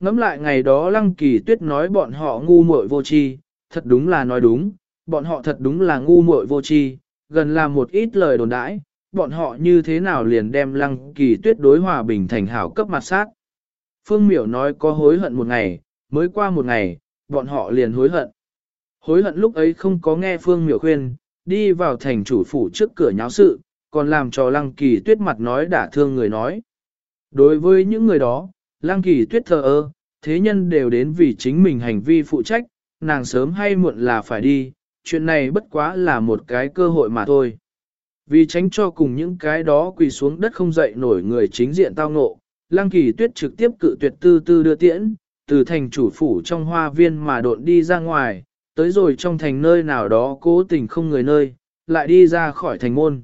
Ngắm lại ngày đó lăng kỳ tuyết nói bọn họ ngu muội vô tri, thật đúng là nói đúng, bọn họ thật đúng là ngu muội vô tri, gần là một ít lời đồn đãi, bọn họ như thế nào liền đem lăng kỳ tuyết đối hòa bình thành hảo cấp mặt sát. Phương miểu nói có hối hận một ngày, mới qua một ngày, bọn họ liền hối hận. Hối hận lúc ấy không có nghe Phương miểu khuyên, đi vào thành chủ phủ trước cửa nháo sự, còn làm cho lăng kỳ tuyết mặt nói đả thương người nói. Đối với những người đó, Lang kỳ tuyết thờ ơ, thế nhân đều đến vì chính mình hành vi phụ trách, nàng sớm hay muộn là phải đi, chuyện này bất quá là một cái cơ hội mà thôi. Vì tránh cho cùng những cái đó quỳ xuống đất không dậy nổi người chính diện tao ngộ, Lang kỳ tuyết trực tiếp cự tuyệt tư tư đưa tiễn, từ thành chủ phủ trong hoa viên mà độn đi ra ngoài, tới rồi trong thành nơi nào đó cố tình không người nơi, lại đi ra khỏi thành môn.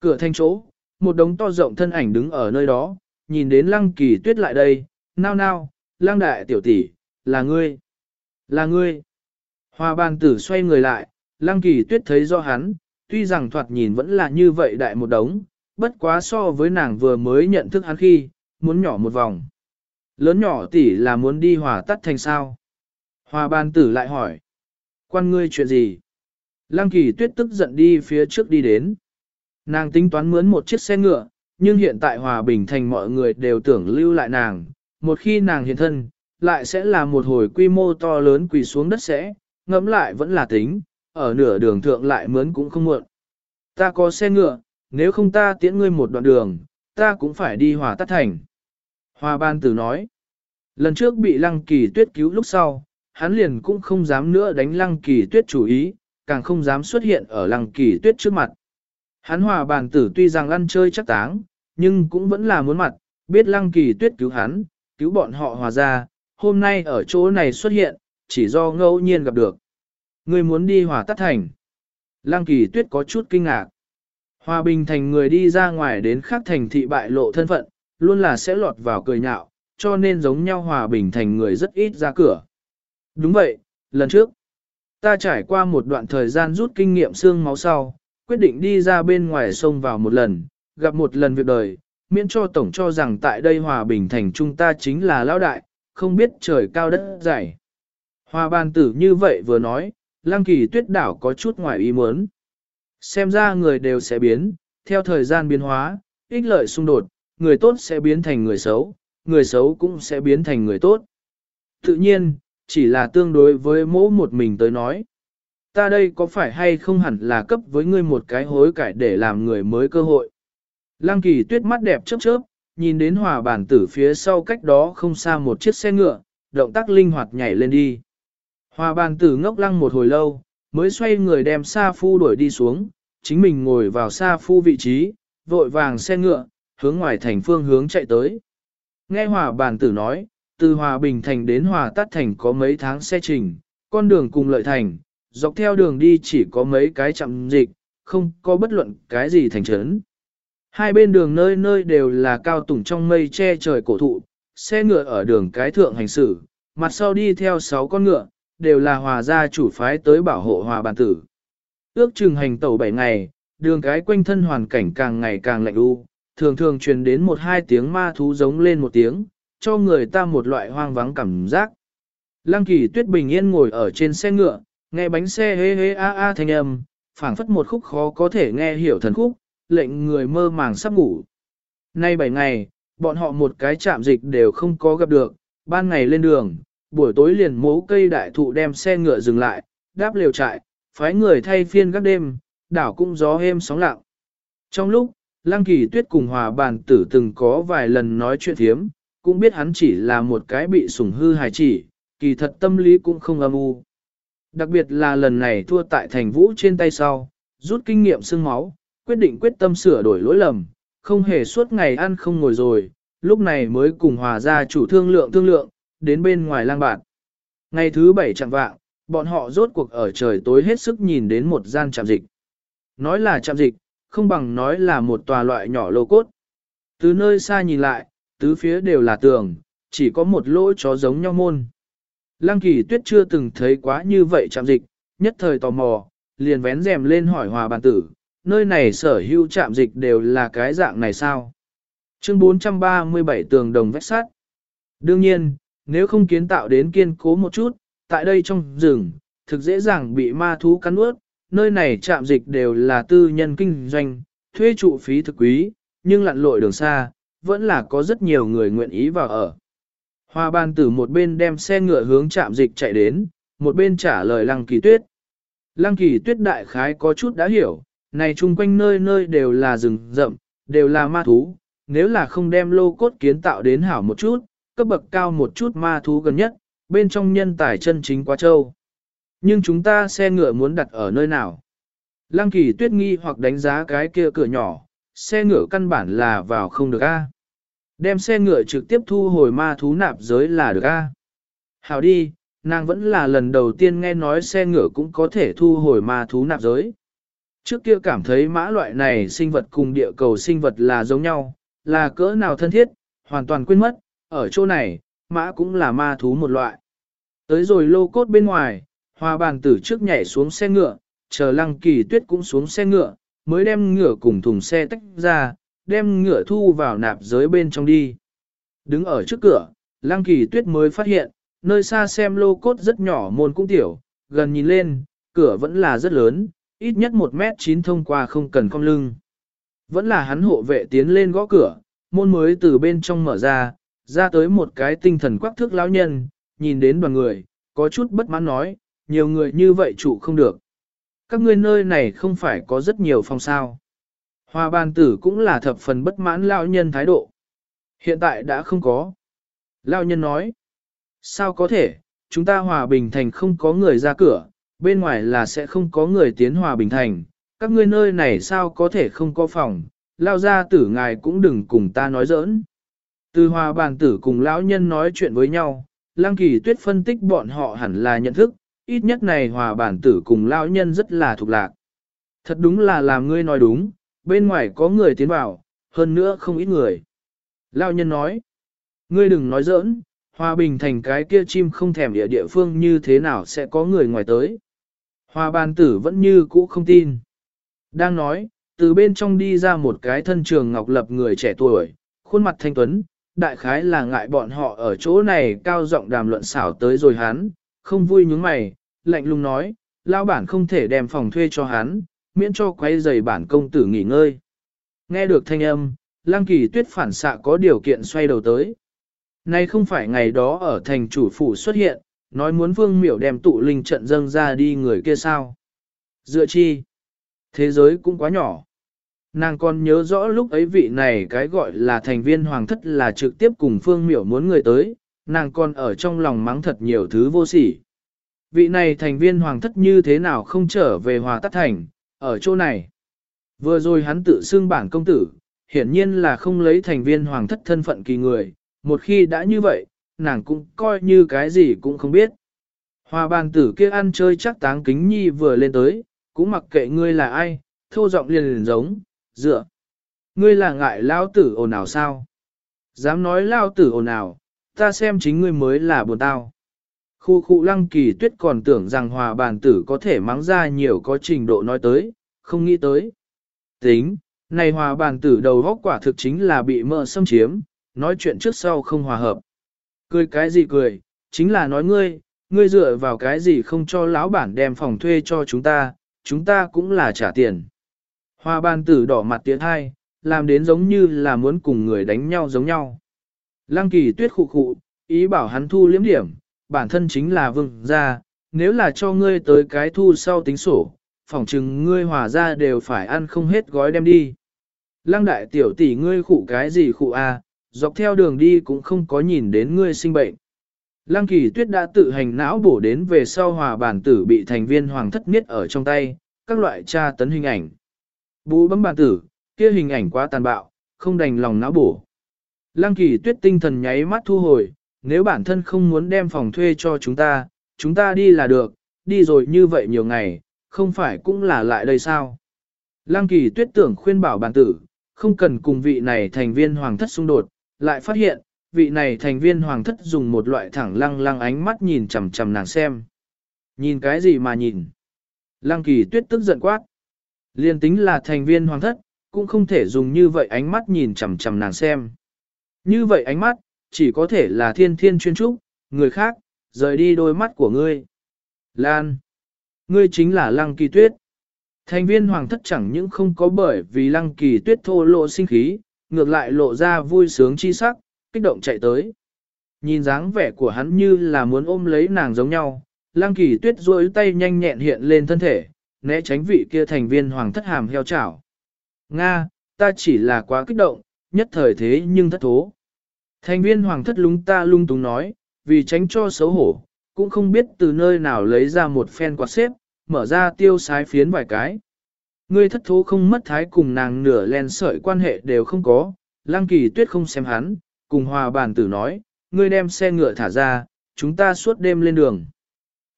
Cửa thành chỗ, một đống to rộng thân ảnh đứng ở nơi đó, nhìn đến lăng kỳ tuyết lại đây, nao nao, lăng đại tiểu tỷ, là ngươi, là ngươi. Hoa bàn tử xoay người lại, lăng kỳ tuyết thấy do hắn, tuy rằng thoạt nhìn vẫn là như vậy đại một đống, bất quá so với nàng vừa mới nhận thức hắn khi, muốn nhỏ một vòng. Lớn nhỏ tỷ là muốn đi hòa tắt thành sao? Hoa bàn tử lại hỏi. Quan ngươi chuyện gì? Lăng kỳ tuyết tức giận đi phía trước đi đến. Nàng tính toán mướn một chiếc xe ngựa, nhưng hiện tại hòa bình thành mọi người đều tưởng lưu lại nàng. Một khi nàng hiện thân, lại sẽ là một hồi quy mô to lớn quỳ xuống đất sẽ, ngẫm lại vẫn là tính, ở nửa đường thượng lại mướn cũng không muộn. Ta có xe ngựa, nếu không ta tiễn ngươi một đoạn đường, ta cũng phải đi hòa tắt thành. Hòa ban tử nói, lần trước bị lăng kỳ tuyết cứu lúc sau, hắn liền cũng không dám nữa đánh lăng kỳ tuyết chủ ý, càng không dám xuất hiện ở lăng kỳ tuyết trước mặt. Hắn hòa bàn tử tuy rằng ăn chơi chắc táng, nhưng cũng vẫn là muốn mặt, biết lăng kỳ tuyết cứu hắn, cứu bọn họ hòa ra, hôm nay ở chỗ này xuất hiện, chỉ do ngẫu nhiên gặp được. Người muốn đi hòa tắt thành. Lăng kỳ tuyết có chút kinh ngạc. Hòa bình thành người đi ra ngoài đến khác thành thị bại lộ thân phận, luôn là sẽ lọt vào cười nhạo, cho nên giống nhau hòa bình thành người rất ít ra cửa. Đúng vậy, lần trước, ta trải qua một đoạn thời gian rút kinh nghiệm xương máu sau, quyết định đi ra bên ngoài sông vào một lần, gặp một lần việc đời, miễn cho tổng cho rằng tại đây hòa bình thành chúng ta chính là lão đại, không biết trời cao đất dày. Hòa bàn tử như vậy vừa nói, lăng kỳ tuyết đảo có chút ngoài ý muốn. Xem ra người đều sẽ biến, theo thời gian biến hóa, ích lợi xung đột, người tốt sẽ biến thành người xấu, người xấu cũng sẽ biến thành người tốt. Tự nhiên, chỉ là tương đối với mỗi một mình tới nói. Ta đây có phải hay không hẳn là cấp với ngươi một cái hối cải để làm người mới cơ hội. Lăng kỳ tuyết mắt đẹp chớp chớp, nhìn đến hòa bản tử phía sau cách đó không xa một chiếc xe ngựa, động tác linh hoạt nhảy lên đi. Hòa bàn tử ngốc lăng một hồi lâu, mới xoay người đem Sa Phu đuổi đi xuống, chính mình ngồi vào Sa Phu vị trí, vội vàng xe ngựa, hướng ngoài thành phương hướng chạy tới. Nghe hòa bàn tử nói, từ hòa bình thành đến hòa tắt thành có mấy tháng xe trình, con đường cùng lợi thành, dọc theo đường đi chỉ có mấy cái chậm dịch, không có bất luận cái gì thành trấn. Hai bên đường nơi nơi đều là cao tủng trong mây che trời cổ thụ, xe ngựa ở đường cái thượng hành xử, mặt sau đi theo sáu con ngựa, đều là hòa gia chủ phái tới bảo hộ hòa bản tử. Ước chừng hành tẩu 7 ngày, đường cái quanh thân hoàn cảnh càng ngày càng lạnh u, thường thường truyền đến một hai tiếng ma thú giống lên một tiếng, cho người ta một loại hoang vắng cảm giác. Lăng kỳ tuyết bình yên ngồi ở trên xe ngựa, nghe bánh xe hê hê a a thanh âm, phảng phất một khúc khó có thể nghe hiểu thần khúc, lệnh người mơ màng sắp ngủ. Nay 7 ngày, bọn họ một cái chạm dịch đều không có gặp được, ban ngày lên đường, buổi tối liền mố cây đại thụ đem xe ngựa dừng lại, đáp liều trại, phái người thay phiên các đêm, đảo cũng gió êm sóng lặng. Trong lúc, Lăng Kỳ Tuyết cùng Hòa Bàn Tử từng có vài lần nói chuyện thiếm, cũng biết hắn chỉ là một cái bị sủng hư hài chỉ, kỳ thật tâm lý cũng không âm u. Đặc biệt là lần này thua tại thành vũ trên tay sau, rút kinh nghiệm xương máu, quyết định quyết tâm sửa đổi lỗi lầm, không hề suốt ngày ăn không ngồi rồi, lúc này mới cùng hòa ra chủ thương lượng thương lượng, đến bên ngoài lang bạt. Ngày thứ bảy chẳng vạng, bọn họ rốt cuộc ở trời tối hết sức nhìn đến một gian trạm dịch. Nói là trạm dịch, không bằng nói là một tòa loại nhỏ lô cốt. Từ nơi xa nhìn lại, tứ phía đều là tường, chỉ có một lỗ chó giống nhau môn. Lăng kỳ tuyết chưa từng thấy quá như vậy trạm dịch, nhất thời tò mò, liền vén rèm lên hỏi hòa bàn tử, nơi này sở hữu trạm dịch đều là cái dạng này sao? Chương 437 tường đồng vách sắt. Đương nhiên, nếu không kiến tạo đến kiên cố một chút, tại đây trong rừng, thực dễ dàng bị ma thú cắn nuốt, nơi này trạm dịch đều là tư nhân kinh doanh, thuê trụ phí thực quý, nhưng lặn lội đường xa, vẫn là có rất nhiều người nguyện ý vào ở. Hoa ban tử một bên đem xe ngựa hướng trạm dịch chạy đến, một bên trả lời lăng kỳ tuyết. Lăng kỳ tuyết đại khái có chút đã hiểu, này chung quanh nơi nơi đều là rừng rậm, đều là ma thú, nếu là không đem lô cốt kiến tạo đến hảo một chút, cấp bậc cao một chút ma thú gần nhất, bên trong nhân tài chân chính quá châu. Nhưng chúng ta xe ngựa muốn đặt ở nơi nào? Lăng kỳ tuyết nghi hoặc đánh giá cái kia cửa nhỏ, xe ngựa căn bản là vào không được a. Đem xe ngựa trực tiếp thu hồi ma thú nạp giới là được a. Hảo đi, nàng vẫn là lần đầu tiên nghe nói xe ngựa cũng có thể thu hồi ma thú nạp giới. Trước kia cảm thấy mã loại này sinh vật cùng địa cầu sinh vật là giống nhau, là cỡ nào thân thiết, hoàn toàn quên mất, ở chỗ này, mã cũng là ma thú một loại. Tới rồi lô cốt bên ngoài, hòa bàn tử trước nhảy xuống xe ngựa, chờ lăng kỳ tuyết cũng xuống xe ngựa, mới đem ngựa cùng thùng xe tách ra, đem ngựa thu vào nạp giới bên trong đi. Đứng ở trước cửa, lăng kỳ tuyết mới phát hiện, nơi xa xem lô cốt rất nhỏ môn cũng tiểu, gần nhìn lên, cửa vẫn là rất lớn, ít nhất 1 mét 9 thông qua không cần cong lưng. Vẫn là hắn hộ vệ tiến lên gõ cửa, môn mới từ bên trong mở ra, ra tới một cái tinh thần quắc thước lão nhân, nhìn đến đoàn người, có chút bất mãn nói, nhiều người như vậy chủ không được. Các ngươi nơi này không phải có rất nhiều phòng sao. Hoa bàn tử cũng là thập phần bất mãn lão nhân thái độ. Hiện tại đã không có. Lão nhân nói, sao có thể, chúng ta hòa bình thành không có người ra cửa, bên ngoài là sẽ không có người tiến hòa bình thành, các ngươi nơi này sao có thể không có phòng, lao ra tử ngài cũng đừng cùng ta nói giỡn. Từ hòa bàn tử cùng lão nhân nói chuyện với nhau, lang kỳ tuyết phân tích bọn họ hẳn là nhận thức, ít nhất này hòa bản tử cùng lão nhân rất là thuộc lạc. Thật đúng là làm ngươi nói đúng, bên ngoài có người tiến vào, hơn nữa không ít người. Lão nhân nói, ngươi đừng nói giỡn, hòa bình thành cái kia chim không thèm địa địa phương như thế nào sẽ có người ngoài tới. Hoa bàn tử vẫn như cũ không tin. Đang nói, từ bên trong đi ra một cái thân trường ngọc lập người trẻ tuổi, khuôn mặt thanh tuấn, đại khái là ngại bọn họ ở chỗ này cao giọng đàm luận xảo tới rồi hắn, không vui nhướng mày, lạnh lùng nói, lao bản không thể đem phòng thuê cho hắn, miễn cho quay giày bản công tử nghỉ ngơi. Nghe được thanh âm, lang kỳ tuyết phản xạ có điều kiện xoay đầu tới. Nay không phải ngày đó ở thành chủ phủ xuất hiện, nói muốn vương miểu đem tụ linh trận dâng ra đi người kia sao. Dựa chi? Thế giới cũng quá nhỏ. Nàng còn nhớ rõ lúc ấy vị này cái gọi là thành viên hoàng thất là trực tiếp cùng phương miểu muốn người tới, nàng còn ở trong lòng mắng thật nhiều thứ vô sỉ. Vị này thành viên hoàng thất như thế nào không trở về hòa tắt thành, ở chỗ này. Vừa rồi hắn tự xưng bản công tử, hiển nhiên là không lấy thành viên hoàng thất thân phận kỳ người, một khi đã như vậy, nàng cũng coi như cái gì cũng không biết. Hòa bàn tử kia ăn chơi chắc táng kính nhi vừa lên tới, cũng mặc kệ ngươi là ai, thô giọng liền liền giống, dựa. Ngươi là ngại lao tử ồn ào sao? Dám nói lao tử ồn ào, ta xem chính ngươi mới là buồn tao. Khu khu lăng kỳ tuyết còn tưởng rằng hòa bàn tử có thể mắng ra nhiều có trình độ nói tới, không nghĩ tới. Tính, này hòa bàn tử đầu góc quả thực chính là bị mỡ xâm chiếm, nói chuyện trước sau không hòa hợp. Cười cái gì cười, chính là nói ngươi, ngươi dựa vào cái gì không cho lão bản đem phòng thuê cho chúng ta, chúng ta cũng là trả tiền. Hoa ban tử đỏ mặt tiếng hai, làm đến giống như là muốn cùng người đánh nhau giống nhau. Lăng kỳ tuyết khụ khụ, ý bảo hắn thu liếm điểm, bản thân chính là vương gia, nếu là cho ngươi tới cái thu sau tính sổ, phỏng chừng ngươi hòa ra đều phải ăn không hết gói đem đi. Lăng đại tiểu tỷ ngươi khụ cái gì khụ a, dọc theo đường đi cũng không có nhìn đến ngươi sinh bệnh. Lăng kỳ tuyết đã tự hành não bổ đến về sau hòa bản tử bị thành viên hoàng thất miết ở trong tay, các loại tra tấn hình ảnh. Bú bấm bản tử, kia hình ảnh quá tàn bạo, không đành lòng não bổ. Lăng kỳ tuyết tinh thần nháy mắt thu hồi, nếu bản thân không muốn đem phòng thuê cho chúng ta, chúng ta đi là được, đi rồi như vậy nhiều ngày, không phải cũng là lại đây sao. Lăng kỳ tuyết tưởng khuyên bảo bản tử, không cần cùng vị này thành viên hoàng thất xung đột, lại phát hiện, vị này thành viên hoàng thất dùng một loại thẳng lăng lăng ánh mắt nhìn chằm chằm nàng xem. Nhìn cái gì mà nhìn? Lăng kỳ tuyết tức giận quát. Liên tính là thành viên hoàng thất, cũng không thể dùng như vậy ánh mắt nhìn chằm chằm nàng xem. Như vậy ánh mắt, chỉ có thể là thiên thiên chuyên trúc, Người khác, rời đi đôi mắt của ngươi. Lan. Ngươi chính là lăng kỳ tuyết. Thành viên hoàng thất chẳng những không có bởi vì lăng kỳ tuyết thô lộ sinh khí, ngược lại lộ ra vui sướng chi sắc, kích động chạy tới. Nhìn dáng vẻ của hắn như là muốn ôm lấy nàng giống nhau, Lang kỳ tuyết duỗi tay nhanh nhẹn hiện lên thân thể, né tránh vị kia thành viên hoàng thất hàm heo chảo. Nga, ta chỉ là quá kích động, nhất thời thế nhưng thất thố. Thành viên hoàng thất lúng ta lung túng nói, vì tránh cho xấu hổ, cũng không biết từ nơi nào lấy ra một phen quạt xếp, mở ra tiêu sái phiến vài cái. Ngươi thất thố không mất thái cùng nàng nửa len sợi quan hệ đều không có, lang kỳ tuyết không xem hắn, cùng hòa bàn tử nói, ngươi đem xe ngựa thả ra, chúng ta suốt đêm lên đường.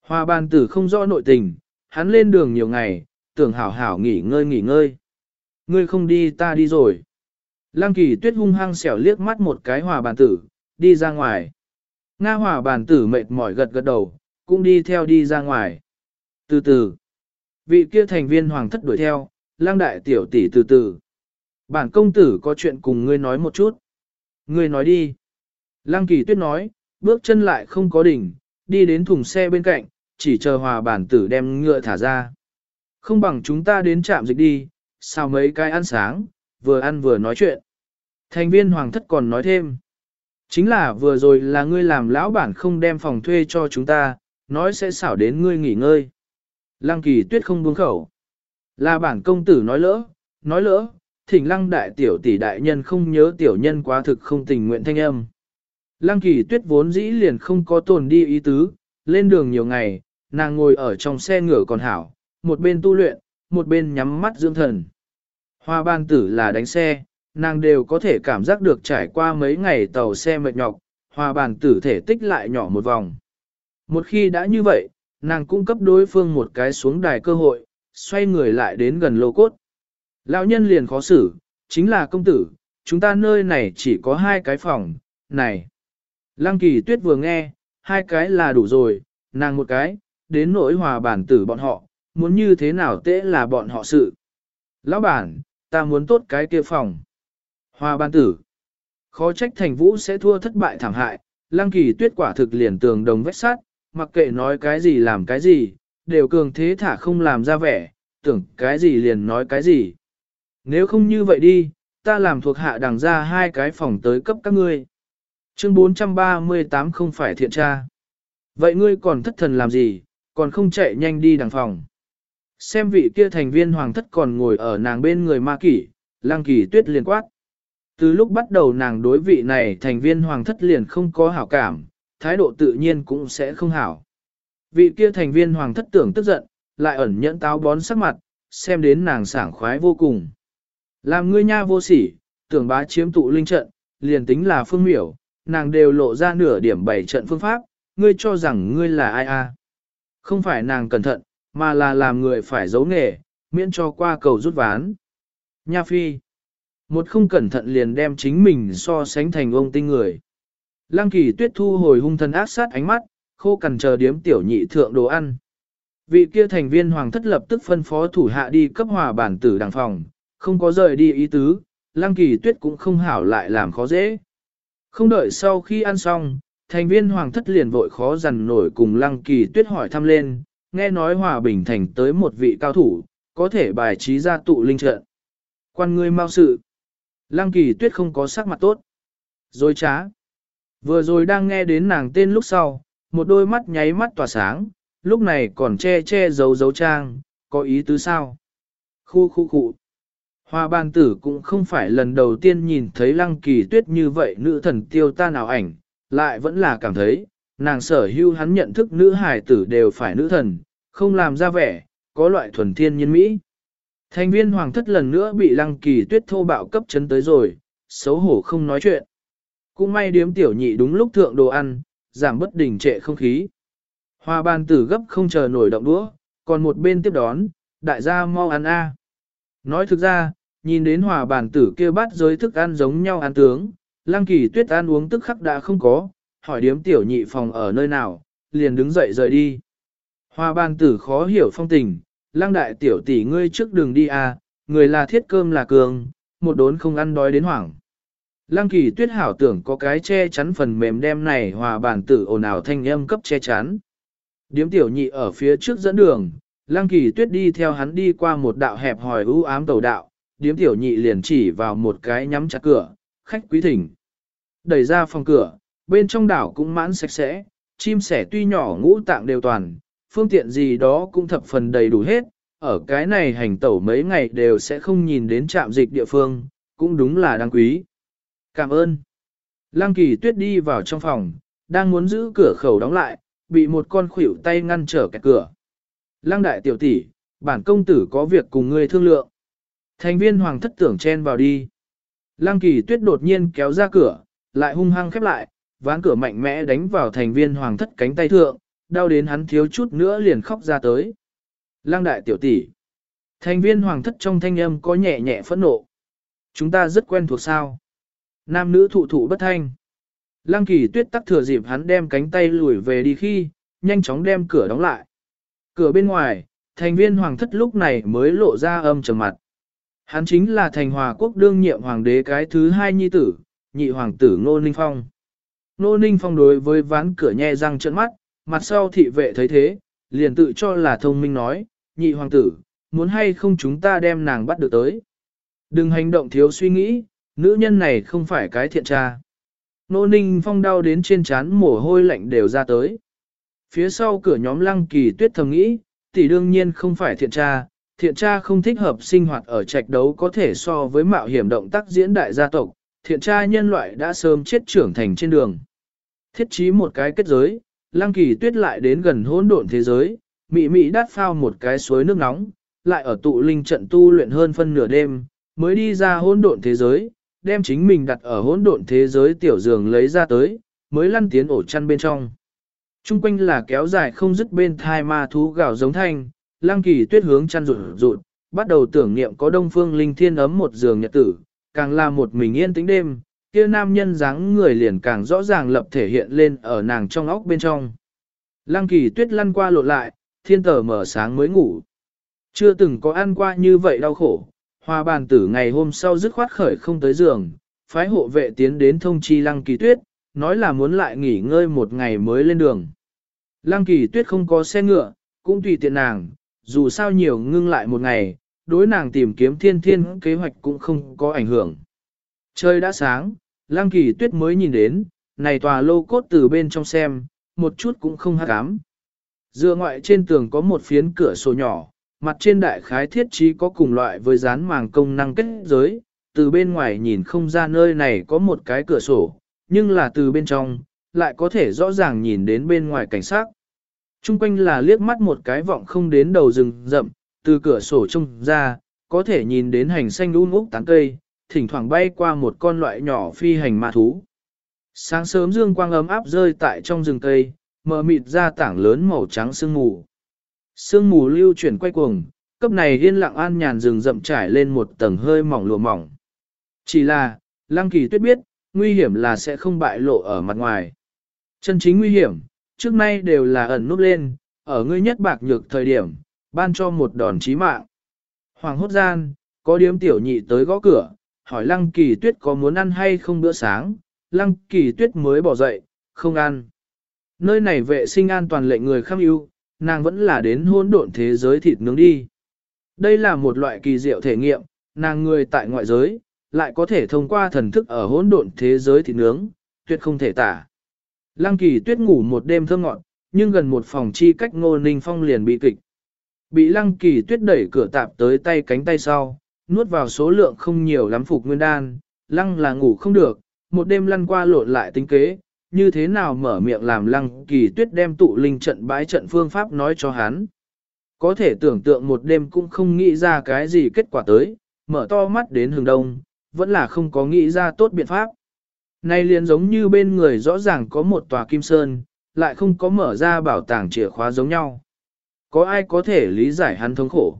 Hòa bàn tử không rõ nội tình, hắn lên đường nhiều ngày, tưởng hảo hảo nghỉ ngơi nghỉ ngơi. Ngươi không đi ta đi rồi. Lăng kỳ tuyết hung hăng xẻo liếc mắt một cái hòa bàn tử, đi ra ngoài. Nga hòa bàn tử mệt mỏi gật gật đầu, cũng đi theo đi ra ngoài. Từ từ, vị kia thành viên hoàng thất đuổi theo, lang đại tiểu tỷ từ từ. Bản công tử có chuyện cùng ngươi nói một chút. Ngươi nói đi. Lăng kỳ tuyết nói, bước chân lại không có đỉnh, đi đến thùng xe bên cạnh, chỉ chờ hòa bản tử đem ngựa thả ra. Không bằng chúng ta đến trạm dịch đi, sao mấy cái ăn sáng, vừa ăn vừa nói chuyện. Thành viên hoàng thất còn nói thêm. Chính là vừa rồi là ngươi làm lão bản không đem phòng thuê cho chúng ta, nói sẽ xảo đến ngươi nghỉ ngơi. Lăng kỳ tuyết không buông khẩu. Là bản công tử nói lỡ, nói lỡ, thỉnh lăng đại tiểu tỷ đại nhân không nhớ tiểu nhân quá thực không tình nguyện thanh âm. Lăng kỳ tuyết vốn dĩ liền không có tồn đi ý tứ, lên đường nhiều ngày, nàng ngồi ở trong xe ngựa còn hảo, một bên tu luyện, một bên nhắm mắt dưỡng thần. Hoa ban tử là đánh xe, nàng đều có thể cảm giác được trải qua mấy ngày tàu xe mệt nhọc, hoa bàn tử thể tích lại nhỏ một vòng. Một khi đã như vậy, nàng cung cấp đối phương một cái xuống đài cơ hội, xoay người lại đến gần lô cốt. Lão nhân liền khó xử, chính là công tử, chúng ta nơi này chỉ có hai cái phòng, này. Lăng kỳ tuyết vừa nghe, hai cái là đủ rồi, nàng một cái, đến nỗi hòa bản tử bọn họ, muốn như thế nào tễ là bọn họ sự. Lão bản, ta muốn tốt cái kia phòng. Hòa bản tử. Khó trách thành vũ sẽ thua thất bại thảm hại, lăng kỳ tuyết quả thực liền tường đồng vách sát, mặc kệ nói cái gì làm cái gì, đều cường thế thả không làm ra vẻ, tưởng cái gì liền nói cái gì. Nếu không như vậy đi, ta làm thuộc hạ đằng ra hai cái phòng tới cấp các ngươi. Chương 438 không phải thiện tra. Vậy ngươi còn thất thần làm gì, còn không chạy nhanh đi đằng phòng. Xem vị kia thành viên hoàng thất còn ngồi ở nàng bên người ma kỷ, lang kỳ tuyết liền quát. Từ lúc bắt đầu nàng đối vị này thành viên hoàng thất liền không có hảo cảm, thái độ tự nhiên cũng sẽ không hảo. Vị kia thành viên hoàng thất tưởng tức giận, lại ẩn nhẫn táo bón sắc mặt, xem đến nàng sảng khoái vô cùng. Làm ngươi nha vô sỉ, tưởng bá chiếm tụ linh trận, liền tính là phương miểu, nàng đều lộ ra nửa điểm bảy trận phương pháp, ngươi cho rằng ngươi là ai a? Không phải nàng cẩn thận, mà là làm người phải giấu nghề, miễn cho qua cầu rút ván. Nha phi, một không cẩn thận liền đem chính mình so sánh thành ông tinh người. Lăng kỳ tuyết thu hồi hung thần ác sát ánh mắt, khô cằn chờ điếm tiểu nhị thượng đồ ăn. Vị kia thành viên hoàng thất lập tức phân phó thủ hạ đi cấp hòa bản tử đàng phòng, không có rời đi ý tứ, lăng kỳ tuyết cũng không hảo lại làm khó dễ. Không đợi sau khi ăn xong, thành viên hoàng thất liền vội khó dằn nổi cùng lăng kỳ tuyết hỏi thăm lên, nghe nói hòa bình thành tới một vị cao thủ, có thể bài trí ra tụ linh trận. Quan ngươi mau sự. Lăng kỳ tuyết không có sắc mặt tốt. Rồi trá. Vừa rồi đang nghe đến nàng tên lúc sau, một đôi mắt nháy mắt tỏa sáng, lúc này còn che che giấu giấu trang, có ý tứ sao? Khu khu khu. Hoa bàn tử cũng không phải lần đầu tiên nhìn thấy lăng kỳ tuyết như vậy nữ thần tiêu ta nào ảnh, lại vẫn là cảm thấy, nàng sở hưu hắn nhận thức nữ hài tử đều phải nữ thần, không làm ra vẻ, có loại thuần thiên nhân mỹ. Thành viên hoàng thất lần nữa bị lăng kỳ tuyết thô bạo cấp chấn tới rồi, xấu hổ không nói chuyện. Cũng may điếm tiểu nhị đúng lúc thượng đồ ăn, giảm bất đỉnh trệ không khí. Hoa ban tử gấp không chờ nổi động đũa, còn một bên tiếp đón, đại gia mau ăn a. Nói thực ra, nhìn đến hòa bản tử kia bắt giới thức ăn giống nhau ăn tướng, lăng kỳ tuyết ăn uống tức khắc đã không có, hỏi điếm tiểu nhị phòng ở nơi nào, liền đứng dậy rời đi. Hòa bản tử khó hiểu phong tình, lăng đại tiểu tỷ ngươi trước đường đi a, người là thiết cơm là cường, một đốn không ăn đói đến hoảng. Lăng kỳ tuyết hảo tưởng có cái che chắn phần mềm đem này hòa bản tử ồn ào thanh âm cấp che chắn. Điếm tiểu nhị ở phía trước dẫn đường, lăng kỳ tuyết đi theo hắn đi qua một đạo hẹp hòi ưu ám tàu đạo, điếm tiểu nhị liền chỉ vào một cái nhắm chặt cửa, khách quý thỉnh. Đẩy ra phòng cửa, bên trong đảo cũng mãn sạch sẽ, chim sẻ tuy nhỏ ngũ tạng đều toàn, phương tiện gì đó cũng thập phần đầy đủ hết, ở cái này hành tẩu mấy ngày đều sẽ không nhìn đến trạm dịch địa phương, cũng đúng là đáng quý. Cảm ơn. Lăng kỳ tuyết đi vào trong phòng, đang muốn giữ cửa khẩu đóng lại, bị một con khuỷu tay ngăn trở kẹt cửa. Lăng đại tiểu tỷ, bản công tử có việc cùng ngươi thương lượng. Thành viên hoàng thất tưởng chen vào đi. Lăng kỳ tuyết đột nhiên kéo ra cửa, lại hung hăng khép lại, ván cửa mạnh mẽ đánh vào thành viên hoàng thất cánh tay thượng, đau đến hắn thiếu chút nữa liền khóc ra tới. Lăng đại tiểu tỷ. Thành viên hoàng thất trong thanh âm có nhẹ nhẹ phẫn nộ. Chúng ta rất quen thuộc sao. Nam nữ thụ thụ bất thanh. Lăng kỳ tuyết tắc thừa dịp hắn đem cánh tay lùi về đi khi, nhanh chóng đem cửa đóng lại. Cửa bên ngoài, thành viên hoàng thất lúc này mới lộ ra âm trầm mặt. Hắn chính là thành hòa quốc đương nhiệm hoàng đế cái thứ hai nhi tử, nhị hoàng tử Ngô Ninh Phong. Ngô Ninh Phong đối với ván cửa nhe răng trợn mắt, mặt sau thị vệ thấy thế, liền tự cho là thông minh nói, nhị hoàng tử, muốn hay không chúng ta đem nàng bắt được tới. Đừng hành động thiếu suy nghĩ, nữ nhân này không phải cái thiện tra. Nô ninh phong đau đến trên trán mồ hôi lạnh đều ra tới. Phía sau cửa nhóm lăng kỳ tuyết thầm nghĩ, tỷ đương nhiên không phải thiện tra, thiện tra không thích hợp sinh hoạt ở trạch đấu có thể so với mạo hiểm động tác diễn đại gia tộc, thiện tra nhân loại đã sớm chết trưởng thành trên đường. Thiết trí một cái kết giới, lăng kỳ tuyết lại đến gần hỗn độn thế giới, mị mị đắt phao một cái suối nước nóng, lại ở tụ linh trận tu luyện hơn phân nửa đêm, mới đi ra hỗn độn thế giới, đem chính mình đặt ở hỗn độn thế giới tiểu giường lấy ra tới, mới lăn tiến ổ chăn bên trong. Trung quanh là kéo dài không dứt bên thai ma thú gạo giống thanh, lăng kỳ tuyết hướng chăn rụt rụt, bắt đầu tưởng niệm có đông phương linh thiên ấm một giường nhật tử, càng là một mình yên tĩnh đêm, kia nam nhân dáng người liền càng rõ ràng lập thể hiện lên ở nàng trong óc bên trong. Lăng kỳ tuyết lăn qua lộn lại, thiên tờ mở sáng mới ngủ. Chưa từng có ăn qua như vậy đau khổ, Hoa bàn tử ngày hôm sau dứt khoát khởi không tới giường, phái hộ vệ tiến đến thông chi lăng kỳ tuyết, nói là muốn lại nghỉ ngơi một ngày mới lên đường. Lăng kỳ tuyết không có xe ngựa, cũng tùy tiện nàng, dù sao nhiều ngưng lại một ngày, đối nàng tìm kiếm thiên thiên kế hoạch cũng không có ảnh hưởng. Trời đã sáng, lăng kỳ tuyết mới nhìn đến, này tòa lô cốt từ bên trong xem, một chút cũng không hát cám. Dựa ngoại trên tường có một phiến cửa sổ nhỏ, mặt trên đại khái thiết trí có cùng loại với dán màng công năng kết giới, từ bên ngoài nhìn không ra nơi này có một cái cửa sổ, nhưng là từ bên trong, lại có thể rõ ràng nhìn đến bên ngoài cảnh sát. Trung quanh là liếc mắt một cái vọng không đến đầu rừng rậm, từ cửa sổ trông ra, có thể nhìn đến hành xanh đun úc tán cây, thỉnh thoảng bay qua một con loại nhỏ phi hành ma thú. Sáng sớm dương quang ấm áp rơi tại trong rừng cây, mờ mịt ra tảng lớn màu trắng sương mù. Sương mù lưu chuyển quay cuồng, cấp này yên lặng an nhàn rừng rậm trải lên một tầng hơi mỏng lụa mỏng. Chỉ là, Lăng Kỳ Tuyết biết, nguy hiểm là sẽ không bại lộ ở mặt ngoài. Chân chính nguy hiểm, trước nay đều là ẩn núp lên, ở ngươi nhất bạc nhược thời điểm, ban cho một đòn chí mạng. Hoàng hốt gian, có điếm tiểu nhị tới gõ cửa, hỏi Lăng Kỳ Tuyết có muốn ăn hay không bữa sáng, Lăng Kỳ Tuyết mới bỏ dậy, không ăn. Nơi này vệ sinh an toàn lệnh người khăm ưu, nàng vẫn là đến hỗn độn thế giới thịt nướng đi. Đây là một loại kỳ diệu thể nghiệm, nàng người tại ngoại giới, lại có thể thông qua thần thức ở hỗn độn thế giới thịt nướng, tuyệt không thể tả. Lăng kỳ tuyết ngủ một đêm thơ ngọn, nhưng gần một phòng chi cách ngô ninh phong liền bị kịch. Bị lăng kỳ tuyết đẩy cửa tạp tới tay cánh tay sau, nuốt vào số lượng không nhiều lắm phục nguyên đan, lăng là ngủ không được, một đêm lăn qua lộn lại tính kế, như thế nào mở miệng làm lăng kỳ tuyết đem tụ linh trận bãi trận phương pháp nói cho hắn. Có thể tưởng tượng một đêm cũng không nghĩ ra cái gì kết quả tới, mở to mắt đến hướng đông, vẫn là không có nghĩ ra tốt biện pháp. Này liền giống như bên người rõ ràng có một tòa kim sơn, lại không có mở ra bảo tàng chìa khóa giống nhau. Có ai có thể lý giải hắn thống khổ?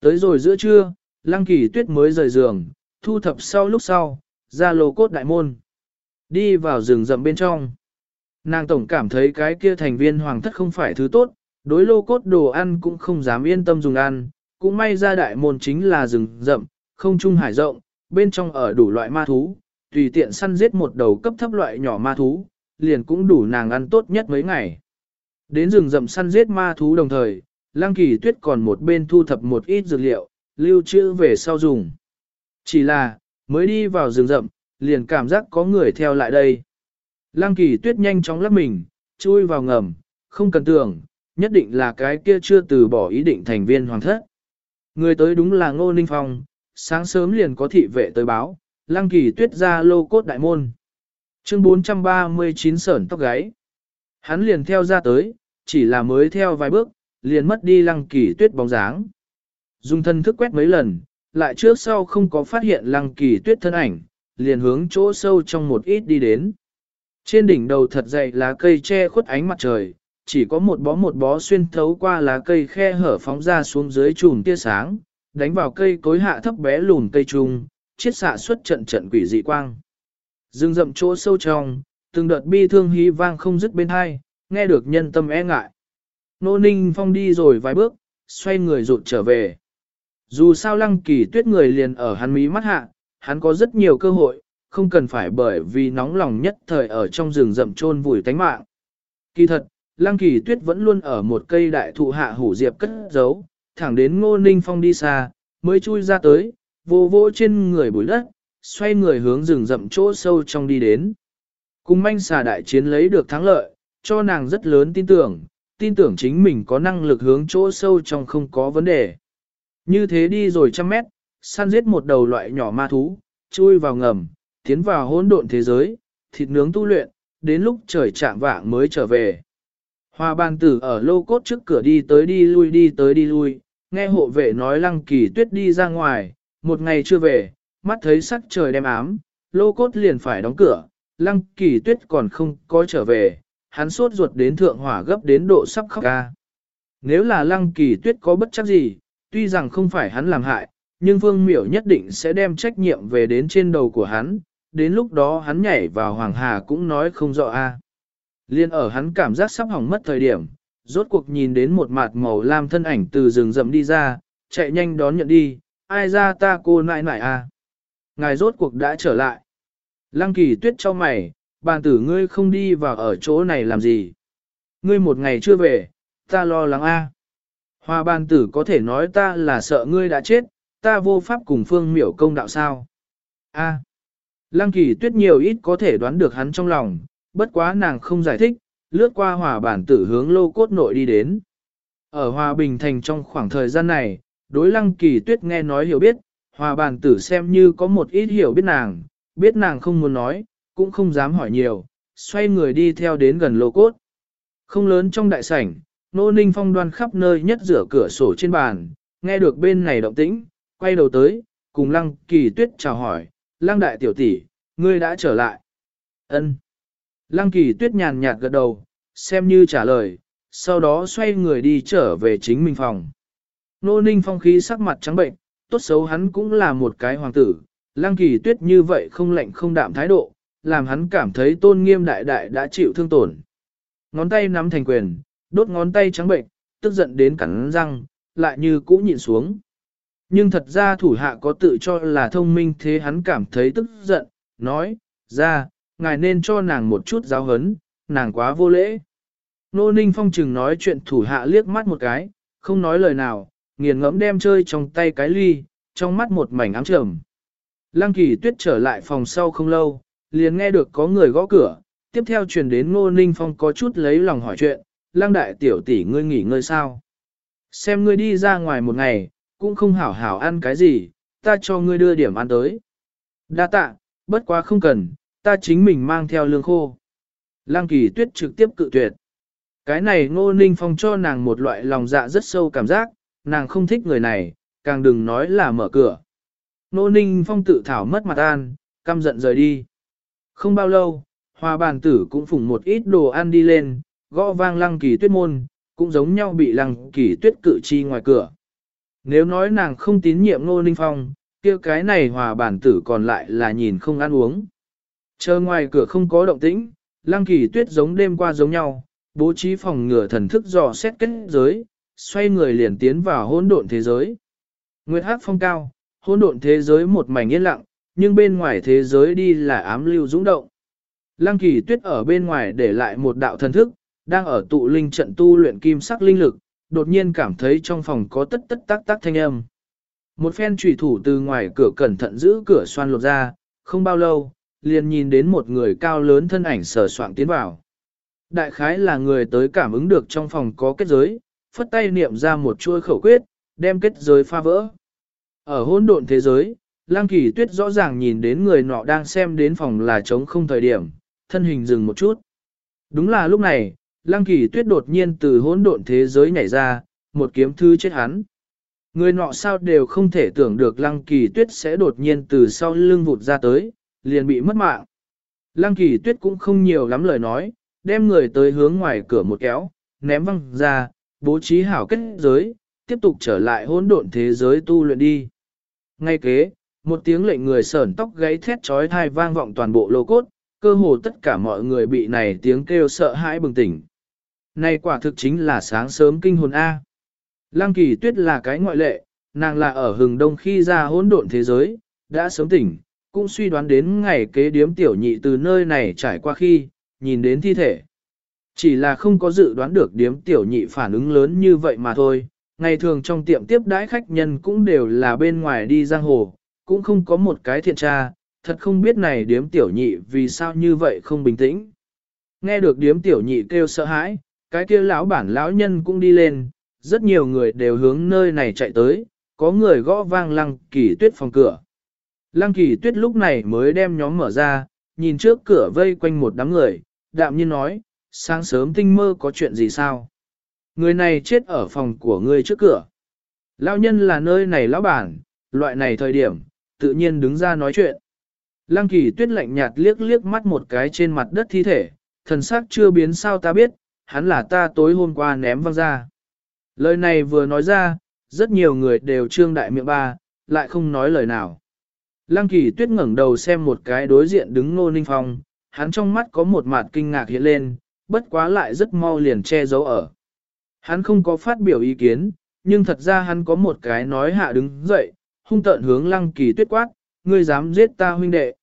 Tới rồi giữa trưa, lăng kỳ tuyết mới rời giường, thu thập sau lúc sau, ra lô cốt đại môn. Đi vào rừng rậm bên trong. Nàng tổng cảm thấy cái kia thành viên hoàng thất không phải thứ tốt, đối lô cốt đồ ăn cũng không dám yên tâm dùng ăn, cũng may ra đại môn chính là rừng rậm, không trung hải rộng, bên trong ở đủ loại ma thú, tùy tiện săn giết một đầu cấp thấp loại nhỏ ma thú, liền cũng đủ nàng ăn tốt nhất mấy ngày. Đến rừng rậm săn giết ma thú đồng thời, Lăng Kỳ Tuyết còn một bên thu thập một ít dược liệu, lưu trữ về sau dùng. Chỉ là, mới đi vào rừng rậm, liền cảm giác có người theo lại đây. Lăng Kỳ Tuyết nhanh chóng lắp mình, chui vào ngầm, không cần tưởng, nhất định là cái kia chưa từ bỏ ý định thành viên hoàng thất. Người tới đúng là Ngô Ninh Phong, sáng sớm liền có thị vệ tới báo, Lăng Kỳ Tuyết ra lô cốt đại môn. Chương 439 sởn tóc gáy. Hắn liền theo ra tới, chỉ là mới theo vài bước, liền mất đi Lăng Kỳ Tuyết bóng dáng. Dùng thân thức quét mấy lần, lại trước sau không có phát hiện Lăng Kỳ Tuyết thân ảnh, liền hướng chỗ sâu trong một ít đi đến. Trên đỉnh đầu thật dày lá cây che khuất ánh mặt trời, chỉ có một bó một bó xuyên thấu qua lá cây khe hở phóng ra xuống dưới chùm tia sáng, đánh vào cây cối hạ thấp bé lùn cây trung, chiết xạ xuất trận trận quỷ dị quang. Dương rậm chỗ sâu trong, từng đợt bi thương hí vang không dứt bên hai, nghe được nhân tâm e ngại. Nô Ninh Phong đi rồi vài bước, xoay người rụt trở về. Dù sao lăng kỳ tuyết người liền ở hắn mí mắt hạ, hắn có rất nhiều cơ hội, không cần phải bởi vì nóng lòng nhất thời ở trong rừng rậm trôn vùi tánh mạng. Kỳ thật, lăng kỳ tuyết vẫn luôn ở một cây đại thụ hạ hủ diệp cất giấu, thẳng đến ngô ninh phong đi xa, mới chui ra tới, vô vô trên người bụi đất, xoay người hướng rừng rậm chỗ sâu trong đi đến. Cùng manh xà đại chiến lấy được thắng lợi, cho nàng rất lớn tin tưởng, tin tưởng chính mình có năng lực hướng chỗ sâu trong không có vấn đề. Như thế đi rồi trăm mét, săn giết một đầu loại nhỏ ma thú, chui vào ngầm, tiến vào hỗn độn thế giới, thịt nướng tu luyện, đến lúc trời chạm vạng mới trở về. Hoa bàn tử ở lô cốt trước cửa đi tới đi lui đi tới đi lui, nghe hộ vệ nói lăng kỳ tuyết đi ra ngoài, một ngày chưa về, mắt thấy sắc trời đem ám, lô cốt liền phải đóng cửa, lăng kỳ tuyết còn không có trở về, hắn sốt ruột đến thượng hỏa gấp đến độ sắp khóc ca. Nếu là lăng kỳ tuyết có bất chấp gì, tuy rằng không phải hắn làm hại, nhưng Vương Miểu nhất định sẽ đem trách nhiệm về đến trên đầu của hắn, đến lúc đó hắn nhảy vào Hoàng Hà cũng nói không rõ a. Liên ở hắn cảm giác sắp hỏng mất thời điểm, rốt cuộc nhìn đến một mặt màu lam thân ảnh từ rừng rậm đi ra, chạy nhanh đón nhận đi, ai ra ta cô nại nại a. Ngài rốt cuộc đã trở lại. Lăng kỳ tuyết cho mày, bàn tử ngươi không đi vào ở chỗ này làm gì. Ngươi một ngày chưa về, ta lo lắng a. Hoa bàn tử có thể nói ta là sợ ngươi đã chết, ta vô pháp cùng phương miểu công đạo sao. A. Lăng kỳ tuyết nhiều ít có thể đoán được hắn trong lòng, bất quá nàng không giải thích, lướt qua hòa bản tử hướng lô cốt nội đi đến. Ở Hòa Bình Thành trong khoảng thời gian này, đối lăng kỳ tuyết nghe nói hiểu biết, hòa bản tử xem như có một ít hiểu biết nàng, biết nàng không muốn nói, cũng không dám hỏi nhiều, xoay người đi theo đến gần lô cốt. Không lớn trong đại sảnh, nô ninh phong đoan khắp nơi nhất rửa cửa sổ trên bàn, nghe được bên này động tĩnh, quay đầu tới, cùng lăng kỳ tuyết chào hỏi, lăng đại tiểu tỷ, ngươi đã trở lại. ân Lăng kỳ tuyết nhàn nhạt gật đầu, xem như trả lời, sau đó xoay người đi trở về chính mình phòng. Nô ninh phong khí sắc mặt trắng bệnh, tốt xấu hắn cũng là một cái hoàng tử, lăng kỳ tuyết như vậy không lạnh không đạm thái độ, làm hắn cảm thấy tôn nghiêm đại đại đã chịu thương tổn. Ngón tay nắm thành quyền, đốt ngón tay trắng bệnh, tức giận đến cắn răng, lại như cũ nhịn xuống. Nhưng thật ra thủ hạ có tự cho là thông minh thế hắn cảm thấy tức giận, nói, ra, ngài nên cho nàng một chút giáo hấn, nàng quá vô lễ. Nô Ninh Phong chừng nói chuyện thủ hạ liếc mắt một cái, không nói lời nào, nghiền ngẫm đem chơi trong tay cái ly, trong mắt một mảnh ám trầm. Lăng kỳ tuyết trở lại phòng sau không lâu, liền nghe được có người gõ cửa, tiếp theo truyền đến Nô Ninh Phong có chút lấy lòng hỏi chuyện, Lăng đại tiểu tỷ ngươi nghỉ ngơi sao? Xem ngươi đi ra ngoài một ngày, cũng không hảo hảo ăn cái gì, ta cho ngươi đưa điểm ăn tới. Đa tạ, bất quá không cần, ta chính mình mang theo lương khô. Lăng kỳ tuyết trực tiếp cự tuyệt. Cái này ngô ninh phong cho nàng một loại lòng dạ rất sâu cảm giác, nàng không thích người này, càng đừng nói là mở cửa. Ngô ninh phong tự thảo mất mặt an, căm giận rời đi. Không bao lâu, hoa bàn tử cũng phủng một ít đồ ăn đi lên, gõ vang lăng kỳ tuyết môn, cũng giống nhau bị lăng kỳ tuyết cự chi ngoài cửa. Nếu nói nàng không tín nhiệm Ngô Ninh Phong, kia cái này hòa bản tử còn lại là nhìn không ăn uống. Chờ ngoài cửa không có động tĩnh, lăng kỳ tuyết giống đêm qua giống nhau, bố trí phòng ngừa thần thức dò xét kết giới, xoay người liền tiến vào hỗn độn thế giới. Nguyệt hát phong cao, hỗn độn thế giới một mảnh yên lặng, nhưng bên ngoài thế giới đi là ám lưu dũng động. Lăng kỳ tuyết ở bên ngoài để lại một đạo thần thức, đang ở tụ linh trận tu luyện kim sắc linh lực, đột nhiên cảm thấy trong phòng có tất tất tác tác thanh âm. Một phen trùy thủ từ ngoài cửa cẩn thận giữ cửa xoan lột ra, không bao lâu, liền nhìn đến một người cao lớn thân ảnh sờ soạn tiến vào. Đại khái là người tới cảm ứng được trong phòng có kết giới, phất tay niệm ra một chuôi khẩu quyết, đem kết giới pha vỡ. Ở hỗn độn thế giới, Lang Kỳ Tuyết rõ ràng nhìn đến người nọ đang xem đến phòng là trống không thời điểm, thân hình dừng một chút. Đúng là lúc này, Lăng Kỳ Tuyết đột nhiên từ hỗn độn thế giới nhảy ra, một kiếm thư chết hắn. Người nọ sao đều không thể tưởng được Lăng Kỳ Tuyết sẽ đột nhiên từ sau lưng vụt ra tới, liền bị mất mạng. Lăng Kỳ Tuyết cũng không nhiều lắm lời nói, đem người tới hướng ngoài cửa một kéo, ném văng ra, bố trí hảo kết giới, tiếp tục trở lại hỗn độn thế giới tu luyện đi. Ngay kế, một tiếng lệnh người sởn tóc gáy thét trói thai vang vọng toàn bộ lô cốt, cơ hồ tất cả mọi người bị này tiếng kêu sợ hãi bừng tỉnh. Này quả thực chính là sáng sớm kinh hồn A. Lăng kỳ tuyết là cái ngoại lệ, nàng là ở hừng đông khi ra hỗn độn thế giới, đã sớm tỉnh, cũng suy đoán đến ngày kế điếm tiểu nhị từ nơi này trải qua khi, nhìn đến thi thể. Chỉ là không có dự đoán được điếm tiểu nhị phản ứng lớn như vậy mà thôi, ngày thường trong tiệm tiếp đãi khách nhân cũng đều là bên ngoài đi giang hồ, cũng không có một cái thiện tra, thật không biết này điếm tiểu nhị vì sao như vậy không bình tĩnh. Nghe được điếm tiểu nhị kêu sợ hãi, cái kia lão bản lão nhân cũng đi lên, rất nhiều người đều hướng nơi này chạy tới, có người gõ vang lăng kỳ tuyết phòng cửa. Lăng kỳ tuyết lúc này mới đem nhóm mở ra, nhìn trước cửa vây quanh một đám người, đạm nhiên nói, sáng sớm tinh mơ có chuyện gì sao? Người này chết ở phòng của ngươi trước cửa. Lão nhân là nơi này lão bản, loại này thời điểm, tự nhiên đứng ra nói chuyện. Lăng kỳ tuyết lạnh nhạt liếc liếc mắt một cái trên mặt đất thi thể, thần xác chưa biến sao ta biết, hắn là ta tối hôm qua ném văng ra. Lời này vừa nói ra, rất nhiều người đều trương đại miệng ba, lại không nói lời nào. Lăng kỳ tuyết ngẩng đầu xem một cái đối diện đứng Ngô Ninh Phong, hắn trong mắt có một mặt kinh ngạc hiện lên, bất quá lại rất mau liền che giấu ở. Hắn không có phát biểu ý kiến, nhưng thật ra hắn có một cái nói hạ đứng dậy, hung tợn hướng lăng kỳ tuyết quát, ngươi dám giết ta huynh đệ.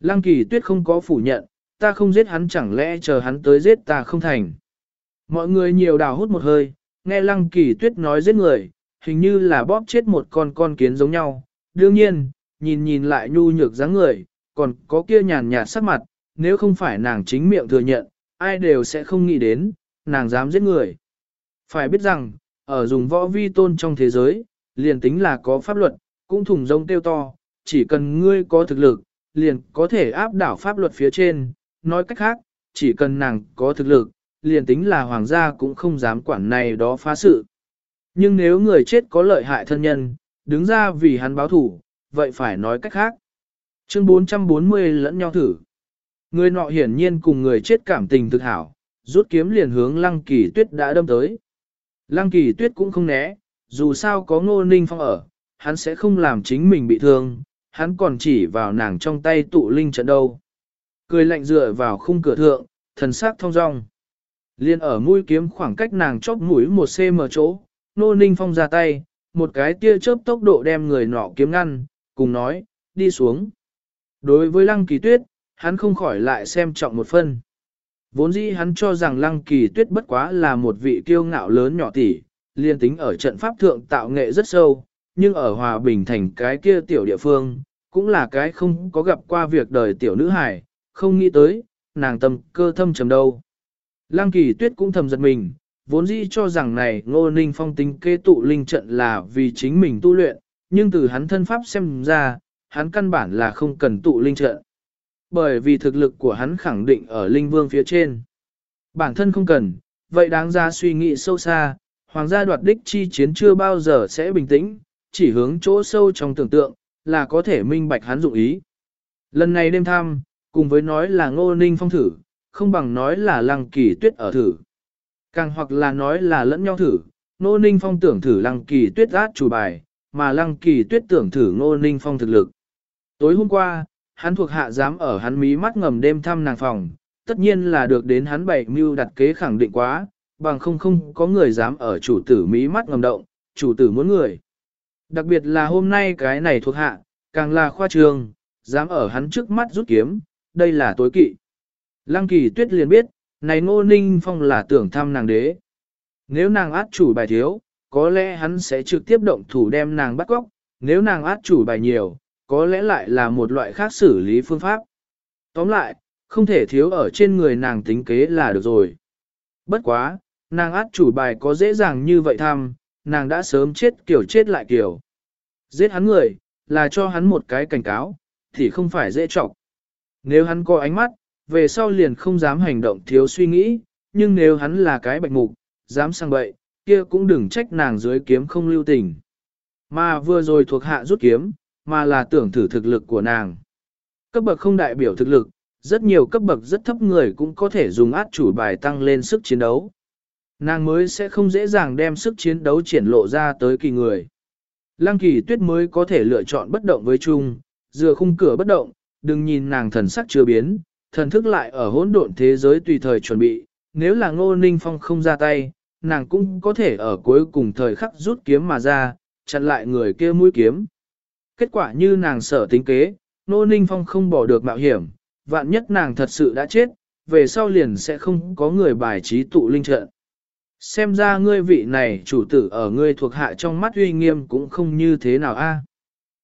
Lăng kỳ tuyết không có phủ nhận, ta không giết hắn chẳng lẽ chờ hắn tới giết ta không thành. Mọi người nhiều đào hút một hơi, nghe lăng kỳ tuyết nói giết người, hình như là bóp chết một con con kiến giống nhau. Đương nhiên, nhìn nhìn lại nhu nhược dáng người, còn có kia nhàn nhạt sắc mặt, nếu không phải nàng chính miệng thừa nhận, ai đều sẽ không nghĩ đến, nàng dám giết người. Phải biết rằng, ở dùng võ vi tôn trong thế giới, liền tính là có pháp luật, cũng thùng rông tiêu to, chỉ cần ngươi có thực lực, liền có thể áp đảo pháp luật phía trên, nói cách khác, chỉ cần nàng có thực lực, liền tính là hoàng gia cũng không dám quản này đó phá sự. Nhưng nếu người chết có lợi hại thân nhân, đứng ra vì hắn báo thủ, vậy phải nói cách khác. Chương 440 lẫn nhau thử. Người nọ hiển nhiên cùng người chết cảm tình thực hảo, rút kiếm liền hướng lăng kỳ tuyết đã đâm tới. Lăng kỳ tuyết cũng không né, dù sao có ngô ninh phong ở, hắn sẽ không làm chính mình bị thương, hắn còn chỉ vào nàng trong tay tụ linh trận đâu. Cười lạnh dựa vào khung cửa thượng, thần sắc thông dong. Liên ở mũi kiếm khoảng cách nàng chóp mũi một cm chỗ, nô ninh phong ra tay, một cái tia chớp tốc độ đem người nọ kiếm ngăn, cùng nói, đi xuống. Đối với lăng kỳ tuyết, hắn không khỏi lại xem trọng một phân. Vốn dĩ hắn cho rằng lăng kỳ tuyết bất quá là một vị kiêu ngạo lớn nhỏ tỷ, liên tính ở trận pháp thượng tạo nghệ rất sâu, nhưng ở hòa bình thành cái kia tiểu địa phương, cũng là cái không có gặp qua việc đời tiểu nữ hài, không nghĩ tới, nàng tâm cơ thâm trầm đâu. Lăng kỳ tuyết cũng thầm giật mình, vốn dĩ cho rằng này ngô ninh phong tính kế tụ linh trận là vì chính mình tu luyện, nhưng từ hắn thân pháp xem ra, hắn căn bản là không cần tụ linh trận. Bởi vì thực lực của hắn khẳng định ở linh vương phía trên. Bản thân không cần, vậy đáng ra suy nghĩ sâu xa, hoàng gia đoạt đích chi chiến chưa bao giờ sẽ bình tĩnh, chỉ hướng chỗ sâu trong tưởng tượng, là có thể minh bạch hắn dụng ý. Lần này đêm thăm, cùng với nói là ngô ninh phong thử, không bằng nói là lăng kỳ tuyết ở thử. Càng hoặc là nói là lẫn nhau thử, ngô ninh phong tưởng thử lăng kỳ tuyết át chủ bài, mà lăng kỳ tuyết tưởng thử ngô ninh phong thực lực. Tối hôm qua, hắn thuộc hạ dám ở hắn mí mắt ngầm đêm thăm nàng phòng, tất nhiên là được đến hắn bảy mưu đặt kế khẳng định quá, bằng không không có người dám ở chủ tử mí mắt ngầm động, chủ tử muốn người. Đặc biệt là hôm nay cái này thuộc hạ, càng là khoa trường, dám ở hắn trước mắt rút kiếm, đây là tối kỵ. Lăng kỳ tuyết liền biết, này ngô ninh phong là tưởng thăm nàng đế. Nếu nàng át chủ bài thiếu, có lẽ hắn sẽ trực tiếp động thủ đem nàng bắt góc, nếu nàng át chủ bài nhiều, có lẽ lại là một loại khác xử lý phương pháp. Tóm lại, không thể thiếu ở trên người nàng tính kế là được rồi. Bất quá, nàng át chủ bài có dễ dàng như vậy thăm, nàng đã sớm chết kiểu chết lại kiểu. Giết hắn người, là cho hắn một cái cảnh cáo, thì không phải dễ trọng. Nếu hắn có ánh mắt, về sau liền không dám hành động thiếu suy nghĩ, nhưng nếu hắn là cái bạch mục, dám sang bậy, kia cũng đừng trách nàng dưới kiếm không lưu tình. Mà vừa rồi thuộc hạ rút kiếm, mà là tưởng thử thực lực của nàng. Cấp bậc không đại biểu thực lực, rất nhiều cấp bậc rất thấp người cũng có thể dùng át chủ bài tăng lên sức chiến đấu. Nàng mới sẽ không dễ dàng đem sức chiến đấu triển lộ ra tới kỳ người. Lăng kỳ tuyết mới có thể lựa chọn bất động với chung, dựa khung cửa bất động, đừng nhìn nàng thần sắc chưa biến, thần thức lại ở hỗn độn thế giới tùy thời chuẩn bị, nếu là ngô ninh phong không ra tay, nàng cũng có thể ở cuối cùng thời khắc rút kiếm mà ra, chặn lại người kia mũi kiếm. Kết quả như nàng sở tính kế, ngô ninh phong không bỏ được mạo hiểm, vạn nhất nàng thật sự đã chết, về sau liền sẽ không có người bài trí tụ linh trận. Xem ra ngươi vị này chủ tử ở ngươi thuộc hạ trong mắt uy nghiêm cũng không như thế nào a.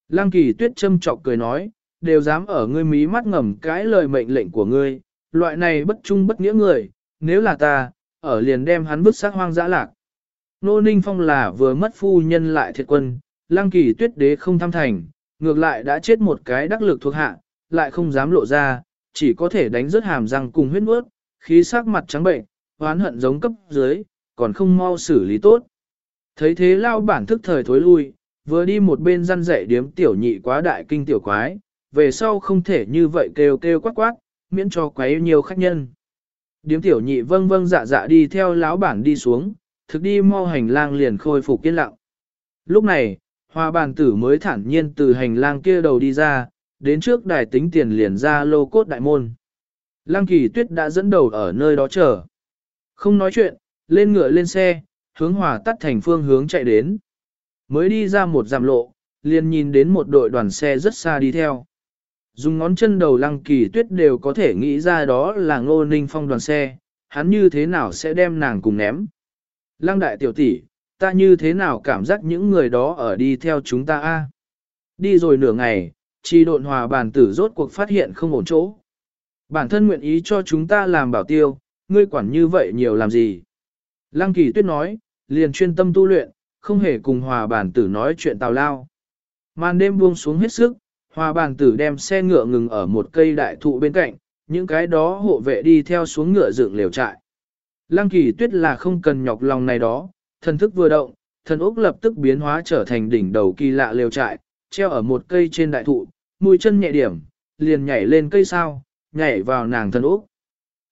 Lăng kỳ tuyết châm trọc cười nói, đều dám ở ngươi mí mắt ngầm cái lời mệnh lệnh của ngươi, loại này bất trung bất nghĩa người, nếu là ta, ở liền đem hắn vứt xác hoang dã lạc. Nô Ninh Phong là vừa mất phu nhân lại thiệt quân, lăng kỳ tuyết đế không tham thành, ngược lại đã chết một cái đắc lực thuộc hạ, lại không dám lộ ra, chỉ có thể đánh rớt hàm răng cùng huyết nuốt, khí sắc mặt trắng bệnh, hoán hận giống cấp dưới, còn không mau xử lý tốt. Thấy thế lao bản thức thời thối lui, vừa đi một bên răn dạy điếm tiểu nhị quá đại kinh tiểu quái, về sau không thể như vậy kêu kêu quát quát, miễn cho quấy nhiều khách nhân. Điếm tiểu nhị vâng vâng dạ dạ đi theo lão bản đi xuống, thực đi mau hành lang liền khôi phục yên lặng. Lúc này, hoa bàn tử mới thản nhiên từ hành lang kia đầu đi ra, đến trước đài tính tiền liền ra lô cốt đại môn. Lăng kỳ tuyết đã dẫn đầu ở nơi đó chờ. Không nói chuyện, lên ngựa lên xe, hướng hòa tắt thành phương hướng chạy đến. Mới đi ra một giảm lộ, liền nhìn đến một đội đoàn xe rất xa đi theo. Dùng ngón chân đầu lăng kỳ tuyết đều có thể nghĩ ra đó là ngô ninh phong đoàn xe, hắn như thế nào sẽ đem nàng cùng ném. Lăng đại tiểu tỷ, ta như thế nào cảm giác những người đó ở đi theo chúng ta a? Đi rồi nửa ngày, chi độn hòa bàn tử rốt cuộc phát hiện không ổn chỗ. Bản thân nguyện ý cho chúng ta làm bảo tiêu, ngươi quản như vậy nhiều làm gì? Lăng kỳ tuyết nói, liền chuyên tâm tu luyện, không hề cùng hòa bản tử nói chuyện tào lao. Màn đêm buông xuống hết sức, Hoa bàn tử đem xe ngựa ngừng ở một cây đại thụ bên cạnh, những cái đó hộ vệ đi theo xuống ngựa dựng liều trại. Lăng kỳ tuyết là không cần nhọc lòng này đó, thần thức vừa động, thần ốc lập tức biến hóa trở thành đỉnh đầu kỳ lạ liều trại, treo ở một cây trên đại thụ, mũi chân nhẹ điểm, liền nhảy lên cây sao, nhảy vào nàng thần ốc.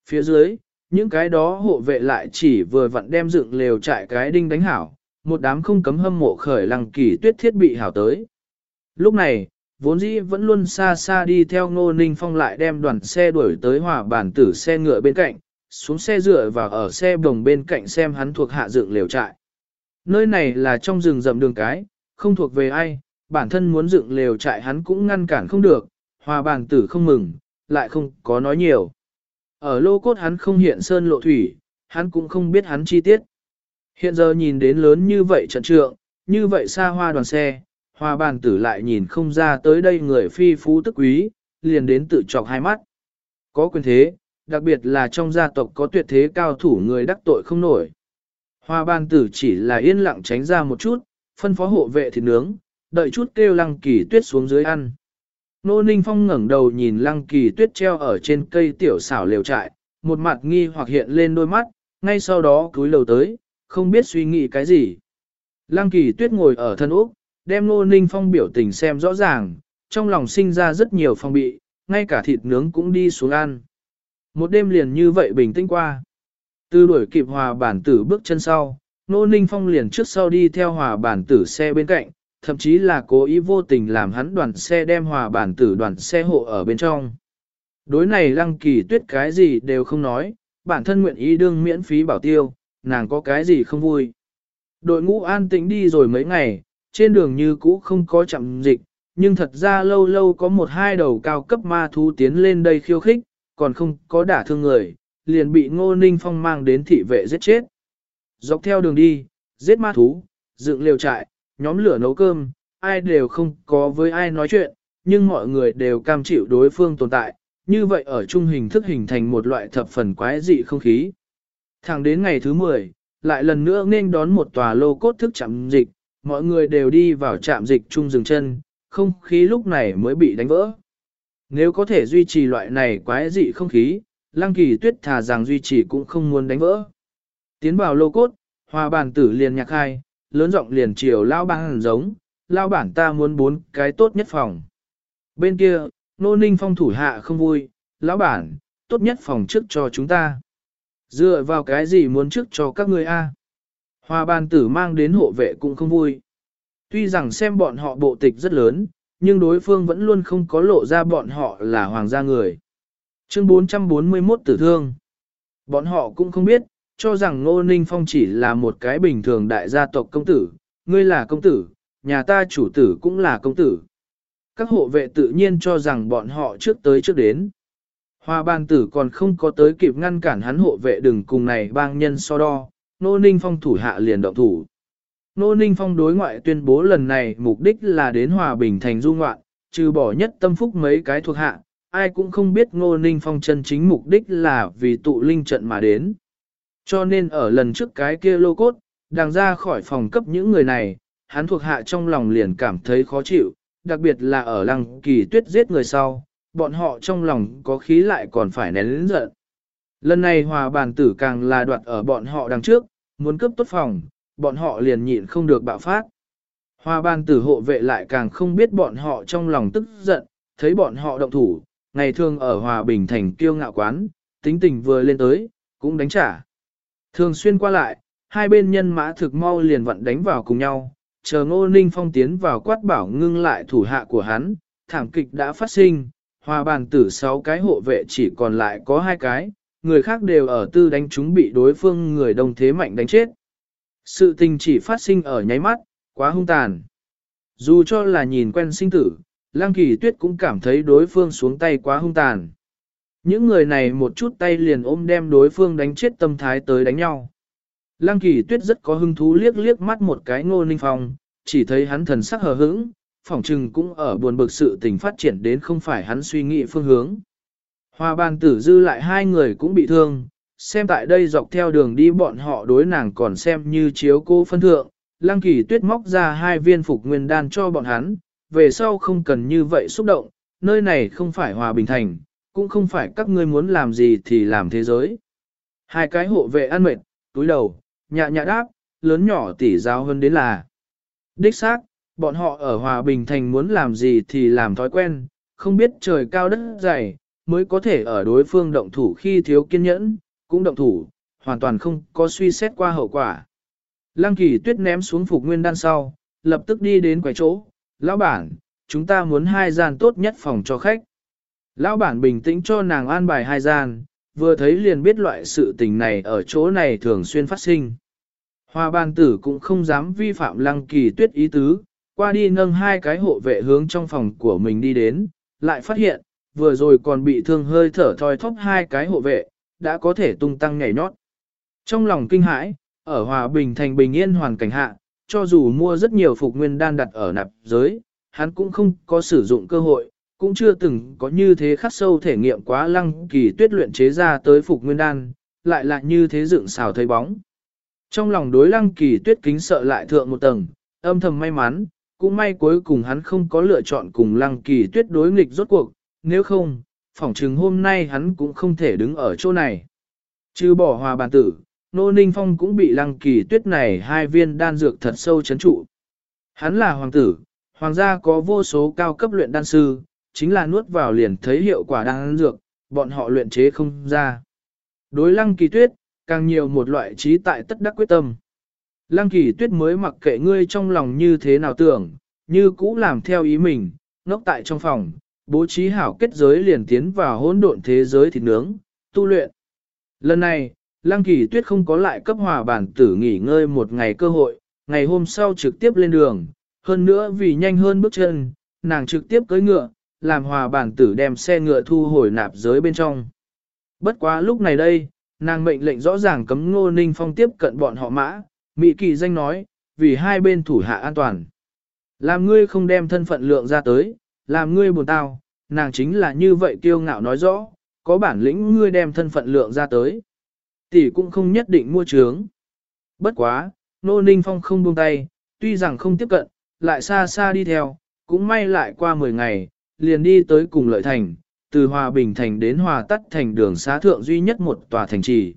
Phía dưới, những cái đó hộ vệ lại chỉ vừa vặn đem dựng lều trại cái đinh đánh hảo, một đám không cấm hâm mộ khởi lăng kỳ tuyết thiết bị hảo tới. Lúc này, vốn dĩ vẫn luôn xa xa đi theo ngô ninh phong lại đem đoàn xe đuổi tới hòa bản tử xe ngựa bên cạnh, xuống xe dựa và ở xe bồng bên cạnh xem hắn thuộc hạ dựng lều trại. Nơi này là trong rừng rậm đường cái, không thuộc về ai, bản thân muốn dựng lều trại hắn cũng ngăn cản không được, hòa bản tử không mừng, lại không có nói nhiều. Ở lô cốt hắn không hiện sơn lộ thủy, hắn cũng không biết hắn chi tiết. Hiện giờ nhìn đến lớn như vậy trận trượng, như vậy xa hoa đoàn xe, hoa bàn tử lại nhìn không ra tới đây người phi phú tức quý, liền đến tự chọc hai mắt. Có quyền thế, đặc biệt là trong gia tộc có tuyệt thế cao thủ người đắc tội không nổi. Hoa bàn tử chỉ là yên lặng tránh ra một chút, phân phó hộ vệ thịt nướng, đợi chút kêu lăng kỳ tuyết xuống dưới ăn. Nô Ninh Phong ngẩng đầu nhìn lăng kỳ tuyết treo ở trên cây tiểu xảo lều trại, một mặt nghi hoặc hiện lên đôi mắt, ngay sau đó cúi lầu tới, không biết suy nghĩ cái gì. Lăng kỳ tuyết ngồi ở thân úc, đem Nô Ninh Phong biểu tình xem rõ ràng, trong lòng sinh ra rất nhiều phong bị, ngay cả thịt nướng cũng đi xuống ăn. Một đêm liền như vậy bình tĩnh qua. Từ đuổi kịp hòa bản tử bước chân sau, Nô Ninh Phong liền trước sau đi theo hòa bản tử xe bên cạnh, thậm chí là cố ý vô tình làm hắn đoàn xe đem hòa bản tử đoàn xe hộ ở bên trong. Đối này lăng kỳ tuyết cái gì đều không nói, bản thân nguyện ý đương miễn phí bảo tiêu, nàng có cái gì không vui. Đội ngũ an tĩnh đi rồi mấy ngày, trên đường như cũ không có chậm dịch, nhưng thật ra lâu lâu có một hai đầu cao cấp ma thú tiến lên đây khiêu khích, còn không có đả thương người, liền bị ngô ninh phong mang đến thị vệ giết chết. Dọc theo đường đi, giết ma thú, dựng liều trại, nhóm lửa nấu cơm, ai đều không có với ai nói chuyện, nhưng mọi người đều cam chịu đối phương tồn tại, như vậy ở trung hình thức hình thành một loại thập phần quái dị không khí. Thẳng đến ngày thứ 10, lại lần nữa nên đón một tòa lô cốt thức chạm dịch, mọi người đều đi vào trạm dịch chung dừng chân, không khí lúc này mới bị đánh vỡ. Nếu có thể duy trì loại này quái dị không khí, lăng kỳ tuyết thà rằng duy trì cũng không muốn đánh vỡ. Tiến vào lô cốt, hòa bàn tử liền nhạc hai, lớn giọng liền chiều lao bản giống, lao bản ta muốn bốn cái tốt nhất phòng. Bên kia, nô ninh phong thủ hạ không vui, lão bản, tốt nhất phòng trước cho chúng ta. Dựa vào cái gì muốn trước cho các ngươi a? Hoa bàn tử mang đến hộ vệ cũng không vui. Tuy rằng xem bọn họ bộ tịch rất lớn, nhưng đối phương vẫn luôn không có lộ ra bọn họ là hoàng gia người. Chương 441 tử thương. Bọn họ cũng không biết, cho rằng Ngô Ninh Phong chỉ là một cái bình thường đại gia tộc công tử, ngươi là công tử, nhà ta chủ tử cũng là công tử. Các hộ vệ tự nhiên cho rằng bọn họ trước tới trước đến. Hoa ban tử còn không có tới kịp ngăn cản hắn hộ vệ đừng cùng này bang nhân so đo, Nô Ninh Phong thủ hạ liền động thủ. Nô Ninh Phong đối ngoại tuyên bố lần này mục đích là đến hòa bình thành du ngoạn, trừ bỏ nhất tâm phúc mấy cái thuộc hạ, ai cũng không biết Nô Ninh Phong chân chính mục đích là vì tụ linh trận mà đến. Cho nên ở lần trước cái kia lô cốt, đang ra khỏi phòng cấp những người này, hắn thuộc hạ trong lòng liền cảm thấy khó chịu, đặc biệt là ở lăng kỳ tuyết giết người sau, bọn họ trong lòng có khí lại còn phải nén lĩnh giận. Lần này hòa bàn tử càng là đoạt ở bọn họ đằng trước, muốn cướp tốt phòng, bọn họ liền nhịn không được bạo phát. Hòa bàn tử hộ vệ lại càng không biết bọn họ trong lòng tức giận, thấy bọn họ động thủ, ngày thường ở hòa bình thành kiêu ngạo quán, tính tình vừa lên tới, cũng đánh trả. Thường xuyên qua lại, hai bên nhân mã thực mau liền vận đánh vào cùng nhau, chờ ngô ninh phong tiến vào quát bảo ngưng lại thủ hạ của hắn, thảm kịch đã phát sinh, hòa bàn tử sáu cái hộ vệ chỉ còn lại có hai cái, người khác đều ở tư đánh chúng bị đối phương người đồng thế mạnh đánh chết. Sự tình chỉ phát sinh ở nháy mắt, quá hung tàn. Dù cho là nhìn quen sinh tử, Lăng Kỳ Tuyết cũng cảm thấy đối phương xuống tay quá hung tàn. Những người này một chút tay liền ôm đem đối phương đánh chết tâm thái tới đánh nhau. Lăng Kỳ Tuyết rất có hứng thú liếc liếc mắt một cái ngô ninh phong, chỉ thấy hắn thần sắc hờ hững, phỏng trừng cũng ở buồn bực sự tình phát triển đến không phải hắn suy nghĩ phương hướng. Hoa bàn tử dư lại hai người cũng bị thương, xem tại đây dọc theo đường đi bọn họ đối nàng còn xem như chiếu cô phân thượng, lăng kỳ tuyết móc ra hai viên phục nguyên đan cho bọn hắn, về sau không cần như vậy xúc động, nơi này không phải hòa bình thành, cũng không phải các ngươi muốn làm gì thì làm thế giới. Hai cái hộ vệ ăn mệt, túi đầu, nhạ nhạ đáp, lớn nhỏ tỉ giáo hơn đến là. Đích xác, bọn họ ở hòa bình thành muốn làm gì thì làm thói quen, không biết trời cao đất dày, mới có thể ở đối phương động thủ khi thiếu kiên nhẫn, cũng động thủ, hoàn toàn không có suy xét qua hậu quả. Lăng kỳ tuyết ném xuống phục nguyên đan sau, lập tức đi đến quầy chỗ, lão bản, chúng ta muốn hai gian tốt nhất phòng cho khách. Lão bản bình tĩnh cho nàng an bài hai gian, vừa thấy liền biết loại sự tình này ở chỗ này thường xuyên phát sinh. Hoa bàn tử cũng không dám vi phạm lăng kỳ tuyết ý tứ, qua đi nâng hai cái hộ vệ hướng trong phòng của mình đi đến, lại phát hiện, vừa rồi còn bị thương hơi thở thoi thóp hai cái hộ vệ, đã có thể tung tăng nhảy nhót. Trong lòng kinh hãi, ở Hòa Bình thành bình yên hoàn cảnh hạ, cho dù mua rất nhiều phục nguyên đan đặt ở nạp giới, hắn cũng không có sử dụng cơ hội, cũng chưa từng có như thế khắc sâu thể nghiệm quá lăng kỳ tuyết luyện chế ra tới phục nguyên đan, lại lại như thế dựng xào thấy bóng. Trong lòng đối lăng kỳ tuyết kính sợ lại thượng một tầng, âm thầm may mắn, cũng may cuối cùng hắn không có lựa chọn cùng lăng kỳ tuyết đối nghịch rốt cuộc, nếu không, phỏng chừng hôm nay hắn cũng không thể đứng ở chỗ này. Chứ bỏ hòa bàn tử, Nô Ninh Phong cũng bị lăng kỳ tuyết này hai viên đan dược thật sâu chấn trụ. Hắn là hoàng tử, hoàng gia có vô số cao cấp luyện đan sư, chính là nuốt vào liền thấy hiệu quả đan dược, bọn họ luyện chế không ra. Đối lăng kỳ tuyết, càng nhiều một loại trí tại tất đắc quyết tâm. Lăng kỳ tuyết mới mặc kệ ngươi trong lòng như thế nào tưởng, như cũ làm theo ý mình, ngốc tại trong phòng, bố trí hảo kết giới liền tiến vào hỗn độn thế giới thịt nướng, tu luyện. Lần này, Lăng Kỳ Tuyết không có lại cấp hòa bản tử nghỉ ngơi một ngày cơ hội, ngày hôm sau trực tiếp lên đường, hơn nữa vì nhanh hơn bước chân, nàng trực tiếp cưỡi ngựa, làm hòa bản tử đem xe ngựa thu hồi nạp giới bên trong. Bất quá lúc này đây, nàng mệnh lệnh rõ ràng cấm ngô ninh phong tiếp cận bọn họ mã, Mỹ kỳ danh nói, vì hai bên thủ hạ an toàn. Làm ngươi không đem thân phận lượng ra tới, làm ngươi buồn tao, nàng chính là như vậy kiêu ngạo nói rõ, có bản lĩnh ngươi đem thân phận lượng ra tới. Tỷ cũng không nhất định mua trướng. Bất quá, nô ninh phong không buông tay, tuy rằng không tiếp cận, lại xa xa đi theo, cũng may lại qua 10 ngày, liền đi tới cùng lợi thành, từ Hòa Bình Thành đến Hòa Tắt Thành đường xá thượng duy nhất một tòa thành trì.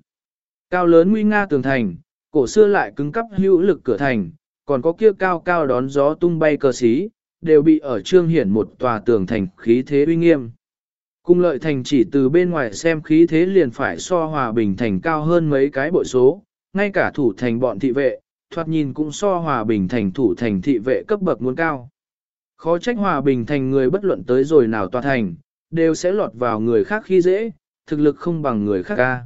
Cao lớn nguy nga tường thành, cổ xưa lại cứng cắp hữu lực cửa thành, còn có kia cao cao đón gió tung bay cờ xí, đều bị ở trương hiển một tòa tường thành khí thế uy nghiêm. Cung lợi thành chỉ từ bên ngoài xem khí thế liền phải so hòa bình thành cao hơn mấy cái bội số, ngay cả thủ thành bọn thị vệ, thoạt nhìn cũng so hòa bình thành thủ thành thị vệ cấp bậc muốn cao. Khó trách hòa bình thành người bất luận tới rồi nào tòa thành, đều sẽ lọt vào người khác khi dễ, thực lực không bằng người khác ca.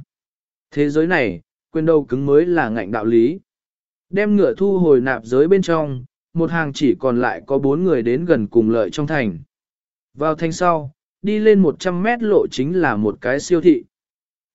Thế giới này, quyền đầu cứng mới là ngạnh đạo lý. Đem ngựa thu hồi nạp giới bên trong, một hàng chỉ còn lại có bốn người đến gần cùng lợi trong thành. Vào thành sau, đi lên 100 mét lộ chính là một cái siêu thị.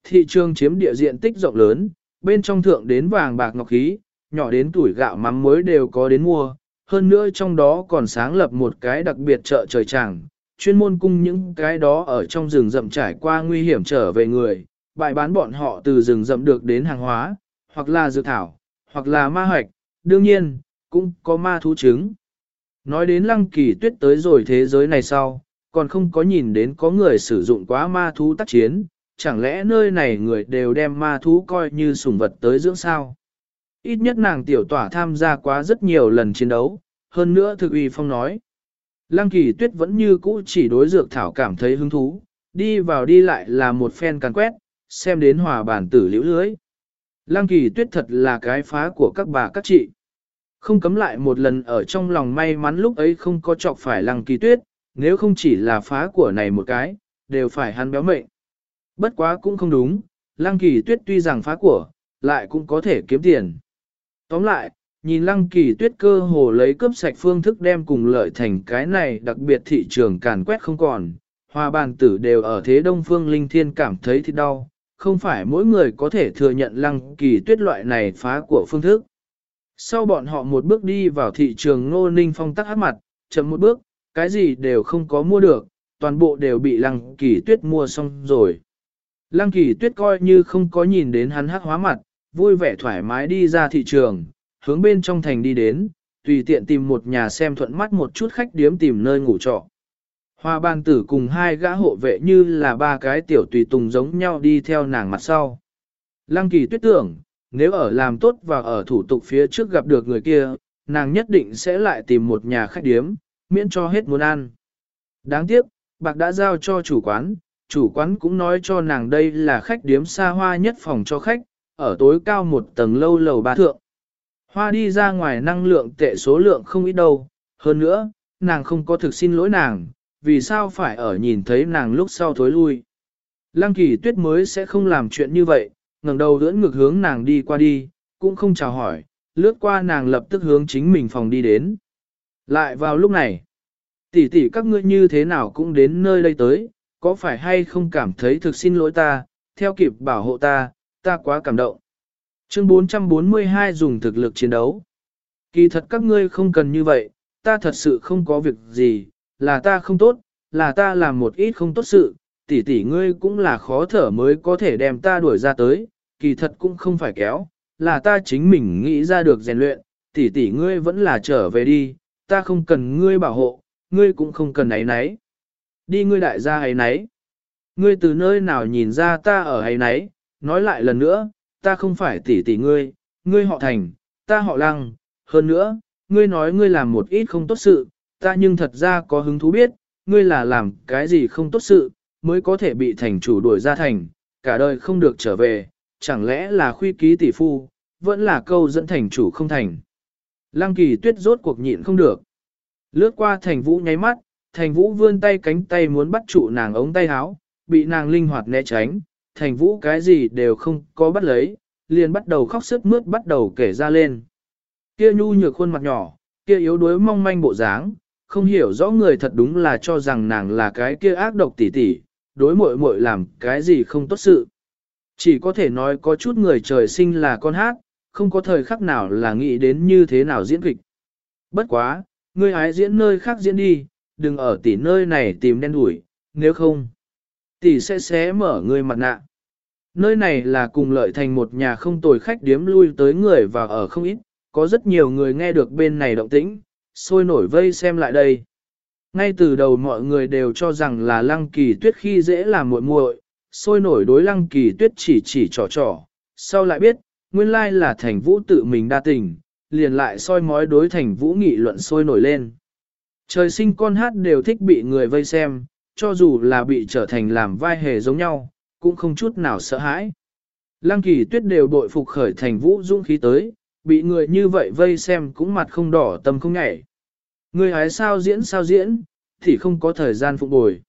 Thị trường chiếm địa diện tích rộng lớn, bên trong thượng đến vàng bạc ngọc khí, nhỏ đến tuổi gạo mắm muối đều có đến mua, hơn nữa trong đó còn sáng lập một cái đặc biệt chợ trời tràng, chuyên môn cung những cái đó ở trong rừng rậm trải qua nguy hiểm trở về người, bại bán bọn họ từ rừng rậm được đến hàng hóa, hoặc là dược thảo, hoặc là ma hoạch, đương nhiên, cũng có ma thú trứng. Nói đến lăng kỳ tuyết tới rồi thế giới này sau, còn không có nhìn đến có người sử dụng quá ma thú tác chiến, chẳng lẽ nơi này người đều đem ma thú coi như sủng vật tới dưỡng sao? Ít nhất nàng tiểu tỏa tham gia quá rất nhiều lần chiến đấu, hơn nữa thực uy phong nói. Lăng kỳ tuyết vẫn như cũ chỉ đối dược thảo cảm thấy hứng thú, đi vào đi lại là một phen càn quét, xem đến hòa bản tử liễu lưới. Lăng kỳ tuyết thật là cái phá của các bà các chị. Không cấm lại một lần ở trong lòng may mắn lúc ấy không có chọc phải lăng kỳ tuyết, nếu không chỉ là phá của này một cái, đều phải hắn béo mệnh. Bất quá cũng không đúng, lăng kỳ tuyết tuy rằng phá của, lại cũng có thể kiếm tiền. Tóm lại, nhìn lăng kỳ tuyết cơ hồ lấy cướp sạch phương thức đem cùng lợi thành cái này đặc biệt thị trường càn quét không còn, hòa bàn tử đều ở thế đông phương linh thiên cảm thấy thì đau, không phải mỗi người có thể thừa nhận lăng kỳ tuyết loại này phá của phương thức. Sau bọn họ một bước đi vào thị trường ngô ninh phong tắc hát mặt, chậm một bước, cái gì đều không có mua được, toàn bộ đều bị lăng kỳ tuyết mua xong rồi. Lăng kỳ tuyết coi như không có nhìn đến hắn hắc hóa mặt, vui vẻ thoải mái đi ra thị trường, hướng bên trong thành đi đến, tùy tiện tìm một nhà xem thuận mắt một chút khách điếm tìm nơi ngủ trọ. Hoa ban tử cùng hai gã hộ vệ như là ba cái tiểu tùy tùng giống nhau đi theo nàng mặt sau. Lăng kỳ tuyết tưởng, nếu ở làm tốt và ở thủ tục phía trước gặp được người kia, nàng nhất định sẽ lại tìm một nhà khách điếm, miễn cho hết muốn ăn. Đáng tiếc, bạc đã giao cho chủ quán, chủ quán cũng nói cho nàng đây là khách điếm xa hoa nhất phòng cho khách, ở tối cao một tầng lâu lầu ba thượng. Hoa đi ra ngoài năng lượng tệ số lượng không ít đâu, hơn nữa, nàng không có thực xin lỗi nàng, vì sao phải ở nhìn thấy nàng lúc sau thối lui. Lăng kỳ tuyết mới sẽ không làm chuyện như vậy, ngẩng đầu ưỡn ngược hướng nàng đi qua đi, cũng không chào hỏi, lướt qua nàng lập tức hướng chính mình phòng đi đến. Lại vào lúc này, tỷ tỷ các ngươi như thế nào cũng đến nơi đây tới, có phải hay không cảm thấy thực xin lỗi ta, theo kịp bảo hộ ta, ta quá cảm động. Chương 442 dùng thực lực chiến đấu. Kỳ thật các ngươi không cần như vậy, ta thật sự không có việc gì, là ta không tốt, là ta làm một ít không tốt sự, tỷ tỷ ngươi cũng là khó thở mới có thể đem ta đuổi ra tới, kỳ thật cũng không phải kéo, là ta chính mình nghĩ ra được rèn luyện, tỷ tỷ ngươi vẫn là trở về đi, ta không cần ngươi bảo hộ, ngươi cũng không cần ấy nấy. Đi ngươi đại gia ấy nấy. Ngươi từ nơi nào nhìn ra ta ở ấy nấy, nói lại lần nữa, ta không phải tỷ tỷ ngươi, ngươi họ thành, ta họ lăng, hơn nữa, ngươi nói ngươi làm một ít không tốt sự, ta nhưng thật ra có hứng thú biết, ngươi là làm cái gì không tốt sự, mới có thể bị thành chủ đuổi ra thành, cả đời không được trở về, chẳng lẽ là khuy ký tỷ phu, vẫn là câu dẫn thành chủ không thành. Lăng kỳ tuyết rốt cuộc nhịn không được. Lướt qua thành vũ nháy mắt, thành vũ vươn tay cánh tay muốn bắt trụ nàng ống tay áo, bị nàng linh hoạt né tránh, thành vũ cái gì đều không có bắt lấy, liền bắt đầu khóc sức mướt bắt đầu kể ra lên. Kia nhu nhược khuôn mặt nhỏ, kia yếu đuối mong manh bộ dáng, không hiểu rõ người thật đúng là cho rằng nàng là cái kia ác độc tỷ tỷ đối muội muội làm cái gì không tốt sự. Chỉ có thể nói có chút người trời sinh là con hát, không có thời khắc nào là nghĩ đến như thế nào diễn kịch. Bất quá, ngươi hái diễn nơi khác diễn đi, đừng ở tỷ nơi này tìm đen đuổi, nếu không, tỷ sẽ xé mở ngươi mặt nạ. Nơi này là cùng lợi thành một nhà không tồi khách điếm lui tới người và ở không ít, có rất nhiều người nghe được bên này động tĩnh, sôi nổi vây xem lại đây. Ngay từ đầu mọi người đều cho rằng là lăng kỳ tuyết khi dễ làm muội muội, sôi nổi đối lăng kỳ tuyết chỉ chỉ trò trò, sau lại biết, nguyên lai là thành vũ tự mình đa tình, liền lại soi mói đối thành vũ nghị luận sôi nổi lên. Trời sinh con hát đều thích bị người vây xem, cho dù là bị trở thành làm vai hề giống nhau, cũng không chút nào sợ hãi. Lăng kỳ tuyết đều bội phục khởi thành vũ dũng khí tới, bị người như vậy vây xem cũng mặt không đỏ tâm không nhảy. Người hái sao diễn sao diễn, thì không có thời gian phục bồi.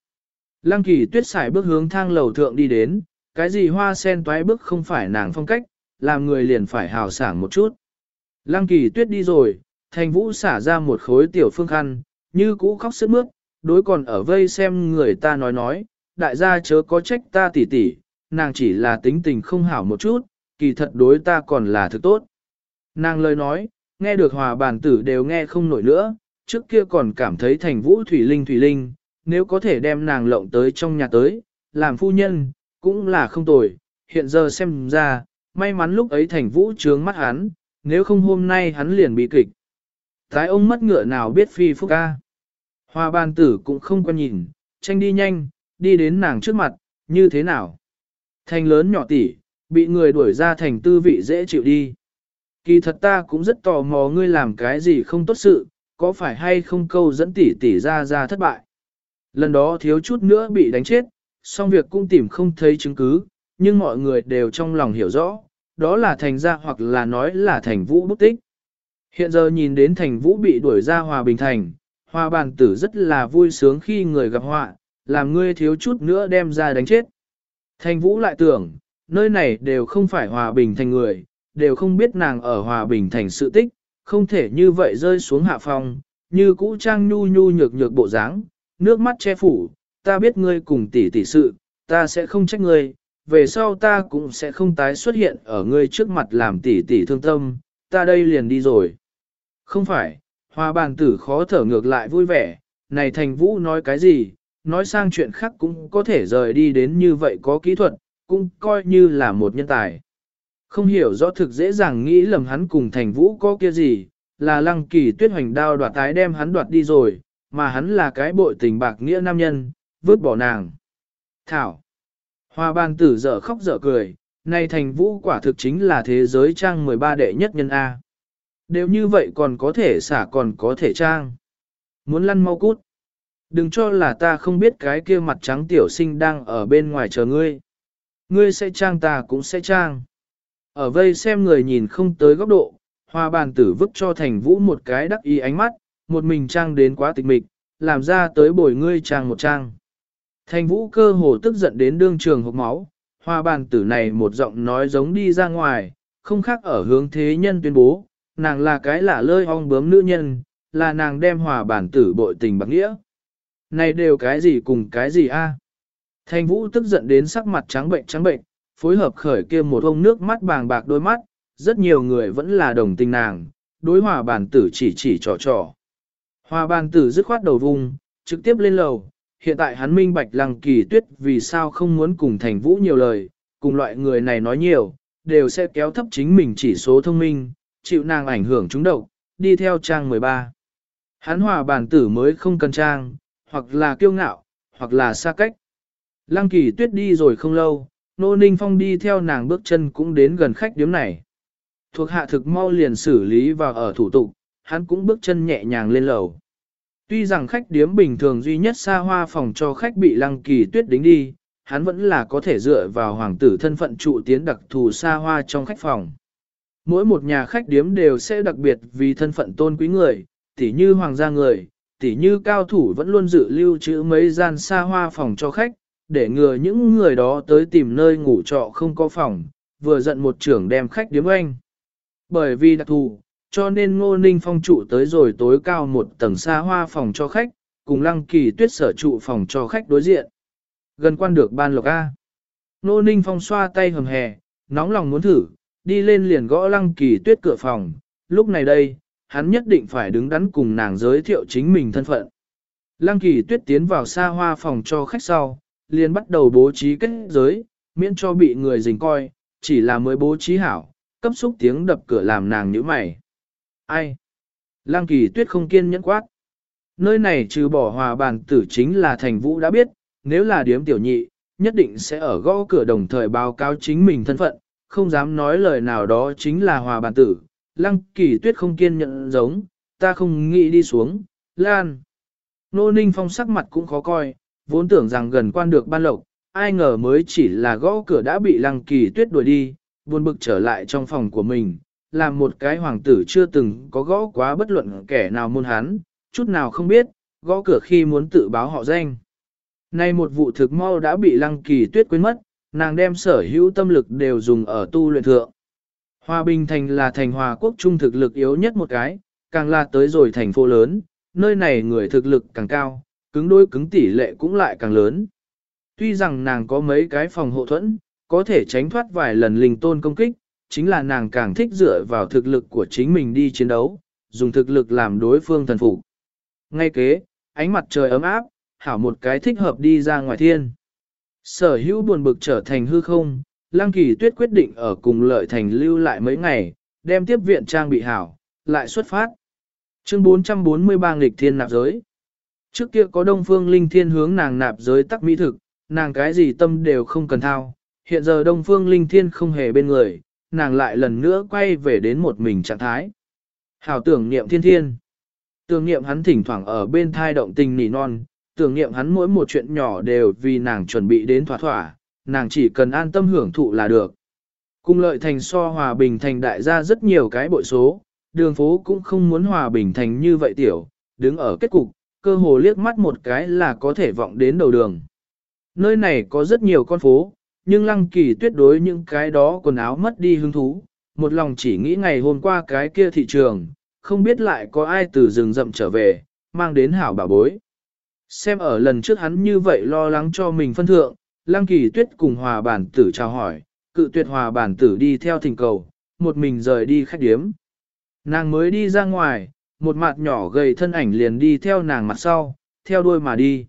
Lăng kỳ tuyết xài bước hướng thang lầu thượng đi đến, cái gì hoa sen toái bước không phải nàng phong cách, làm người liền phải hào sảng một chút. Lăng kỳ tuyết đi rồi, thành vũ xả ra một khối tiểu phương khăn, như cũ khóc sức mướt, đối còn ở vây xem người ta nói nói, đại gia chớ có trách ta tỉ tỉ, nàng chỉ là tính tình không hảo một chút, kỳ thật đối ta còn là thứ tốt. Nàng lời nói, nghe được hòa bản tử đều nghe không nổi nữa, trước kia còn cảm thấy thành vũ thủy linh thủy linh, nếu có thể đem nàng lộng tới trong nhà tới, làm phu nhân, cũng là không tồi, hiện giờ xem ra, may mắn lúc ấy thành vũ trướng mắt hắn, nếu không hôm nay hắn liền bị kịch. Thái ông mất ngựa nào biết phi phúc ca. Hoa ban tử cũng không quan nhìn, tranh đi nhanh, đi đến nàng trước mặt, như thế nào? Thành lớn nhỏ tỷ, bị người đuổi ra thành tư vị dễ chịu đi. Kỳ thật ta cũng rất tò mò ngươi làm cái gì không tốt sự, có phải hay không câu dẫn tỷ tỷ ra ra thất bại. Lần đó thiếu chút nữa bị đánh chết, song việc cũng tìm không thấy chứng cứ, nhưng mọi người đều trong lòng hiểu rõ, đó là thành ra hoặc là nói là thành vũ bút tích. Hiện giờ nhìn đến thành vũ bị đuổi ra hòa bình thành, hòa bàn tử rất là vui sướng khi người gặp họa, làm ngươi thiếu chút nữa đem ra đánh chết. Thành vũ lại tưởng, nơi này đều không phải hòa bình thành người, đều không biết nàng ở hòa bình thành sự tích, không thể như vậy rơi xuống hạ phong, như cũ trang nhu nhu nhược nhược bộ dáng, nước mắt che phủ, ta biết ngươi cùng tỷ tỷ sự, ta sẽ không trách ngươi, về sau ta cũng sẽ không tái xuất hiện ở ngươi trước mặt làm tỷ tỷ thương tâm, ta đây liền đi rồi. Không phải, hoa bàn tử khó thở ngược lại vui vẻ, này thành vũ nói cái gì, nói sang chuyện khác cũng có thể rời đi đến như vậy có kỹ thuật, cũng coi như là một nhân tài. Không hiểu rõ thực dễ dàng nghĩ lầm hắn cùng thành vũ có kia gì, là lăng kỳ tuyết hoành đao đoạt tái đem hắn đoạt đi rồi, mà hắn là cái bội tình bạc nghĩa nam nhân, vứt bỏ nàng. Thảo. Hoa bàn tử dở khóc dở cười, nay thành vũ quả thực chính là thế giới trang 13 đệ nhất nhân A. Đều như vậy còn có thể xả còn có thể trang. Muốn lăn mau cút. Đừng cho là ta không biết cái kia mặt trắng tiểu sinh đang ở bên ngoài chờ ngươi. Ngươi sẽ trang ta cũng sẽ trang. Ở vây xem người nhìn không tới góc độ, hoa bàn tử vứt cho thành vũ một cái đắc ý ánh mắt, một mình trang đến quá tịch mịch, làm ra tới bồi ngươi trang một trang. Thành vũ cơ hồ tức giận đến đương trường hộp máu, hoa bàn tử này một giọng nói giống đi ra ngoài, không khác ở hướng thế nhân tuyên bố, nàng là cái lạ lơi ong bướm nữ nhân, là nàng đem hòa bản tử bội tình bạc nghĩa. Này đều cái gì cùng cái gì a? Thành vũ tức giận đến sắc mặt trắng bệnh trắng bệnh, phối hợp khởi kia một ông nước mắt bàng bạc đôi mắt, rất nhiều người vẫn là đồng tình nàng, đối hòa bàn tử chỉ chỉ trò trò. Hòa bàn tử dứt khoát đầu vùng, trực tiếp lên lầu, hiện tại hắn minh bạch lăng kỳ tuyết vì sao không muốn cùng thành vũ nhiều lời, cùng loại người này nói nhiều, đều sẽ kéo thấp chính mình chỉ số thông minh, chịu nàng ảnh hưởng chúng độc, đi theo trang 13. Hắn hòa bàn tử mới không cần trang, hoặc là kiêu ngạo, hoặc là xa cách. Lăng kỳ tuyết đi rồi không lâu, nô ninh phong đi theo nàng bước chân cũng đến gần khách điếm này. Thuộc hạ thực mau liền xử lý và ở thủ tục, hắn cũng bước chân nhẹ nhàng lên lầu. Tuy rằng khách điếm bình thường duy nhất xa hoa phòng cho khách bị lăng kỳ tuyết đính đi, hắn vẫn là có thể dựa vào hoàng tử thân phận trụ tiến đặc thù xa hoa trong khách phòng. Mỗi một nhà khách điếm đều sẽ đặc biệt vì thân phận tôn quý người, tỉ như hoàng gia người, tỉ như cao thủ vẫn luôn dự lưu trữ mấy gian xa hoa phòng cho khách, để ngừa những người đó tới tìm nơi ngủ trọ không có phòng, vừa giận một trưởng đem khách điếm anh. Bởi vì đặc thù, cho nên ngô ninh phong trụ tới rồi tối cao một tầng xa hoa phòng cho khách, cùng lăng kỳ tuyết sở trụ phòng cho khách đối diện. Gần quan được ban lộc A. Ngô ninh phong xoa tay hầm hè, nóng lòng muốn thử, đi lên liền gõ lăng kỳ tuyết cửa phòng, lúc này đây, hắn nhất định phải đứng đắn cùng nàng giới thiệu chính mình thân phận. Lăng kỳ tuyết tiến vào xa hoa phòng cho khách sau, liền bắt đầu bố trí kết giới, miễn cho bị người dình coi, chỉ là mới bố trí hảo, cấp xúc tiếng đập cửa làm nàng nhíu mày. Ai? Lăng kỳ tuyết không kiên nhẫn quát. Nơi này trừ bỏ hòa bàn tử chính là thành vũ đã biết, nếu là điếm tiểu nhị, nhất định sẽ ở gõ cửa đồng thời báo cáo chính mình thân phận, không dám nói lời nào đó chính là hòa bàn tử. Lăng kỳ tuyết không kiên nhẫn giống, ta không nghĩ đi xuống, lan. Nô ninh phong sắc mặt cũng khó coi, vốn tưởng rằng gần quan được ban lộc, ai ngờ mới chỉ là gõ cửa đã bị lăng kỳ tuyết đuổi đi, buồn bực trở lại trong phòng của mình, làm một cái hoàng tử chưa từng có gõ quá bất luận kẻ nào môn hắn, chút nào không biết, gõ cửa khi muốn tự báo họ danh. Nay một vụ thực mau đã bị lăng kỳ tuyết quên mất, nàng đem sở hữu tâm lực đều dùng ở tu luyện thượng. Hòa Bình Thành là thành hòa quốc trung thực lực yếu nhất một cái, càng là tới rồi thành phố lớn, nơi này người thực lực càng cao, cứng đôi cứng tỷ lệ cũng lại càng lớn. Tuy rằng nàng có mấy cái phòng hộ thuẫn, có thể tránh thoát vài lần linh tôn công kích, chính là nàng càng thích dựa vào thực lực của chính mình đi chiến đấu, dùng thực lực làm đối phương thần phục. Ngay kế, ánh mặt trời ấm áp, hảo một cái thích hợp đi ra ngoài thiên. Sở hữu buồn bực trở thành hư không, Lăng Kỳ Tuyết quyết định ở cùng lợi thành lưu lại mấy ngày, đem tiếp viện trang bị hảo, lại xuất phát. Chương 443 nghịch thiên nạp giới. Trước kia có Đông Phương Linh Thiên hướng nàng nạp giới tắc mỹ thực, nàng cái gì tâm đều không cần thao. Hiện giờ Đông Phương Linh Thiên không hề bên người, nàng lại lần nữa quay về đến một mình trạng thái. Hảo tưởng niệm thiên thiên. Tưởng niệm hắn thỉnh thoảng ở bên thai động tình nỉ non, tưởng niệm hắn mỗi một chuyện nhỏ đều vì nàng chuẩn bị đến thỏa thỏa, nàng chỉ cần an tâm hưởng thụ là được. Cung lợi thành so hòa bình thành đại gia rất nhiều cái bội số, đường phố cũng không muốn hòa bình thành như vậy tiểu, đứng ở kết cục, cơ hồ liếc mắt một cái là có thể vọng đến đầu đường. Nơi này có rất nhiều con phố, nhưng lăng kỳ tuyệt đối những cái đó quần áo mất đi hứng thú, một lòng chỉ nghĩ ngày hôm qua cái kia thị trường, không biết lại có ai từ rừng rậm trở về, mang đến hảo bảo bối. Xem ở lần trước hắn như vậy lo lắng cho mình phân thượng, lăng kỳ tuyết cùng hòa bản tử chào hỏi, cự tuyệt hòa bản tử đi theo thỉnh cầu, một mình rời đi khách điếm. Nàng mới đi ra ngoài, một mặt nhỏ gầy thân ảnh liền đi theo nàng mặt sau, theo đuôi mà đi.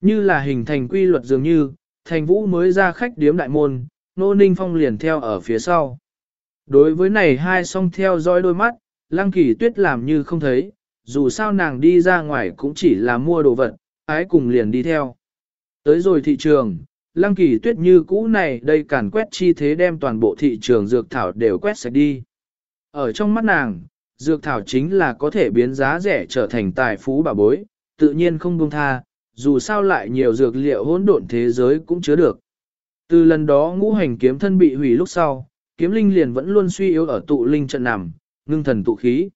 Như là hình thành quy luật dường như, thành vũ mới ra khách điếm đại môn, nô ninh phong liền theo ở phía sau. Đối với này hai song theo dõi đôi mắt, lăng kỳ tuyết làm như không thấy, dù sao nàng đi ra ngoài cũng chỉ là mua đồ vật, ái cùng liền đi theo. Tới rồi thị trường, lăng kỳ tuyết như cũ này đây càn quét chi thế đem toàn bộ thị trường dược thảo đều quét sạch đi. Ở trong mắt nàng, dược thảo chính là có thể biến giá rẻ trở thành tài phú bà bối, tự nhiên không buông tha, dù sao lại nhiều dược liệu hỗn độn thế giới cũng chứa được. Từ lần đó ngũ hành kiếm thân bị hủy lúc sau, kiếm linh liền vẫn luôn suy yếu ở tụ linh trận nằm, ngưng thần tụ khí.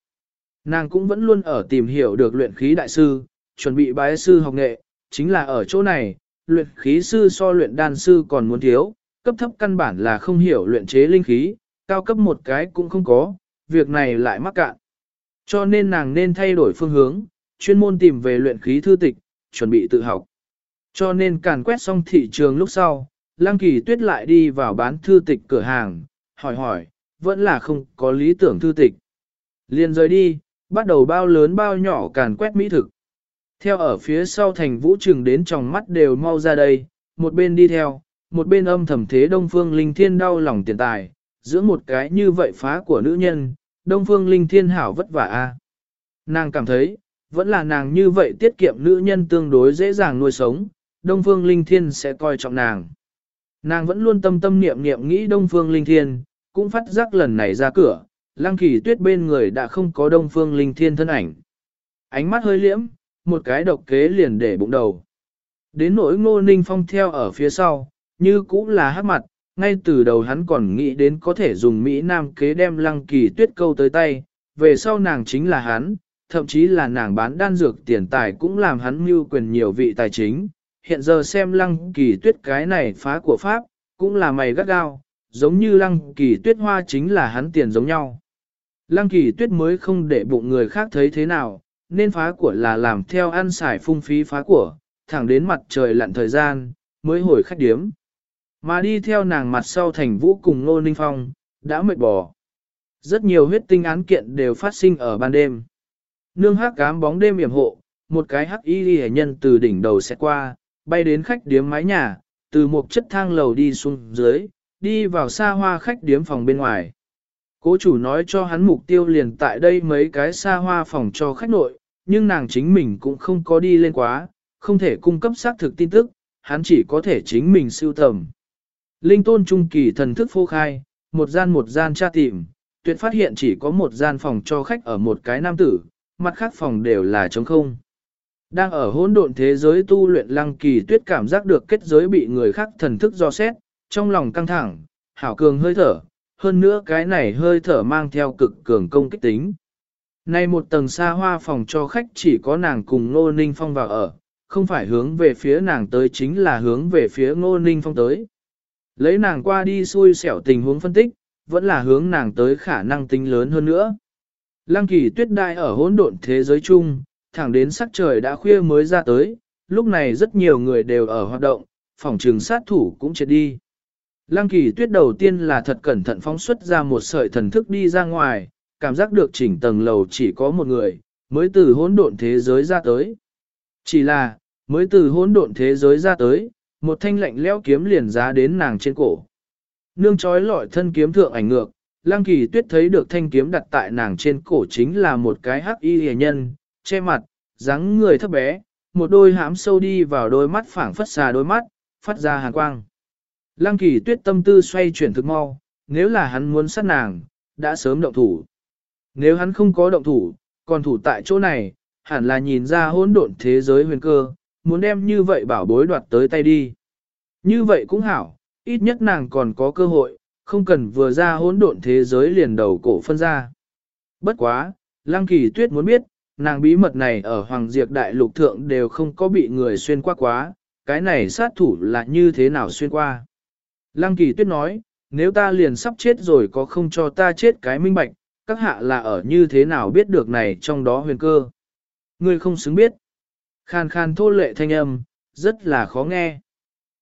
Nàng cũng vẫn luôn ở tìm hiểu được luyện khí đại sư, chuẩn bị bái sư học nghệ, chính là ở chỗ này, luyện khí sư so luyện đan sư còn muốn thiếu, cấp thấp căn bản là không hiểu luyện chế linh khí, cao cấp một cái cũng không có, việc này lại mắc cạn. Cho nên nàng nên thay đổi phương hướng, chuyên môn tìm về luyện khí thư tịch, chuẩn bị tự học. Cho nên càn quét xong thị trường lúc sau, Lăng Kỳ Tuyết lại đi vào bán thư tịch cửa hàng, hỏi hỏi, vẫn là không có lý tưởng thư tịch. Liền rời đi, bắt đầu bao lớn bao nhỏ càn quét mỹ thực. Theo ở phía sau thành vũ trường đến trong mắt đều mau ra đây, một bên đi theo, một bên âm thầm thế Đông Phương Linh Thiên đau lòng tiền tài, giữa một cái như vậy phá của nữ nhân, Đông Phương Linh Thiên hảo vất vả a. Nàng cảm thấy, vẫn là nàng như vậy tiết kiệm nữ nhân tương đối dễ dàng nuôi sống, Đông Phương Linh Thiên sẽ coi trọng nàng. Nàng vẫn luôn tâm tâm niệm niệm nghĩ Đông Phương Linh Thiên, cũng phát giác lần này ra cửa, Lăng Kỳ Tuyết bên người đã không có Đông Phương Linh Thiên thân ảnh. Ánh mắt hơi liễm, một cái độc kế liền để bụng đầu. Đến nỗi Ngô Ninh Phong theo ở phía sau, như cũng là hát mặt, ngay từ đầu hắn còn nghĩ đến có thể dùng Mỹ Nam kế đem Lăng Kỳ Tuyết câu tới tay, về sau nàng chính là hắn, thậm chí là nàng bán đan dược tiền tài cũng làm hắn mưu quyền nhiều vị tài chính. Hiện giờ xem lăng kỳ tuyết cái này phá của Pháp, cũng là mày gắt gao, giống như lăng kỳ tuyết hoa chính là hắn tiền giống nhau. Lăng kỳ tuyết mới không để bụng người khác thấy thế nào, nên phá của là làm theo ăn xài phung phí phá của, thẳng đến mặt trời lặn thời gian, mới hồi khách điếm. Mà đi theo nàng mặt sau thành vũ cùng Nô Ninh Phong, đã mệt bỏ. Rất nhiều huyết tinh án kiện đều phát sinh ở ban đêm. Nương hắc cám bóng đêm yểm hộ, một cái hắc y ghi nhân từ đỉnh đầu sẽ qua, bay đến khách điếm mái nhà, từ một chất thang lầu đi xuống dưới, đi vào xa hoa khách điếm phòng bên ngoài. Cố chủ nói cho hắn mục tiêu liền tại đây mấy cái xa hoa phòng cho khách nội, nhưng nàng chính mình cũng không có đi lên quá, không thể cung cấp xác thực tin tức, hắn chỉ có thể chính mình siêu tầm. Linh tôn trung kỳ thần thức phô khai, một gian một gian tra tìm, tuyệt phát hiện chỉ có một gian phòng cho khách ở một cái nam tử, mặt khác phòng đều là trống không. Đang ở hỗn độn thế giới tu luyện lăng kỳ tuyết cảm giác được kết giới bị người khác thần thức do xét, trong lòng căng thẳng, hảo cường hơi thở, hơn nữa cái này hơi thở mang theo cực cường công kích tính. Nay một tầng xa hoa phòng cho khách chỉ có nàng cùng Ngô Ninh Phong vào ở, không phải hướng về phía nàng tới chính là hướng về phía Ngô Ninh Phong tới. Lấy nàng qua đi xui xẻo tình huống phân tích, vẫn là hướng nàng tới khả năng tính lớn hơn nữa. Lăng kỳ tuyết đại ở hỗn độn thế giới chung, thẳng đến sắc trời đã khuya mới ra tới, lúc này rất nhiều người đều ở hoạt động, phòng trường sát thủ cũng chết đi. Lăng kỳ tuyết đầu tiên là thật cẩn thận phóng xuất ra một sợi thần thức đi ra ngoài, cảm giác được chỉnh tầng lầu chỉ có một người, mới từ hỗn độn thế giới ra tới. Chỉ là, mới từ hỗn độn thế giới ra tới, một thanh lạnh lẽo kiếm liền giá đến nàng trên cổ. Nương chói lọi thân kiếm thượng ảnh ngược, Lăng Kỳ Tuyết thấy được thanh kiếm đặt tại nàng trên cổ chính là một cái hắc y hề nhân, che mặt, dáng người thấp bé, một đôi hãm sâu đi vào đôi mắt phảng phất xà đôi mắt, phát ra hàn quang. Lăng Kỳ Tuyết tâm tư xoay chuyển thực mau, nếu là hắn muốn sát nàng, đã sớm động thủ. Nếu hắn không có động thủ, còn thủ tại chỗ này, hẳn là nhìn ra hỗn độn thế giới huyền cơ, muốn đem như vậy bảo bối đoạt tới tay đi. Như vậy cũng hảo, ít nhất nàng còn có cơ hội, không cần vừa ra hỗn độn thế giới liền đầu cổ phân ra. Bất quá, Lăng Kỳ Tuyết muốn biết, nàng bí mật này ở Hoàng Diệp Đại Lục Thượng đều không có bị người xuyên qua quá, cái này sát thủ là như thế nào xuyên qua. Lăng Kỳ Tuyết nói, nếu ta liền sắp chết rồi có không cho ta chết cái minh bạch, các hạ là ở như thế nào biết được này trong đó huyền cơ. Ngươi không xứng biết. Khan khan thô lệ thanh âm, rất là khó nghe.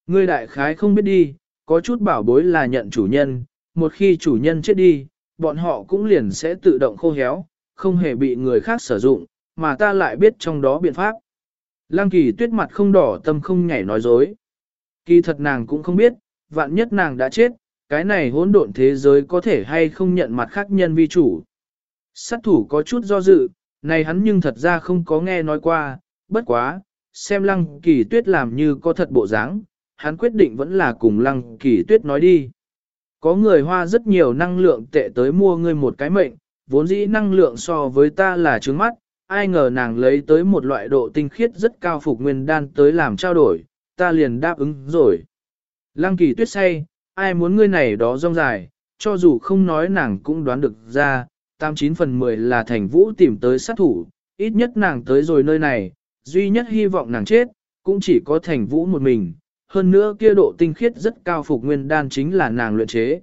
Ngươi đại khái không biết đi, có chút bảo bối là nhận chủ nhân, một khi chủ nhân chết đi, bọn họ cũng liền sẽ tự động khô héo, không hề bị người khác sử dụng, mà ta lại biết trong đó biện pháp. Lăng kỳ tuyết mặt không đỏ tâm không nhảy nói dối. Kỳ thật nàng cũng không biết, vạn nhất nàng đã chết, cái này hỗn độn thế giới có thể hay không nhận mặt khác nhân vi chủ. Sát thủ có chút do dự, này hắn nhưng thật ra không có nghe nói qua, bất quá, xem lăng kỳ tuyết làm như có thật bộ dáng, hắn quyết định vẫn là cùng lăng kỳ tuyết nói đi. Có người hoa rất nhiều năng lượng tệ tới mua ngươi một cái mệnh, vốn dĩ năng lượng so với ta là trứng mắt, ai ngờ nàng lấy tới một loại độ tinh khiết rất cao phục nguyên đan tới làm trao đổi, ta liền đáp ứng rồi. Lăng kỳ tuyết say, ai muốn ngươi này đó rong dài, cho dù không nói nàng cũng đoán được ra, 89 phần 10 là thành vũ tìm tới sát thủ, ít nhất nàng tới rồi nơi này, duy nhất hy vọng nàng chết, cũng chỉ có thành vũ một mình, hơn nữa kia độ tinh khiết rất cao phục nguyên đan chính là nàng luyện chế.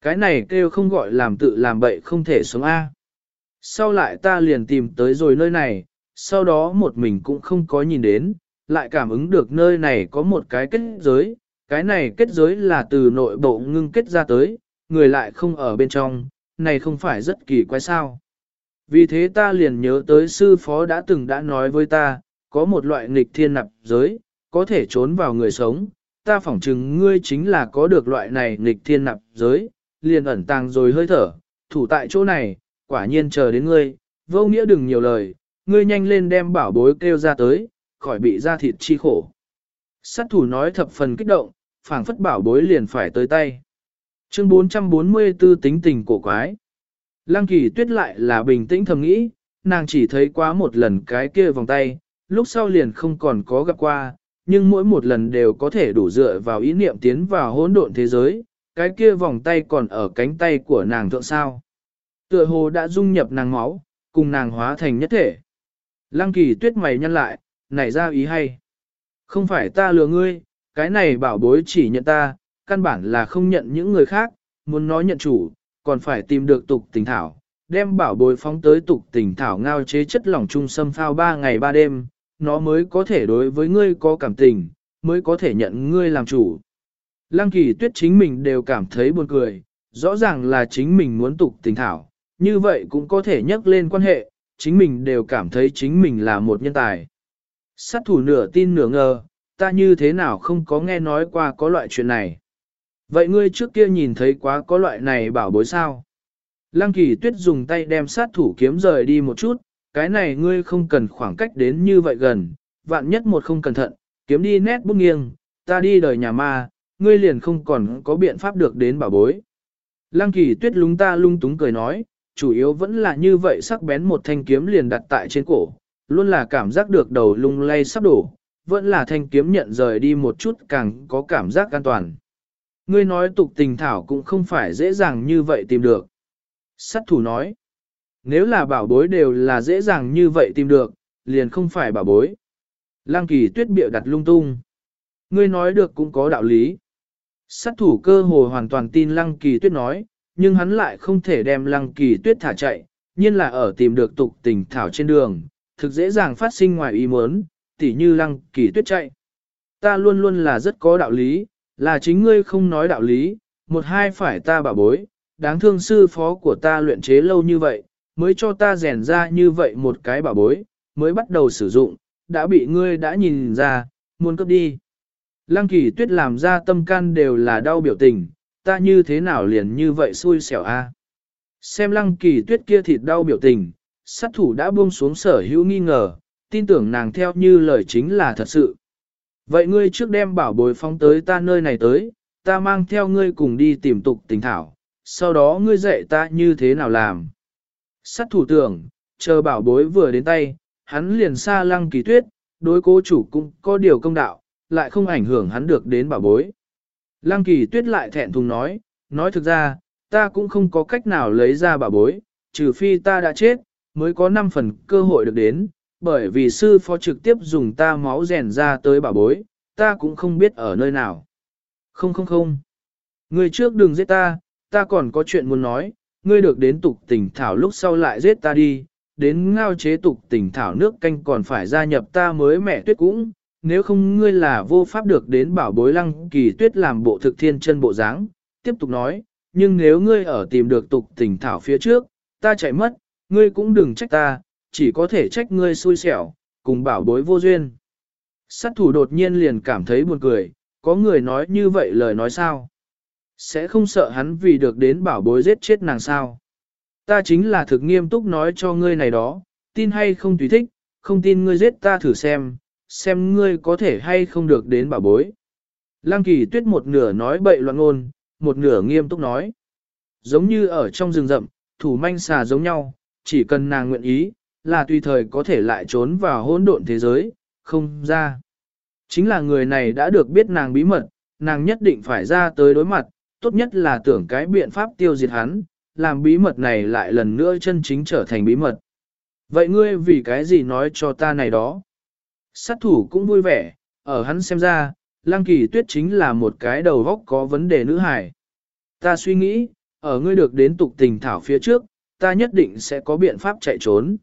Cái này kêu không gọi làm tự làm bậy không thể sống A. Sau lại ta liền tìm tới rồi nơi này, sau đó một mình cũng không có nhìn đến, lại cảm ứng được nơi này có một cái kết giới, cái này kết giới là từ nội bộ ngưng kết ra tới, người lại không ở bên trong, này không phải rất kỳ quái sao. Vì thế ta liền nhớ tới sư phó đã từng đã nói với ta, có một loại nghịch thiên nạp giới, có thể trốn vào người sống, ta phỏng chừng ngươi chính là có được loại này nghịch thiên nạp giới, liền ẩn tàng rồi hơi thở, thủ tại chỗ này, quả nhiên chờ đến ngươi, vô nghĩa đừng nhiều lời, ngươi nhanh lên đem bảo bối kêu ra tới, khỏi bị ra thịt chi khổ. Sát thủ nói thập phần kích động, phảng phất bảo bối liền phải tới tay. Chương 444 tính tình cổ quái. Lăng kỳ tuyết lại là bình tĩnh thầm nghĩ, nàng chỉ thấy quá một lần cái kia vòng tay, lúc sau liền không còn có gặp qua, nhưng mỗi một lần đều có thể đủ dựa vào ý niệm tiến vào hỗn độn thế giới, cái kia vòng tay còn ở cánh tay của nàng thượng sao. Tựa hồ đã dung nhập nàng máu, cùng nàng hóa thành nhất thể. Lăng kỳ tuyết mày nhăn lại, nảy ra ý hay. Không phải ta lừa ngươi, cái này bảo bối chỉ nhận ta, căn bản là không nhận những người khác, muốn nói nhận chủ, còn phải tìm được tục tình thảo, đem bảo bối phóng tới tục tình thảo ngao chế chất lỏng trung sâm phao ba ngày ba đêm, nó mới có thể đối với ngươi có cảm tình, mới có thể nhận ngươi làm chủ. Lăng kỳ tuyết chính mình đều cảm thấy buồn cười, rõ ràng là chính mình muốn tục tình thảo, như vậy cũng có thể nhắc lên quan hệ, chính mình đều cảm thấy chính mình là một nhân tài. Sát thủ nửa tin nửa ngờ, ta như thế nào không có nghe nói qua có loại chuyện này. Vậy ngươi trước kia nhìn thấy quá có loại này bảo bối sao? Lăng kỳ tuyết dùng tay đem sát thủ kiếm rời đi một chút, cái này ngươi không cần khoảng cách đến như vậy gần, vạn nhất một không cẩn thận, kiếm đi nét bút nghiêng, ta đi đời nhà ma, ngươi liền không còn có biện pháp được đến bảo bối. Lăng kỳ tuyết lúng ta lung túng cười nói, chủ yếu vẫn là như vậy sắc bén một thanh kiếm liền đặt tại trên cổ, luôn là cảm giác được đầu lung lay sắp đổ, vẫn là thanh kiếm nhận rời đi một chút càng có cảm giác an toàn. Ngươi nói tục tình thảo cũng không phải dễ dàng như vậy tìm được. Sát thủ nói, nếu là bảo bối đều là dễ dàng như vậy tìm được, liền không phải bảo bối. Lăng kỳ tuyết biểu đặt lung tung. Ngươi nói được cũng có đạo lý. Sát thủ cơ hồ hoàn toàn tin lăng kỳ tuyết nói, nhưng hắn lại không thể đem lăng kỳ tuyết thả chạy, nhiên là ở tìm được tục tình thảo trên đường, thực dễ dàng phát sinh ngoài ý muốn, tỉ như lăng kỳ tuyết chạy. Ta luôn luôn là rất có đạo lý, là chính ngươi không nói đạo lý, một hai phải ta bảo bối, đáng thương sư phó của ta luyện chế lâu như vậy, mới cho ta rèn ra như vậy một cái bảo bối, mới bắt đầu sử dụng, đã bị ngươi đã nhìn ra, muốn cấp đi. Lăng kỳ tuyết làm ra tâm can đều là đau biểu tình, ta như thế nào liền như vậy xui xẻo a. Xem lăng kỳ tuyết kia thịt đau biểu tình, sát thủ đã buông xuống sở hữu nghi ngờ, tin tưởng nàng theo như lời chính là thật sự. Vậy ngươi trước đem bảo bối phóng tới ta nơi này tới, ta mang theo ngươi cùng đi tìm tục tình thảo, sau đó ngươi dạy ta như thế nào làm. Sát thủ tưởng, chờ bảo bối vừa đến tay, hắn liền xa lăng kỳ tuyết, đối cố chủ cũng có điều công đạo, lại không ảnh hưởng hắn được đến bảo bối. Lăng kỳ tuyết lại thẹn thùng nói, nói thực ra, ta cũng không có cách nào lấy ra bảo bối, trừ phi ta đã chết, mới có 5 phần cơ hội được đến, bởi vì sư phó trực tiếp dùng ta máu rèn ra tới bảo bối, ta cũng không biết ở nơi nào. Không không không. Người trước đừng giết ta, ta còn có chuyện muốn nói, ngươi được đến tục tỉnh thảo lúc sau lại giết ta đi, đến ngao chế tục tỉnh thảo nước canh còn phải gia nhập ta mới mẹ tuyết cũng, nếu không ngươi là vô pháp được đến bảo bối lăng kỳ tuyết làm bộ thực thiên chân bộ dáng. tiếp tục nói, nhưng nếu ngươi ở tìm được tục tỉnh thảo phía trước, ta chạy mất, ngươi cũng đừng trách ta, chỉ có thể trách ngươi xui xẻo, cùng bảo bối vô duyên. Sát thủ đột nhiên liền cảm thấy buồn cười, có người nói như vậy lời nói sao? Sẽ không sợ hắn vì được đến bảo bối giết chết nàng sao? Ta chính là thực nghiêm túc nói cho ngươi này đó, tin hay không tùy thích, không tin ngươi giết ta thử xem, xem ngươi có thể hay không được đến bảo bối. Lăng kỳ tuyết một nửa nói bậy loạn ngôn, một nửa nghiêm túc nói. Giống như ở trong rừng rậm, thủ manh xà giống nhau, chỉ cần nàng nguyện ý, là tùy thời có thể lại trốn vào hỗn độn thế giới, không ra. Chính là người này đã được biết nàng bí mật, nàng nhất định phải ra tới đối mặt, tốt nhất là tưởng cái biện pháp tiêu diệt hắn, làm bí mật này lại lần nữa chân chính trở thành bí mật. Vậy ngươi vì cái gì nói cho ta này đó? Sát thủ cũng vui vẻ, ở hắn xem ra, Lăng Kỳ Tuyết chính là một cái đầu góc có vấn đề nữ hài. Ta suy nghĩ, ở ngươi được đến tục tình thảo phía trước, ta nhất định sẽ có biện pháp chạy trốn.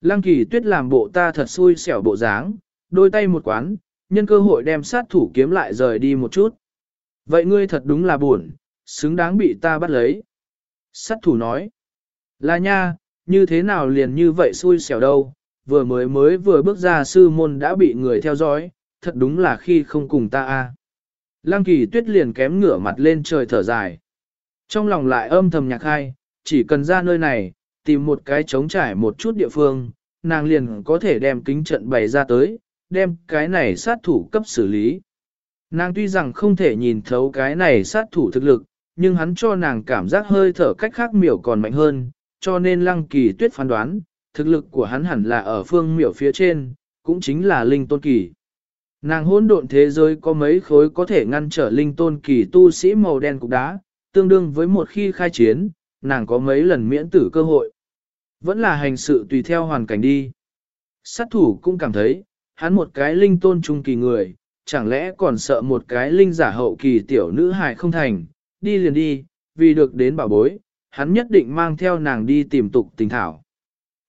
Lăng Kỳ Tuyết làm bộ ta thật xui xẻo bộ dáng, đôi tay một quán, nhân cơ hội đem sát thủ kiếm lại rời đi một chút. Vậy ngươi thật đúng là buồn, xứng đáng bị ta bắt lấy. Sát thủ nói, là nha, như thế nào liền như vậy xui xẻo đâu, vừa mới mới vừa bước ra sư môn đã bị người theo dõi, thật đúng là khi không cùng ta a. Lăng kỳ tuyết liền kém ngửa mặt lên trời thở dài. Trong lòng lại âm thầm nhạc hai, chỉ cần ra nơi này, tìm một cái trống trải một chút địa phương, nàng liền có thể đem kính trận bày ra tới, đem cái này sát thủ cấp xử lý. Nàng tuy rằng không thể nhìn thấu cái này sát thủ thực lực, nhưng hắn cho nàng cảm giác hơi thở cách khác miểu còn mạnh hơn, cho nên lăng kỳ tuyết phán đoán, thực lực của hắn hẳn là ở phương miểu phía trên, cũng chính là linh tôn kỳ. Nàng hỗn độn thế giới có mấy khối có thể ngăn trở linh tôn kỳ tu sĩ màu đen cục đá, tương đương với một khi khai chiến, nàng có mấy lần miễn tử cơ hội. Vẫn là hành sự tùy theo hoàn cảnh đi. Sát thủ cũng cảm thấy, hắn một cái linh tôn trung kỳ người, chẳng lẽ còn sợ một cái linh giả hậu kỳ tiểu nữ hài không thành, đi liền đi, vì được đến bảo bối, hắn nhất định mang theo nàng đi tìm tục tình thảo.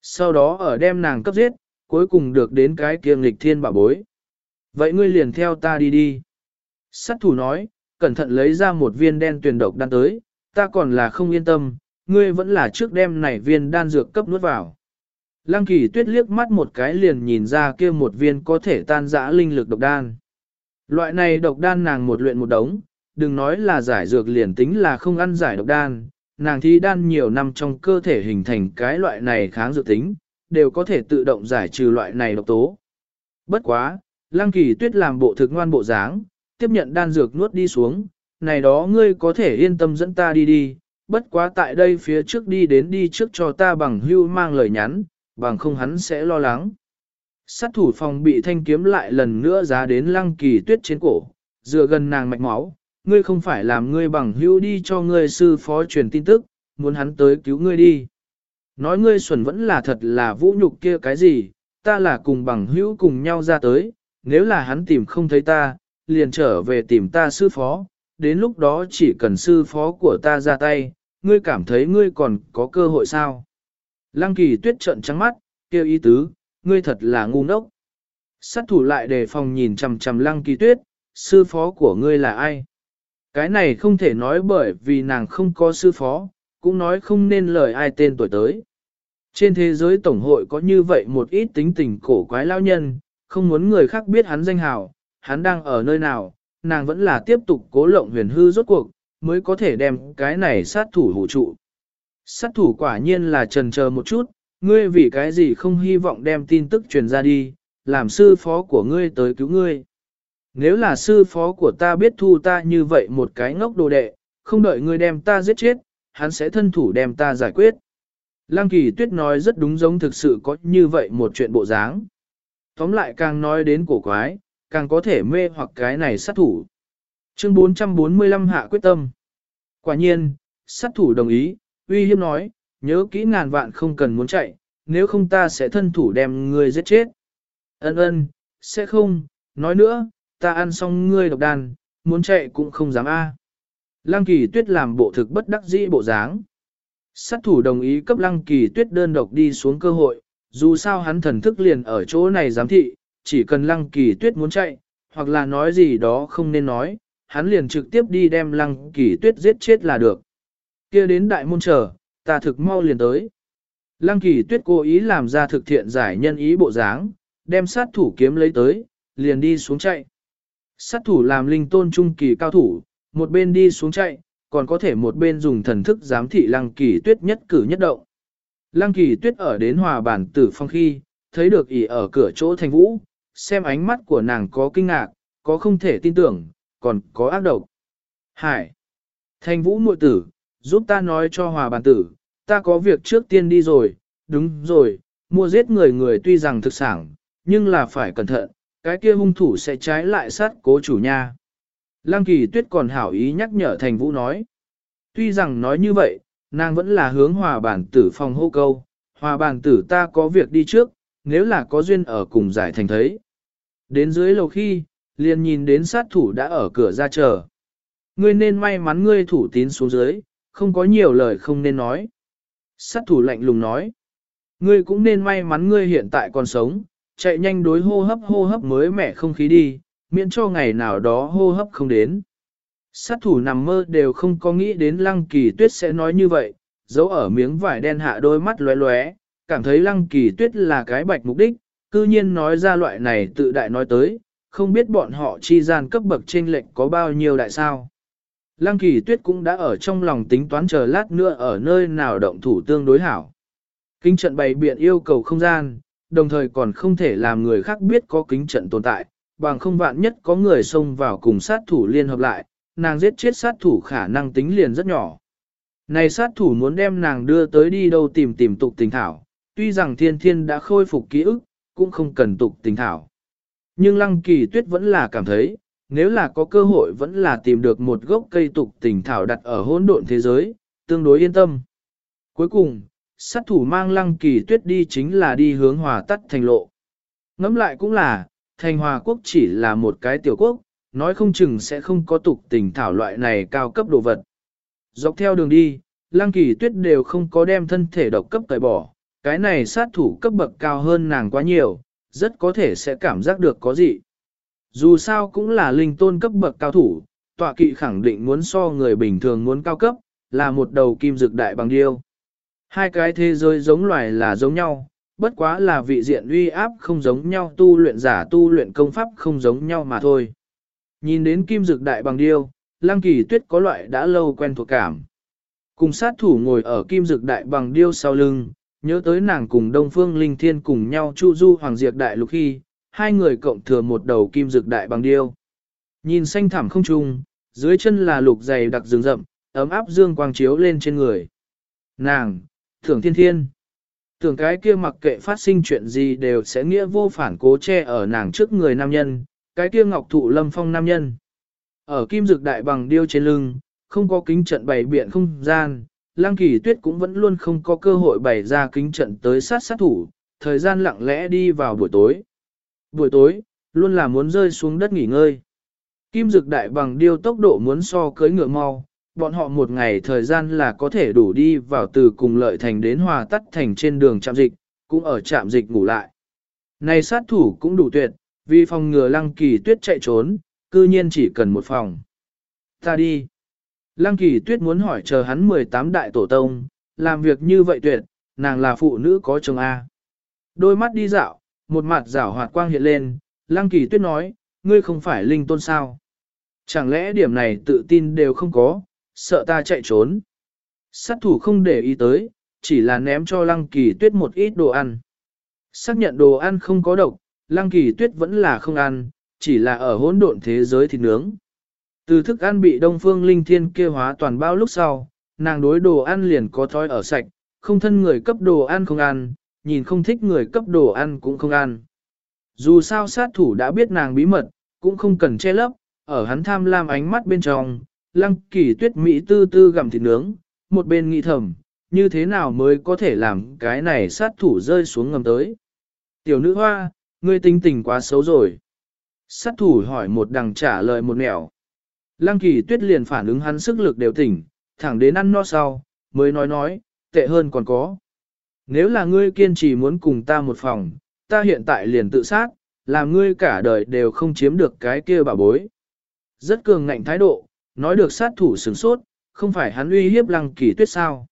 Sau đó ở đem nàng cấp giết, cuối cùng được đến cái kiêng lịch thiên bảo bối. Vậy ngươi liền theo ta đi đi. Sát thủ nói, cẩn thận lấy ra một viên đen tuyền độc đan tới, ta còn là không yên tâm, ngươi vẫn là trước đem này viên đan dược cấp nuốt vào. Lăng kỳ tuyết liếc mắt một cái liền nhìn ra kia một viên có thể tan dã linh lực độc đan. Loại này độc đan nàng một luyện một đống, đừng nói là giải dược liền tính là không ăn giải độc đan, nàng thi đan nhiều năm trong cơ thể hình thành cái loại này kháng dược tính, đều có thể tự động giải trừ loại này độc tố. Bất quá, lăng kỳ tuyết làm bộ thực ngoan bộ dáng, tiếp nhận đan dược nuốt đi xuống, này đó ngươi có thể yên tâm dẫn ta đi đi, bất quá tại đây phía trước đi đến đi trước cho ta bằng hưu mang lời nhắn, bằng không hắn sẽ lo lắng. Sát thủ phòng bị thanh kiếm lại lần nữa giá đến lăng kỳ tuyết trên cổ, dựa gần nàng mạch máu, ngươi không phải làm ngươi bằng hữu đi cho ngươi sư phó truyền tin tức, muốn hắn tới cứu ngươi đi. Nói ngươi xuẩn vẫn là thật là vũ nhục kia cái gì, ta là cùng bằng hữu cùng nhau ra tới, nếu là hắn tìm không thấy ta, liền trở về tìm ta sư phó, đến lúc đó chỉ cần sư phó của ta ra tay, ngươi cảm thấy ngươi còn có cơ hội sao? Lăng kỳ tuyết trận trắng mắt, kêu ý tứ, ngươi thật là ngu ngốc. Sát thủ lại đề phòng nhìn chằm chằm lăng kỳ tuyết, sư phó của ngươi là ai? Cái này không thể nói bởi vì nàng không có sư phó, cũng nói không nên lời ai tên tuổi tới. Trên thế giới tổng hội có như vậy một ít tính tình cổ quái lao nhân, không muốn người khác biết hắn danh hào, hắn đang ở nơi nào, nàng vẫn là tiếp tục cố lộng huyền hư rốt cuộc, mới có thể đem cái này sát thủ hủ trụ. Sát thủ quả nhiên là trần chờ một chút, ngươi vì cái gì không hy vọng đem tin tức truyền ra đi, làm sư phó của ngươi tới cứu ngươi. Nếu là sư phó của ta biết thu ta như vậy một cái ngốc đồ đệ, không đợi ngươi đem ta giết chết, hắn sẽ thân thủ đem ta giải quyết. Lăng kỳ tuyết nói rất đúng giống thực sự có như vậy một chuyện bộ dáng. Tóm lại càng nói đến cổ quái, càng có thể mê hoặc cái này sát thủ. Chương 445 hạ quyết tâm. Quả nhiên, sát thủ đồng ý, uy hiếp nói, nhớ kỹ ngàn vạn không cần muốn chạy, nếu không ta sẽ thân thủ đem ngươi giết chết. Ân ân, sẽ không, nói nữa, ta ăn xong ngươi độc đàn, muốn chạy cũng không dám a. Lăng kỳ tuyết làm bộ thực bất đắc dĩ bộ dáng. Sát thủ đồng ý cấp lăng kỳ tuyết đơn độc đi xuống cơ hội, dù sao hắn thần thức liền ở chỗ này giám thị, chỉ cần lăng kỳ tuyết muốn chạy, hoặc là nói gì đó không nên nói, hắn liền trực tiếp đi đem lăng kỳ tuyết giết chết là được. kia đến đại môn chờ, ta thực mau liền tới. Lăng kỳ tuyết cố ý làm ra thực thiện giải nhân ý bộ dáng, đem sát thủ kiếm lấy tới, liền đi xuống chạy. Sát thủ làm linh tôn trung kỳ cao thủ, một bên đi xuống chạy, còn có thể một bên dùng thần thức giám thị lăng kỳ tuyết nhất cử nhất động. Lăng kỳ tuyết ở đến hòa bản tử phong khi, thấy được ỉ ở cửa chỗ thành vũ, xem ánh mắt của nàng có kinh ngạc, có không thể tin tưởng, còn có ác độc. Hải! Thành vũ muội tử, giúp ta nói cho hòa bản tử, ta có việc trước tiên đi rồi, đúng rồi, mua giết người người tuy rằng thực sản, nhưng là phải cẩn thận, cái kia hung thủ sẽ trái lại sát cố chủ nha. Lăng kỳ tuyết còn hảo ý nhắc nhở thành vũ nói. Tuy rằng nói như vậy, nàng vẫn là hướng hòa bản tử phòng hô câu, hòa bản tử ta có việc đi trước, nếu là có duyên ở cùng giải thành thấy. Đến dưới lầu khi, liền nhìn đến sát thủ đã ở cửa ra chờ. Ngươi nên may mắn ngươi thủ tín xuống dưới, không có nhiều lời không nên nói. Sát thủ lạnh lùng nói. Ngươi cũng nên may mắn ngươi hiện tại còn sống, chạy nhanh đối hô hấp hô hấp mới mẻ không khí đi, miễn cho ngày nào đó hô hấp không đến. Sát thủ nằm mơ đều không có nghĩ đến lăng kỳ tuyết sẽ nói như vậy, giấu ở miếng vải đen hạ đôi mắt lóe lóe, cảm thấy lăng kỳ tuyết là cái bạch mục đích, cư nhiên nói ra loại này tự đại nói tới, không biết bọn họ chi gian cấp bậc trên lệnh có bao nhiêu đại sao. Lăng kỳ tuyết cũng đã ở trong lòng tính toán chờ lát nữa ở nơi nào động thủ tương đối hảo. Kính trận bày biện yêu cầu không gian, đồng thời còn không thể làm người khác biết có kính trận tồn tại, bằng không vạn nhất có người xông vào cùng sát thủ liên hợp lại, nàng giết chết sát thủ khả năng tính liền rất nhỏ. Này sát thủ muốn đem nàng đưa tới đi đâu tìm tìm tục tình thảo, tuy rằng thiên thiên đã khôi phục ký ức, cũng không cần tục tình thảo. Nhưng lăng kỳ tuyết vẫn là cảm thấy, nếu là có cơ hội vẫn là tìm được một gốc cây tục tình thảo đặt ở hỗn độn thế giới, tương đối yên tâm. Cuối cùng, sát thủ mang lăng kỳ tuyết đi chính là đi hướng hòa tắt thành lộ. ngẫm lại cũng là, thành hòa quốc chỉ là một cái tiểu quốc, nói không chừng sẽ không có tục tình thảo loại này cao cấp đồ vật. Dọc theo đường đi, lăng kỳ tuyết đều không có đem thân thể độc cấp cải bỏ, cái này sát thủ cấp bậc cao hơn nàng quá nhiều, rất có thể sẽ cảm giác được có gì. Dù sao cũng là linh tôn cấp bậc cao thủ, tọa kỵ khẳng định muốn so người bình thường muốn cao cấp, là một đầu kim dược đại bằng điêu. Hai cái thế giới giống loài là giống nhau, bất quá là vị diện uy áp không giống nhau tu luyện giả tu luyện công pháp không giống nhau mà thôi. Nhìn đến kim dược đại bằng điêu, lăng kỳ tuyết có loại đã lâu quen thuộc cảm. Cùng sát thủ ngồi ở kim dược đại bằng điêu sau lưng, nhớ tới nàng cùng Đông Phương Linh Thiên cùng nhau chu du hoàng diệt đại lục khi, hai người cộng thừa một đầu kim dược đại bằng điêu. Nhìn xanh thẳm không trung, dưới chân là lục dày đặc rừng rậm, ấm áp dương quang chiếu lên trên người. Nàng, thưởng thiên thiên. Tưởng cái kia mặc kệ phát sinh chuyện gì đều sẽ nghĩa vô phản cố che ở nàng trước người nam nhân, cái kia ngọc thụ lâm phong nam nhân. Ở kim dược đại bằng điêu trên lưng, không có kính trận bày biện không gian, lang Kỳ Tuyết cũng vẫn luôn không có cơ hội bày ra kính trận tới sát sát thủ, thời gian lặng lẽ đi vào buổi tối. Buổi tối, luôn là muốn rơi xuống đất nghỉ ngơi. Kim dực đại bằng điêu tốc độ muốn so cưới ngựa mau, bọn họ một ngày thời gian là có thể đủ đi vào từ cùng lợi thành đến hòa tắt thành trên đường trạm dịch, cũng ở trạm dịch ngủ lại. Này sát thủ cũng đủ tuyệt, vì phòng ngừa lăng kỳ tuyết chạy trốn, cư nhiên chỉ cần một phòng. Ta đi. Lăng kỳ tuyết muốn hỏi chờ hắn 18 đại tổ tông, làm việc như vậy tuyệt, nàng là phụ nữ có chồng A. Đôi mắt đi dạo, một mặt rảo hoạt quang hiện lên, lăng kỳ tuyết nói, ngươi không phải linh tôn sao. Chẳng lẽ điểm này tự tin đều không có, sợ ta chạy trốn. Sát thủ không để ý tới, chỉ là ném cho lăng kỳ tuyết một ít đồ ăn. Xác nhận đồ ăn không có độc, lăng kỳ tuyết vẫn là không ăn, chỉ là ở hỗn độn thế giới thịt nướng. Từ thức ăn bị đông phương linh thiên kia hóa toàn bao lúc sau, nàng đối đồ ăn liền có thói ở sạch, không thân người cấp đồ ăn không ăn, nhìn không thích người cấp đồ ăn cũng không ăn. Dù sao sát thủ đã biết nàng bí mật, cũng không cần che lấp, ở hắn tham lam ánh mắt bên trong, lăng kỳ tuyết mỹ tư tư gặm thịt nướng, một bên nghĩ thầm, như thế nào mới có thể làm cái này sát thủ rơi xuống ngầm tới. Tiểu nữ hoa, ngươi tinh tình quá xấu rồi. Sát thủ hỏi một đằng trả lời một nẻo. Lăng kỳ tuyết liền phản ứng hắn sức lực đều tỉnh, thẳng đến ăn no sau, mới nói nói, tệ hơn còn có. Nếu là ngươi kiên trì muốn cùng ta một phòng, ta hiện tại liền tự sát, làm ngươi cả đời đều không chiếm được cái kia bảo bối. Rất cường ngạnh thái độ, nói được sát thủ sướng sốt, không phải hắn uy hiếp lăng kỳ tuyết sao.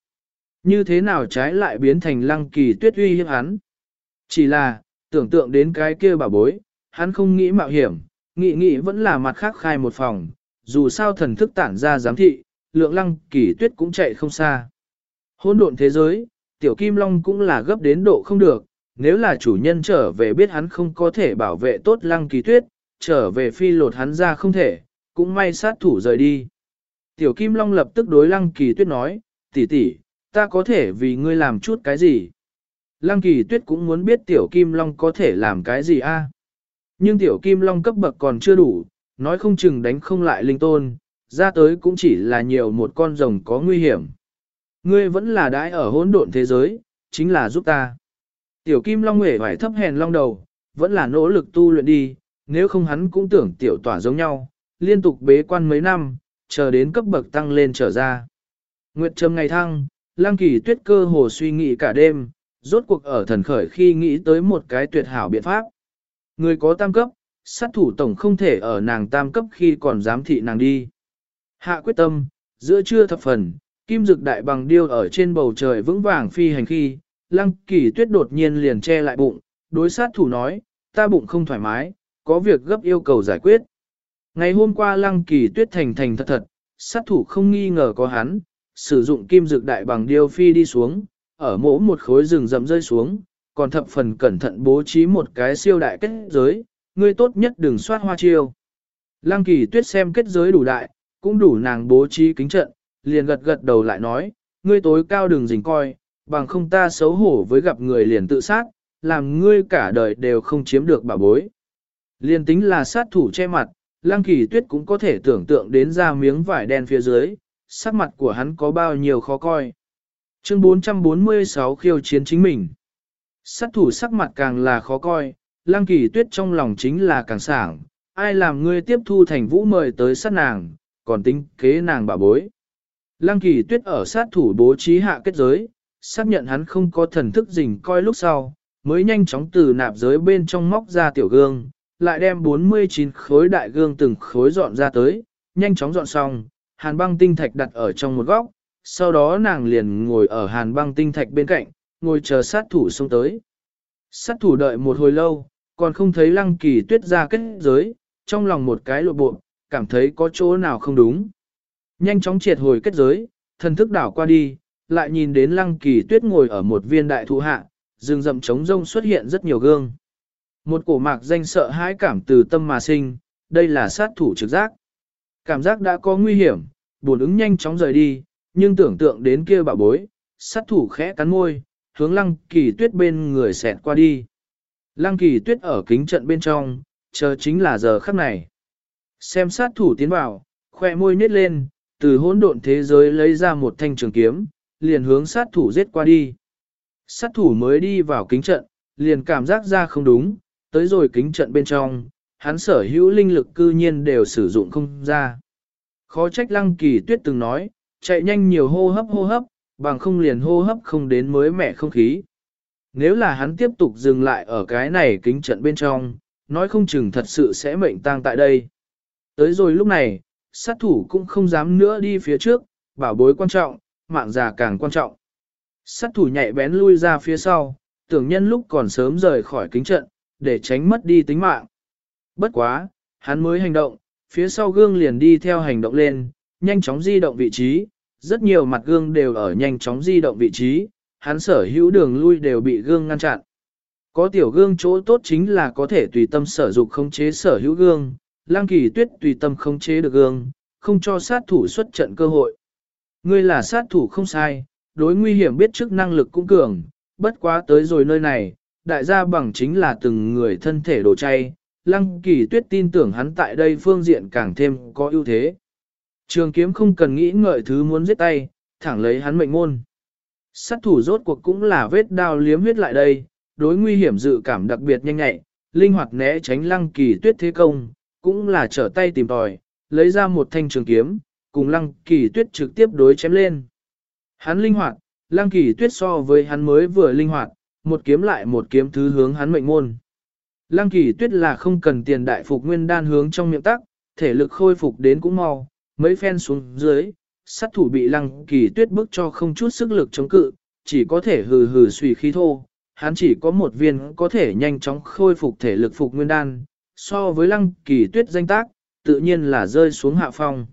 Như thế nào trái lại biến thành lăng kỳ tuyết uy hiếp hắn. Chỉ là, tưởng tượng đến cái kia bảo bối, hắn không nghĩ mạo hiểm, nghĩ nghĩ vẫn là mặt khác khai một phòng, dù sao thần thức tản ra giám thị, lượng lăng kỳ tuyết cũng chạy không xa. Hôn độn thế giới, tiểu kim long cũng là gấp đến độ không được, nếu là chủ nhân trở về biết hắn không có thể bảo vệ tốt lăng kỳ tuyết, trở về phi lột hắn ra không thể, cũng may sát thủ rời đi. Tiểu kim long lập tức đối lăng kỳ tuyết nói, tỷ tỷ, ta có thể vì ngươi làm chút cái gì. Lăng kỳ tuyết cũng muốn biết tiểu kim long có thể làm cái gì a. Nhưng tiểu kim long cấp bậc còn chưa đủ, nói không chừng đánh không lại linh tôn, ra tới cũng chỉ là nhiều một con rồng có nguy hiểm. Ngươi vẫn là đãi ở hỗn độn thế giới, chính là giúp ta. Tiểu kim long hề phải thấp hèn long đầu, vẫn là nỗ lực tu luyện đi, nếu không hắn cũng tưởng tiểu tỏa giống nhau, liên tục bế quan mấy năm, chờ đến cấp bậc tăng lên trở ra. Nguyệt Trâm ngày thăng, lang kỳ tuyết cơ hồ suy nghĩ cả đêm, rốt cuộc ở thần khởi khi nghĩ tới một cái tuyệt hảo biện pháp. Người có tam cấp, sát thủ tổng không thể ở nàng tam cấp khi còn dám thị nàng đi. Hạ quyết tâm, giữa trưa thập phần, kim dực đại bằng điêu ở trên bầu trời vững vàng phi hành khi, lăng kỳ tuyết đột nhiên liền che lại bụng, đối sát thủ nói, ta bụng không thoải mái, có việc gấp yêu cầu giải quyết. Ngày hôm qua lăng kỳ tuyết thành thành thật thật, sát thủ không nghi ngờ có hắn, sử dụng kim dược đại bằng điêu phi đi xuống, ở mỗ một khối rừng rậm rơi xuống, còn thập phần cẩn thận bố trí một cái siêu đại kết giới, ngươi tốt nhất đừng soát hoa chiêu. Lăng kỳ tuyết xem kết giới đủ đại, cũng đủ nàng bố trí kính trận, liền gật gật đầu lại nói, ngươi tối cao đừng dình coi, bằng không ta xấu hổ với gặp người liền tự sát, làm ngươi cả đời đều không chiếm được bảo bối. liền tính là sát thủ che mặt, Lăng kỳ tuyết cũng có thể tưởng tượng đến ra miếng vải đen phía dưới, sắc mặt của hắn có bao nhiêu khó coi. Chương 446 khiêu chiến chính mình. Sát thủ sắc mặt càng là khó coi, lăng kỳ tuyết trong lòng chính là càng sảng, ai làm ngươi tiếp thu thành vũ mời tới sát nàng, còn tính kế nàng bà bối. Lăng kỳ tuyết ở sát thủ bố trí hạ kết giới, xác nhận hắn không có thần thức rình coi lúc sau, mới nhanh chóng từ nạp giới bên trong móc ra tiểu gương, lại đem 49 khối đại gương từng khối dọn ra tới, nhanh chóng dọn xong, hàn băng tinh thạch đặt ở trong một góc, sau đó nàng liền ngồi ở hàn băng tinh thạch bên cạnh, ngồi chờ sát thủ xông tới. Sát thủ đợi một hồi lâu, còn không thấy lăng kỳ tuyết ra kết giới, trong lòng một cái lộ bộ, cảm thấy có chỗ nào không đúng. Nhanh chóng triệt hồi kết giới, thần thức đảo qua đi, lại nhìn đến lăng kỳ tuyết ngồi ở một viên đại thụ hạ, rừng rậm trống rông xuất hiện rất nhiều gương. Một cổ mạc danh sợ hãi cảm từ tâm mà sinh, đây là sát thủ trực giác. Cảm giác đã có nguy hiểm, buồn ứng nhanh chóng rời đi, nhưng tưởng tượng đến kia bạo bối, sát thủ khẽ cắn môi, hướng lăng kỳ tuyết bên người xẹt qua đi. Lăng kỳ tuyết ở kính trận bên trong, chờ chính là giờ khắc này. Xem sát thủ tiến vào, khoe môi nhếch lên, từ hỗn độn thế giới lấy ra một thanh trường kiếm, liền hướng sát thủ giết qua đi. Sát thủ mới đi vào kính trận, liền cảm giác ra không đúng, tới rồi kính trận bên trong, hắn sở hữu linh lực cư nhiên đều sử dụng không ra. Khó trách lăng kỳ tuyết từng nói, chạy nhanh nhiều hô hấp hô hấp, bằng không liền hô hấp không đến mới mẻ không khí. Nếu là hắn tiếp tục dừng lại ở cái này kính trận bên trong, nói không chừng thật sự sẽ mệnh tang tại đây. Tới rồi lúc này, sát thủ cũng không dám nữa đi phía trước, bảo bối quan trọng, mạng già càng quan trọng. Sát thủ nhạy bén lui ra phía sau, tưởng nhân lúc còn sớm rời khỏi kính trận, để tránh mất đi tính mạng. Bất quá, hắn mới hành động, phía sau gương liền đi theo hành động lên, nhanh chóng di động vị trí, rất nhiều mặt gương đều ở nhanh chóng di động vị trí, hắn sở hữu đường lui đều bị gương ngăn chặn. Có tiểu gương chỗ tốt chính là có thể tùy tâm sở dục khống chế sở hữu gương, lang kỳ tuyết tùy tâm không chế được gương, không cho sát thủ xuất trận cơ hội. Ngươi là sát thủ không sai, đối nguy hiểm biết trước năng lực cũng cường, bất quá tới rồi nơi này, đại gia bằng chính là từng người thân thể đồ chay, lăng kỳ tuyết tin tưởng hắn tại đây phương diện càng thêm có ưu thế. Trường kiếm không cần nghĩ ngợi thứ muốn giết tay, thẳng lấy hắn mệnh môn. Sát thủ rốt cuộc cũng là vết đao liếm huyết lại đây, đối nguy hiểm dự cảm đặc biệt nhanh nhạy, linh hoạt né tránh lăng kỳ tuyết thế công, cũng là trở tay tìm tòi, lấy ra một thanh trường kiếm, cùng lăng kỳ tuyết trực tiếp đối chém lên. Hắn linh hoạt, lăng kỳ tuyết so với hắn mới vừa linh hoạt, một kiếm lại một kiếm thứ hướng hắn mệnh môn. Lăng kỳ tuyết là không cần tiền đại phục nguyên đan hướng trong miệng tắc, thể lực khôi phục đến cũng mau, mấy phen xuống dưới, sát thủ bị lăng kỳ tuyết bức cho không chút sức lực chống cự, chỉ có thể hừ hừ suy khí thô, hắn chỉ có một viên có thể nhanh chóng khôi phục thể lực phục nguyên đan, so với lăng kỳ tuyết danh tác, tự nhiên là rơi xuống hạ phong.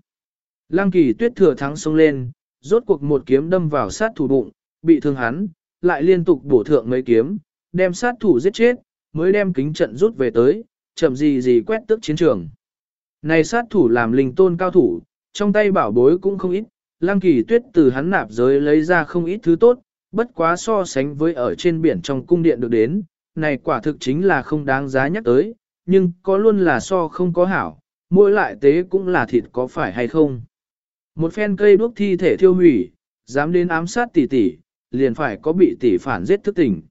Lăng kỳ tuyết thừa thắng xông lên, rốt cuộc một kiếm đâm vào sát thủ bụng, bị thương hắn, lại liên tục bổ thượng mấy kiếm, đem sát thủ giết chết, mới đem kính trận rút về tới, chậm gì gì quét tức chiến trường. Này sát thủ làm linh tôn cao thủ, trong tay bảo bối cũng không ít, lăng kỳ tuyết từ hắn nạp giới lấy ra không ít thứ tốt, bất quá so sánh với ở trên biển trong cung điện được đến, này quả thực chính là không đáng giá nhắc tới, nhưng có luôn là so không có hảo, mỗi lại tế cũng là thịt có phải hay không. Một phen cây đuốc thi thể thiêu hủy, dám đến ám sát tỷ tỷ, liền phải có bị tỷ phản giết thức tỉnh.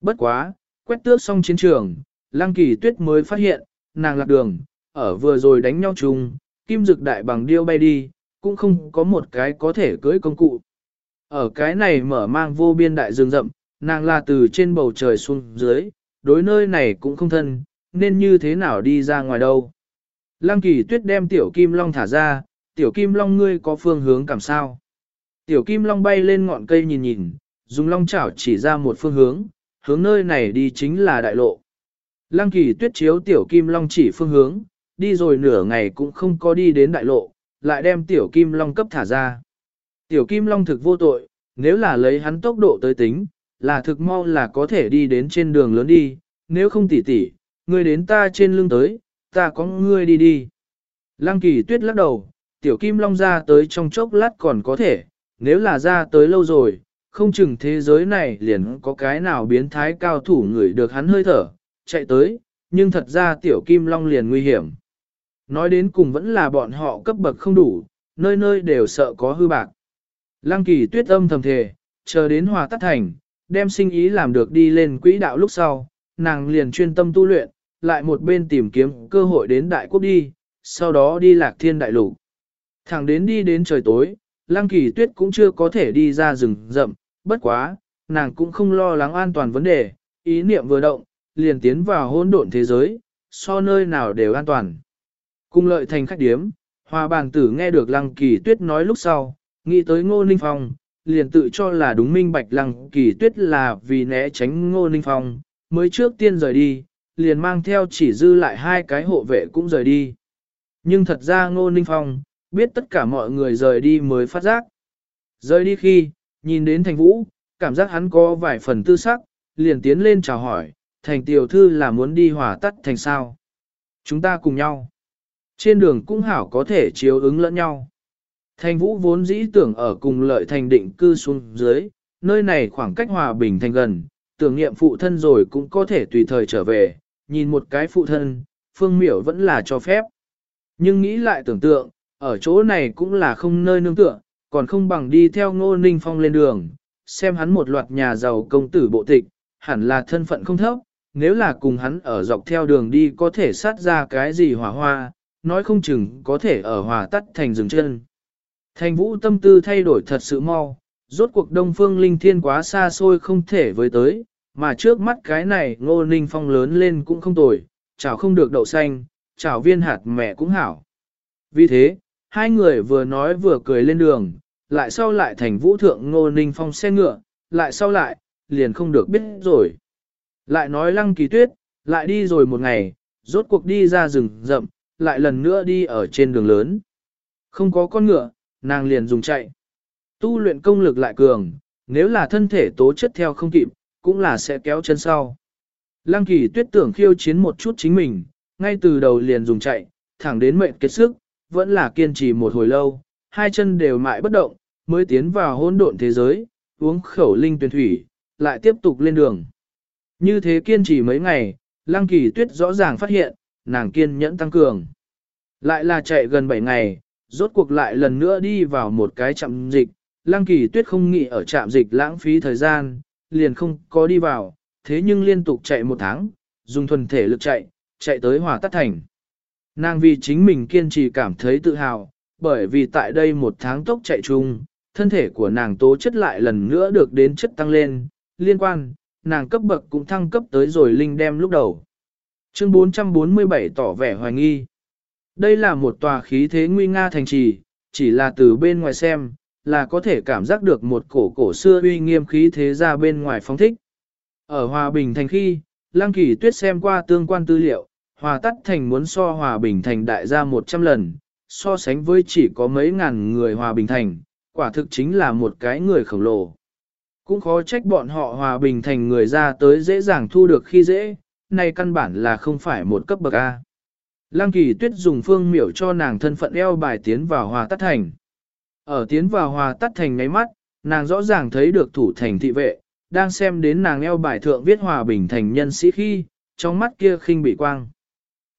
Bất quá, quét tước xong chiến trường, Lăng Kỳ Tuyết mới phát hiện, nàng lạc đường, ở vừa rồi đánh nhau chung, kim dực đại bằng điêu bay đi, cũng không có một cái có thể cưới công cụ. Ở cái này mở mang vô biên đại rừng rậm, nàng là từ trên bầu trời xuống dưới, đối nơi này cũng không thân, nên như thế nào đi ra ngoài đâu. Lăng kỳ tuyết đem tiểu kim long thả ra, tiểu kim long ngươi có phương hướng cảm sao. Tiểu kim long bay lên ngọn cây nhìn nhìn, dùng long chảo chỉ ra một phương hướng, hướng nơi này đi chính là đại lộ. Lăng kỳ tuyết chiếu tiểu kim long chỉ phương hướng, đi rồi nửa ngày cũng không có đi đến đại lộ, lại đem tiểu kim long cấp thả ra. Tiểu kim long thực vô tội, nếu là lấy hắn tốc độ tới tính, là thực mau là có thể đi đến trên đường lớn đi, nếu không tỉ tỉ, ngươi đến ta trên lưng tới, ta có ngươi đi đi. Lăng kỳ tuyết lắc đầu, tiểu kim long ra tới trong chốc lát còn có thể, nếu là ra tới lâu rồi, không chừng thế giới này liền có cái nào biến thái cao thủ người được hắn hơi thở, chạy tới, nhưng thật ra tiểu kim long liền nguy hiểm. Nói đến cùng vẫn là bọn họ cấp bậc không đủ, nơi nơi đều sợ có hư bạc. Lăng kỳ tuyết âm thầm thề, chờ đến hòa tắt thành, đem sinh ý làm được đi lên quỹ đạo lúc sau, nàng liền chuyên tâm tu luyện, lại một bên tìm kiếm cơ hội đến đại quốc đi, sau đó đi lạc thiên đại lục. Thẳng đến đi đến trời tối, Lăng Kỳ Tuyết cũng chưa có thể đi ra rừng rậm, bất quá, nàng cũng không lo lắng an toàn vấn đề, ý niệm vừa động, liền tiến vào hỗn độn thế giới, so nơi nào đều an toàn. Cung lợi thành khách điếm, hòa bàn tử nghe được Lăng Kỳ Tuyết nói lúc sau, nghĩ tới Ngô Ninh Phong, liền tự cho là đúng minh bạch Lăng Kỳ Tuyết là vì né tránh Ngô Ninh Phong, mới trước tiên rời đi, liền mang theo chỉ dư lại hai cái hộ vệ cũng rời đi. Nhưng thật ra Ngô Ninh Phong, biết tất cả mọi người rời đi mới phát giác. Rời đi khi, nhìn đến thành vũ, cảm giác hắn có vài phần tư sắc, liền tiến lên chào hỏi, thành tiểu thư là muốn đi hòa tắt thành sao. Chúng ta cùng nhau. Trên đường cũng hảo có thể chiếu ứng lẫn nhau. Thành vũ vốn dĩ tưởng ở cùng lợi thành định cư xuống dưới, nơi này khoảng cách hòa bình thành gần, tưởng niệm phụ thân rồi cũng có thể tùy thời trở về, nhìn một cái phụ thân, phương miểu vẫn là cho phép. Nhưng nghĩ lại tưởng tượng, ở chỗ này cũng là không nơi nương tựa, còn không bằng đi theo ngô ninh phong lên đường, xem hắn một loạt nhà giàu công tử bộ tịch, hẳn là thân phận không thấp, nếu là cùng hắn ở dọc theo đường đi có thể sát ra cái gì hỏa hoa, nói không chừng có thể ở hòa tắt thành rừng chân. Thành vũ tâm tư thay đổi thật sự mau, rốt cuộc đông phương linh thiên quá xa xôi không thể với tới, mà trước mắt cái này ngô ninh phong lớn lên cũng không tồi, chảo không được đậu xanh, chảo viên hạt mẹ cũng hảo. Vì thế, hai người vừa nói vừa cười lên đường, lại sau lại thành vũ thượng ngô ninh phong xe ngựa, lại sau lại, liền không được biết rồi. Lại nói lăng kỳ tuyết, lại đi rồi một ngày, rốt cuộc đi ra rừng rậm, lại lần nữa đi ở trên đường lớn. Không có con ngựa, nàng liền dùng chạy. Tu luyện công lực lại cường, nếu là thân thể tố chất theo không kịp, cũng là sẽ kéo chân sau. Lăng kỳ tuyết tưởng khiêu chiến một chút chính mình, ngay từ đầu liền dùng chạy, thẳng đến mệnh kết sức, vẫn là kiên trì một hồi lâu, hai chân đều mại bất động, mới tiến vào hỗn độn thế giới, uống khẩu linh tuyển thủy, lại tiếp tục lên đường. Như thế kiên trì mấy ngày, Lăng Kỳ Tuyết rõ ràng phát hiện, nàng kiên nhẫn tăng cường. Lại là chạy gần 7 ngày, rốt cuộc lại lần nữa đi vào một cái trạm dịch, Lăng Kỳ Tuyết không nghĩ ở trạm dịch lãng phí thời gian, liền không có đi vào, thế nhưng liên tục chạy một tháng, dùng thuần thể lực chạy, chạy tới Hòa Tát Thành. Nàng vì chính mình kiên trì cảm thấy tự hào, bởi vì tại đây một tháng tốc chạy chung, thân thể của nàng tố chất lại lần nữa được đến chất tăng lên, liên quan, nàng cấp bậc cũng thăng cấp tới rồi linh đem lúc đầu. Chương 447 tỏ vẻ hoài nghi. Đây là một tòa khí thế nguy nga thành trì, chỉ là từ bên ngoài xem, là có thể cảm giác được một cổ cổ xưa uy nghiêm khí thế ra bên ngoài phóng thích. Ở Hòa Bình thành khi, Lăng Kỳ Tuyết xem qua tương quan tư liệu, Hòa Tắt thành muốn so Hòa Bình thành đại ra 100 lần, so sánh với chỉ có mấy ngàn người Hòa Bình thành, quả thực chính là một cái người khổng lồ. Cũng khó trách bọn họ Hòa Bình thành người ra tới dễ dàng thu được khi dễ, này căn bản là không phải một cấp bậc A. Lăng Kỳ Tuyết dùng phương miểu cho nàng thân phận eo bài tiến vào Hòa Tắt thành. Ở tiến vào Hòa Tắt thành ngáy mắt, nàng rõ ràng thấy được thủ thành thị vệ, đang xem đến nàng eo bài thượng viết hòa bình thành nhân sĩ khi, trong mắt kia khinh bị quang.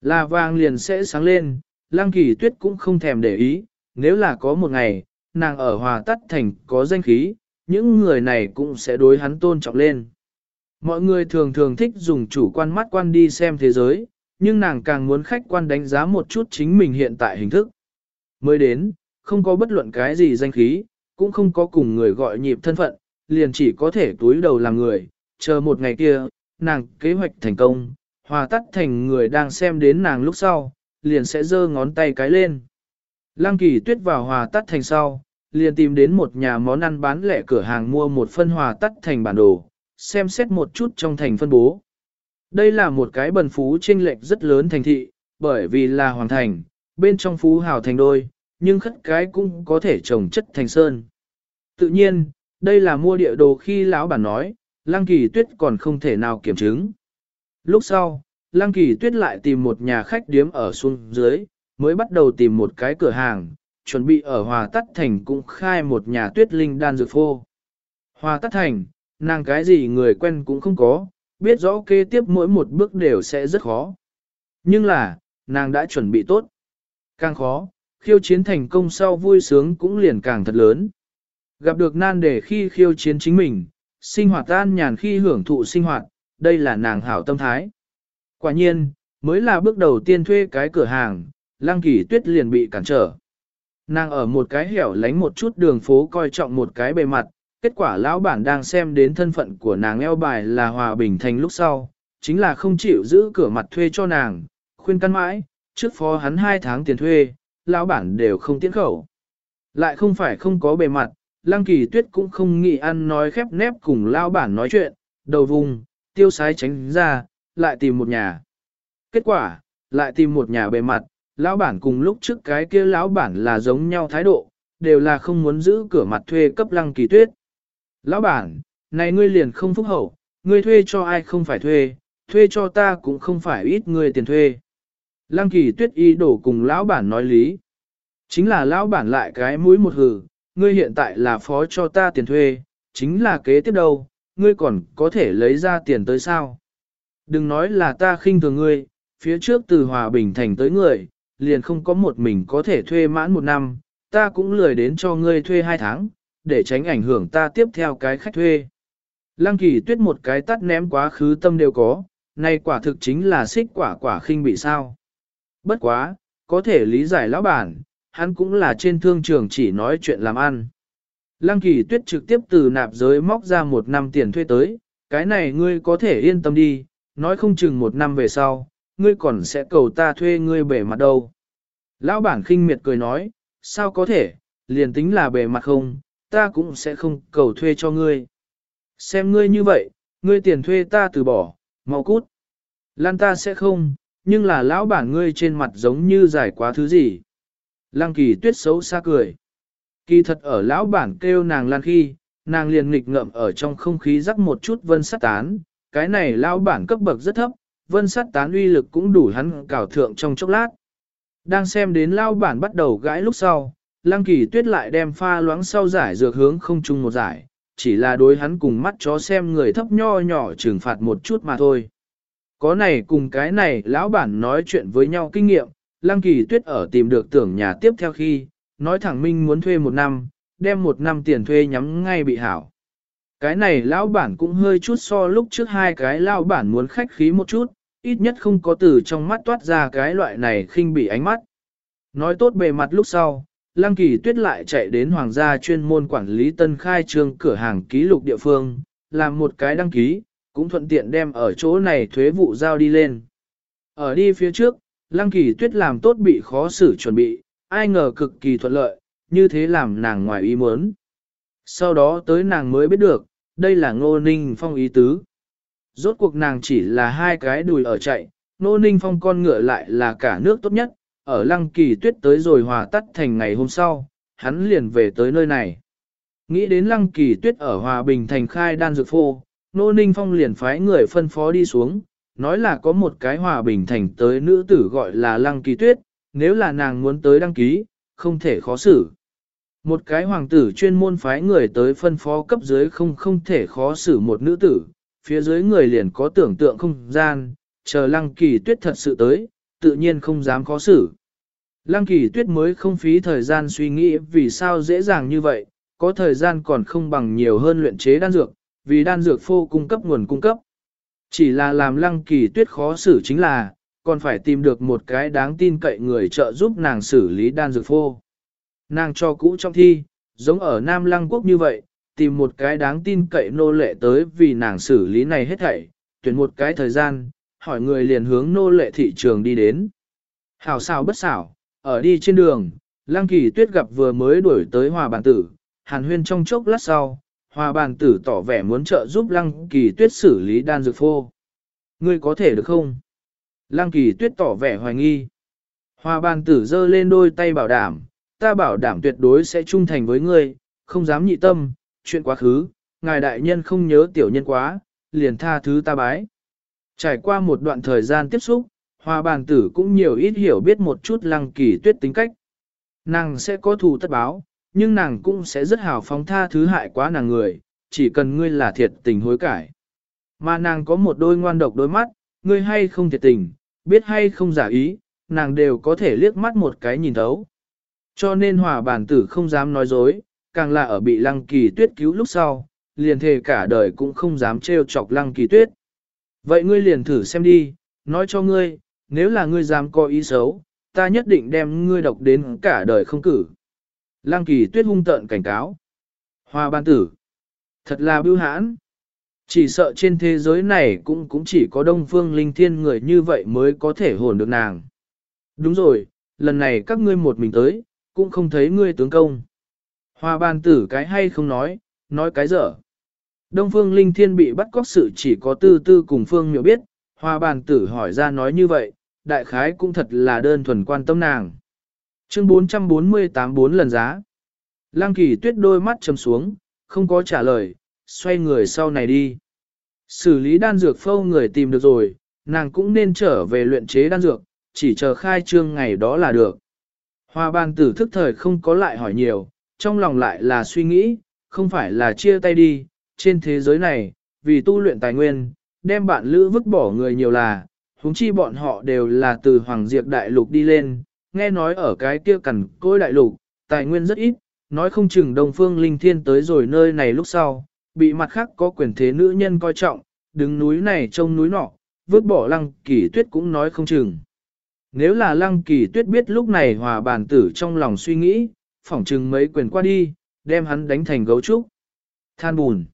Là vàng liền sẽ sáng lên, lang Kỳ Tuyết cũng không thèm để ý, nếu là có một ngày, nàng ở hòa tắt thành có danh khí, những người này cũng sẽ đối hắn tôn trọng lên. Mọi người thường thường thích dùng chủ quan mắt quan đi xem thế giới, nhưng nàng càng muốn khách quan đánh giá một chút chính mình hiện tại hình thức. Mới đến, không có bất luận cái gì danh khí, cũng không có cùng người gọi nhịp thân phận, liền chỉ có thể túi đầu làm người, chờ một ngày kia, nàng kế hoạch thành công, hòa tắt thành người đang xem đến nàng lúc sau, liền sẽ giơ ngón tay cái lên. Lăng kỳ tuyết vào hòa tắt thành sau, liền tìm đến một nhà món ăn bán lẻ cửa hàng mua một phân hòa tắt thành bản đồ, xem xét một chút trong thành phân bố. Đây là một cái bần phú chênh lệch rất lớn thành thị, bởi vì là hoàng thành, bên trong phú hào thành đôi, nhưng khất cái cũng có thể trồng chất thành sơn. Tự nhiên, đây là mua địa đồ khi lão bản nói, Lăng Kỳ Tuyết còn không thể nào kiểm chứng. Lúc sau, Lăng Kỳ Tuyết lại tìm một nhà khách điếm ở xuống dưới, mới bắt đầu tìm một cái cửa hàng, chuẩn bị ở Hòa Tắt Thành cũng khai một nhà tuyết linh đan dược phô. Hòa Tắt Thành, nàng cái gì người quen cũng không có, biết rõ kế tiếp mỗi một bước đều sẽ rất khó. Nhưng là, nàng đã chuẩn bị tốt. Càng khó, khiêu chiến thành công sau vui sướng cũng liền càng thật lớn. Gặp được nan đề khi khiêu chiến chính mình, sinh hoạt an nhàn khi hưởng thụ sinh hoạt, đây là nàng hảo tâm thái. Quả nhiên, mới là bước đầu tiên thuê cái cửa hàng, lang kỳ tuyết liền bị cản trở. Nàng ở một cái hẻo lánh một chút đường phố coi trọng một cái bề mặt, kết quả lão bản đang xem đến thân phận của nàng eo bài là hòa bình thành lúc sau, chính là không chịu giữ cửa mặt thuê cho nàng, khuyên căn mãi, trước phó hắn hai tháng tiền thuê, lão bản đều không tiến khẩu. Lại không phải không có bề mặt, lăng kỳ tuyết cũng không nghĩ ăn nói khép nép cùng lão bản nói chuyện, đầu vùng, tiêu sái tránh ra, lại tìm một nhà. Kết quả, lại tìm một nhà bề mặt, lão bản cùng lúc trước cái kia lão bản là giống nhau thái độ, đều là không muốn giữ cửa mặt thuê cấp lăng kỳ tuyết. Lão bản, này ngươi liền không phúc hậu, ngươi thuê cho ai không phải thuê, thuê cho ta cũng không phải ít ngươi tiền thuê. Lăng kỳ tuyết y đổ cùng lão bản nói lý. Chính là lão bản lại cái mũi một hừ, ngươi hiện tại là phó cho ta tiền thuê, chính là kế tiếp đâu, ngươi còn có thể lấy ra tiền tới sao. Đừng nói là ta khinh thường ngươi, phía trước từ Hòa Bình Thành tới người, liền không có một mình có thể thuê mãn một năm, ta cũng lười đến cho ngươi thuê hai tháng, để tránh ảnh hưởng ta tiếp theo cái khách thuê. Lăng kỳ tuyết một cái tắt ném quá khứ tâm đều có, nay quả thực chính là xích quả quả khinh bị sao. Bất quá, có thể lý giải lão bản, hắn cũng là trên thương trường chỉ nói chuyện làm ăn. Lăng kỳ tuyết trực tiếp từ nạp giới móc ra một năm tiền thuê tới, cái này ngươi có thể yên tâm đi, nói không chừng một năm về sau, ngươi còn sẽ cầu ta thuê ngươi bể mặt đâu. Lão bản khinh miệt cười nói, sao có thể, liền tính là bề mặt không, ta cũng sẽ không cầu thuê cho ngươi. Xem ngươi như vậy, ngươi tiền thuê ta từ bỏ, mau cút. Lan ta sẽ không, nhưng là lão bản ngươi trên mặt giống như giải quá thứ gì. Lăng kỳ tuyết xấu xa cười. Kỳ thật ở lão bản kêu nàng lan khi, nàng liền nghịch ngợm ở trong không khí rắc một chút vân sát tán, cái này lão bản cấp bậc rất thấp, vân sát tán uy lực cũng đủ hắn cảo thượng trong chốc lát. Đang xem đến lão bản bắt đầu gãi lúc sau, lăng kỳ tuyết lại đem pha loãng sau giải dược hướng không chung một giải, chỉ là đối hắn cùng mắt chó xem người thấp nho nhỏ trừng phạt một chút mà thôi. Có này cùng cái này lão bản nói chuyện với nhau kinh nghiệm, lăng kỳ tuyết ở tìm được tưởng nhà tiếp theo khi, nói thẳng minh muốn thuê một năm, đem một năm tiền thuê nhắm ngay bị hảo. Cái này lão bản cũng hơi chút so lúc trước hai cái lão bản muốn khách khí một chút, ít nhất không có từ trong mắt toát ra cái loại này khinh bị ánh mắt. Nói tốt bề mặt lúc sau, Lăng Kỳ Tuyết lại chạy đến hoàng gia chuyên môn quản lý tân khai trương cửa hàng ký lục địa phương, làm một cái đăng ký, cũng thuận tiện đem ở chỗ này thuế vụ giao đi lên. Ở đi phía trước, Lăng Kỳ Tuyết làm tốt bị khó xử chuẩn bị, ai ngờ cực kỳ thuận lợi, như thế làm nàng ngoài ý muốn. Sau đó tới nàng mới biết được, đây là Ngô Ninh Phong ý tứ. Rốt cuộc nàng chỉ là hai cái đùi ở chạy, Ngô Ninh Phong con ngựa lại là cả nước tốt nhất, ở Lăng Kỳ Tuyết tới rồi hòa tắt thành ngày hôm sau, hắn liền về tới nơi này. Nghĩ đến Lăng Kỳ Tuyết ở Hòa Bình thành khai đan dược phô, Nô Ninh Phong liền phái người phân phó đi xuống, nói là có một cái Hòa Bình thành tới nữ tử gọi là Lăng Kỳ Tuyết, nếu là nàng muốn tới đăng ký, không thể khó xử. Một cái hoàng tử chuyên môn phái người tới phân phó cấp dưới không không thể khó xử một nữ tử, phía dưới người liền có tưởng tượng không gian, chờ lăng kỳ tuyết thật sự tới, tự nhiên không dám khó xử. Lăng kỳ tuyết mới không phí thời gian suy nghĩ vì sao dễ dàng như vậy, có thời gian còn không bằng nhiều hơn luyện chế đan dược, vì đan dược phô cung cấp nguồn cung cấp. Chỉ là làm lăng kỳ tuyết khó xử chính là, còn phải tìm được một cái đáng tin cậy người trợ giúp nàng xử lý đan dược phô. Nàng cho cũ trong thi, giống ở Nam Lăng Quốc như vậy, tìm một cái đáng tin cậy nô lệ tới vì nàng xử lý này hết thảy, tuyển một cái thời gian, hỏi người liền hướng nô lệ thị trường đi đến. Hảo xảo bất xảo, ở đi trên đường, Lăng Kỳ Tuyết gặp vừa mới đuổi tới Hòa Bản Tử, Hàn Huyên trong chốc lát sau, Hòa bàn Tử tỏ vẻ muốn trợ giúp Lăng Kỳ Tuyết xử lý đan dược phô. Ngươi có thể được không? Lăng Kỳ Tuyết tỏ vẻ hoài nghi. Hòa bàn Tử giơ lên đôi tay bảo đảm, ta bảo đảm tuyệt đối sẽ trung thành với ngươi, không dám nhị tâm, chuyện quá khứ, ngài đại nhân không nhớ tiểu nhân quá, liền tha thứ ta bái. Trải qua một đoạn thời gian tiếp xúc, Hoa bàn tử cũng nhiều ít hiểu biết một chút lăng kỳ tuyết tính cách. Nàng sẽ có thù tất báo, nhưng nàng cũng sẽ rất hào phóng tha thứ hại quá nàng người, chỉ cần ngươi là thiệt tình hối cải. Mà nàng có một đôi ngoan độc đôi mắt, ngươi hay không thiệt tình, biết hay không giả ý, nàng đều có thể liếc mắt một cái nhìn thấu. Cho nên hòa bản tử không dám nói dối, càng là ở bị lăng kỳ tuyết cứu lúc sau, liền thề cả đời cũng không dám trêu chọc lăng kỳ tuyết. Vậy ngươi liền thử xem đi, nói cho ngươi, nếu là ngươi dám có ý xấu, ta nhất định đem ngươi độc đến cả đời không cử. Lăng kỳ tuyết hung tợn cảnh cáo. Hoa ban tử. Thật là bưu hãn. Chỉ sợ trên thế giới này cũng cũng chỉ có đông phương linh thiên người như vậy mới có thể hồn được nàng. Đúng rồi, lần này các ngươi một mình tới, cũng không thấy ngươi tướng công. Hoa ban tử cái hay không nói, nói cái dở. Đông phương linh thiên bị bắt cóc sự chỉ có tư tư cùng phương miệu biết, hoa bàn tử hỏi ra nói như vậy, đại khái cũng thật là đơn thuần quan tâm nàng. Chương 448 bốn lần giá. Lăng kỳ tuyết đôi mắt chầm xuống, không có trả lời, xoay người sau này đi. Xử lý đan dược phâu người tìm được rồi, nàng cũng nên trở về luyện chế đan dược, chỉ chờ khai trương ngày đó là được. Hoa bàn tử thức thời không có lại hỏi nhiều, trong lòng lại là suy nghĩ, không phải là chia tay đi, trên thế giới này, vì tu luyện tài nguyên, đem bạn lữ vứt bỏ người nhiều là, huống chi bọn họ đều là từ Hoàng Diệp Đại Lục đi lên, nghe nói ở cái kia cẩn cối đại lục, tài nguyên rất ít, nói không chừng Đông Phương Linh Thiên tới rồi nơi này lúc sau, bị mặt khác có quyền thế nữ nhân coi trọng, đứng núi này trông núi nọ, vứt bỏ lăng kỳ tuyết cũng nói không chừng. Nếu là lăng kỳ tuyết biết lúc này hòa bản tử trong lòng suy nghĩ, phỏng chừng mấy quyền qua đi, đem hắn đánh thành gấu trúc. Than bùn.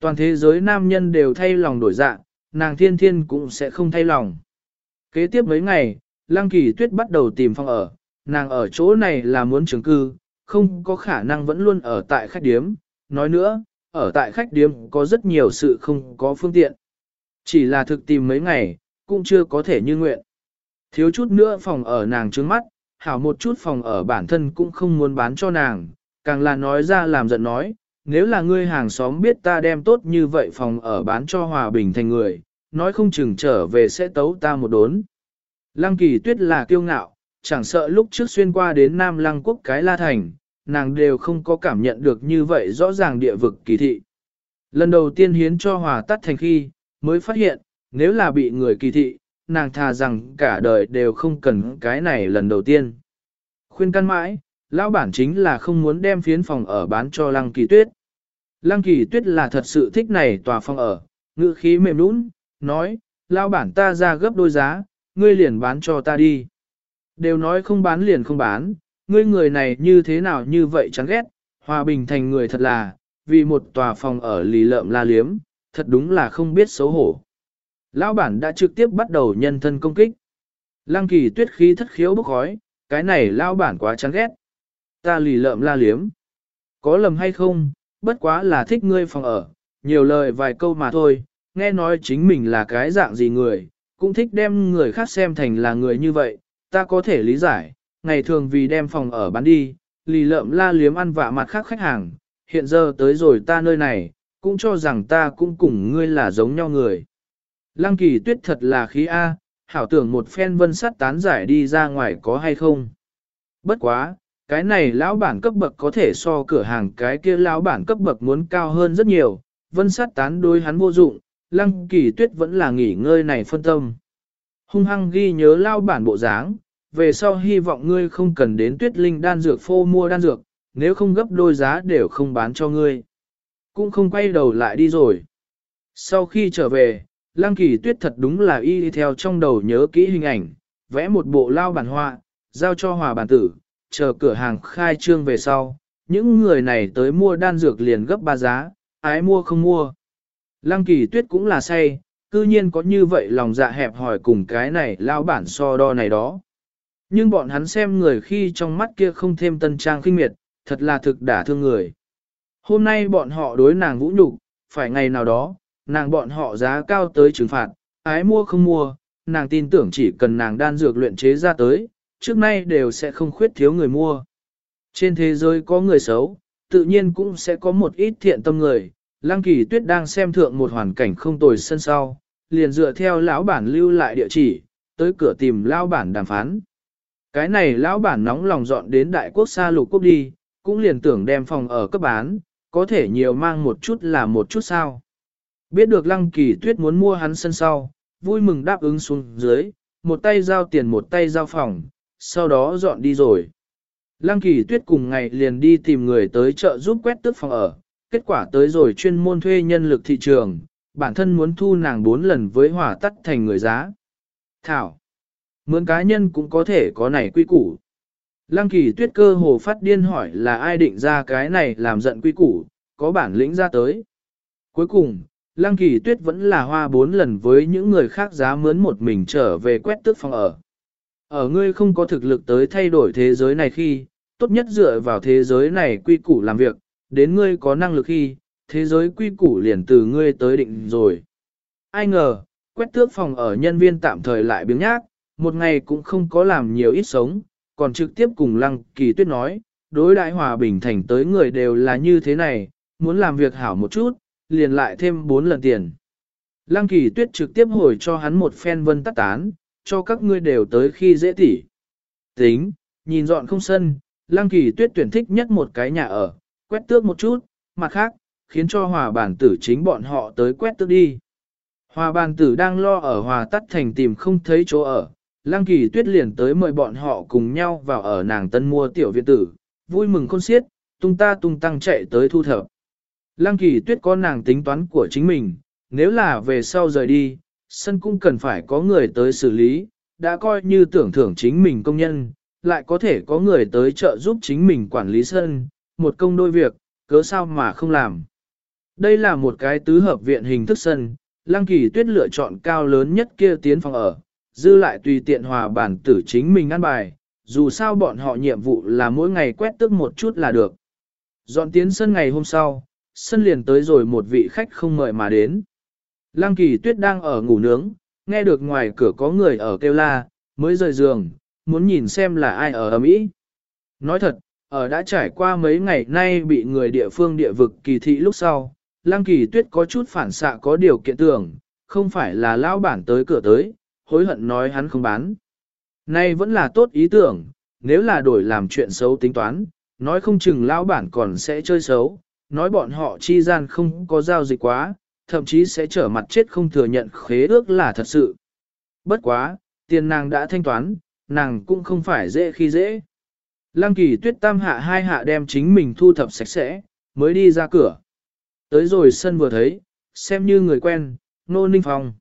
Toàn thế giới nam nhân đều thay lòng đổi dạng, nàng thiên thiên cũng sẽ không thay lòng. Kế tiếp mấy ngày, Lăng Kỳ Tuyết bắt đầu tìm phòng ở, nàng ở chỗ này là muốn trường cư, không có khả năng vẫn luôn ở tại khách điếm. Nói nữa, ở tại khách điếm có rất nhiều sự không có phương tiện. Chỉ là thực tìm mấy ngày, cũng chưa có thể như nguyện. Thiếu chút nữa phòng ở nàng trướng mắt, hảo một chút phòng ở bản thân cũng không muốn bán cho nàng, càng là nói ra làm giận nói, nếu là ngươi hàng xóm biết ta đem tốt như vậy phòng ở bán cho hòa bình thành người, nói không chừng trở về sẽ tấu ta một đốn. Lăng kỳ tuyết là kiêu ngạo, chẳng sợ lúc trước xuyên qua đến Nam Lăng quốc cái La Thành, nàng đều không có cảm nhận được như vậy rõ ràng địa vực kỳ thị. Lần đầu tiên hiến cho hòa tắt thành khi, mới phát hiện, nếu là bị người kỳ thị, nàng thà rằng cả đời đều không cần cái này lần đầu tiên. Khuyên căn mãi, lão bản chính là không muốn đem phiến phòng ở bán cho lăng kỳ tuyết. Lăng kỳ tuyết là thật sự thích này tòa phòng ở, ngữ khí mềm nũng, nói, lão bản ta ra gấp đôi giá, ngươi liền bán cho ta đi. Đều nói không bán liền không bán, ngươi người này như thế nào như vậy chán ghét, hòa bình thành người thật là, vì một tòa phòng ở lì lợm la liếm, thật đúng là không biết xấu hổ. Lão bản đã trực tiếp bắt đầu nhân thân công kích. Lăng kỳ tuyết khí thất khiếu bốc khói, cái này lão bản quá chán ghét. Ta lì lợm la liếm. Có lầm hay không, bất quá là thích ngươi phòng ở, nhiều lời vài câu mà thôi, nghe nói chính mình là cái dạng gì người, cũng thích đem người khác xem thành là người như vậy, ta có thể lý giải, ngày thường vì đem phòng ở bán đi, lì lợm la liếm ăn vạ mặt khác khách hàng, hiện giờ tới rồi ta nơi này, cũng cho rằng ta cũng cùng ngươi là giống nhau người. Lăng kỳ tuyết thật là khí A, hảo tưởng một phen vân sắt tán giải đi ra ngoài có hay không. Bất quá, cái này lão bản cấp bậc có thể so cửa hàng cái kia lão bản cấp bậc muốn cao hơn rất nhiều, vân sát tán đối hắn vô dụng, lăng kỳ tuyết vẫn là nghỉ ngơi này phân tâm. Hung hăng ghi nhớ lao bản bộ dáng, về sau hy vọng ngươi không cần đến tuyết linh đan dược phô mua đan dược, nếu không gấp đôi giá đều không bán cho ngươi. Cũng không quay đầu lại đi rồi. Sau khi trở về, lăng kỳ tuyết thật đúng là y theo trong đầu nhớ kỹ hình ảnh, vẽ một bộ lao bản họa, giao cho hòa bản tử, chờ cửa hàng khai trương về sau, những người này tới mua đan dược liền gấp ba giá, ái mua không mua. Lăng kỳ tuyết cũng là say, cư nhiên có như vậy lòng dạ hẹp hỏi cùng cái này lao bản so đo này đó. Nhưng bọn hắn xem người khi trong mắt kia không thêm tân trang khinh miệt, thật là thực đả thương người. Hôm nay bọn họ đối nàng vũ nhục, phải ngày nào đó, nàng bọn họ giá cao tới trừng phạt, ái mua không mua, nàng tin tưởng chỉ cần nàng đan dược luyện chế ra tới, trước nay đều sẽ không khuyết thiếu người mua. Trên thế giới có người xấu, tự nhiên cũng sẽ có một ít thiện tâm người. Lăng kỳ tuyết đang xem thượng một hoàn cảnh không tồi sân sau, liền dựa theo lão bản lưu lại địa chỉ, tới cửa tìm lão bản đàm phán. Cái này lão bản nóng lòng dọn đến đại quốc xa lục quốc đi, cũng liền tưởng đem phòng ở cấp bán, có thể nhiều mang một chút là một chút sao. Biết được lăng kỳ tuyết muốn mua hắn sân sau, vui mừng đáp ứng xuống dưới, một tay giao tiền một tay giao phòng, sau đó dọn đi rồi. Lăng kỳ tuyết cùng ngày liền đi tìm người tới chợ giúp quét tước phòng ở, kết quả tới rồi chuyên môn thuê nhân lực thị trường, bản thân muốn thu nàng 4 lần với hỏa tắt thành người giá. Thảo, mướn cá nhân cũng có thể có này quy củ. Lăng kỳ tuyết cơ hồ phát điên hỏi là ai định ra cái này làm giận quy củ, có bản lĩnh ra tới. Cuối cùng, Lăng kỳ tuyết vẫn là hoa bốn lần với những người khác giá mướn một mình trở về quét tước phòng ở. Ở ngươi không có thực lực tới thay đổi thế giới này khi, tốt nhất dựa vào thế giới này quy củ làm việc, đến ngươi có năng lực khi, thế giới quy củ liền từ ngươi tới định rồi. Ai ngờ, quét tước phòng ở nhân viên tạm thời lại biếng nhác, một ngày cũng không có làm nhiều ít sống, còn trực tiếp cùng Lăng Kỳ Tuyết nói, đối đại hòa bình thành tới người đều là như thế này, muốn làm việc hảo một chút, liền lại thêm 4 lần tiền. Lăng Kỳ Tuyết trực tiếp hồi cho hắn một phen vân tắt tán, cho các ngươi đều tới khi dễ tỉ. Tính, nhìn dọn không sân, Lăng Kỳ Tuyết tuyển thích nhất một cái nhà ở, quét tước một chút, mặt khác, khiến cho hòa bản tử chính bọn họ tới quét tước đi. Hòa bàn tử đang lo ở hòa tắt thành tìm không thấy chỗ ở, Lăng Kỳ Tuyết liền tới mời bọn họ cùng nhau vào ở nàng tân mua tiểu viện tử, vui mừng khôn xiết, tung ta tung tăng chạy tới thu thập. Lăng Kỳ Tuyết có nàng tính toán của chính mình, nếu là về sau rời đi, sân cũng cần phải có người tới xử lý, đã coi như tưởng thưởng chính mình công nhân, lại có thể có người tới trợ giúp chính mình quản lý sân, một công đôi việc, cớ sao mà không làm. Đây là một cái tứ hợp viện hình thức sân, Lăng Kỳ Tuyết lựa chọn cao lớn nhất kia tiến phòng ở, dư lại tùy tiện hòa bản tử chính mình ăn bài, dù sao bọn họ nhiệm vụ là mỗi ngày quét tước một chút là được. Dọn tiến sân ngày hôm sau, sân liền tới rồi một vị khách không mời mà đến. Lăng kỳ tuyết đang ở ngủ nướng, nghe được ngoài cửa có người ở kêu la, mới rời giường, muốn nhìn xem là ai ở ấm ý. Nói thật, ở đã trải qua mấy ngày nay bị người địa phương địa vực kỳ thị lúc sau, Lăng kỳ tuyết có chút phản xạ có điều kiện tưởng, không phải là lão bản tới cửa tới, hối hận nói hắn không bán. Nay vẫn là tốt ý tưởng, nếu là đổi làm chuyện xấu tính toán, nói không chừng lão bản còn sẽ chơi xấu, nói bọn họ chi gian không có giao dịch quá, thậm chí sẽ trở mặt chết không thừa nhận khế ước là thật sự. Bất quá, tiền nàng đã thanh toán, nàng cũng không phải dễ khi dễ. Lăng kỳ tuyết tam hạ hai hạ đem chính mình thu thập sạch sẽ, mới đi ra cửa. Tới rồi sân vừa thấy, xem như người quen, nô ninh phong.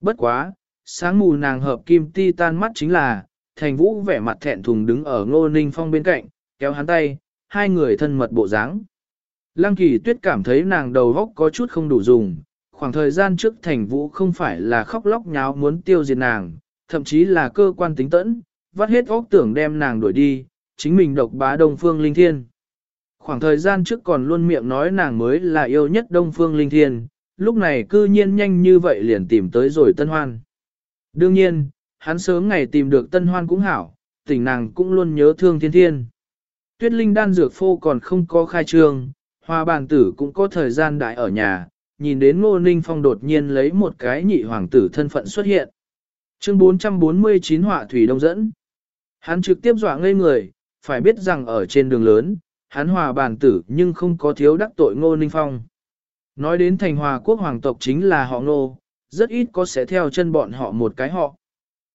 Bất quá, sáng mù nàng hợp kim ti tan mắt chính là, thành vũ vẻ mặt thẹn thùng đứng ở ngô ninh phong bên cạnh, kéo hắn tay, hai người thân mật bộ dáng. Lăng kỳ tuyết cảm thấy nàng đầu góc có chút không đủ dùng, khoảng thời gian trước thành vũ không phải là khóc lóc nháo muốn tiêu diệt nàng, thậm chí là cơ quan tính tẫn, vắt hết óc tưởng đem nàng đuổi đi, chính mình độc bá Đông Phương Linh Thiên. Khoảng thời gian trước còn luôn miệng nói nàng mới là yêu nhất Đông Phương Linh Thiên, lúc này cư nhiên nhanh như vậy liền tìm tới rồi Tân Hoan. Đương nhiên, hắn sớm ngày tìm được Tân Hoan cũng hảo, tỉnh nàng cũng luôn nhớ thương thiên thiên. Tuyết Linh đan dược phô còn không có khai trương, Hoa bàn tử cũng có thời gian đại ở nhà, nhìn đến Ngô Ninh Phong đột nhiên lấy một cái nhị hoàng tử thân phận xuất hiện. Chương 449 họa thủy đông dẫn. Hắn trực tiếp dọa ngây người, phải biết rằng ở trên đường lớn, hắn hòa bàn tử nhưng không có thiếu đắc tội Ngô Ninh Phong. Nói đến thành hòa quốc hoàng tộc chính là họ Ngô, rất ít có sẽ theo chân bọn họ một cái họ.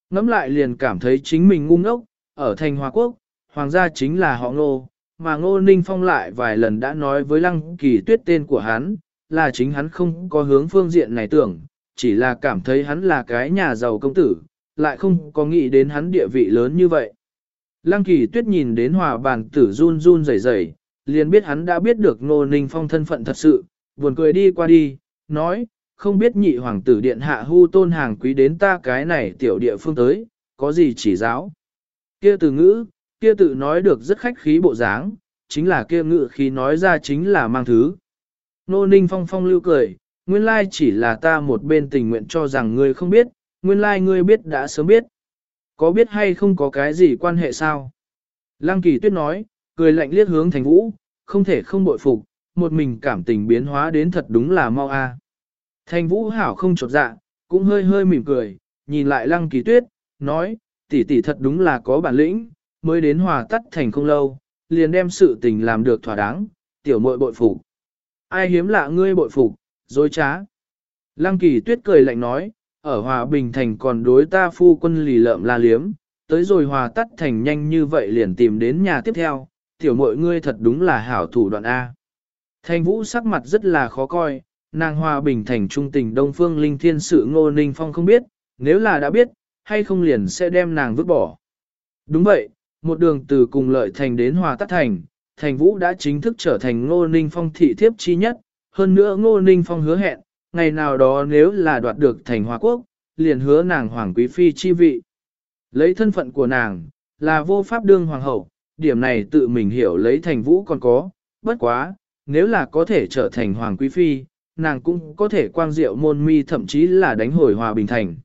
Ngắm lại liền cảm thấy chính mình ngu ngốc, ở thành hòa quốc, hoàng gia chính là họ Ngô, mà Ngô Ninh Phong lại vài lần đã nói với Lăng Kỳ Tuyết tên của hắn, là chính hắn không có hướng phương diện này tưởng, chỉ là cảm thấy hắn là cái nhà giàu công tử, lại không có nghĩ đến hắn địa vị lớn như vậy. Lăng Kỳ Tuyết nhìn đến hòa bàn tử run run rẩy rẩy, liền biết hắn đã biết được Ngô Ninh Phong thân phận thật sự, buồn cười đi qua đi, nói, không biết nhị hoàng tử điện hạ hu tôn hàng quý đến ta cái này tiểu địa phương tới, có gì chỉ giáo. Kia từ ngữ, kia tự nói được rất khách khí bộ dáng, chính là kia ngữ khí nói ra chính là mang thứ. Nô ninh phong phong lưu cười, nguyên lai chỉ là ta một bên tình nguyện cho rằng ngươi không biết, nguyên lai ngươi biết đã sớm biết. Có biết hay không có cái gì quan hệ sao? Lăng kỳ tuyết nói, cười lạnh liếc hướng thành vũ, không thể không bội phục, một mình cảm tình biến hóa đến thật đúng là mau a. Thành vũ hảo không chột dạ, cũng hơi hơi mỉm cười, nhìn lại lăng kỳ tuyết, nói, tỷ tỷ thật đúng là có bản lĩnh, mới đến hòa tắt thành không lâu, liền đem sự tình làm được thỏa đáng, tiểu muội bội phục. Ai hiếm lạ ngươi bội phục, dối trá. Lăng kỳ tuyết cười lạnh nói, ở hòa bình thành còn đối ta phu quân lì lợm la liếm, tới rồi hòa tắt thành nhanh như vậy liền tìm đến nhà tiếp theo, tiểu muội ngươi thật đúng là hảo thủ đoạn A. Thành vũ sắc mặt rất là khó coi, nàng hòa bình thành trung tình đông phương linh thiên sự ngô ninh phong không biết, nếu là đã biết, hay không liền sẽ đem nàng vứt bỏ. Đúng vậy, một đường từ cùng lợi thành đến hòa tắt thành, thành vũ đã chính thức trở thành ngô ninh phong thị thiếp chi nhất, hơn nữa ngô ninh phong hứa hẹn, ngày nào đó nếu là đoạt được thành hòa quốc, liền hứa nàng hoàng quý phi chi vị. Lấy thân phận của nàng, là vô pháp đương hoàng hậu, điểm này tự mình hiểu lấy thành vũ còn có, bất quá, nếu là có thể trở thành hoàng quý phi, nàng cũng có thể quang diệu môn mi thậm chí là đánh hồi hòa bình thành.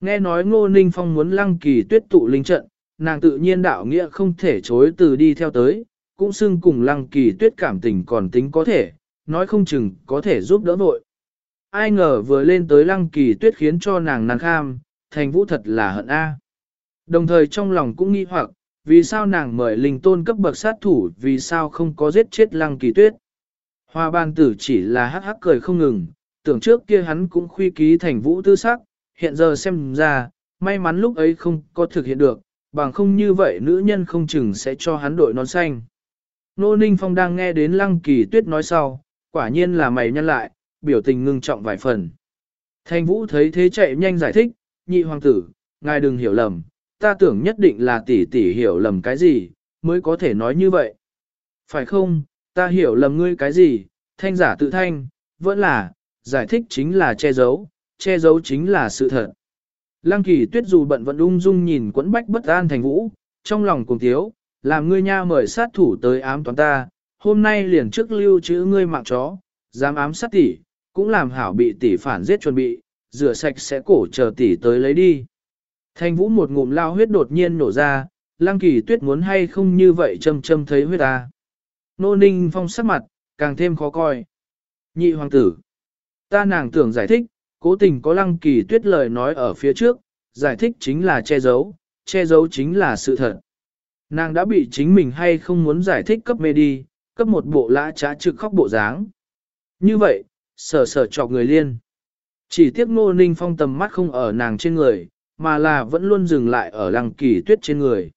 Nghe nói ngô ninh phong muốn lăng kỳ tuyết tụ linh trận, nàng tự nhiên đạo nghĩa không thể chối từ đi theo tới, cũng xưng cùng lăng kỳ tuyết cảm tình còn tính có thể, nói không chừng có thể giúp đỡ vội. Ai ngờ vừa lên tới lăng kỳ tuyết khiến cho nàng nàng kham, thành vũ thật là hận a. Đồng thời trong lòng cũng nghi hoặc, vì sao nàng mời linh tôn cấp bậc sát thủ vì sao không có giết chết lăng kỳ tuyết. Hoa bàn tử chỉ là hắc hắc cười không ngừng, tưởng trước kia hắn cũng khuy ký thành vũ tư sắc, hiện giờ xem ra, may mắn lúc ấy không có thực hiện được, bằng không như vậy nữ nhân không chừng sẽ cho hắn đội nón xanh. Nô Ninh Phong đang nghe đến Lăng Kỳ Tuyết nói sau, quả nhiên là mày nhân lại, biểu tình ngưng trọng vài phần. Thanh Vũ thấy thế chạy nhanh giải thích, nhị hoàng tử, ngài đừng hiểu lầm, ta tưởng nhất định là tỷ tỷ hiểu lầm cái gì, mới có thể nói như vậy. Phải không, ta hiểu lầm ngươi cái gì, thanh giả tự thanh, vẫn là, giải thích chính là che giấu, che giấu chính là sự thật. Lăng kỳ tuyết dù bận vẫn ung dung nhìn quẫn bách bất an thành vũ, trong lòng cùng thiếu, làm ngươi nha mời sát thủ tới ám toán ta, hôm nay liền trước lưu trữ ngươi mạng chó, dám ám sát tỷ, cũng làm hảo bị tỷ phản giết chuẩn bị, rửa sạch sẽ cổ chờ tỷ tới lấy đi. thanh vũ một ngụm lao huyết đột nhiên nổ ra, lăng kỳ tuyết muốn hay không như vậy châm châm thấy huyết ta. Nô ninh phong sắc mặt, càng thêm khó coi. Nhị hoàng tử. Ta nàng tưởng giải thích, cố tình có lăng kỳ tuyết lời nói ở phía trước, giải thích chính là che giấu, che giấu chính là sự thật. Nàng đã bị chính mình hay không muốn giải thích cấp mê đi, cấp một bộ lã trá trực khóc bộ dáng. Như vậy, sờ sờ chọc người liên. Chỉ tiếc ngô ninh phong tầm mắt không ở nàng trên người, mà là vẫn luôn dừng lại ở lăng kỳ tuyết trên người.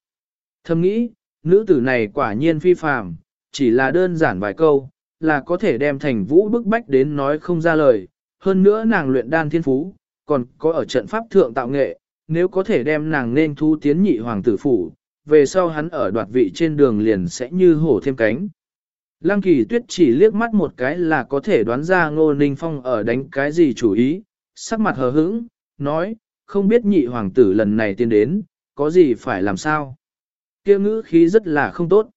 Thầm nghĩ, nữ tử này quả nhiên phi phàm, chỉ là đơn giản vài câu, là có thể đem thành vũ bức bách đến nói không ra lời. Hơn nữa nàng luyện đan thiên phú, còn có ở trận pháp thượng tạo nghệ, nếu có thể đem nàng nên thu tiến nhị hoàng tử phủ, về sau hắn ở đoạt vị trên đường liền sẽ như hổ thêm cánh. Lăng kỳ tuyết chỉ liếc mắt một cái là có thể đoán ra ngô ninh phong ở đánh cái gì chủ ý, sắc mặt hờ hững, nói, không biết nhị hoàng tử lần này tiến đến, có gì phải làm sao. Kia ngữ khí rất là không tốt.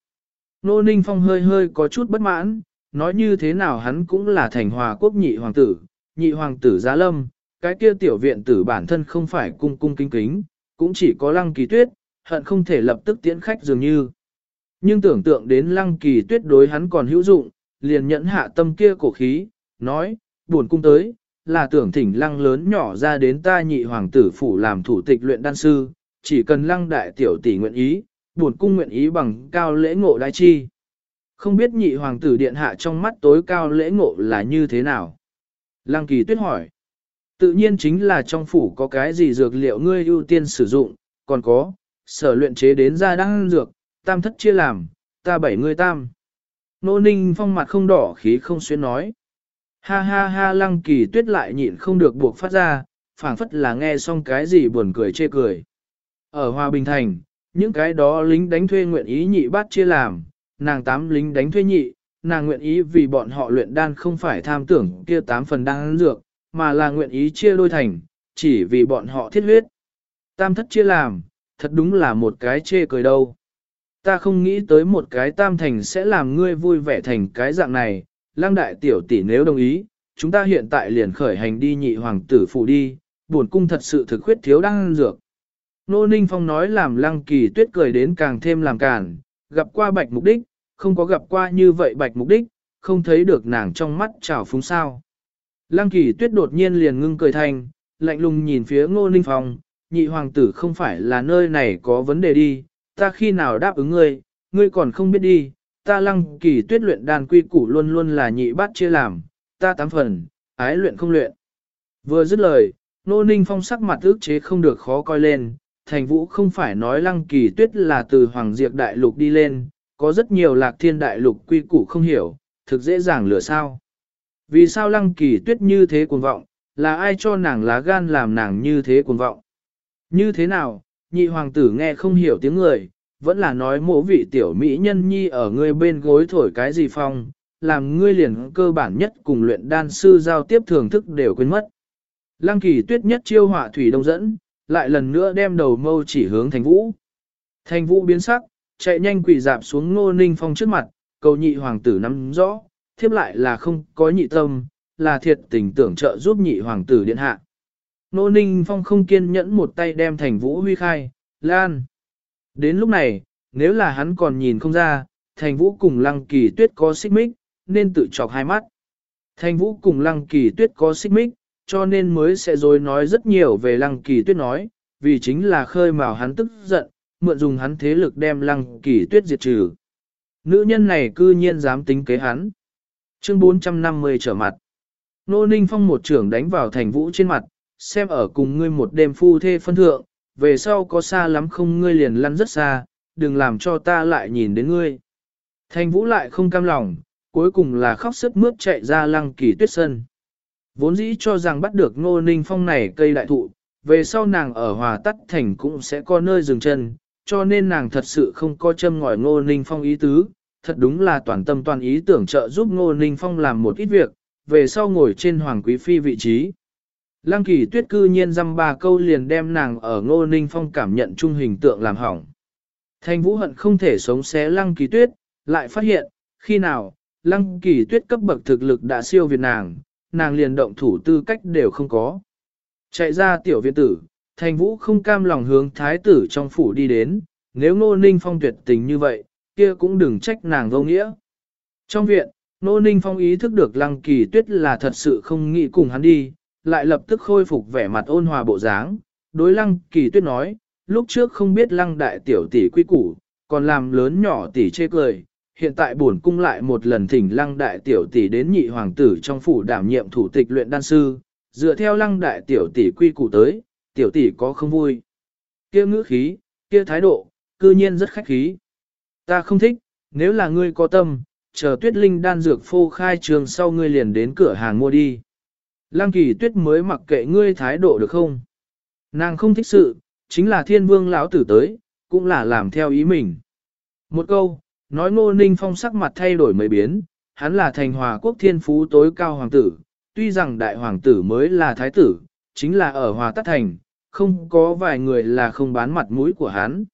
Ngô ninh phong hơi hơi có chút bất mãn, nói như thế nào hắn cũng là thành hòa quốc nhị hoàng tử, nhị hoàng tử giá lâm, cái kia tiểu viện tử bản thân không phải cung cung kính kính, cũng chỉ có lăng kỳ tuyết, hận không thể lập tức tiễn khách dường như. Nhưng tưởng tượng đến lăng kỳ tuyết đối hắn còn hữu dụng, liền nhẫn hạ tâm kia cổ khí, nói, buồn cung tới, là tưởng thỉnh lăng lớn nhỏ ra đến ta nhị hoàng tử phủ làm thủ tịch luyện đan sư, chỉ cần lăng đại tiểu tỷ nguyện ý, buồn cung nguyện ý bằng cao lễ ngộ đại chi. Không biết nhị hoàng tử điện hạ trong mắt tối cao lễ ngộ là như thế nào? Lăng kỳ tuyết hỏi. Tự nhiên chính là trong phủ có cái gì dược liệu ngươi ưu tiên sử dụng, còn có, sở luyện chế đến ra đăng dược, tam thất chia làm, ta bảy người tam. Nô ninh phong mặt không đỏ khí không xuyên nói. Ha ha ha lăng kỳ tuyết lại nhịn không được buộc phát ra, phảng phất là nghe xong cái gì buồn cười chê cười. Ở Hòa Bình Thành, những cái đó lính đánh thuê nguyện ý nhị bát chia làm, nàng tám lính đánh thuê nhị, nàng nguyện ý vì bọn họ luyện đan không phải tham tưởng kia tám phần đan dược, mà là nguyện ý chia đôi thành, chỉ vì bọn họ thiết huyết. Tam thất chia làm, thật đúng là một cái chê cười đâu. Ta không nghĩ tới một cái tam thành sẽ làm ngươi vui vẻ thành cái dạng này, lang đại tiểu tỷ nếu đồng ý, chúng ta hiện tại liền khởi hành đi nhị hoàng tử phụ đi, buồn cung thật sự thực khuyết thiếu đang dược. Nô Ninh Phong nói làm lăng kỳ tuyết cười đến càng thêm làm cản, gặp qua bạch mục đích, không có gặp qua như vậy bạch mục đích, không thấy được nàng trong mắt trào phúng sao. Lăng kỳ tuyết đột nhiên liền ngưng cười thành, lạnh lùng nhìn phía ngô ninh phong, nhị hoàng tử không phải là nơi này có vấn đề đi, ta khi nào đáp ứng ngươi, ngươi còn không biết đi, ta lăng kỳ tuyết luyện đàn quy củ luôn luôn là nhị bát chia làm, ta tám phần, ái luyện không luyện. Vừa dứt lời, nô ninh phong sắc mặt ước chế không được khó coi lên, thành vũ không phải nói lăng kỳ tuyết là từ hoàng diệt đại lục đi lên, có rất nhiều lạc thiên đại lục quy củ không hiểu, thực dễ dàng lửa sao. Vì sao lăng kỳ tuyết như thế cuồng vọng, là ai cho nàng lá gan làm nàng như thế cuồng vọng? Như thế nào, nhị hoàng tử nghe không hiểu tiếng người, vẫn là nói mỗ vị tiểu mỹ nhân nhi ở ngươi bên gối thổi cái gì phong, làm ngươi liền cơ bản nhất cùng luyện đan sư giao tiếp thưởng thức đều quên mất. Lăng kỳ tuyết nhất chiêu hỏa thủy đông dẫn, lại lần nữa đem đầu mâu chỉ hướng thành vũ. Thành vũ biến sắc, chạy nhanh quỳ dạp xuống ngô ninh phong trước mặt, cầu nhị hoàng tử nắm rõ, thiếp lại là không có nhị tâm, là thiệt tình tưởng trợ giúp nhị hoàng tử điện hạ. Nô ninh phong không kiên nhẫn một tay đem thành vũ huy khai, lan. Đến lúc này, nếu là hắn còn nhìn không ra, thành vũ cùng lăng kỳ tuyết có xích mích, nên tự chọc hai mắt. Thành vũ cùng lăng kỳ tuyết có xích mích, cho nên mới sẽ dối nói rất nhiều về lăng kỳ tuyết nói, vì chính là khơi mào hắn tức giận, mượn dùng hắn thế lực đem lăng kỳ tuyết diệt trừ. Nữ nhân này cư nhiên dám tính kế hắn. Chương 450 trở mặt. Nô Ninh Phong một trưởng đánh vào thành vũ trên mặt, xem ở cùng ngươi một đêm phu thê phân thượng, về sau có xa lắm không ngươi liền lăn rất xa, đừng làm cho ta lại nhìn đến ngươi. Thành vũ lại không cam lòng, cuối cùng là khóc sức mướt chạy ra lăng kỳ tuyết sân. Vốn dĩ cho rằng bắt được ngô ninh phong này cây đại thụ, về sau nàng ở hòa tắt thành cũng sẽ có nơi dừng chân, cho nên nàng thật sự không có châm ngòi ngô ninh phong ý tứ, thật đúng là toàn tâm toàn ý tưởng trợ giúp ngô ninh phong làm một ít việc, về sau ngồi trên hoàng quý phi vị trí. Lăng kỳ tuyết cư nhiên dăm ba câu liền đem nàng ở ngô ninh phong cảm nhận chung hình tượng làm hỏng. Thanh vũ hận không thể sống xé lăng kỳ tuyết, lại phát hiện, khi nào, lăng kỳ tuyết cấp bậc thực lực đã siêu việt nàng, nàng liền động thủ tư cách đều không có. Chạy ra tiểu viện tử, thành vũ không cam lòng hướng thái tử trong phủ đi đến, nếu nô ninh phong tuyệt tình như vậy, kia cũng đừng trách nàng vô nghĩa. Trong viện, nô ninh phong ý thức được lăng kỳ tuyết là thật sự không nghĩ cùng hắn đi, lại lập tức khôi phục vẻ mặt ôn hòa bộ dáng. Đối lăng kỳ tuyết nói, lúc trước không biết lăng đại tiểu tỷ quy củ, còn làm lớn nhỏ tỷ chê cười, hiện tại bổn cung lại một lần thỉnh lăng đại tiểu tỷ đến nhị hoàng tử trong phủ đảm nhiệm thủ tịch luyện đan sư, dựa theo lăng đại tiểu tỷ quy củ tới, tiểu tỷ có không vui. Kia ngữ khí, kia thái độ, cư nhiên rất khách khí. Ta không thích, nếu là ngươi có tâm, chờ tuyết linh đan dược phô khai trường sau ngươi liền đến cửa hàng mua đi. Lăng kỳ tuyết mới mặc kệ ngươi thái độ được không? Nàng không thích sự, chính là thiên vương lão tử tới, cũng là làm theo ý mình. Một câu, nói ngô ninh phong sắc mặt thay đổi mấy biến, hắn là thành hòa quốc thiên phú tối cao hoàng tử, tuy rằng đại hoàng tử mới là thái tử, chính là ở hòa tát thành, không có vài người là không bán mặt mũi của hắn.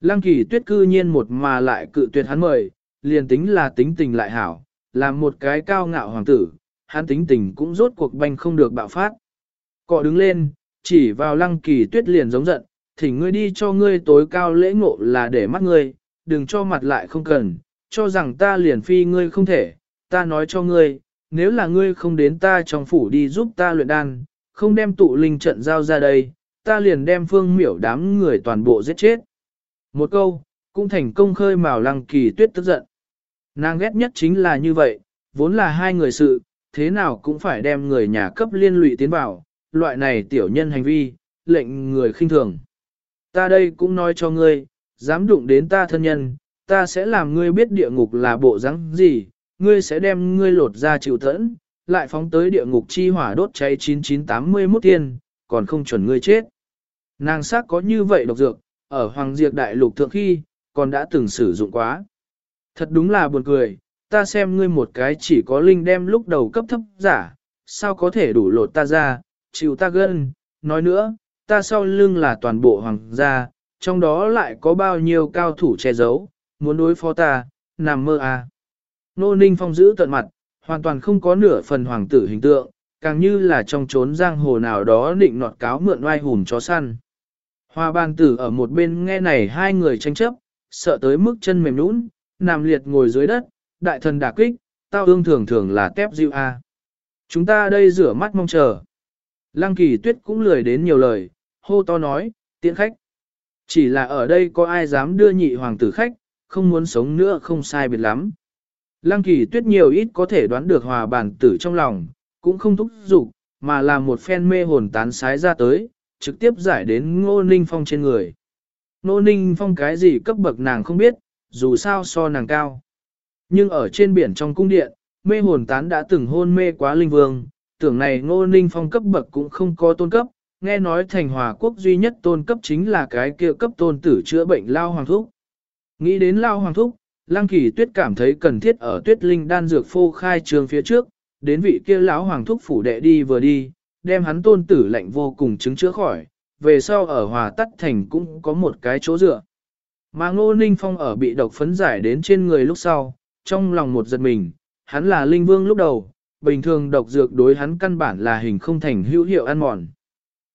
Lăng kỳ tuyết cư nhiên một mà lại cự tuyệt hắn mời, liền tính là tính tình lại hảo, làm một cái cao ngạo hoàng tử, hắn tính tình cũng rốt cuộc banh không được bạo phát. Cọ đứng lên, chỉ vào lăng kỳ tuyết liền giống giận, thỉnh ngươi đi cho ngươi tối cao lễ ngộ là để mắt ngươi, đừng cho mặt lại không cần, cho rằng ta liền phi ngươi không thể, ta nói cho ngươi, nếu là ngươi không đến ta trong phủ đi giúp ta luyện đan, không đem tụ linh trận giao ra đây, ta liền đem phương miểu đám người toàn bộ giết chết. Một câu, cũng thành công khơi mào lăng kỳ tuyết tức giận. Nàng ghét nhất chính là như vậy, vốn là hai người sự, thế nào cũng phải đem người nhà cấp liên lụy tiến vào, loại này tiểu nhân hành vi, lệnh người khinh thường. Ta đây cũng nói cho ngươi, dám đụng đến ta thân nhân, ta sẽ làm ngươi biết địa ngục là bộ rắn gì, ngươi sẽ đem ngươi lột ra chịu thẫn lại phóng tới địa ngục chi hỏa đốt cháy 9981 tiên, còn không chuẩn ngươi chết. Nàng sắc có như vậy độc dược, ở Hoàng Diệp Đại Lục thượng khi, còn đã từng sử dụng quá. Thật đúng là buồn cười, ta xem ngươi một cái chỉ có linh đem lúc đầu cấp thấp giả, sao có thể đủ lột ta ra, chịu ta gân, nói nữa, ta sau lưng là toàn bộ hoàng gia, trong đó lại có bao nhiêu cao thủ che giấu, muốn đối phó ta, nằm mơ à. Nô Ninh Phong giữ tận mặt, hoàn toàn không có nửa phần hoàng tử hình tượng, càng như là trong trốn giang hồ nào đó định nọt cáo mượn oai hùm chó săn. Hoa bàn tử ở một bên nghe này hai người tranh chấp, sợ tới mức chân mềm nũng, nằm liệt ngồi dưới đất, đại thần đả kích, tao ương thường thường là tép diệu a. Chúng ta đây rửa mắt mong chờ. Lăng kỳ tuyết cũng lười đến nhiều lời, hô to nói, tiện khách. Chỉ là ở đây có ai dám đưa nhị hoàng tử khách, không muốn sống nữa không sai biệt lắm. Lăng kỳ tuyết nhiều ít có thể đoán được hòa bản tử trong lòng, cũng không thúc giục, mà là một phen mê hồn tán sái ra tới, trực tiếp giải đến ngô ninh phong trên người. Ngô ninh phong cái gì cấp bậc nàng không biết, dù sao so nàng cao. Nhưng ở trên biển trong cung điện, mê hồn tán đã từng hôn mê quá linh vương, tưởng này ngô ninh phong cấp bậc cũng không có tôn cấp, nghe nói thành hòa quốc duy nhất tôn cấp chính là cái kia cấp tôn tử chữa bệnh lao hoàng thúc. Nghĩ đến lao hoàng thúc, Lang Kỳ Tuyết cảm thấy cần thiết ở Tuyết Linh đan dược phô khai trường phía trước, đến vị kia lão hoàng thúc phủ đệ đi vừa đi, đem hắn tôn tử lạnh vô cùng chứng chữa khỏi, về sau ở Hòa Tắt Thành cũng có một cái chỗ dựa. Mà Ngô Ninh Phong ở bị độc phấn giải đến trên người lúc sau, trong lòng một giật mình, hắn là linh vương lúc đầu, bình thường độc dược đối hắn căn bản là hình không thành hữu hiệu ăn mòn.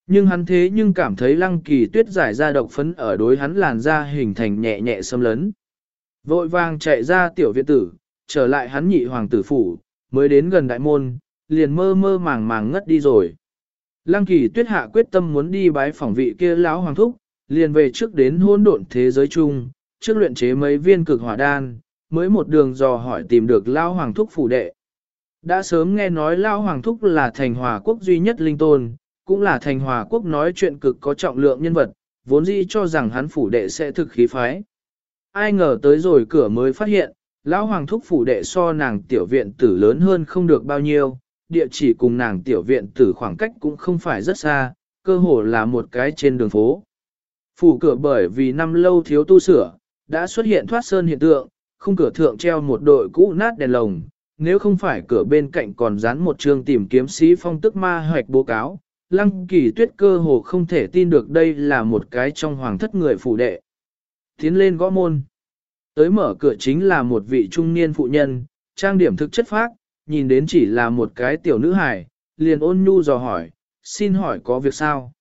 Nhưng hắn thế nhưng cảm thấy lăng kỳ tuyết giải ra độc phấn ở đối hắn làn da hình thành nhẹ nhẹ xâm lấn. Vội vàng chạy ra tiểu viện tử, trở lại hắn nhị hoàng tử phủ, mới đến gần đại môn, liền mơ mơ màng màng ngất đi rồi. Lăng kỳ tuyết hạ quyết tâm muốn đi bái phỏng vị kia lão hoàng thúc, liền về trước đến hôn độn thế giới chung, trước luyện chế mấy viên cực hỏa đan, mới một đường dò hỏi tìm được lão hoàng thúc phủ đệ. Đã sớm nghe nói lão hoàng thúc là thành hòa quốc duy nhất linh tôn, cũng là thành hòa quốc nói chuyện cực có trọng lượng nhân vật, vốn dĩ cho rằng hắn phủ đệ sẽ thực khí phái. Ai ngờ tới rồi cửa mới phát hiện, lão hoàng thúc phủ đệ so nàng tiểu viện tử lớn hơn không được bao nhiêu, địa chỉ cùng nàng tiểu viện tử khoảng cách cũng không phải rất xa, cơ hồ là một cái trên đường phố. Phủ cửa bởi vì năm lâu thiếu tu sửa, đã xuất hiện thoát sơn hiện tượng, khung cửa thượng treo một đội cũ nát đèn lồng, nếu không phải cửa bên cạnh còn dán một trường tìm kiếm sĩ phong tức ma hoạch bố cáo, lăng kỳ tuyết cơ hồ không thể tin được đây là một cái trong hoàng thất người phụ đệ. Tiến lên gõ môn. Tới mở cửa chính là một vị trung niên phụ nhân, trang điểm thực chất phác, nhìn đến chỉ là một cái tiểu nữ hài, liền ôn nhu dò hỏi, xin hỏi có việc sao?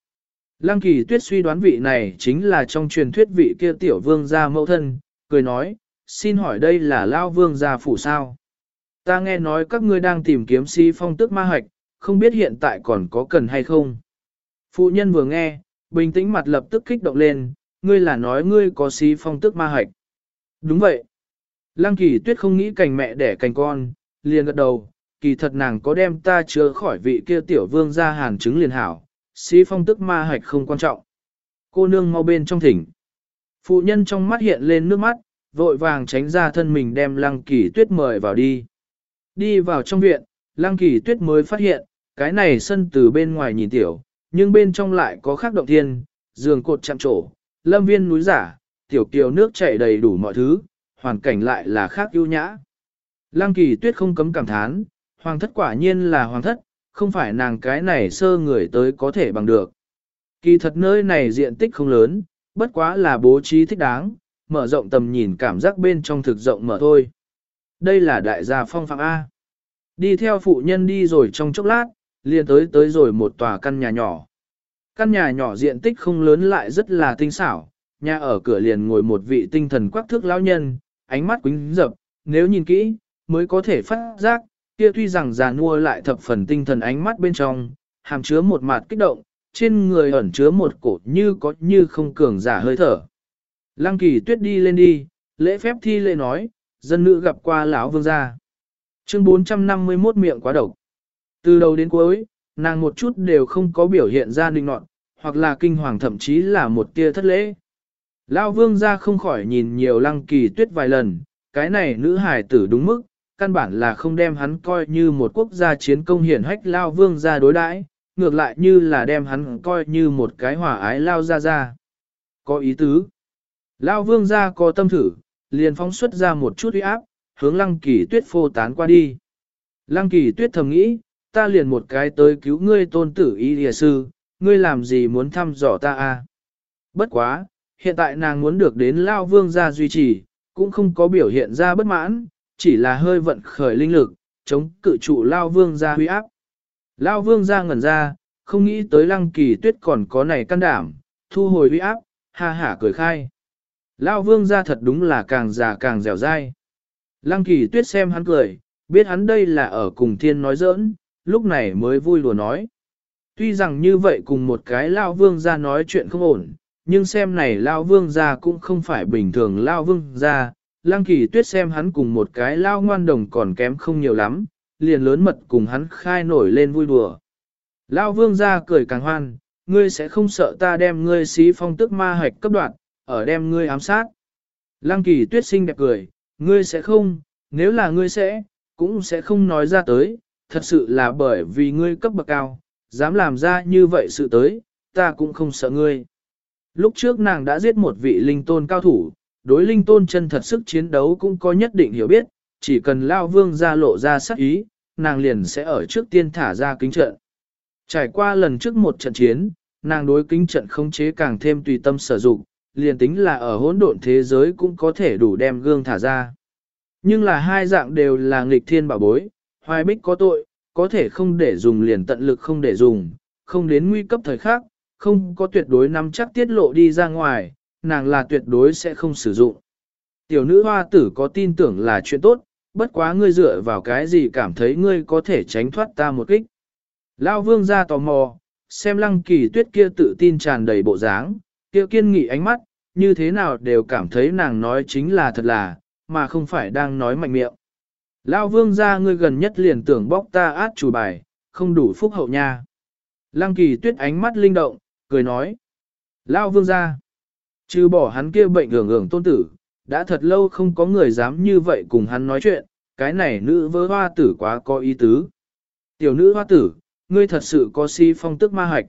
Lăng kỳ tuyết suy đoán vị này chính là trong truyền thuyết vị kia tiểu vương gia mẫu thân, cười nói, xin hỏi đây là lao vương gia phủ sao? Ta nghe nói các ngươi đang tìm kiếm si phong tức ma hạch, không biết hiện tại còn có cần hay không? Phụ nhân vừa nghe, bình tĩnh mặt lập tức kích động lên, ngươi là nói ngươi có si phong tức ma hạch. Đúng vậy. Lăng kỳ tuyết không nghĩ cành mẹ đẻ cành con, liền gật đầu, kỳ thật nàng có đem ta chứa khỏi vị kia tiểu vương ra hàn chứng liền hảo, sĩ phong tức ma hạch không quan trọng. Cô nương mau bên trong thỉnh. Phụ nhân trong mắt hiện lên nước mắt, vội vàng tránh ra thân mình đem lăng kỳ tuyết mời vào đi. Đi vào trong viện, lăng kỳ tuyết mới phát hiện, cái này sân từ bên ngoài nhìn tiểu, nhưng bên trong lại có khác động thiên, giường cột chạm trổ, lâm viên núi giả, tiểu kiều nước chảy đầy đủ mọi thứ, hoàn cảnh lại là khác ưu nhã. Lăng kỳ tuyết không cấm cảm thán, hoàng thất quả nhiên là hoàng thất, không phải nàng cái này sơ người tới có thể bằng được. Kỳ thật nơi này diện tích không lớn, bất quá là bố trí thích đáng, mở rộng tầm nhìn cảm giác bên trong thực rộng mở thôi. Đây là đại gia phong phạm A. Đi theo phụ nhân đi rồi trong chốc lát, liền tới tới rồi một tòa căn nhà nhỏ. Căn nhà nhỏ diện tích không lớn lại rất là tinh xảo, nhà ở cửa liền ngồi một vị tinh thần quắc thước lão nhân, ánh mắt quính dập, nếu nhìn kỹ, mới có thể phát giác, kia tuy rằng già nua lại thập phần tinh thần ánh mắt bên trong, hàm chứa một mặt kích động, trên người ẩn chứa một cổ như có như không cường giả hơi thở. Lăng kỳ tuyết đi lên đi, lễ phép thi lễ nói, dân nữ gặp qua lão vương gia. Chương 451 miệng quá độc. Từ đầu đến cuối, nàng một chút đều không có biểu hiện ra đình nọt, hoặc là kinh hoàng thậm chí là một tia thất lễ. Lão vương gia không khỏi nhìn nhiều lăng kỳ tuyết vài lần, cái này nữ hài tử đúng mức, căn bản là không đem hắn coi như một quốc gia chiến công hiển hách lao vương gia đối đãi, ngược lại như là đem hắn coi như một cái hỏa ái lao ra ra. Có ý tứ. Lao vương ra có tâm thử, liền phóng xuất ra một chút uy áp, hướng lăng kỳ tuyết phô tán qua đi. Lăng kỳ tuyết thầm nghĩ, ta liền một cái tới cứu ngươi tôn tử y lìa sư, ngươi làm gì muốn thăm dò ta a? À? Bất quá, hiện tại nàng muốn được đến Lao vương ra duy trì, cũng không có biểu hiện ra bất mãn, chỉ là hơi vận khởi linh lực, chống cự trụ Lao Vương ra huy áp. Lao Vương ra ngẩn ra, không nghĩ tới lăng kỳ tuyết còn có này can đảm, thu hồi huy áp, ha hả cười khai. Lao Vương ra thật đúng là càng già càng dẻo dai. Lăng kỳ tuyết xem hắn cười, biết hắn đây là ở cùng thiên nói giỡn, lúc này mới vui lùa nói. Tuy rằng như vậy cùng một cái Lao Vương ra nói chuyện không ổn, nhưng xem này Lao Vương ra cũng không phải bình thường Lao Vương ra, Lăng kỳ tuyết xem hắn cùng một cái lao ngoan đồng còn kém không nhiều lắm, liền lớn mật cùng hắn khai nổi lên vui đùa. Lao vương ra cười càng hoan, ngươi sẽ không sợ ta đem ngươi xí phong tức ma hạch cấp đoạn, ở đem ngươi ám sát. Lăng kỳ tuyết sinh đẹp cười, ngươi sẽ không, nếu là ngươi sẽ, cũng sẽ không nói ra tới, thật sự là bởi vì ngươi cấp bậc cao, dám làm ra như vậy sự tới, ta cũng không sợ ngươi. Lúc trước nàng đã giết một vị linh tôn cao thủ, đối linh tôn chân thật sức chiến đấu cũng có nhất định hiểu biết, chỉ cần lao vương ra lộ ra sắc ý, nàng liền sẽ ở trước tiên thả ra kính trận. Trải qua lần trước một trận chiến, nàng đối kính trận khống chế càng thêm tùy tâm sử dụng, liền tính là ở hỗn độn thế giới cũng có thể đủ đem gương thả ra. Nhưng là hai dạng đều là nghịch thiên bảo bối, hoài bích có tội, có thể không để dùng liền tận lực không để dùng, không đến nguy cấp thời khắc, không có tuyệt đối nắm chắc tiết lộ đi ra ngoài, nàng là tuyệt đối sẽ không sử dụng. Tiểu nữ hoa tử có tin tưởng là chuyện tốt, bất quá ngươi dựa vào cái gì cảm thấy ngươi có thể tránh thoát ta một kích. Lao vương ra tò mò, xem lăng kỳ tuyết kia tự tin tràn đầy bộ dáng, kia kiên nghị ánh mắt, như thế nào đều cảm thấy nàng nói chính là thật là, mà không phải đang nói mạnh miệng. Lao vương ra ngươi gần nhất liền tưởng bóc ta át chủ bài, không đủ phúc hậu nha. Lăng kỳ tuyết ánh mắt linh động, cười nói. Lao vương ra. trừ bỏ hắn kia bệnh hưởng hưởng tôn tử, đã thật lâu không có người dám như vậy cùng hắn nói chuyện, cái này nữ vỡ hoa tử quá có ý tứ. Tiểu nữ hoa tử, ngươi thật sự có si phong tức ma hạch.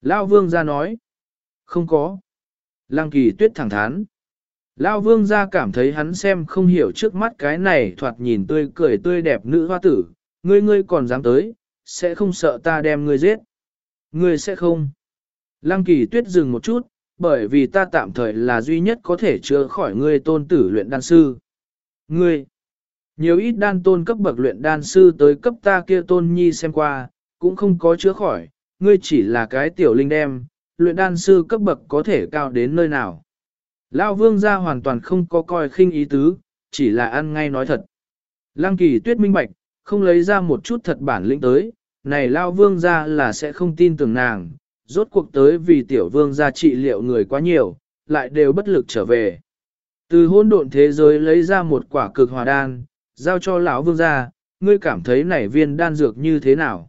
Lao vương ra nói. Không có. Lăng kỳ tuyết thẳng thắn. Lao vương ra cảm thấy hắn xem không hiểu trước mắt cái này thoạt nhìn tươi cười tươi đẹp nữ hoa tử, ngươi ngươi còn dám tới, sẽ không sợ ta đem ngươi giết. Ngươi sẽ không. Lăng kỳ tuyết dừng một chút, bởi vì ta tạm thời là duy nhất có thể chữa khỏi ngươi tôn tử luyện đan sư. Ngươi, nhiều ít đan tôn cấp bậc luyện đan sư tới cấp ta kia tôn nhi xem qua, cũng không có chữa khỏi, ngươi chỉ là cái tiểu linh đem, luyện đan sư cấp bậc có thể cao đến nơi nào. Lao vương gia hoàn toàn không có coi khinh ý tứ, chỉ là ăn ngay nói thật. Lăng kỳ tuyết minh bạch, không lấy ra một chút thật bản lĩnh tới, này Lao vương gia là sẽ không tin tưởng nàng, rốt cuộc tới vì tiểu vương gia trị liệu người quá nhiều, lại đều bất lực trở về. Từ hôn độn thế giới lấy ra một quả cực hòa đan, giao cho lão vương gia, ngươi cảm thấy này viên đan dược như thế nào?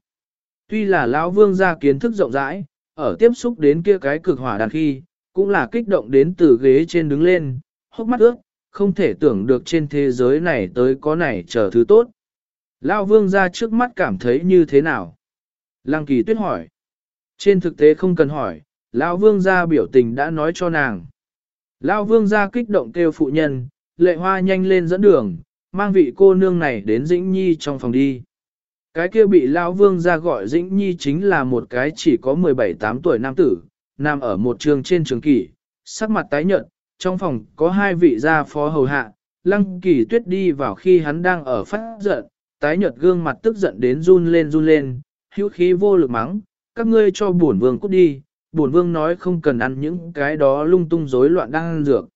Tuy là lão vương gia kiến thức rộng rãi, ở tiếp xúc đến kia cái cực hỏa đan khi, cũng là kích động đến từ ghế trên đứng lên, hốc mắt ướt, không thể tưởng được trên thế giới này tới có này chờ thứ tốt. Lão vương gia trước mắt cảm thấy như thế nào? Lăng kỳ tuyết hỏi. Trên thực tế không cần hỏi, Lão Vương gia biểu tình đã nói cho nàng. Lão Vương gia kích động kêu phụ nhân, lệ hoa nhanh lên dẫn đường, mang vị cô nương này đến Dĩnh Nhi trong phòng đi. Cái kia bị Lão Vương ra gọi Dĩnh Nhi chính là một cái chỉ có 17-8 tuổi nam tử, nằm ở một trường trên trường kỷ, sắc mặt tái nhợt, trong phòng có hai vị gia phó hầu hạ, lăng kỳ tuyết đi vào khi hắn đang ở phát giận, tái nhợt gương mặt tức giận đến run lên run lên, hữu khí vô lực mắng, các ngươi cho bổn vương cút đi, bổn vương nói không cần ăn những cái đó lung tung rối loạn đang ăn dược.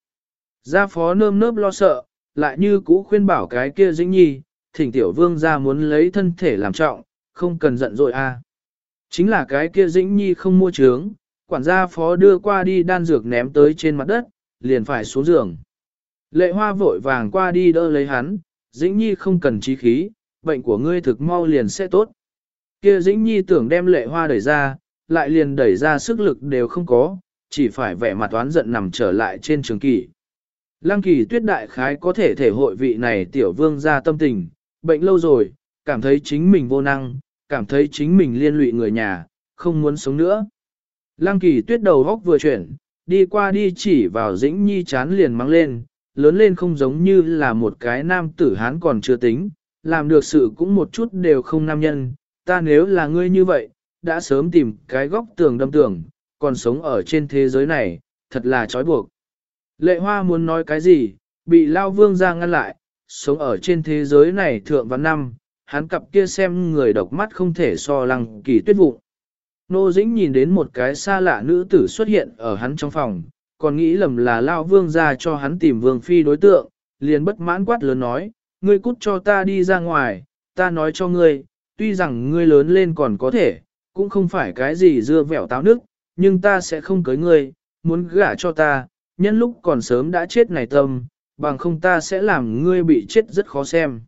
Gia phó nơm nớp lo sợ, lại như cũ khuyên bảo cái kia dĩnh nhi, thỉnh tiểu vương ra muốn lấy thân thể làm trọng, không cần giận dội a. Chính là cái kia dĩnh nhi không mua trướng, quản gia phó đưa qua đi đan dược ném tới trên mặt đất, liền phải xuống giường. Lệ hoa vội vàng qua đi đỡ lấy hắn, dĩnh nhi không cần trí khí, bệnh của ngươi thực mau liền sẽ tốt. Kia Dĩnh Nhi tưởng đem lệ hoa đẩy ra, lại liền đẩy ra sức lực đều không có, chỉ phải vẻ mặt oán giận nằm trở lại trên trường kỳ. Lăng kỳ tuyết đại khái có thể thể hội vị này tiểu vương ra tâm tình, bệnh lâu rồi, cảm thấy chính mình vô năng, cảm thấy chính mình liên lụy người nhà, không muốn sống nữa. Lăng kỳ tuyết đầu góc vừa chuyển, đi qua đi chỉ vào dĩnh nhi chán liền mang lên, lớn lên không giống như là một cái nam tử hán còn chưa tính, làm được sự cũng một chút đều không nam nhân, ta nếu là ngươi như vậy, đã sớm tìm cái góc tường đâm tường, còn sống ở trên thế giới này, thật là trói buộc. Lệ hoa muốn nói cái gì, bị lao vương ra ngăn lại, sống ở trên thế giới này thượng văn năm, hắn cặp kia xem người độc mắt không thể so lăng kỳ tuyết vụ. Nô Dĩnh nhìn đến một cái xa lạ nữ tử xuất hiện ở hắn trong phòng, còn nghĩ lầm là lao vương ra cho hắn tìm vương phi đối tượng, liền bất mãn quát lớn nói, ngươi cút cho ta đi ra ngoài, ta nói cho ngươi, tuy rằng ngươi lớn lên còn có thể, cũng không phải cái gì dưa vẻo táo nước, nhưng ta sẽ không cưới ngươi, muốn gả cho ta, nhân lúc còn sớm đã chết này tâm, bằng không ta sẽ làm ngươi bị chết rất khó xem.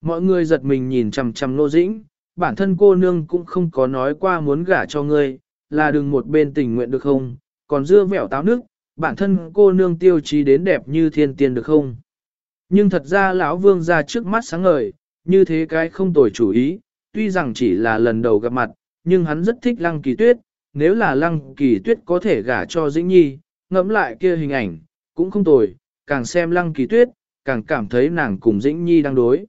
Mọi người giật mình nhìn chằm chằm nô dĩnh, bản thân cô nương cũng không có nói qua muốn gả cho ngươi, là đừng một bên tình nguyện được không, còn dưa vẻo táo nước, bản thân cô nương tiêu chí đến đẹp như thiên tiên được không. Nhưng thật ra lão vương ra trước mắt sáng ngời, như thế cái không tồi chủ ý, tuy rằng chỉ là lần đầu gặp mặt, nhưng hắn rất thích lăng kỳ tuyết, nếu là lăng kỳ tuyết có thể gả cho Dĩnh Nhi, ngẫm lại kia hình ảnh, cũng không tồi, càng xem lăng kỳ tuyết, càng cảm thấy nàng cùng dĩnh nhi đang đối.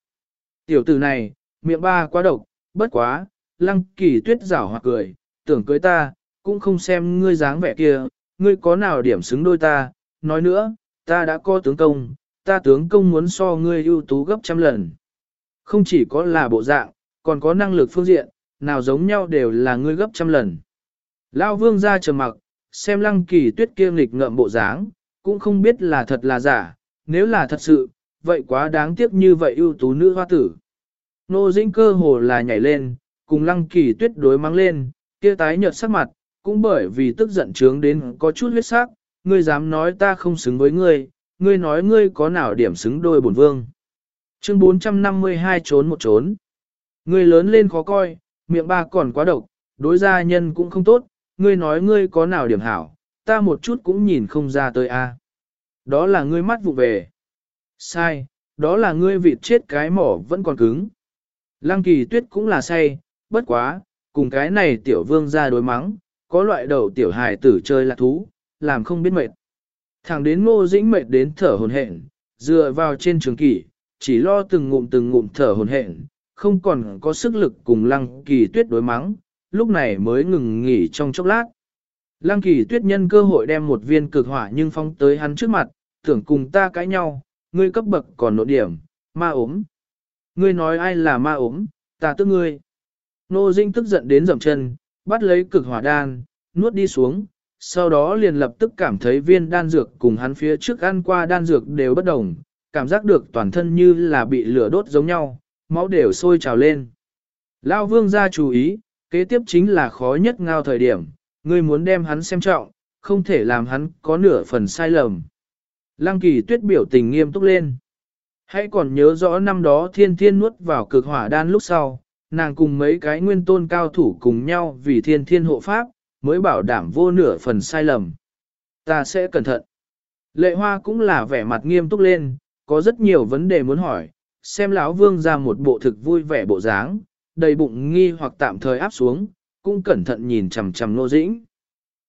Tiểu tử này, miệng ba quá độc, bất quá, lăng kỳ tuyết rảo hoặc cười, tưởng cưới ta, cũng không xem ngươi dáng vẻ kia, ngươi có nào điểm xứng đôi ta, nói nữa, ta đã có tướng công, ta tướng công muốn so ngươi ưu tú gấp trăm lần. Không chỉ có là bộ dạng, còn có năng lực phương diện, nào giống nhau đều là ngươi gấp trăm lần. Lao vương ra trầm mặc, xem lăng kỳ tuyết kia nghịch ngợm bộ dáng, cũng không biết là thật là giả, nếu là thật sự, vậy quá đáng tiếc như vậy ưu tú nữ hoa tử. Nô dĩnh cơ hồ là nhảy lên, cùng lăng kỳ tuyết đối mang lên, kia tái nhợt sắc mặt, cũng bởi vì tức giận trướng đến có chút huyết sắc, ngươi dám nói ta không xứng với ngươi, ngươi nói ngươi có nào điểm xứng đôi bổn vương. Chương 452 trốn một trốn. Ngươi lớn lên khó coi, miệng ba còn quá độc, đối gia nhân cũng không tốt, ngươi nói ngươi có nào điểm hảo, ta một chút cũng nhìn không ra tới a. Đó là ngươi mắt vụ về. Sai, đó là ngươi vịt chết cái mỏ vẫn còn cứng. Lăng kỳ tuyết cũng là say, bất quá, cùng cái này tiểu vương ra đối mắng, có loại đầu tiểu hài tử chơi lạc thú, làm không biết mệt. Thẳng đến ngô dĩnh mệt đến thở hồn hển, dựa vào trên trường kỷ, chỉ lo từng ngụm từng ngụm thở hồn hển, không còn có sức lực cùng lăng kỳ tuyết đối mắng, lúc này mới ngừng nghỉ trong chốc lát. Lăng kỳ tuyết nhân cơ hội đem một viên cực hỏa nhưng phong tới hắn trước mặt, tưởng cùng ta cãi nhau, ngươi cấp bậc còn nộ điểm, ma ốm. Ngươi nói ai là ma ốm, ta tức ngươi. Nô Dinh tức giận đến dậm chân, bắt lấy cực hỏa đan, nuốt đi xuống, sau đó liền lập tức cảm thấy viên đan dược cùng hắn phía trước ăn qua đan dược đều bất đồng, cảm giác được toàn thân như là bị lửa đốt giống nhau, máu đều sôi trào lên. Lao vương ra chú ý, kế tiếp chính là khó nhất ngao thời điểm, ngươi muốn đem hắn xem trọng, không thể làm hắn có nửa phần sai lầm. Lăng kỳ tuyết biểu tình nghiêm túc lên. Hãy còn nhớ rõ năm đó thiên thiên nuốt vào cực hỏa đan lúc sau, nàng cùng mấy cái nguyên tôn cao thủ cùng nhau vì thiên thiên hộ pháp, mới bảo đảm vô nửa phần sai lầm. Ta sẽ cẩn thận. Lệ hoa cũng là vẻ mặt nghiêm túc lên, có rất nhiều vấn đề muốn hỏi, xem lão vương ra một bộ thực vui vẻ bộ dáng, đầy bụng nghi hoặc tạm thời áp xuống, cũng cẩn thận nhìn chằm chằm nô dĩnh.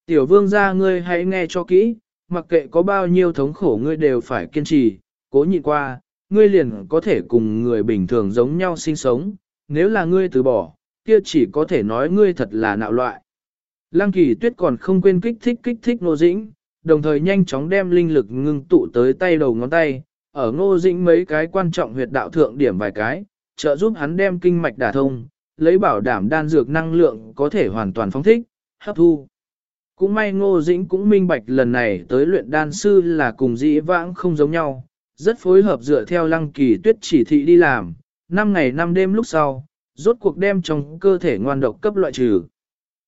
Tiểu vương gia ngươi hãy nghe cho kỹ, mặc kệ có bao nhiêu thống khổ ngươi đều phải kiên trì, cố nhịn qua, ngươi liền có thể cùng người bình thường giống nhau sinh sống, nếu là ngươi từ bỏ, kia chỉ có thể nói ngươi thật là nạo loại. Lăng kỳ tuyết còn không quên kích thích kích thích nô dĩnh, đồng thời nhanh chóng đem linh lực ngưng tụ tới tay đầu ngón tay, ở ngô dĩnh mấy cái quan trọng huyệt đạo thượng điểm vài cái, trợ giúp hắn đem kinh mạch đả thông, lấy bảo đảm đan dược năng lượng có thể hoàn toàn phóng thích, hấp thu. Cũng may ngô dĩnh cũng minh bạch lần này tới luyện đan sư là cùng dĩ vãng không giống nhau, rất phối hợp dựa theo lăng kỳ tuyết chỉ thị đi làm, 5 ngày 5 đêm lúc sau, rốt cuộc đem trong cơ thể ngoan độc cấp loại trừ.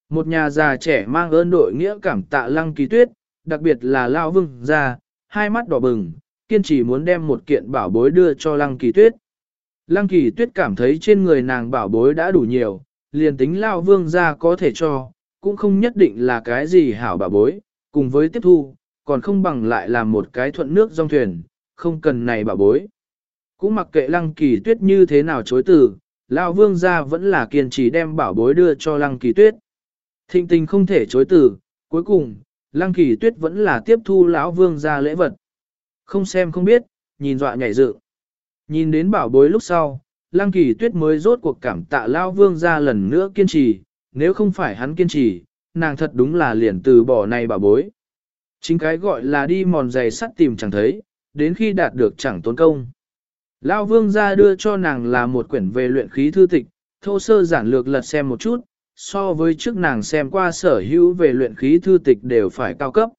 Một nhà già trẻ mang ơn đội nghĩa cảm tạ lăng kỳ tuyết, đặc biệt là Lao Vương ra, hai mắt đỏ bừng, kiên trì muốn đem một kiện bảo bối đưa cho lăng kỳ tuyết. Lăng kỳ tuyết cảm thấy trên người nàng bảo bối đã đủ nhiều, liền tính Lao Vương ra có thể cho, cũng không nhất định là cái gì hảo bảo bối, cùng với tiếp thu, còn không bằng lại làm một cái thuận nước dòng thuyền, không cần này bảo bối. Cũng mặc kệ lăng kỳ tuyết như thế nào chối từ, Lao Vương ra vẫn là kiên trì đem bảo bối đưa cho lăng kỳ tuyết. Thịnh tình không thể chối từ, cuối cùng, lăng kỳ tuyết vẫn là tiếp thu lão vương ra lễ vật. Không xem không biết, nhìn dọa nhảy dựng. Nhìn đến bảo bối lúc sau, lăng kỳ tuyết mới rốt cuộc cảm tạ lao vương ra lần nữa kiên trì, nếu không phải hắn kiên trì, nàng thật đúng là liền từ bỏ này bảo bối. Chính cái gọi là đi mòn giày sắt tìm chẳng thấy, đến khi đạt được chẳng tốn công. lao vương ra đưa cho nàng là một quyển về luyện khí thư tịch, thô sơ giản lược lật xem một chút, so với trước nàng xem qua sở hữu về luyện khí thư tịch đều phải cao cấp.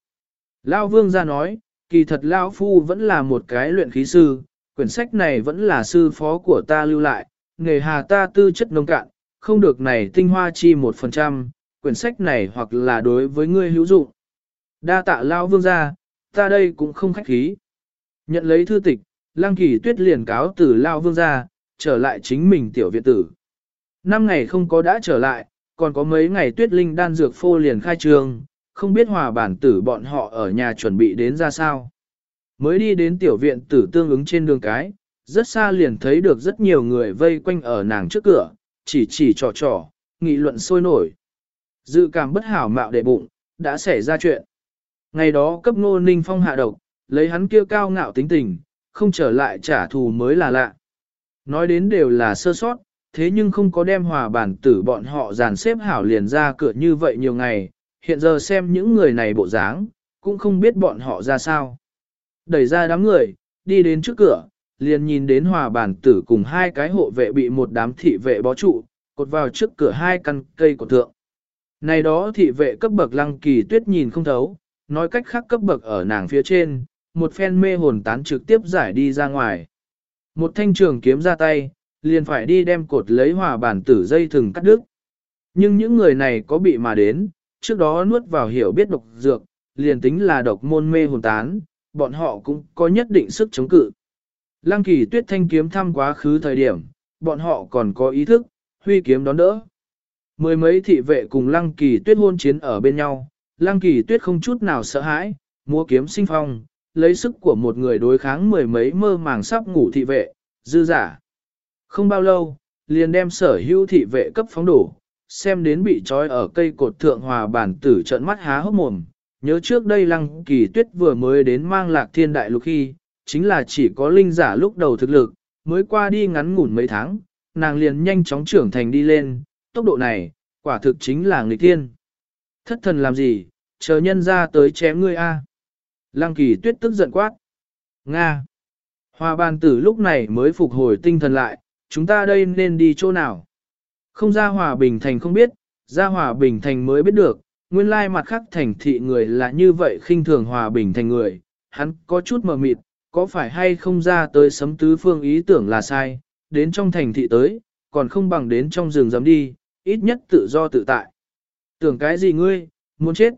Lao vương ra nói, kỳ thật Lao Phu vẫn là một cái luyện khí sư, quyển sách này vẫn là sư phó của ta lưu lại, nghề hà ta tư chất nông cạn, không được này tinh hoa chi một phần trăm, quyển sách này hoặc là đối với ngươi hữu dụng. Đa tạ Lao vương ra, ta đây cũng không khách khí. Nhận lấy thư tịch, Lang Kỳ Tuyết liền cáo từ Lao vương ra, trở lại chính mình tiểu viện tử. Năm ngày không có đã trở lại, còn có mấy ngày tuyết linh đan dược phô liền khai trương, không biết hòa bản tử bọn họ ở nhà chuẩn bị đến ra sao. Mới đi đến tiểu viện tử tương ứng trên đường cái, rất xa liền thấy được rất nhiều người vây quanh ở nàng trước cửa, chỉ chỉ trò trò, nghị luận sôi nổi. Dự cảm bất hảo mạo đệ bụng, đã xảy ra chuyện. Ngày đó cấp ngô ninh phong hạ độc, lấy hắn kia cao ngạo tính tình, không trở lại trả thù mới là lạ. Nói đến đều là sơ sót, thế nhưng không có đem hòa bản tử bọn họ dàn xếp hảo liền ra cửa như vậy nhiều ngày, hiện giờ xem những người này bộ dáng, cũng không biết bọn họ ra sao. Đẩy ra đám người, đi đến trước cửa, liền nhìn đến hòa bản tử cùng hai cái hộ vệ bị một đám thị vệ bó trụ, cột vào trước cửa hai căn cây của thượng. Này đó thị vệ cấp bậc lăng kỳ tuyết nhìn không thấu, nói cách khác cấp bậc ở nàng phía trên, một phen mê hồn tán trực tiếp giải đi ra ngoài. Một thanh trường kiếm ra tay, liền phải đi đem cột lấy hòa bản tử dây thừng cắt đứt. Nhưng những người này có bị mà đến, trước đó nuốt vào hiểu biết độc dược, liền tính là độc môn mê hồn tán, bọn họ cũng có nhất định sức chống cự. Lăng kỳ tuyết thanh kiếm thăm quá khứ thời điểm, bọn họ còn có ý thức, huy kiếm đón đỡ. Mười mấy thị vệ cùng lăng kỳ tuyết hôn chiến ở bên nhau, lăng kỳ tuyết không chút nào sợ hãi, múa kiếm sinh phong, lấy sức của một người đối kháng mười mấy mơ màng sắp ngủ thị vệ, dư giả. Không bao lâu, liền đem sở hữu thị vệ cấp phóng đổ, xem đến bị trói ở cây cột thượng hòa bản tử trận mắt há hốc mồm. Nhớ trước đây lăng kỳ tuyết vừa mới đến mang lạc thiên đại lục khi, chính là chỉ có linh giả lúc đầu thực lực, mới qua đi ngắn ngủn mấy tháng, nàng liền nhanh chóng trưởng thành đi lên, tốc độ này, quả thực chính là nghịch thiên. Thất thần làm gì, chờ nhân ra tới chém ngươi a. Lăng kỳ tuyết tức giận quát. Nga. Hoa bàn tử lúc này mới phục hồi tinh thần lại, chúng ta đây nên đi chỗ nào? Không ra hòa bình thành không biết, ra hòa bình thành mới biết được, nguyên lai mặt khác thành thị người là như vậy khinh thường hòa bình thành người, hắn có chút mờ mịt, có phải hay không ra tới sấm tứ phương ý tưởng là sai, đến trong thành thị tới, còn không bằng đến trong rừng dám đi, ít nhất tự do tự tại. Tưởng cái gì ngươi, muốn chết.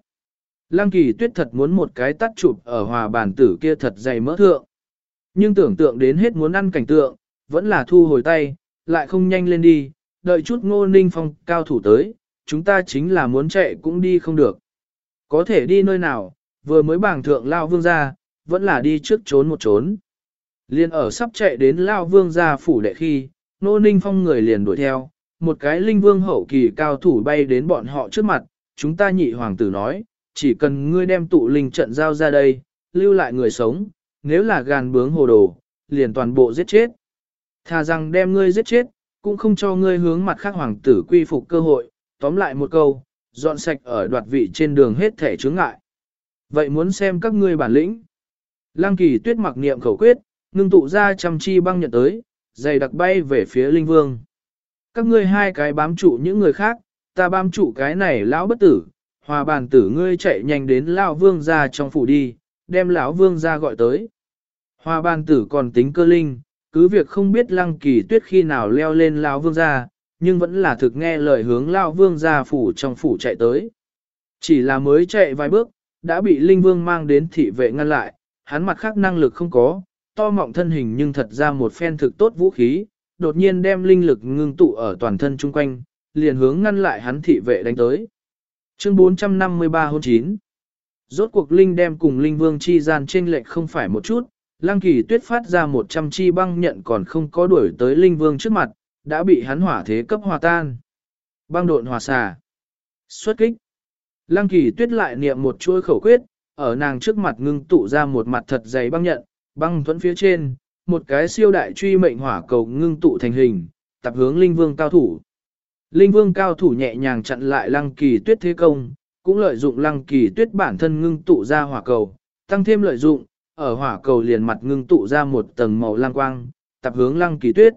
Lăng kỳ tuyết thật muốn một cái tắt chụp ở hòa bản tử kia thật dày mỡ thượng. Nhưng tưởng tượng đến hết muốn ăn cảnh tượng, vẫn là thu hồi tay, lại không nhanh lên đi, đợi chút ngô ninh phong cao thủ tới, chúng ta chính là muốn chạy cũng đi không được. Có thể đi nơi nào, vừa mới bảng thượng lao vương ra, vẫn là đi trước trốn một trốn. Liên ở sắp chạy đến lao vương ra phủ đệ khi, Nô ninh phong người liền đuổi theo, một cái linh vương hậu kỳ cao thủ bay đến bọn họ trước mặt, chúng ta nhị hoàng tử nói, chỉ cần ngươi đem tụ linh trận giao ra đây, lưu lại người sống, nếu là gàn bướng hồ đồ, liền toàn bộ giết chết. Thà rằng đem ngươi giết chết, cũng không cho ngươi hướng mặt khác hoàng tử quy phục cơ hội, tóm lại một câu, dọn sạch ở đoạt vị trên đường hết thể chướng ngại. Vậy muốn xem các ngươi bản lĩnh. Lăng kỳ tuyết mặc niệm khẩu quyết, ngưng tụ ra trăm chi băng nhận tới, dày đặc bay về phía linh vương. Các ngươi hai cái bám trụ những người khác, ta bám trụ cái này lão bất tử, hòa bàn tử ngươi chạy nhanh đến lão vương ra trong phủ đi, đem lão vương ra gọi tới. Hòa bàn tử còn tính cơ linh, cứ việc không biết lăng kỳ tuyết khi nào leo lên lão vương ra, nhưng vẫn là thực nghe lời hướng lão vương ra phủ trong phủ chạy tới. Chỉ là mới chạy vài bước, đã bị linh vương mang đến thị vệ ngăn lại, hắn mặt khác năng lực không có, to mọng thân hình nhưng thật ra một phen thực tốt vũ khí, đột nhiên đem linh lực ngưng tụ ở toàn thân chung quanh, liền hướng ngăn lại hắn thị vệ đánh tới. Chương 453 hôn 9 Rốt cuộc linh đem cùng linh vương chi gian trên lệch không phải một chút, lăng kỳ tuyết phát ra 100 chi băng nhận còn không có đuổi tới linh vương trước mặt, đã bị hắn hỏa thế cấp hòa tan. Băng độn hòa xà. Xuất kích. Lăng kỳ tuyết lại niệm một chuỗi khẩu quyết, ở nàng trước mặt ngưng tụ ra một mặt thật dày băng nhận, băng thuẫn phía trên, một cái siêu đại truy mệnh hỏa cầu ngưng tụ thành hình, tập hướng linh vương cao thủ. Linh vương cao thủ nhẹ nhàng chặn lại lăng kỳ tuyết thế công, cũng lợi dụng lăng kỳ tuyết bản thân ngưng tụ ra hỏa cầu, tăng thêm lợi dụng, ở hỏa cầu liền mặt ngưng tụ ra một tầng màu lang quang, tập hướng lăng kỳ tuyết.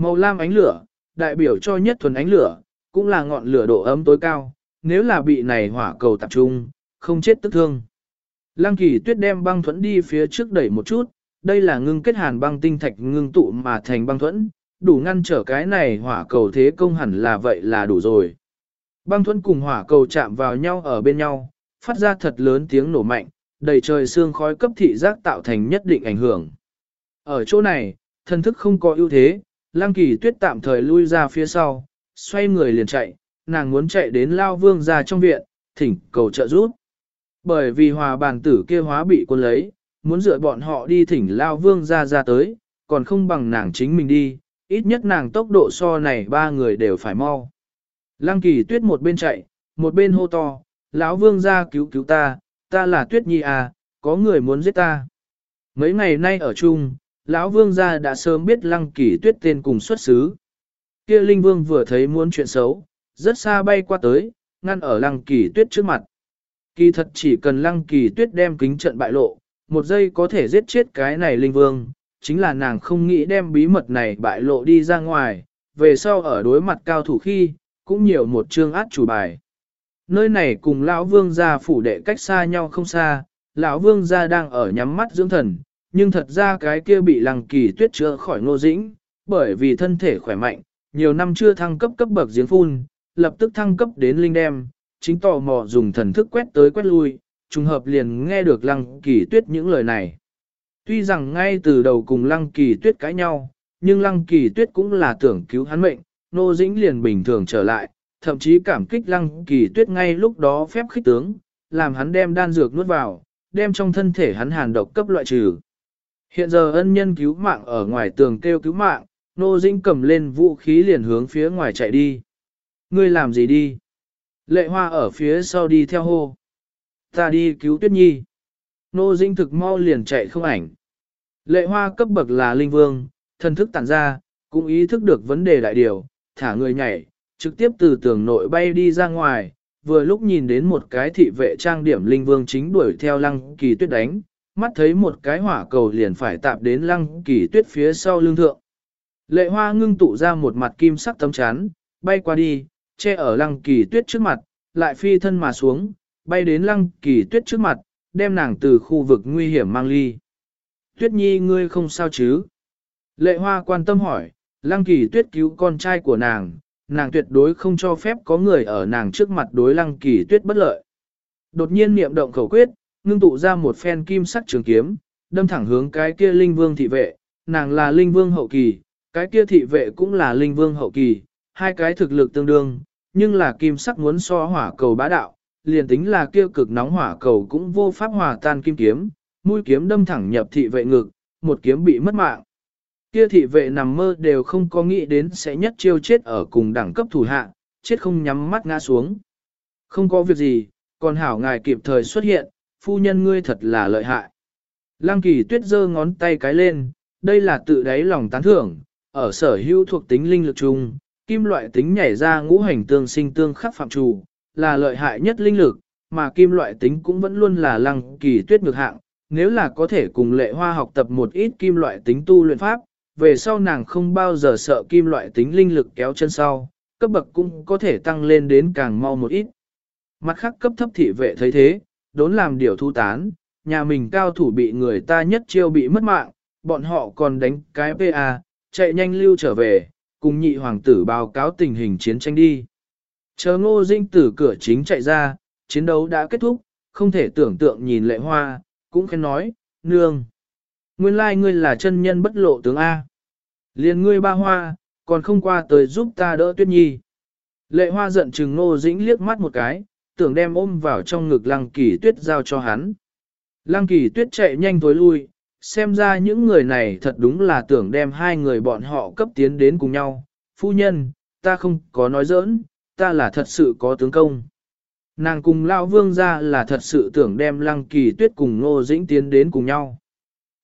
Màu lam ánh lửa, đại biểu cho nhất thuần ánh lửa, cũng là ngọn lửa độ ấm tối cao, nếu là bị này hỏa cầu tập trung, không chết tức thương. Lăng kỳ tuyết đem băng thuẫn đi phía trước đẩy một chút, đây là ngưng kết hàn băng tinh thạch ngưng tụ mà thành băng thuẫn, đủ ngăn trở cái này hỏa cầu thế công hẳn là vậy là đủ rồi. Băng thuẫn cùng hỏa cầu chạm vào nhau ở bên nhau, phát ra thật lớn tiếng nổ mạnh, đầy trời xương khói cấp thị giác tạo thành nhất định ảnh hưởng. Ở chỗ này, thân thức không có ưu thế, Lăng Kỳ Tuyết tạm thời lui ra phía sau, xoay người liền chạy, nàng muốn chạy đến Lao Vương ra trong viện, thỉnh cầu trợ giúp. Bởi vì hòa bàn tử kia hóa bị quân lấy, muốn dựa bọn họ đi thỉnh Lao Vương ra ra tới, còn không bằng nàng chính mình đi, ít nhất nàng tốc độ so này ba người đều phải mau. Lăng kỳ tuyết một bên chạy, một bên hô to, lão vương ra cứu cứu ta, ta là tuyết nhi à, có người muốn giết ta. Mấy ngày nay ở chung, lão vương gia đã sớm biết lăng kỳ tuyết tên cùng xuất xứ. Kia linh vương vừa thấy muốn chuyện xấu, rất xa bay qua tới, ngăn ở lăng kỳ tuyết trước mặt. Kỳ thật chỉ cần lăng kỳ tuyết đem kính trận bại lộ, một giây có thể giết chết cái này linh vương, chính là nàng không nghĩ đem bí mật này bại lộ đi ra ngoài, về sau ở đối mặt cao thủ khi, cũng nhiều một chương át chủ bài. Nơi này cùng lão vương gia phủ đệ cách xa nhau không xa, lão vương gia đang ở nhắm mắt dưỡng thần, nhưng thật ra cái kia bị lăng kỳ tuyết chữa khỏi ngô dĩnh, bởi vì thân thể khỏe mạnh, nhiều năm chưa thăng cấp cấp bậc giếng phun, lập tức thăng cấp đến linh đem, chính tò mò dùng thần thức quét tới quét lui, trùng hợp liền nghe được lăng kỳ tuyết những lời này. Tuy rằng ngay từ đầu cùng lăng kỳ tuyết cãi nhau, nhưng lăng kỳ tuyết cũng là tưởng cứu hắn mệnh, nô dĩnh liền bình thường trở lại, thậm chí cảm kích lăng kỳ tuyết ngay lúc đó phép khích tướng, làm hắn đem đan dược nuốt vào, đem trong thân thể hắn hàn độc cấp loại trừ. Hiện giờ ân nhân cứu mạng ở ngoài tường kêu cứu mạng, nô dĩnh cầm lên vũ khí liền hướng phía ngoài chạy đi. Ngươi làm gì đi? Lệ hoa ở phía sau đi theo hô. Ta đi cứu tuyết nhi. Nô dĩnh thực mau liền chạy không ảnh. Lệ hoa cấp bậc là linh vương, thân thức tản ra, cũng ý thức được vấn đề đại điều, thả người nhảy, trực tiếp từ tường nội bay đi ra ngoài, vừa lúc nhìn đến một cái thị vệ trang điểm linh vương chính đuổi theo lăng kỳ tuyết đánh, mắt thấy một cái hỏa cầu liền phải tạp đến lăng kỳ tuyết phía sau lưng thượng. Lệ hoa ngưng tụ ra một mặt kim sắc tấm chán, bay qua đi, che ở lăng kỳ tuyết trước mặt, lại phi thân mà xuống, bay đến lăng kỳ tuyết trước mặt, đem nàng từ khu vực nguy hiểm mang ly. Tuyết nhi ngươi không sao chứ? Lệ hoa quan tâm hỏi, lăng kỳ tuyết cứu con trai của nàng, nàng tuyệt đối không cho phép có người ở nàng trước mặt đối lăng kỳ tuyết bất lợi. Đột nhiên niệm động khẩu quyết, ngưng tụ ra một phen kim sắc trường kiếm, đâm thẳng hướng cái kia linh vương thị vệ, nàng là linh vương hậu kỳ, cái kia thị vệ cũng là linh vương hậu kỳ, hai cái thực lực tương đương, nhưng là kim sắc muốn so hỏa cầu bá đạo, liền tính là kia cực nóng hỏa cầu cũng vô pháp hòa tan kim kiếm, mũi kiếm đâm thẳng nhập thị vệ ngực, một kiếm bị mất mạng. Kia thị vệ nằm mơ đều không có nghĩ đến sẽ nhất chiêu chết ở cùng đẳng cấp thủ hạ, chết không nhắm mắt ngã xuống. Không có việc gì, còn hảo ngài kịp thời xuất hiện, phu nhân ngươi thật là lợi hại. Lăng kỳ tuyết giơ ngón tay cái lên, đây là tự đáy lòng tán thưởng, ở sở hữu thuộc tính linh lực chung, kim loại tính nhảy ra ngũ hành tương sinh tương khắc phạm trù, là lợi hại nhất linh lực, mà kim loại tính cũng vẫn luôn là lăng kỳ tuyết ngược hạng, nếu là có thể cùng lệ hoa học tập một ít kim loại tính tu luyện pháp, về sau nàng không bao giờ sợ kim loại tính linh lực kéo chân sau, cấp bậc cũng có thể tăng lên đến càng mau một ít. Mặt khác cấp thấp thị vệ thấy thế, đốn làm điều thu tán, nhà mình cao thủ bị người ta nhất chiêu bị mất mạng, bọn họ còn đánh cái PA, chạy nhanh lưu trở về, cùng nhị hoàng tử báo cáo tình hình chiến tranh đi. Chờ ngô dinh tử cửa chính chạy ra, chiến đấu đã kết thúc, không thể tưởng tượng nhìn lệ hoa, cũng khen nói, nương. Nguyên lai like ngươi là chân nhân bất lộ tướng A. Liền ngươi ba hoa, còn không qua tới giúp ta đỡ tuyết nhi. Lệ hoa giận chừng ngô dĩnh liếc mắt một cái, tưởng đem ôm vào trong ngực lăng kỳ tuyết giao cho hắn. Lăng kỳ tuyết chạy nhanh tối lui, xem ra những người này thật đúng là tưởng đem hai người bọn họ cấp tiến đến cùng nhau. Phu nhân, ta không có nói giỡn, ta là thật sự có tướng công. Nàng cùng Lão Vương ra là thật sự tưởng đem Lăng Kỳ Tuyết cùng Ngô Dĩnh tiến đến cùng nhau.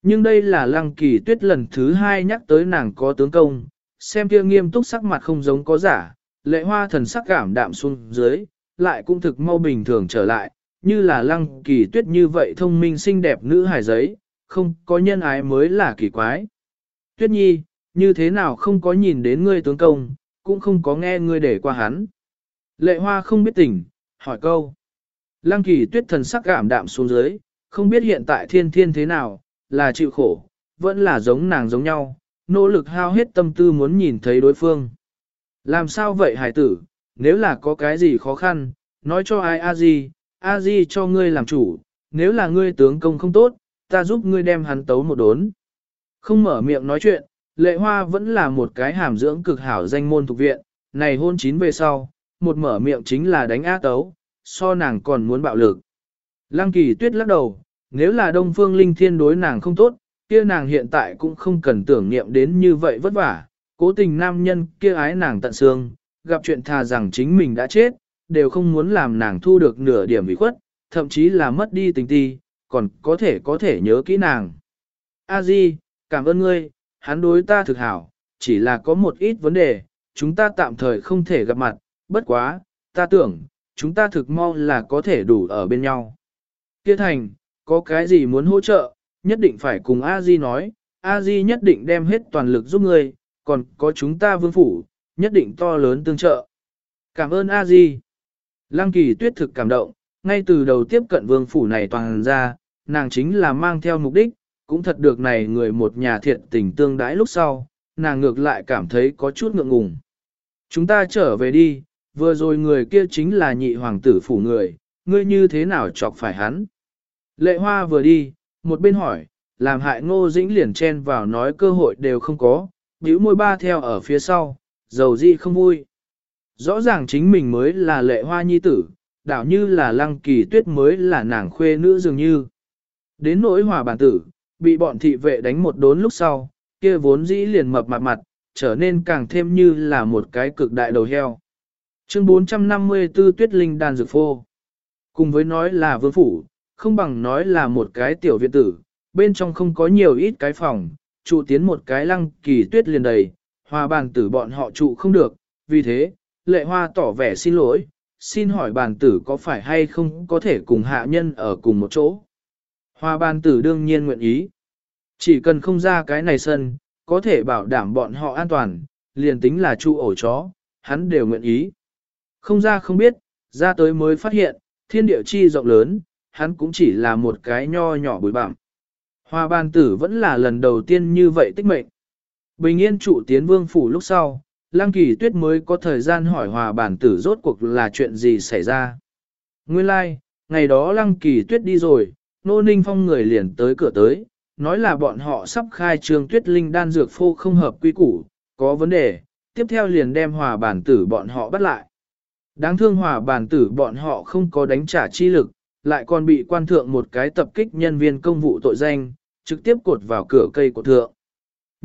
Nhưng đây là Lăng Kỳ Tuyết lần thứ hai nhắc tới nàng có tướng công, xem kia nghiêm túc sắc mặt không giống có giả, lệ hoa thần sắc cảm đạm xuống dưới, lại cũng thực mau bình thường trở lại, như là Lăng Kỳ Tuyết như vậy thông minh xinh đẹp nữ hài giấy, không có nhân ái mới là kỳ quái. Tuyết Nhi, như thế nào không có nhìn đến ngươi tướng công, cũng không có nghe ngươi để qua hắn. Lệ hoa không biết tỉnh, hỏi câu. Lăng kỳ tuyết thần sắc cảm đạm xuống dưới, không biết hiện tại thiên thiên thế nào, là chịu khổ, vẫn là giống nàng giống nhau, nỗ lực hao hết tâm tư muốn nhìn thấy đối phương. Làm sao vậy hải tử, nếu là có cái gì khó khăn, nói cho ai a di, a di cho ngươi làm chủ, nếu là ngươi tướng công không tốt, ta giúp ngươi đem hắn tấu một đốn. Không mở miệng nói chuyện, lệ hoa vẫn là một cái hàm dưỡng cực hảo danh môn thuộc viện, này hôn chín về sau, một mở miệng chính là đánh á tấu, so nàng còn muốn bạo lực. Lăng kỳ tuyết lắc đầu, nếu là đông phương linh thiên đối nàng không tốt, kia nàng hiện tại cũng không cần tưởng niệm đến như vậy vất vả, cố tình nam nhân kia ái nàng tận xương, gặp chuyện thà rằng chính mình đã chết, đều không muốn làm nàng thu được nửa điểm ủy khuất, thậm chí là mất đi tình ti, còn có thể có thể nhớ kỹ nàng. A Di, cảm ơn ngươi, hắn đối ta thực hảo, chỉ là có một ít vấn đề, chúng ta tạm thời không thể gặp mặt, bất quá, ta tưởng, chúng ta thực mong là có thể đủ ở bên nhau. Kia thành, có cái gì muốn hỗ trợ, nhất định phải cùng A Di nói, A Di nhất định đem hết toàn lực giúp ngươi, còn có chúng ta vương phủ, nhất định to lớn tương trợ. Cảm ơn A Di. Lăng kỳ tuyết thực cảm động, ngay từ đầu tiếp cận vương phủ này toàn ra, nàng chính là mang theo mục đích, cũng thật được này người một nhà thiện tình tương đãi lúc sau, nàng ngược lại cảm thấy có chút ngượng ngùng. Chúng ta trở về đi, vừa rồi người kia chính là nhị hoàng tử phủ người, ngươi như thế nào chọc phải hắn. Lệ hoa vừa đi, một bên hỏi, làm hại ngô dĩnh liền chen vào nói cơ hội đều không có, bĩu môi ba theo ở phía sau, dầu gì không vui. Rõ ràng chính mình mới là lệ hoa nhi tử, đảo như là lăng kỳ tuyết mới là nàng khuê nữ dường như. Đến nỗi hòa bản tử, bị bọn thị vệ đánh một đốn lúc sau, kia vốn dĩ liền mập mặt mặt, trở nên càng thêm như là một cái cực đại đầu heo. Chương 454 Tuyết Linh Đan Dược Phô Cùng với nói là vương phủ, không bằng nói là một cái tiểu viện tử, bên trong không có nhiều ít cái phòng, trụ tiến một cái lăng kỳ tuyết liền đầy, hòa bàn tử bọn họ trụ không được, vì thế, lệ hoa tỏ vẻ xin lỗi, xin hỏi bàn tử có phải hay không có thể cùng hạ nhân ở cùng một chỗ. Hoa bàn tử đương nhiên nguyện ý. Chỉ cần không ra cái này sân, có thể bảo đảm bọn họ an toàn, liền tính là trụ ổ chó, hắn đều nguyện ý. Không ra không biết, ra tới mới phát hiện, thiên địa chi rộng lớn, hắn cũng chỉ là một cái nho nhỏ bụi bặm. Hoa bàn tử vẫn là lần đầu tiên như vậy tích mệnh. Bình yên trụ tiến vương phủ lúc sau, Lăng Kỳ Tuyết mới có thời gian hỏi hòa bản tử rốt cuộc là chuyện gì xảy ra. Nguyên lai, like, ngày đó Lăng Kỳ Tuyết đi rồi, Nô Ninh Phong người liền tới cửa tới, nói là bọn họ sắp khai trương Tuyết Linh đan dược phô không hợp quy củ, có vấn đề, tiếp theo liền đem hòa bản tử bọn họ bắt lại. Đáng thương hòa bản tử bọn họ không có đánh trả chi lực, lại còn bị quan thượng một cái tập kích nhân viên công vụ tội danh, trực tiếp cột vào cửa cây của thượng.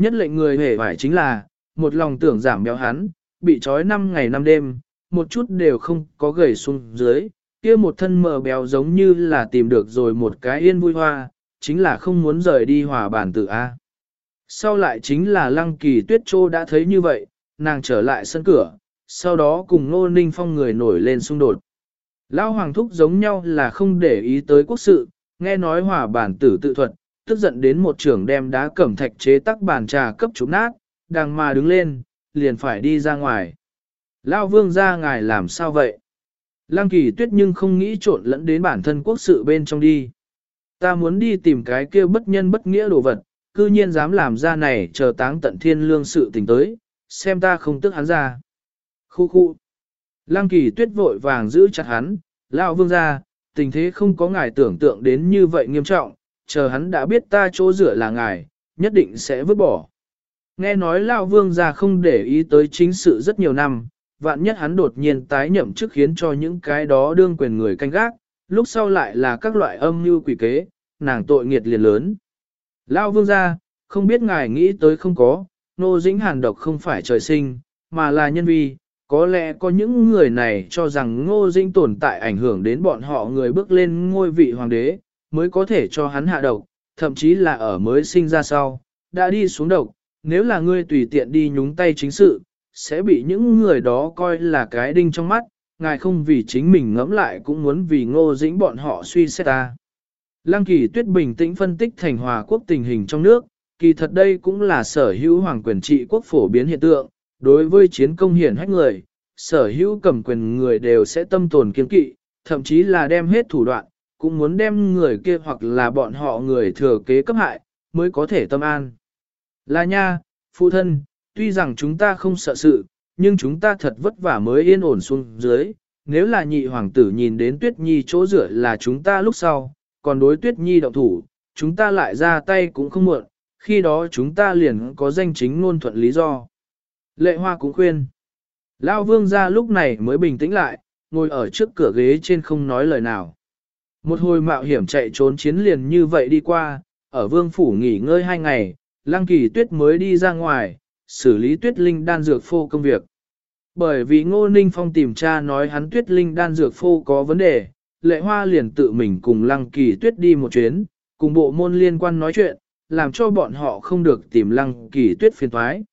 Nhất lệnh người hề phải chính là, một lòng tưởng giảm béo hắn, bị trói 5 ngày 5 đêm, một chút đều không có gầy xuống dưới, kia một thân mờ béo giống như là tìm được rồi một cái yên vui hoa, chính là không muốn rời đi hòa bản tử A. Sau lại chính là lăng kỳ tuyết trô đã thấy như vậy, nàng trở lại sân cửa, sau đó cùng Nô Ninh Phong người nổi lên xung đột. Lão Hoàng Thúc giống nhau là không để ý tới quốc sự, nghe nói hòa bản tử tự thuật, tức giận đến một trưởng đem đá cẩm thạch chế tắc bàn trà cấp chúng nát, đang mà đứng lên, liền phải đi ra ngoài. Lão Vương ra ngài làm sao vậy? Lăng kỳ tuyết nhưng không nghĩ trộn lẫn đến bản thân quốc sự bên trong đi. Ta muốn đi tìm cái kia bất nhân bất nghĩa đồ vật, cư nhiên dám làm ra này chờ táng tận thiên lương sự tình tới, xem ta không tức hắn ra. Khu khu. Lăng kỳ tuyết vội vàng giữ chặt hắn, lão vương ra, tình thế không có ngài tưởng tượng đến như vậy nghiêm trọng, chờ hắn đã biết ta chỗ rửa là ngài, nhất định sẽ vứt bỏ. Nghe nói lão vương ra không để ý tới chính sự rất nhiều năm, vạn nhất hắn đột nhiên tái nhậm chức khiến cho những cái đó đương quyền người canh gác, lúc sau lại là các loại âm mưu quỷ kế, nàng tội nghiệt liền lớn. Lão vương ra, không biết ngài nghĩ tới không có, nô dĩnh hàn độc không phải trời sinh, mà là nhân vi, có lẽ có những người này cho rằng ngô dĩnh tồn tại ảnh hưởng đến bọn họ người bước lên ngôi vị hoàng đế, mới có thể cho hắn hạ độc, thậm chí là ở mới sinh ra sau, đã đi xuống độc, nếu là ngươi tùy tiện đi nhúng tay chính sự, sẽ bị những người đó coi là cái đinh trong mắt, ngài không vì chính mình ngẫm lại cũng muốn vì ngô dĩnh bọn họ suy xét ta. Lăng kỳ tuyết bình tĩnh phân tích thành hòa quốc tình hình trong nước, kỳ thật đây cũng là sở hữu hoàng quyền trị quốc phổ biến hiện tượng, đối với chiến công hiển hách người, sở hữu cầm quyền người đều sẽ tâm tồn kiên kỵ, thậm chí là đem hết thủ đoạn, cũng muốn đem người kia hoặc là bọn họ người thừa kế cấp hại, mới có thể tâm an. Là nha, phụ thân, tuy rằng chúng ta không sợ sự, nhưng chúng ta thật vất vả mới yên ổn xuống dưới, nếu là nhị hoàng tử nhìn đến tuyết nhi chỗ rửa là chúng ta lúc sau, còn đối tuyết nhi động thủ, chúng ta lại ra tay cũng không muộn, khi đó chúng ta liền có danh chính ngôn thuận lý do. Lệ hoa cũng khuyên. Lao vương ra lúc này mới bình tĩnh lại, ngồi ở trước cửa ghế trên không nói lời nào. Một hồi mạo hiểm chạy trốn chiến liền như vậy đi qua, ở vương phủ nghỉ ngơi hai ngày, lăng kỳ tuyết mới đi ra ngoài, xử lý tuyết linh đan dược phô công việc. Bởi vì ngô ninh phong tìm tra nói hắn tuyết linh đan dược phô có vấn đề, lệ hoa liền tự mình cùng lăng kỳ tuyết đi một chuyến, cùng bộ môn liên quan nói chuyện, làm cho bọn họ không được tìm lăng kỳ tuyết phiền thoái.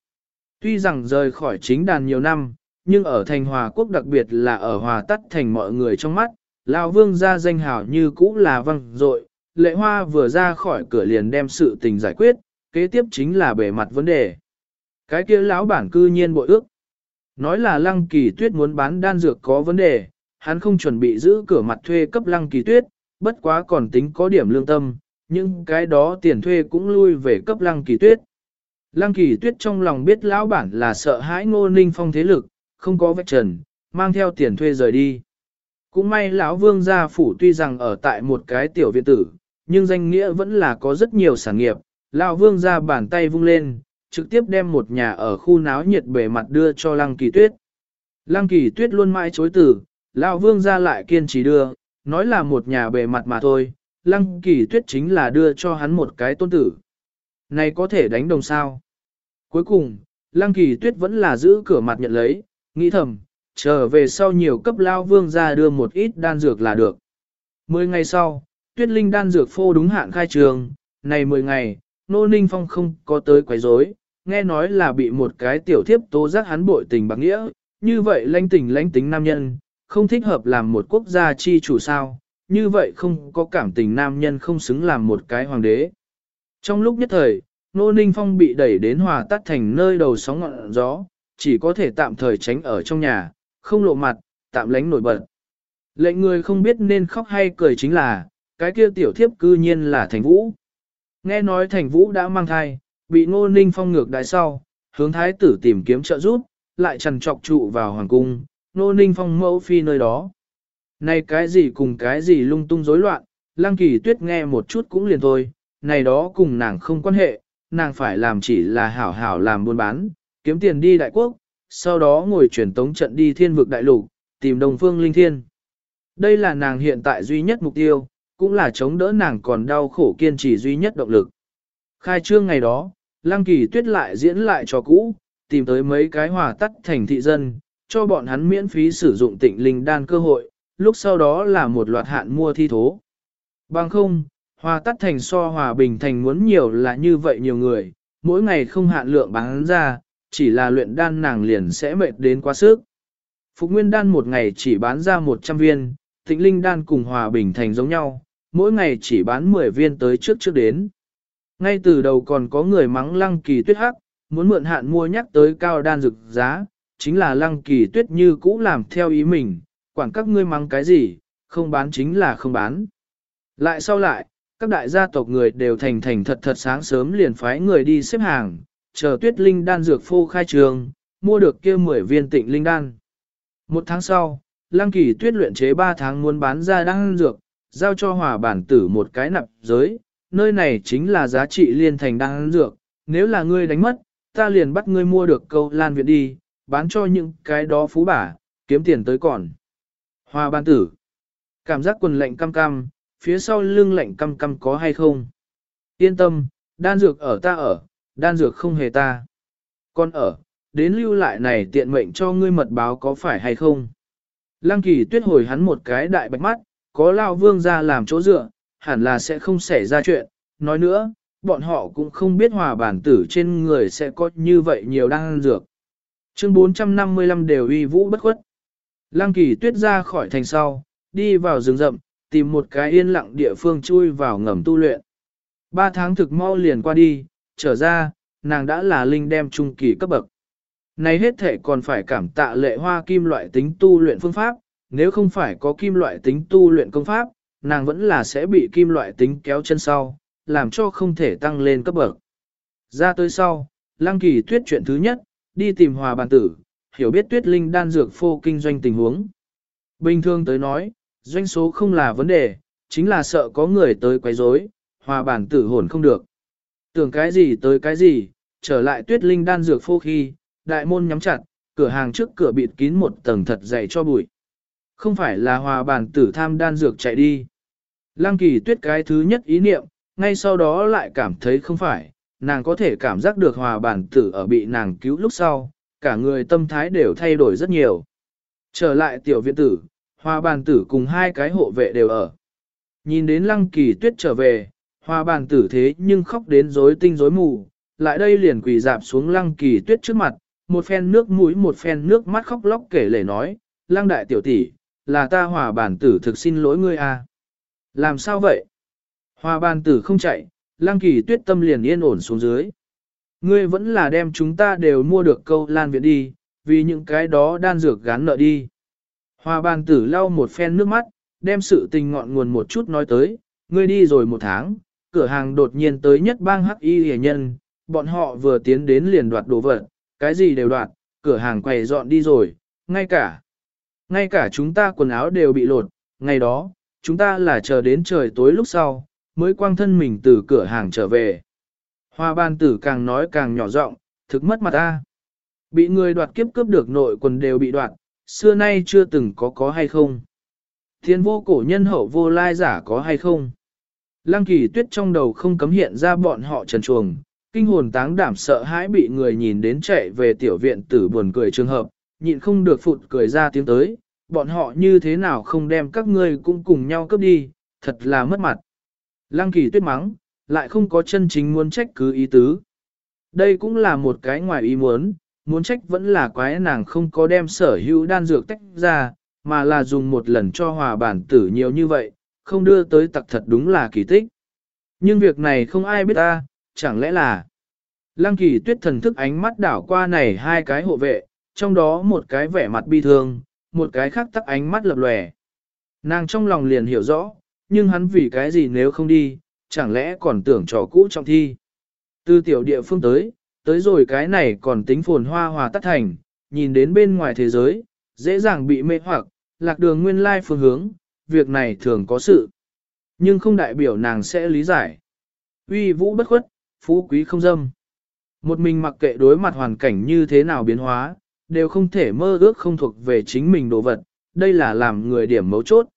Tuy rằng rời khỏi chính đàn nhiều năm, nhưng ở thành hòa quốc đặc biệt là ở hòa tắt thành mọi người trong mắt, Lão vương ra danh hào như cũ là văng dội lệ hoa vừa ra khỏi cửa liền đem sự tình giải quyết, kế tiếp chính là bề mặt vấn đề. Cái kia lão bản cư nhiên bội ước. Nói là lăng kỳ tuyết muốn bán đan dược có vấn đề, hắn không chuẩn bị giữ cửa mặt thuê cấp lăng kỳ tuyết, bất quá còn tính có điểm lương tâm, nhưng cái đó tiền thuê cũng lui về cấp lăng kỳ tuyết. Lăng kỳ tuyết trong lòng biết lão bản là sợ hãi ngô ninh phong thế lực, không có vách trần, mang theo tiền thuê rời đi. Cũng may lão vương gia phủ tuy rằng ở tại một cái tiểu viện tử, nhưng danh nghĩa vẫn là có rất nhiều sản nghiệp. Lão vương gia bàn tay vung lên, trực tiếp đem một nhà ở khu náo nhiệt bề mặt đưa cho lăng kỳ tuyết. Lăng kỳ tuyết luôn mãi chối từ, lão vương gia lại kiên trì đưa, nói là một nhà bề mặt mà thôi, lăng kỳ tuyết chính là đưa cho hắn một cái tôn tử. Này có thể đánh đồng sao? Cuối cùng, lăng kỳ tuyết vẫn là giữ cửa mặt nhận lấy, nghĩ thầm, trở về sau nhiều cấp lao vương ra đưa một ít đan dược là được. Mười ngày sau, tuyết linh đan dược phô đúng hạn khai trường, này mười ngày, nô ninh phong không có tới quấy rối, nghe nói là bị một cái tiểu thiếp tố giác hắn bội tình bạc nghĩa, như vậy lãnh tình lãnh tính nam nhân, không thích hợp làm một quốc gia chi chủ sao, như vậy không có cảm tình nam nhân không xứng làm một cái hoàng đế. Trong lúc nhất thời, nô ninh phong bị đẩy đến hòa tắt thành nơi đầu sóng ngọn gió, chỉ có thể tạm thời tránh ở trong nhà, không lộ mặt, tạm lánh nổi bật. Lệnh người không biết nên khóc hay cười chính là, cái kia tiểu thiếp cư nhiên là Thành Vũ. Nghe nói Thành Vũ đã mang thai, bị ngô ninh phong ngược đại sau, hướng thái tử tìm kiếm trợ giúp, lại trần trọc trụ vào hoàng cung, ngô ninh phong mẫu phi nơi đó. Này cái gì cùng cái gì lung tung rối loạn, lăng kỳ tuyết nghe một chút cũng liền thôi, này đó cùng nàng không quan hệ, nàng phải làm chỉ là hảo hảo làm buôn bán, kiếm tiền đi đại quốc, sau đó ngồi chuyển tống trận đi thiên vực đại lục, tìm đồng phương linh thiên. Đây là nàng hiện tại duy nhất mục tiêu, cũng là chống đỡ nàng còn đau khổ kiên trì duy nhất động lực. Khai trương ngày đó, Lăng Kỳ Tuyết lại diễn lại cho cũ, tìm tới mấy cái hòa tắt thành thị dân, cho bọn hắn miễn phí sử dụng tịnh linh đan cơ hội, lúc sau đó là một loạt hạn mua thi thố. Bằng không, hòa tắt thành so hòa bình thành muốn nhiều là như vậy nhiều người, mỗi ngày không hạn lượng bán ra, chỉ là luyện đan nàng liền sẽ mệt đến quá sức. Phục nguyên đan một ngày chỉ bán ra 100 viên, tịnh linh đan cùng hòa bình thành giống nhau, mỗi ngày chỉ bán 10 viên tới trước trước đến. Ngay từ đầu còn có người mắng lăng kỳ tuyết hắc, muốn mượn hạn mua nhắc tới cao đan rực giá, chính là lăng kỳ tuyết như cũ làm theo ý mình, quản các ngươi mắng cái gì, không bán chính là không bán. Lại sau lại, các đại gia tộc người đều thành thành thật thật sáng sớm liền phái người đi xếp hàng, chờ tuyết linh đan dược phô khai trường, mua được kia 10 viên tịnh linh đan. Một tháng sau, Lăng Kỳ tuyết luyện chế 3 tháng muốn bán ra đan dược, giao cho hòa bản tử một cái nạp giới, nơi này chính là giá trị liên thành đan dược, nếu là ngươi đánh mất, ta liền bắt ngươi mua được câu lan viện đi, bán cho những cái đó phú bả, kiếm tiền tới còn. Hòa bản tử, cảm giác quần lạnh cam cam, phía sau lưng lạnh cam cam có hay không? Yên tâm, đan dược ở ta ở, đan dược không hề ta. Con ở, đến lưu lại này tiện mệnh cho ngươi mật báo có phải hay không? Lăng kỳ tuyết hồi hắn một cái đại bạch mắt, có lao vương ra làm chỗ dựa, hẳn là sẽ không xảy ra chuyện. Nói nữa, bọn họ cũng không biết hòa bản tử trên người sẽ có như vậy nhiều đan dược. Chương 455 đều uy vũ bất khuất. Lăng kỳ tuyết ra khỏi thành sau, đi vào rừng rậm, tìm một cái yên lặng địa phương chui vào ngầm tu luyện. Ba tháng thực mau liền qua đi, trở ra, nàng đã là linh đem trung kỳ cấp bậc. Này hết thể còn phải cảm tạ lệ hoa kim loại tính tu luyện phương pháp, nếu không phải có kim loại tính tu luyện công pháp, nàng vẫn là sẽ bị kim loại tính kéo chân sau, làm cho không thể tăng lên cấp bậc. Ra tới sau, lăng kỳ tuyết chuyện thứ nhất, đi tìm hòa bàn tử, hiểu biết tuyết linh đan dược phô kinh doanh tình huống. Bình thường tới nói, doanh số không là vấn đề, chính là sợ có người tới quấy rối, hòa bản tử hồn không được. Tưởng cái gì tới cái gì, trở lại tuyết linh đan dược phô khi, đại môn nhắm chặt, cửa hàng trước cửa bịt kín một tầng thật dày cho bụi. Không phải là hòa bản tử tham đan dược chạy đi. Lăng kỳ tuyết cái thứ nhất ý niệm, ngay sau đó lại cảm thấy không phải, nàng có thể cảm giác được hòa bản tử ở bị nàng cứu lúc sau, cả người tâm thái đều thay đổi rất nhiều. Trở lại tiểu viện tử, hòa bàn tử cùng hai cái hộ vệ đều ở. Nhìn đến lăng kỳ tuyết trở về, Hoa bàn tử thế nhưng khóc đến rối tinh rối mù, lại đây liền quỳ dạp xuống lăng kỳ tuyết trước mặt, một phen nước mũi một phen nước mắt khóc lóc kể lể nói, lăng đại tiểu tỷ, là ta hòa bàn tử thực xin lỗi ngươi à. Làm sao vậy? Hòa bàn tử không chạy, lăng kỳ tuyết tâm liền yên ổn xuống dưới. Ngươi vẫn là đem chúng ta đều mua được câu lan viện đi, vì những cái đó đan dược gán nợ đi. Hòa bàn tử lau một phen nước mắt, đem sự tình ngọn nguồn một chút nói tới, ngươi đi rồi một tháng, cửa hàng đột nhiên tới nhất bang hắc y hề nhân, bọn họ vừa tiến đến liền đoạt đồ vật, cái gì đều đoạt, cửa hàng quầy dọn đi rồi, ngay cả, ngay cả chúng ta quần áo đều bị lột, ngày đó, chúng ta là chờ đến trời tối lúc sau, mới quang thân mình từ cửa hàng trở về. Hoa ban tử càng nói càng nhỏ giọng, thực mất mặt ta. Bị người đoạt kiếp cướp được nội quần đều bị đoạt, xưa nay chưa từng có có hay không. Thiên vô cổ nhân hậu vô lai giả có hay không. Lăng kỳ tuyết trong đầu không cấm hiện ra bọn họ trần chuồng, kinh hồn táng đảm sợ hãi bị người nhìn đến chạy về tiểu viện tử buồn cười trường hợp, nhịn không được phụt cười ra tiếng tới, bọn họ như thế nào không đem các ngươi cũng cùng nhau cướp đi, thật là mất mặt. Lăng kỳ tuyết mắng, lại không có chân chính muốn trách cứ ý tứ. Đây cũng là một cái ngoài ý muốn, muốn trách vẫn là quái nàng không có đem sở hữu đan dược tách ra, mà là dùng một lần cho hòa bản tử nhiều như vậy, không đưa tới tặc thật đúng là kỳ tích. Nhưng việc này không ai biết ta, chẳng lẽ là... Lăng kỳ tuyết thần thức ánh mắt đảo qua này hai cái hộ vệ, trong đó một cái vẻ mặt bi thương, một cái khác tắc ánh mắt lập lòe. Nàng trong lòng liền hiểu rõ, nhưng hắn vì cái gì nếu không đi, chẳng lẽ còn tưởng trò cũ trong thi. Từ tiểu địa phương tới, tới rồi cái này còn tính phồn hoa hòa tắt thành, nhìn đến bên ngoài thế giới, dễ dàng bị mê hoặc, lạc đường nguyên lai phương hướng, việc này thường có sự. Nhưng không đại biểu nàng sẽ lý giải. Uy vũ bất khuất, phú quý không dâm. Một mình mặc kệ đối mặt hoàn cảnh như thế nào biến hóa, đều không thể mơ ước không thuộc về chính mình đồ vật, đây là làm người điểm mấu chốt.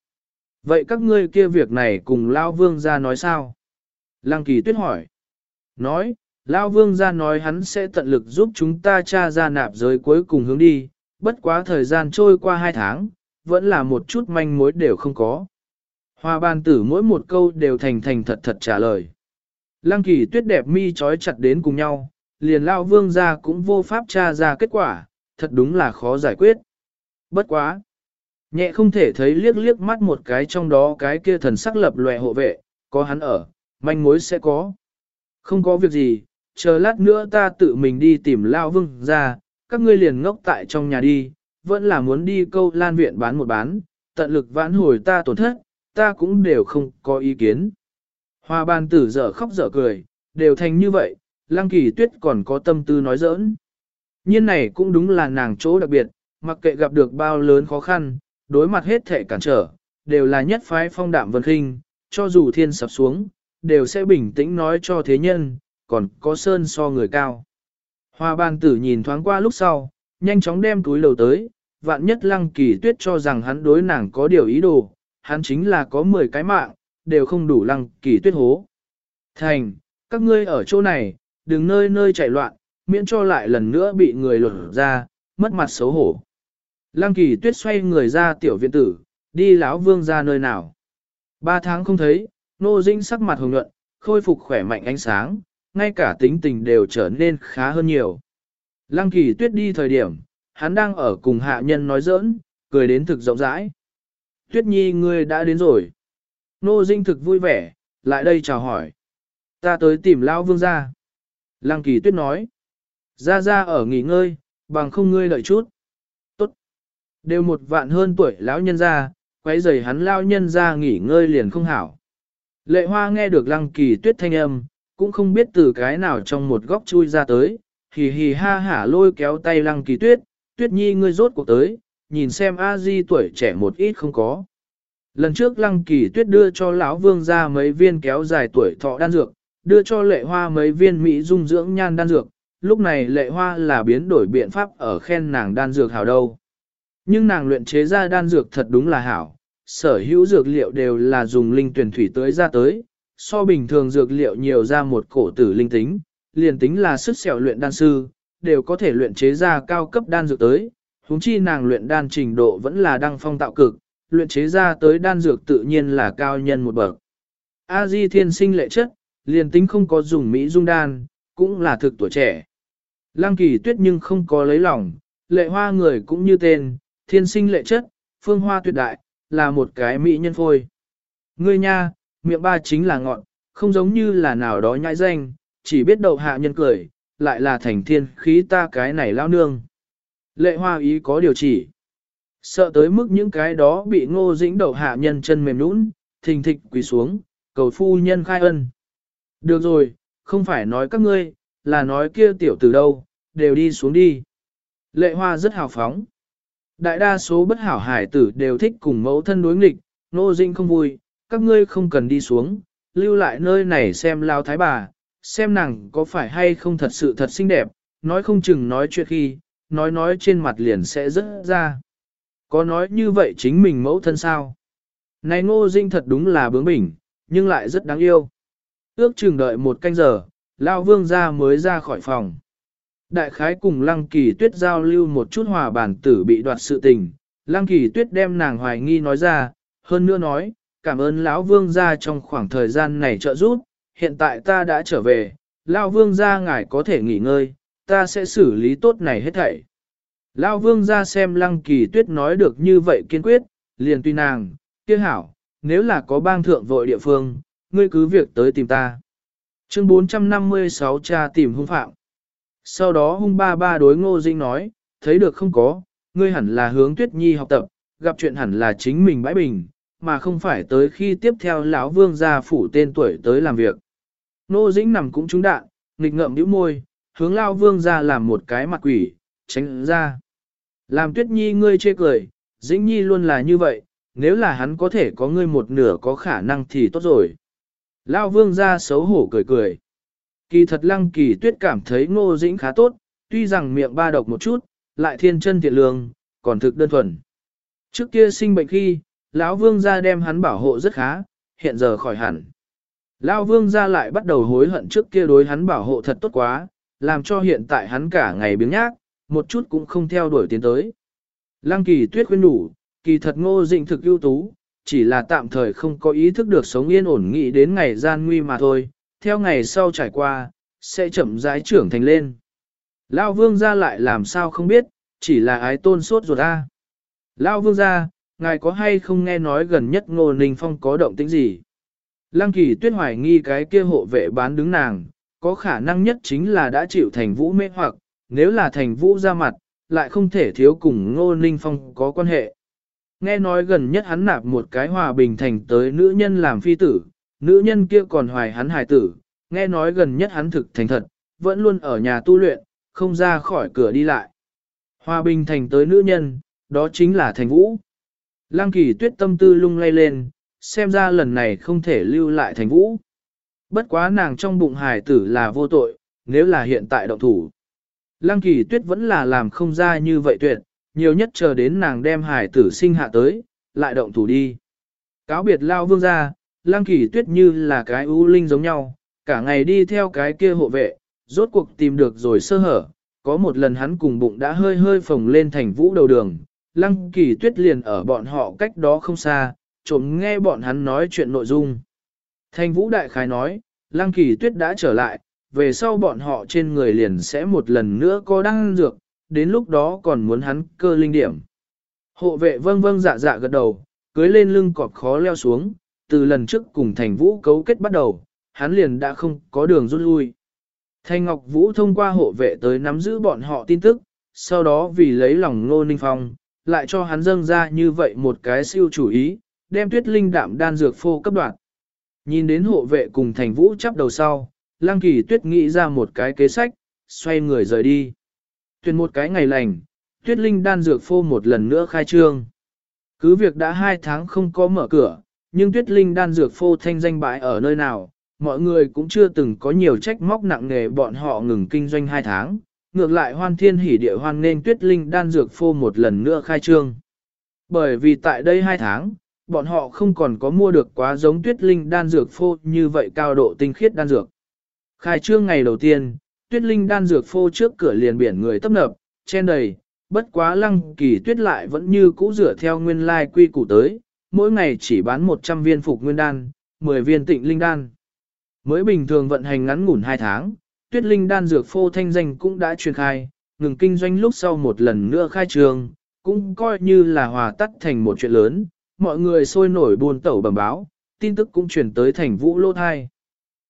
Vậy các ngươi kia việc này cùng Lao Vương ra nói sao? Lăng kỳ tuyết hỏi. Nói, Lao Vương ra nói hắn sẽ tận lực giúp chúng ta tra ra nạp giới cuối cùng hướng đi, bất quá thời gian trôi qua hai tháng, vẫn là một chút manh mối đều không có. Hoa ban tử mỗi một câu đều thành thành thật thật trả lời. Lăng kỳ tuyết đẹp mi trói chặt đến cùng nhau, liền Lao Vương ra cũng vô pháp tra ra kết quả, thật đúng là khó giải quyết. Bất quá. Nhẹ không thể thấy liếc liếc mắt một cái trong đó cái kia thần sắc lập lòe hộ vệ, có hắn ở, manh mối sẽ có. Không có việc gì, chờ lát nữa ta tự mình đi tìm Lao Vương ra, các ngươi liền ngốc tại trong nhà đi, vẫn là muốn đi câu lan viện bán một bán, tận lực vãn hồi ta tổn thất, ta cũng đều không có ý kiến. Hoa ban tử dở khóc dở cười, đều thành như vậy, lăng kỳ tuyết còn có tâm tư nói giỡn. Nhiên này cũng đúng là nàng chỗ đặc biệt, mặc kệ gặp được bao lớn khó khăn, đối mặt hết thể cản trở, đều là nhất phái phong đạm vân khinh, cho dù thiên sập xuống, đều sẽ bình tĩnh nói cho thế nhân, còn có sơn so người cao. Hoa ban tử nhìn thoáng qua lúc sau, nhanh chóng đem túi lầu tới, vạn nhất lăng kỳ tuyết cho rằng hắn đối nàng có điều ý đồ, hắn chính là có 10 cái mạng, đều không đủ lăng kỳ tuyết hố. Thành, các ngươi ở chỗ này, đừng nơi nơi chạy loạn, miễn cho lại lần nữa bị người lột ra, mất mặt xấu hổ. Lăng kỳ tuyết xoay người ra tiểu viện tử, đi lão vương ra nơi nào. Ba tháng không thấy, nô dĩnh sắc mặt hồng nhuận, khôi phục khỏe mạnh ánh sáng, ngay cả tính tình đều trở nên khá hơn nhiều. Lăng kỳ tuyết đi thời điểm, hắn đang ở cùng hạ nhân nói giỡn, cười đến thực rộng rãi. Tuyết nhi ngươi đã đến rồi. Nô Dinh thực vui vẻ, lại đây chào hỏi. Ta tới tìm lão vương ra. Lăng kỳ tuyết nói. Ra ra ở nghỉ ngơi, bằng không ngươi lợi chút. Tốt. Đều một vạn hơn tuổi lão nhân ra, quấy giày hắn lao nhân ra nghỉ ngơi liền không hảo. Lệ hoa nghe được lăng kỳ tuyết thanh âm, cũng không biết từ cái nào trong một góc chui ra tới, hì hì ha hả lôi kéo tay lăng kỳ tuyết, tuyết nhi ngươi rốt cuộc tới, nhìn xem a di tuổi trẻ một ít không có. Lần trước lăng kỳ tuyết đưa cho lão vương ra mấy viên kéo dài tuổi thọ đan dược, đưa cho lệ hoa mấy viên mỹ dung dưỡng nhan đan dược, lúc này lệ hoa là biến đổi biện pháp ở khen nàng đan dược hảo đâu. Nhưng nàng luyện chế ra đan dược thật đúng là hảo, sở hữu dược liệu đều là dùng linh tuyển thủy tới ra tới, so bình thường dược liệu nhiều ra một cổ tử linh tính, liền tính là sức sẹo luyện đan sư, đều có thể luyện chế ra cao cấp đan dược tới, huống chi nàng luyện đan trình độ vẫn là đăng phong tạo cực, luyện chế ra tới đan dược tự nhiên là cao nhân một bậc. A Di thiên sinh lệ chất, liền tính không có dùng Mỹ dung đan, cũng là thực tuổi trẻ. Lăng kỳ tuyết nhưng không có lấy lòng, lệ hoa người cũng như tên, thiên sinh lệ chất, phương hoa tuyệt đại, là một cái Mỹ nhân phôi. Ngươi nha, miệng ba chính là ngọn, không giống như là nào đó nhãi danh, chỉ biết đậu hạ nhân cười, lại là thành thiên khí ta cái này lao nương. Lệ hoa ý có điều chỉ. Sợ tới mức những cái đó bị ngô dĩnh đậu hạ nhân chân mềm nũng, thình thịch quỳ xuống, cầu phu nhân khai ân. Được rồi, không phải nói các ngươi, là nói kia tiểu từ đâu, đều đi xuống đi. Lệ hoa rất hào phóng. Đại đa số bất hảo hải tử đều thích cùng mẫu thân đối nghịch, ngô dĩnh không vui, các ngươi không cần đi xuống, lưu lại nơi này xem lao thái bà, xem nàng có phải hay không thật sự thật xinh đẹp, nói không chừng nói chuyện khi, nói nói trên mặt liền sẽ rớt ra. Có nói như vậy chính mình mẫu thân sao? Này ngô dinh thật đúng là bướng bỉnh, nhưng lại rất đáng yêu. Ước chừng đợi một canh giờ, Lao Vương ra mới ra khỏi phòng. Đại khái cùng Lăng Kỳ Tuyết giao lưu một chút hòa bản tử bị đoạt sự tình. Lăng Kỳ Tuyết đem nàng hoài nghi nói ra, hơn nữa nói, cảm ơn lão Vương ra trong khoảng thời gian này trợ giúp, hiện tại ta đã trở về, Lao Vương ra ngài có thể nghỉ ngơi, ta sẽ xử lý tốt này hết thảy. Lao Vương ra xem Lăng Kỳ Tuyết nói được như vậy kiên quyết, liền tuy nàng, kia hảo, nếu là có bang thượng vội địa phương, ngươi cứ việc tới tìm ta. Chương 456 cha tìm hung phạm. Sau đó hung ba ba đối ngô dinh nói, thấy được không có, ngươi hẳn là hướng tuyết nhi học tập, gặp chuyện hẳn là chính mình bãi bình, mà không phải tới khi tiếp theo lão vương gia phủ tên tuổi tới làm việc. Nô dĩnh nằm cũng trúng đạn, nghịch ngợm nhíu môi, hướng lao vương gia làm một cái mặt quỷ, tránh ra. Làm tuyết nhi ngươi chê cười, dĩnh nhi luôn là như vậy, nếu là hắn có thể có ngươi một nửa có khả năng thì tốt rồi. Lao vương ra xấu hổ cười cười. Kỳ thật lăng kỳ tuyết cảm thấy ngô dĩnh khá tốt, tuy rằng miệng ba độc một chút, lại thiên chân thiện lương, còn thực đơn thuần. Trước kia sinh bệnh khi, lão vương gia đem hắn bảo hộ rất khá, hiện giờ khỏi hẳn. Lão vương gia lại bắt đầu hối hận trước kia đối hắn bảo hộ thật tốt quá, làm cho hiện tại hắn cả ngày biếng nhác, một chút cũng không theo đuổi tiến tới. Lăng kỳ tuyết khuyên đủ, kỳ thật ngô dịnh thực ưu tú, chỉ là tạm thời không có ý thức được sống yên ổn nghĩ đến ngày gian nguy mà thôi, theo ngày sau trải qua, sẽ chậm rãi trưởng thành lên. Lao vương gia lại làm sao không biết, chỉ là ái tôn sốt ruột a. Lao vương gia, ngài có hay không nghe nói gần nhất ngô ninh phong có động tĩnh gì? Lăng kỳ tuyết hoài nghi cái kia hộ vệ bán đứng nàng, có khả năng nhất chính là đã chịu thành vũ mê hoặc, nếu là thành vũ ra mặt, lại không thể thiếu cùng ngô ninh phong có quan hệ. Nghe nói gần nhất hắn nạp một cái hòa bình thành tới nữ nhân làm phi tử, nữ nhân kia còn hoài hắn hài tử, nghe nói gần nhất hắn thực thành thật, vẫn luôn ở nhà tu luyện, không ra khỏi cửa đi lại. Hòa bình thành tới nữ nhân, đó chính là thành vũ. Lăng kỳ tuyết tâm tư lung lay lên, xem ra lần này không thể lưu lại thành vũ. Bất quá nàng trong bụng hài tử là vô tội, nếu là hiện tại động thủ. Lăng kỳ tuyết vẫn là làm không ra như vậy tuyệt, nhiều nhất chờ đến nàng đem hải tử sinh hạ tới, lại động thủ đi. Cáo biệt lao vương ra, lang kỳ tuyết như là cái ưu linh giống nhau, cả ngày đi theo cái kia hộ vệ, rốt cuộc tìm được rồi sơ hở. Có một lần hắn cùng bụng đã hơi hơi phồng lên thành vũ đầu đường, lăng kỳ tuyết liền ở bọn họ cách đó không xa, trộm nghe bọn hắn nói chuyện nội dung. Thành vũ đại khái nói, lăng kỳ tuyết đã trở lại, về sau bọn họ trên người liền sẽ một lần nữa có đăng dược, đến lúc đó còn muốn hắn cơ linh điểm. Hộ vệ vâng vâng dạ dạ gật đầu, cưới lên lưng cọp khó leo xuống, từ lần trước cùng thành vũ cấu kết bắt đầu, hắn liền đã không có đường rút lui. Thanh Ngọc Vũ thông qua hộ vệ tới nắm giữ bọn họ tin tức, sau đó vì lấy lòng Ngô Ninh Phong, lại cho hắn dâng ra như vậy một cái siêu chủ ý, đem tuyết linh đạm đan dược phô cấp đoạn. Nhìn đến hộ vệ cùng thành vũ chắp đầu sau, Lăng Kỳ Tuyết nghĩ ra một cái kế sách, xoay người rời đi. Tuyển một cái ngày lành, tuyết linh đan dược phô một lần nữa khai trương. Cứ việc đã hai tháng không có mở cửa, nhưng tuyết linh đan dược phô thanh danh bãi ở nơi nào, mọi người cũng chưa từng có nhiều trách móc nặng nề bọn họ ngừng kinh doanh hai tháng. Ngược lại hoan thiên hỉ địa hoan nên tuyết linh đan dược phô một lần nữa khai trương. Bởi vì tại đây hai tháng, bọn họ không còn có mua được quá giống tuyết linh đan dược phô như vậy cao độ tinh khiết đan dược. Khai trương ngày đầu tiên, tuyết linh đan dược phô trước cửa liền biển người tấp nập, chen đầy, bất quá lăng kỳ tuyết lại vẫn như cũ rửa theo nguyên lai quy củ tới, mỗi ngày chỉ bán 100 viên phục nguyên đan, 10 viên tịnh linh đan. Mới bình thường vận hành ngắn ngủn 2 tháng, tuyết linh đan dược phô thanh danh cũng đã truyền khai, ngừng kinh doanh lúc sau một lần nữa khai trường, cũng coi như là hòa tắt thành một chuyện lớn, mọi người sôi nổi buồn tẩu bẩm báo, tin tức cũng truyền tới thành vũ lô thai.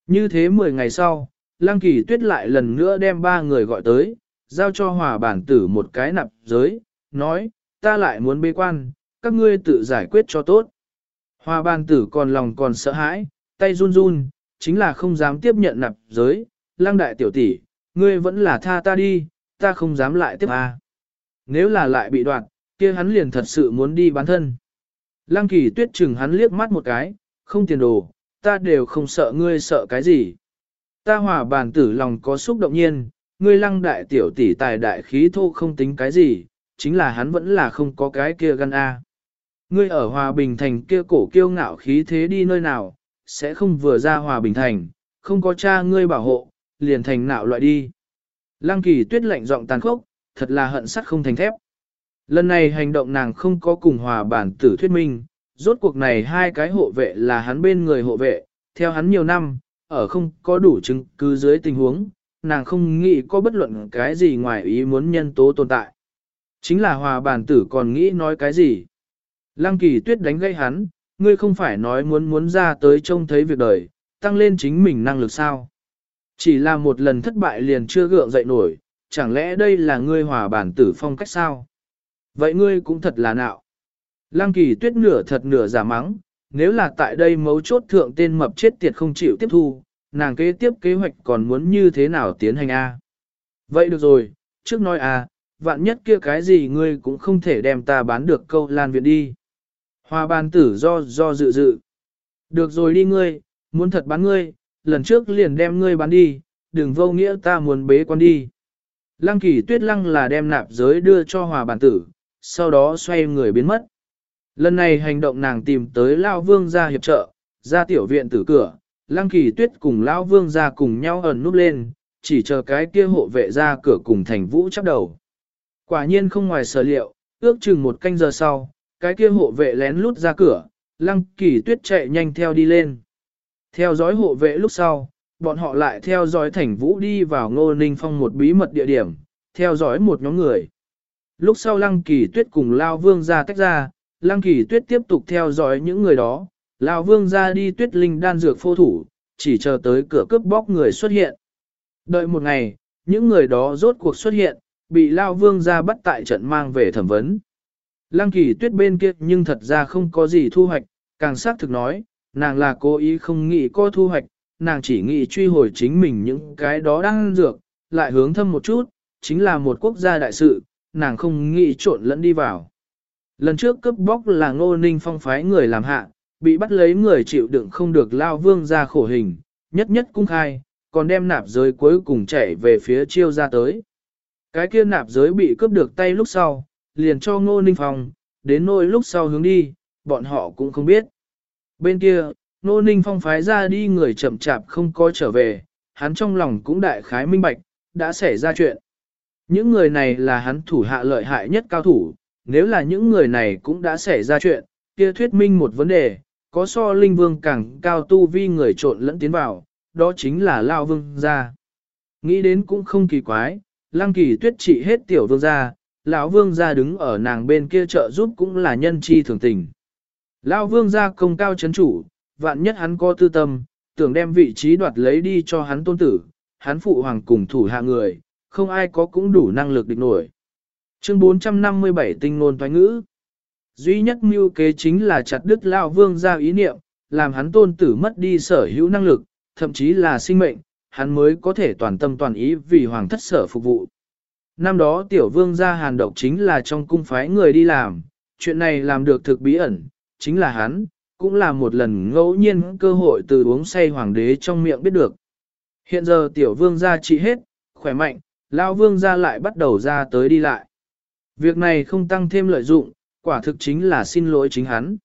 Như thế 10 ngày sau, Lăng Kỳ Tuyết lại lần nữa đem ba người gọi tới, giao cho hòa bản tử một cái nạp giới, nói, ta lại muốn bế quan, các ngươi tự giải quyết cho tốt. Hòa bản tử còn lòng còn sợ hãi, tay run run, chính là không dám tiếp nhận nạp giới, Lăng đại tiểu tỷ, ngươi vẫn là tha ta đi, ta không dám lại tiếp à. Nếu là lại bị đoạt, kia hắn liền thật sự muốn đi bán thân. Lăng kỳ tuyết chừng hắn liếc mắt một cái, không tiền đồ, ta đều không sợ ngươi sợ cái gì. Ta hòa bàn tử lòng có xúc động nhiên, ngươi lăng đại tiểu tỷ tài đại khí thô không tính cái gì, chính là hắn vẫn là không có cái kia gan a. Ngươi ở hòa bình thành kia cổ kiêu ngạo khí thế đi nơi nào, sẽ không vừa ra hòa bình thành, không có cha ngươi bảo hộ, liền thành nạo loại đi. Lăng kỳ tuyết lạnh giọng tàn khốc, thật là hận sắt không thành thép. Lần này hành động nàng không có cùng hòa bản tử thuyết minh, rốt cuộc này hai cái hộ vệ là hắn bên người hộ vệ, theo hắn nhiều năm, ở không có đủ chứng cứ dưới tình huống, nàng không nghĩ có bất luận cái gì ngoài ý muốn nhân tố tồn tại. Chính là hòa bản tử còn nghĩ nói cái gì. Lăng kỳ tuyết đánh gây hắn, ngươi không phải nói muốn muốn ra tới trông thấy việc đời, tăng lên chính mình năng lực sao. Chỉ là một lần thất bại liền chưa gượng dậy nổi, chẳng lẽ đây là ngươi hòa bản tử phong cách sao? Vậy ngươi cũng thật là nạo. Lăng kỳ tuyết nửa thật nửa giả mắng, nếu là tại đây mấu chốt thượng tên mập chết tiệt không chịu tiếp thu, nàng kế tiếp kế hoạch còn muốn như thế nào tiến hành a? Vậy được rồi, trước nói a, vạn nhất kia cái gì ngươi cũng không thể đem ta bán được câu lan viện đi. Hòa bàn tử do do dự dự. Được rồi đi ngươi, muốn thật bán ngươi, lần trước liền đem ngươi bán đi, đừng vô nghĩa ta muốn bế quan đi. Lăng kỳ tuyết lăng là đem nạp giới đưa cho hòa bản tử, sau đó xoay người biến mất. Lần này hành động nàng tìm tới Lao Vương ra hiệp trợ, ra tiểu viện tử cửa, Lăng Kỳ Tuyết cùng Lao Vương ra cùng nhau ẩn núp lên, chỉ chờ cái kia hộ vệ ra cửa cùng thành vũ chắp đầu. Quả nhiên không ngoài sở liệu, ước chừng một canh giờ sau, cái kia hộ vệ lén lút ra cửa, Lăng Kỳ Tuyết chạy nhanh theo đi lên. Theo dõi hộ vệ lúc sau, bọn họ lại theo dõi thành vũ đi vào ngô ninh phong một bí mật địa điểm, theo dõi một nhóm người. Lúc sau Lăng Kỳ Tuyết cùng Lao Vương ra tách ra, Lăng Kỳ Tuyết tiếp tục theo dõi những người đó, lao Vương ra đi Tuyết Linh đan dược phô thủ, chỉ chờ tới cửa cướp bóc người xuất hiện. Đợi một ngày, những người đó rốt cuộc xuất hiện, bị lao Vương ra bắt tại trận mang về thẩm vấn. Lăng Kỳ Tuyết bên kia nhưng thật ra không có gì thu hoạch, càng xác thực nói, nàng là cố ý không nghĩ có thu hoạch, nàng chỉ nghĩ truy hồi chính mình những cái đó đang dược, lại hướng thâm một chút, chính là một quốc gia đại sự, nàng không nghĩ trộn lẫn đi vào. Lần trước cướp bóc là ngô ninh phong phái người làm hạ, bị bắt lấy người chịu đựng không được lao vương ra khổ hình, nhất nhất cung khai, còn đem nạp giới cuối cùng chạy về phía chiêu ra tới. Cái kia nạp giới bị cướp được tay lúc sau, liền cho ngô ninh phong, đến nỗi lúc sau hướng đi, bọn họ cũng không biết. Bên kia, ngô ninh phong phái ra đi người chậm chạp không có trở về, hắn trong lòng cũng đại khái minh bạch, đã xảy ra chuyện. Những người này là hắn thủ hạ lợi hại nhất cao thủ, nếu là những người này cũng đã xảy ra chuyện, kia thuyết minh một vấn đề, có so linh vương càng cao tu vi người trộn lẫn tiến vào, đó chính là Lao Vương gia. Nghĩ đến cũng không kỳ quái, lăng kỳ tuyết trị hết tiểu vương gia, lão vương gia đứng ở nàng bên kia trợ giúp cũng là nhân chi thường tình. Lão vương gia công cao chấn chủ, vạn nhất hắn có tư tâm, tưởng đem vị trí đoạt lấy đi cho hắn tôn tử, hắn phụ hoàng cùng thủ hạ người, không ai có cũng đủ năng lực địch nổi. Chương 457 tinh ngôn toái ngữ. Duy nhất mưu kế chính là chặt đứt Lão vương ra ý niệm, làm hắn tôn tử mất đi sở hữu năng lực, thậm chí là sinh mệnh, hắn mới có thể toàn tâm toàn ý vì hoàng thất sở phục vụ. Năm đó tiểu vương gia hàn độc chính là trong cung phái người đi làm, chuyện này làm được thực bí ẩn, chính là hắn, cũng là một lần ngẫu nhiên cơ hội từ uống say hoàng đế trong miệng biết được. Hiện giờ tiểu vương gia trị hết, khỏe mạnh, lao vương gia lại bắt đầu ra tới đi lại. Việc này không tăng thêm lợi dụng, quả thực chính là xin lỗi chính hắn.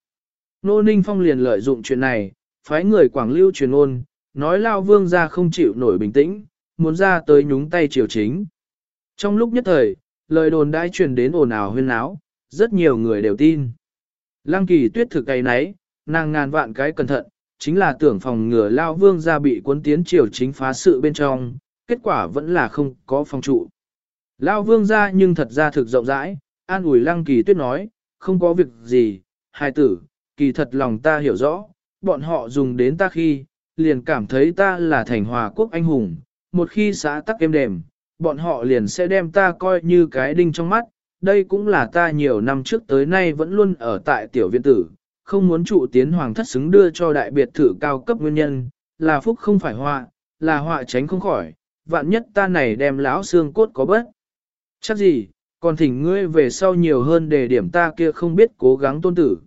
Nô Ninh Phong liền lợi dụng chuyện này, phái người Quảng Lưu truyền ôn, nói Lao Vương ra không chịu nổi bình tĩnh, muốn ra tới nhúng tay triều chính. Trong lúc nhất thời, lời đồn đãi truyền đến ồn ào huyên náo, rất nhiều người đều tin. Lăng kỳ tuyết thực cái nấy, nàng ngàn vạn cái cẩn thận, chính là tưởng phòng ngừa lao vương ra bị cuốn tiến triều chính phá sự bên trong, kết quả vẫn là không có phòng trụ. Lao vương ra nhưng thật ra thực rộng rãi, an ủi lăng kỳ tuyết nói, không có việc gì, hài tử, kỳ thật lòng ta hiểu rõ, bọn họ dùng đến ta khi, liền cảm thấy ta là thành hòa quốc anh hùng, một khi xã tắc êm đềm, bọn họ liền sẽ đem ta coi như cái đinh trong mắt, đây cũng là ta nhiều năm trước tới nay vẫn luôn ở tại tiểu viện tử, không muốn trụ tiến hoàng thất xứng đưa cho đại biệt thự cao cấp nguyên nhân, là phúc không phải họa, là họa tránh không khỏi, vạn nhất ta này đem lão xương cốt có bớt, Chắc gì, còn thỉnh ngươi về sau nhiều hơn để điểm ta kia không biết cố gắng tôn tử.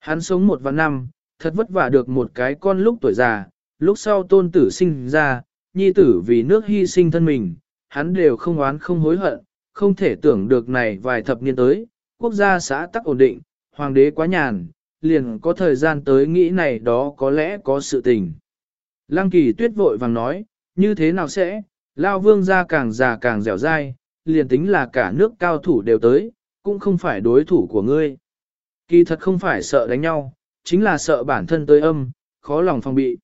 Hắn sống một vạn năm, thật vất vả được một cái con lúc tuổi già, lúc sau tôn tử sinh ra, nhi tử vì nước hy sinh thân mình, hắn đều không oán không hối hận, không thể tưởng được này vài thập niên tới, quốc gia xã tắc ổn định, hoàng đế quá nhàn, liền có thời gian tới nghĩ này đó có lẽ có sự tình. Lăng kỳ tuyết vội vàng nói, như thế nào sẽ, lao vương gia càng già càng dẻo dai, liền tính là cả nước cao thủ đều tới, cũng không phải đối thủ của ngươi. Kỳ thật không phải sợ đánh nhau, chính là sợ bản thân tới âm, khó lòng phòng bị.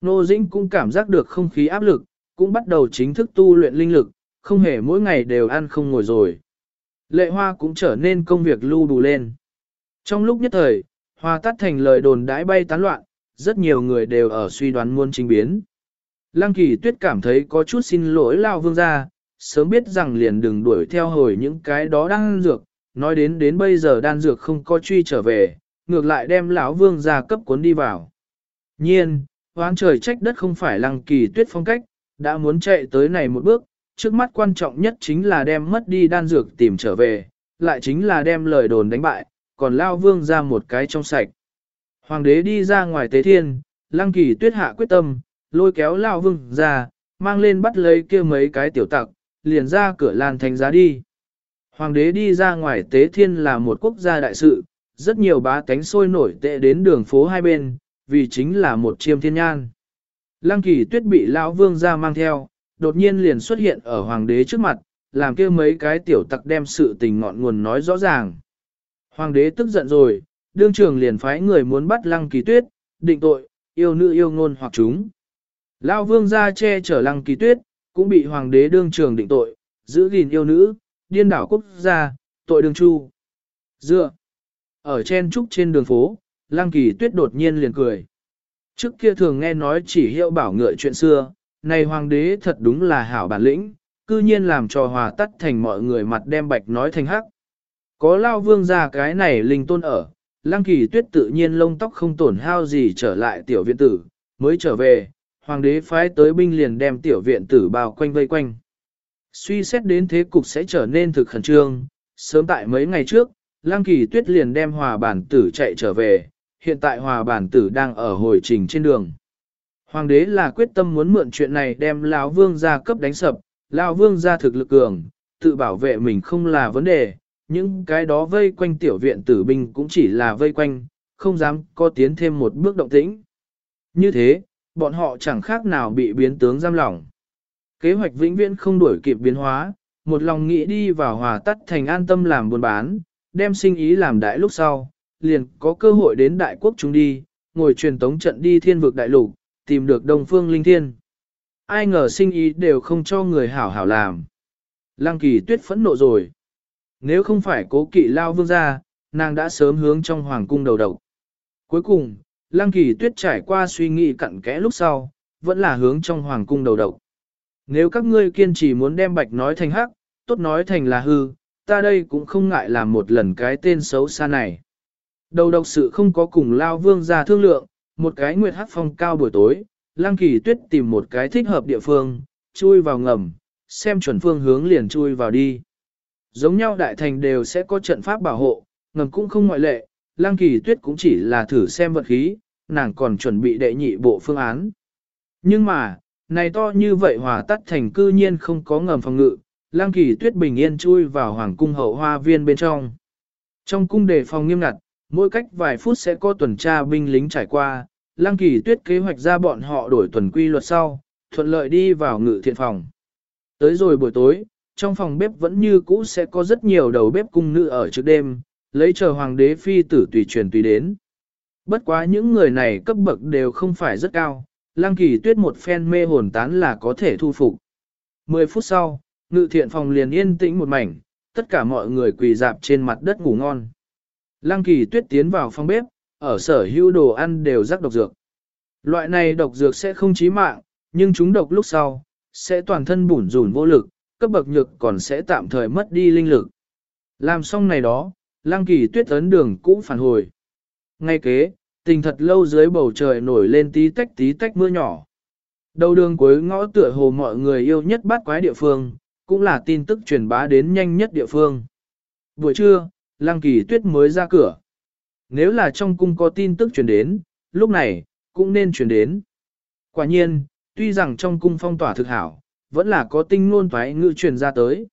Nô Dĩnh cũng cảm giác được không khí áp lực, cũng bắt đầu chính thức tu luyện linh lực, không hề mỗi ngày đều ăn không ngồi rồi. Lệ hoa cũng trở nên công việc lưu đủ lên. Trong lúc nhất thời, hoa tắt thành lời đồn đãi bay tán loạn, rất nhiều người đều ở suy đoán muôn trình biến. Lăng kỳ tuyết cảm thấy có chút xin lỗi lao vương gia, sớm biết rằng liền đừng đuổi theo hồi những cái đó đang dược, nói đến đến bây giờ đan dược không có truy trở về, ngược lại đem lão vương gia cấp cuốn đi vào. Nhiên, hoáng trời trách đất không phải lăng kỳ tuyết phong cách, đã muốn chạy tới này một bước, trước mắt quan trọng nhất chính là đem mất đi đan dược tìm trở về, lại chính là đem lời đồn đánh bại, còn lao vương ra một cái trong sạch. Hoàng đế đi ra ngoài tế thiên, lăng kỳ tuyết hạ quyết tâm, lôi kéo lao vương ra, mang lên bắt lấy kia mấy cái tiểu tặc, liền ra cửa lan thành giá đi. Hoàng đế đi ra ngoài tế thiên là một quốc gia đại sự, rất nhiều bá tánh sôi nổi tệ đến đường phố hai bên, vì chính là một chiêm thiên nhan. Lăng kỳ tuyết bị lão vương ra mang theo, đột nhiên liền xuất hiện ở hoàng đế trước mặt, làm kia mấy cái tiểu tặc đem sự tình ngọn nguồn nói rõ ràng. Hoàng đế tức giận rồi, đương trường liền phái người muốn bắt lăng kỳ tuyết, định tội, yêu nữ yêu ngôn hoặc chúng. Lão vương gia che chở lăng kỳ tuyết, cũng bị hoàng đế đương trường định tội, giữ gìn yêu nữ, điên đảo quốc gia, tội đường chu. Dựa. Ở trên trúc trên đường phố, lăng kỳ tuyết đột nhiên liền cười. Trước kia thường nghe nói chỉ hiệu bảo ngựa chuyện xưa, này hoàng đế thật đúng là hảo bản lĩnh, cư nhiên làm cho hòa tắt thành mọi người mặt đem bạch nói thành hắc. Có lao vương ra cái này linh tôn ở, lăng kỳ tuyết tự nhiên lông tóc không tổn hao gì trở lại tiểu viện tử, mới trở về, hoàng đế phái tới binh liền đem tiểu viện tử bao quanh vây quanh. Suy xét đến thế cục sẽ trở nên thực khẩn trương, sớm tại mấy ngày trước, Lang kỳ tuyết liền đem hòa bản tử chạy trở về, hiện tại hòa bản tử đang ở hồi trình trên đường. Hoàng đế là quyết tâm muốn mượn chuyện này đem lão vương ra cấp đánh sập, lão vương ra thực lực cường, tự bảo vệ mình không là vấn đề, những cái đó vây quanh tiểu viện tử binh cũng chỉ là vây quanh, không dám có tiến thêm một bước động tĩnh. Như thế, bọn họ chẳng khác nào bị biến tướng giam lỏng. Kế hoạch vĩnh viễn không đuổi kịp biến hóa, một lòng nghĩ đi vào hòa tắt thành an tâm làm buôn bán, đem sinh ý làm đại lúc sau, liền có cơ hội đến đại quốc chúng đi, ngồi truyền tống trận đi thiên vực đại lục, tìm được Đông Phương Linh Thiên. Ai ngờ sinh ý đều không cho người hảo hảo làm. Lăng kỳ tuyết phẫn nộ rồi. Nếu không phải cố kỵ lao vương ra, nàng đã sớm hướng trong hoàng cung đầu độc. Cuối cùng, lăng kỳ tuyết trải qua suy nghĩ cặn kẽ lúc sau, vẫn là hướng trong hoàng cung đầu độc. Nếu các ngươi kiên trì muốn đem bạch nói thành hắc, tốt nói thành là hư, ta đây cũng không ngại làm một lần cái tên xấu xa này. Đầu độc sự không có cùng lao vương ra thương lượng, một cái nguyệt hắc phong cao buổi tối, Lăng Kỳ Tuyết tìm một cái thích hợp địa phương, chui vào ngầm, xem chuẩn phương hướng liền chui vào đi. Giống nhau đại thành đều sẽ có trận pháp bảo hộ, ngầm cũng không ngoại lệ, Lăng Kỳ Tuyết cũng chỉ là thử xem vật khí, nàng còn chuẩn bị đệ nhị bộ phương án. Nhưng mà, này to như vậy hòa tắt thành cư nhiên không có ngầm phòng ngự, Lăng Kỳ Tuyết bình yên chui vào hoàng cung hậu hoa viên bên trong. Trong cung đề phòng nghiêm ngặt, Mỗi cách vài phút sẽ có tuần tra binh lính trải qua, Lăng Kỳ Tuyết kế hoạch ra bọn họ đổi tuần quy luật sau, thuận lợi đi vào ngự thiện phòng. Tới rồi buổi tối, trong phòng bếp vẫn như cũ sẽ có rất nhiều đầu bếp cung nữ ở trước đêm, lấy chờ hoàng đế phi tử tùy truyền tùy đến. Bất quá những người này cấp bậc đều không phải rất cao, lăng kỳ tuyết một phen mê hồn tán là có thể thu phục. Mười phút sau, ngự thiện phòng liền yên tĩnh một mảnh, tất cả mọi người quỳ dạp trên mặt đất ngủ ngon. Lăng kỳ tuyết tiến vào phòng bếp, ở sở hữu đồ ăn đều rắc độc dược. Loại này độc dược sẽ không chí mạng, nhưng chúng độc lúc sau, sẽ toàn thân bủn rủn vô lực, cấp bậc nhược còn sẽ tạm thời mất đi linh lực. Làm xong này đó, lăng kỳ tuyết ấn đường cũng phản hồi. Ngay kế, tình thật lâu dưới bầu trời nổi lên tí tách tí tách mưa nhỏ. Đầu đường cuối ngõ tựa hồ mọi người yêu nhất bắt quái địa phương, cũng là tin tức truyền bá đến nhanh nhất địa phương. Buổi trưa, Lăng Kỳ Tuyết mới ra cửa. Nếu là trong cung có tin tức truyền đến, lúc này, cũng nên truyền đến. Quả nhiên, tuy rằng trong cung phong tỏa thực hảo, vẫn là có tinh ngôn thoái ngữ truyền ra tới.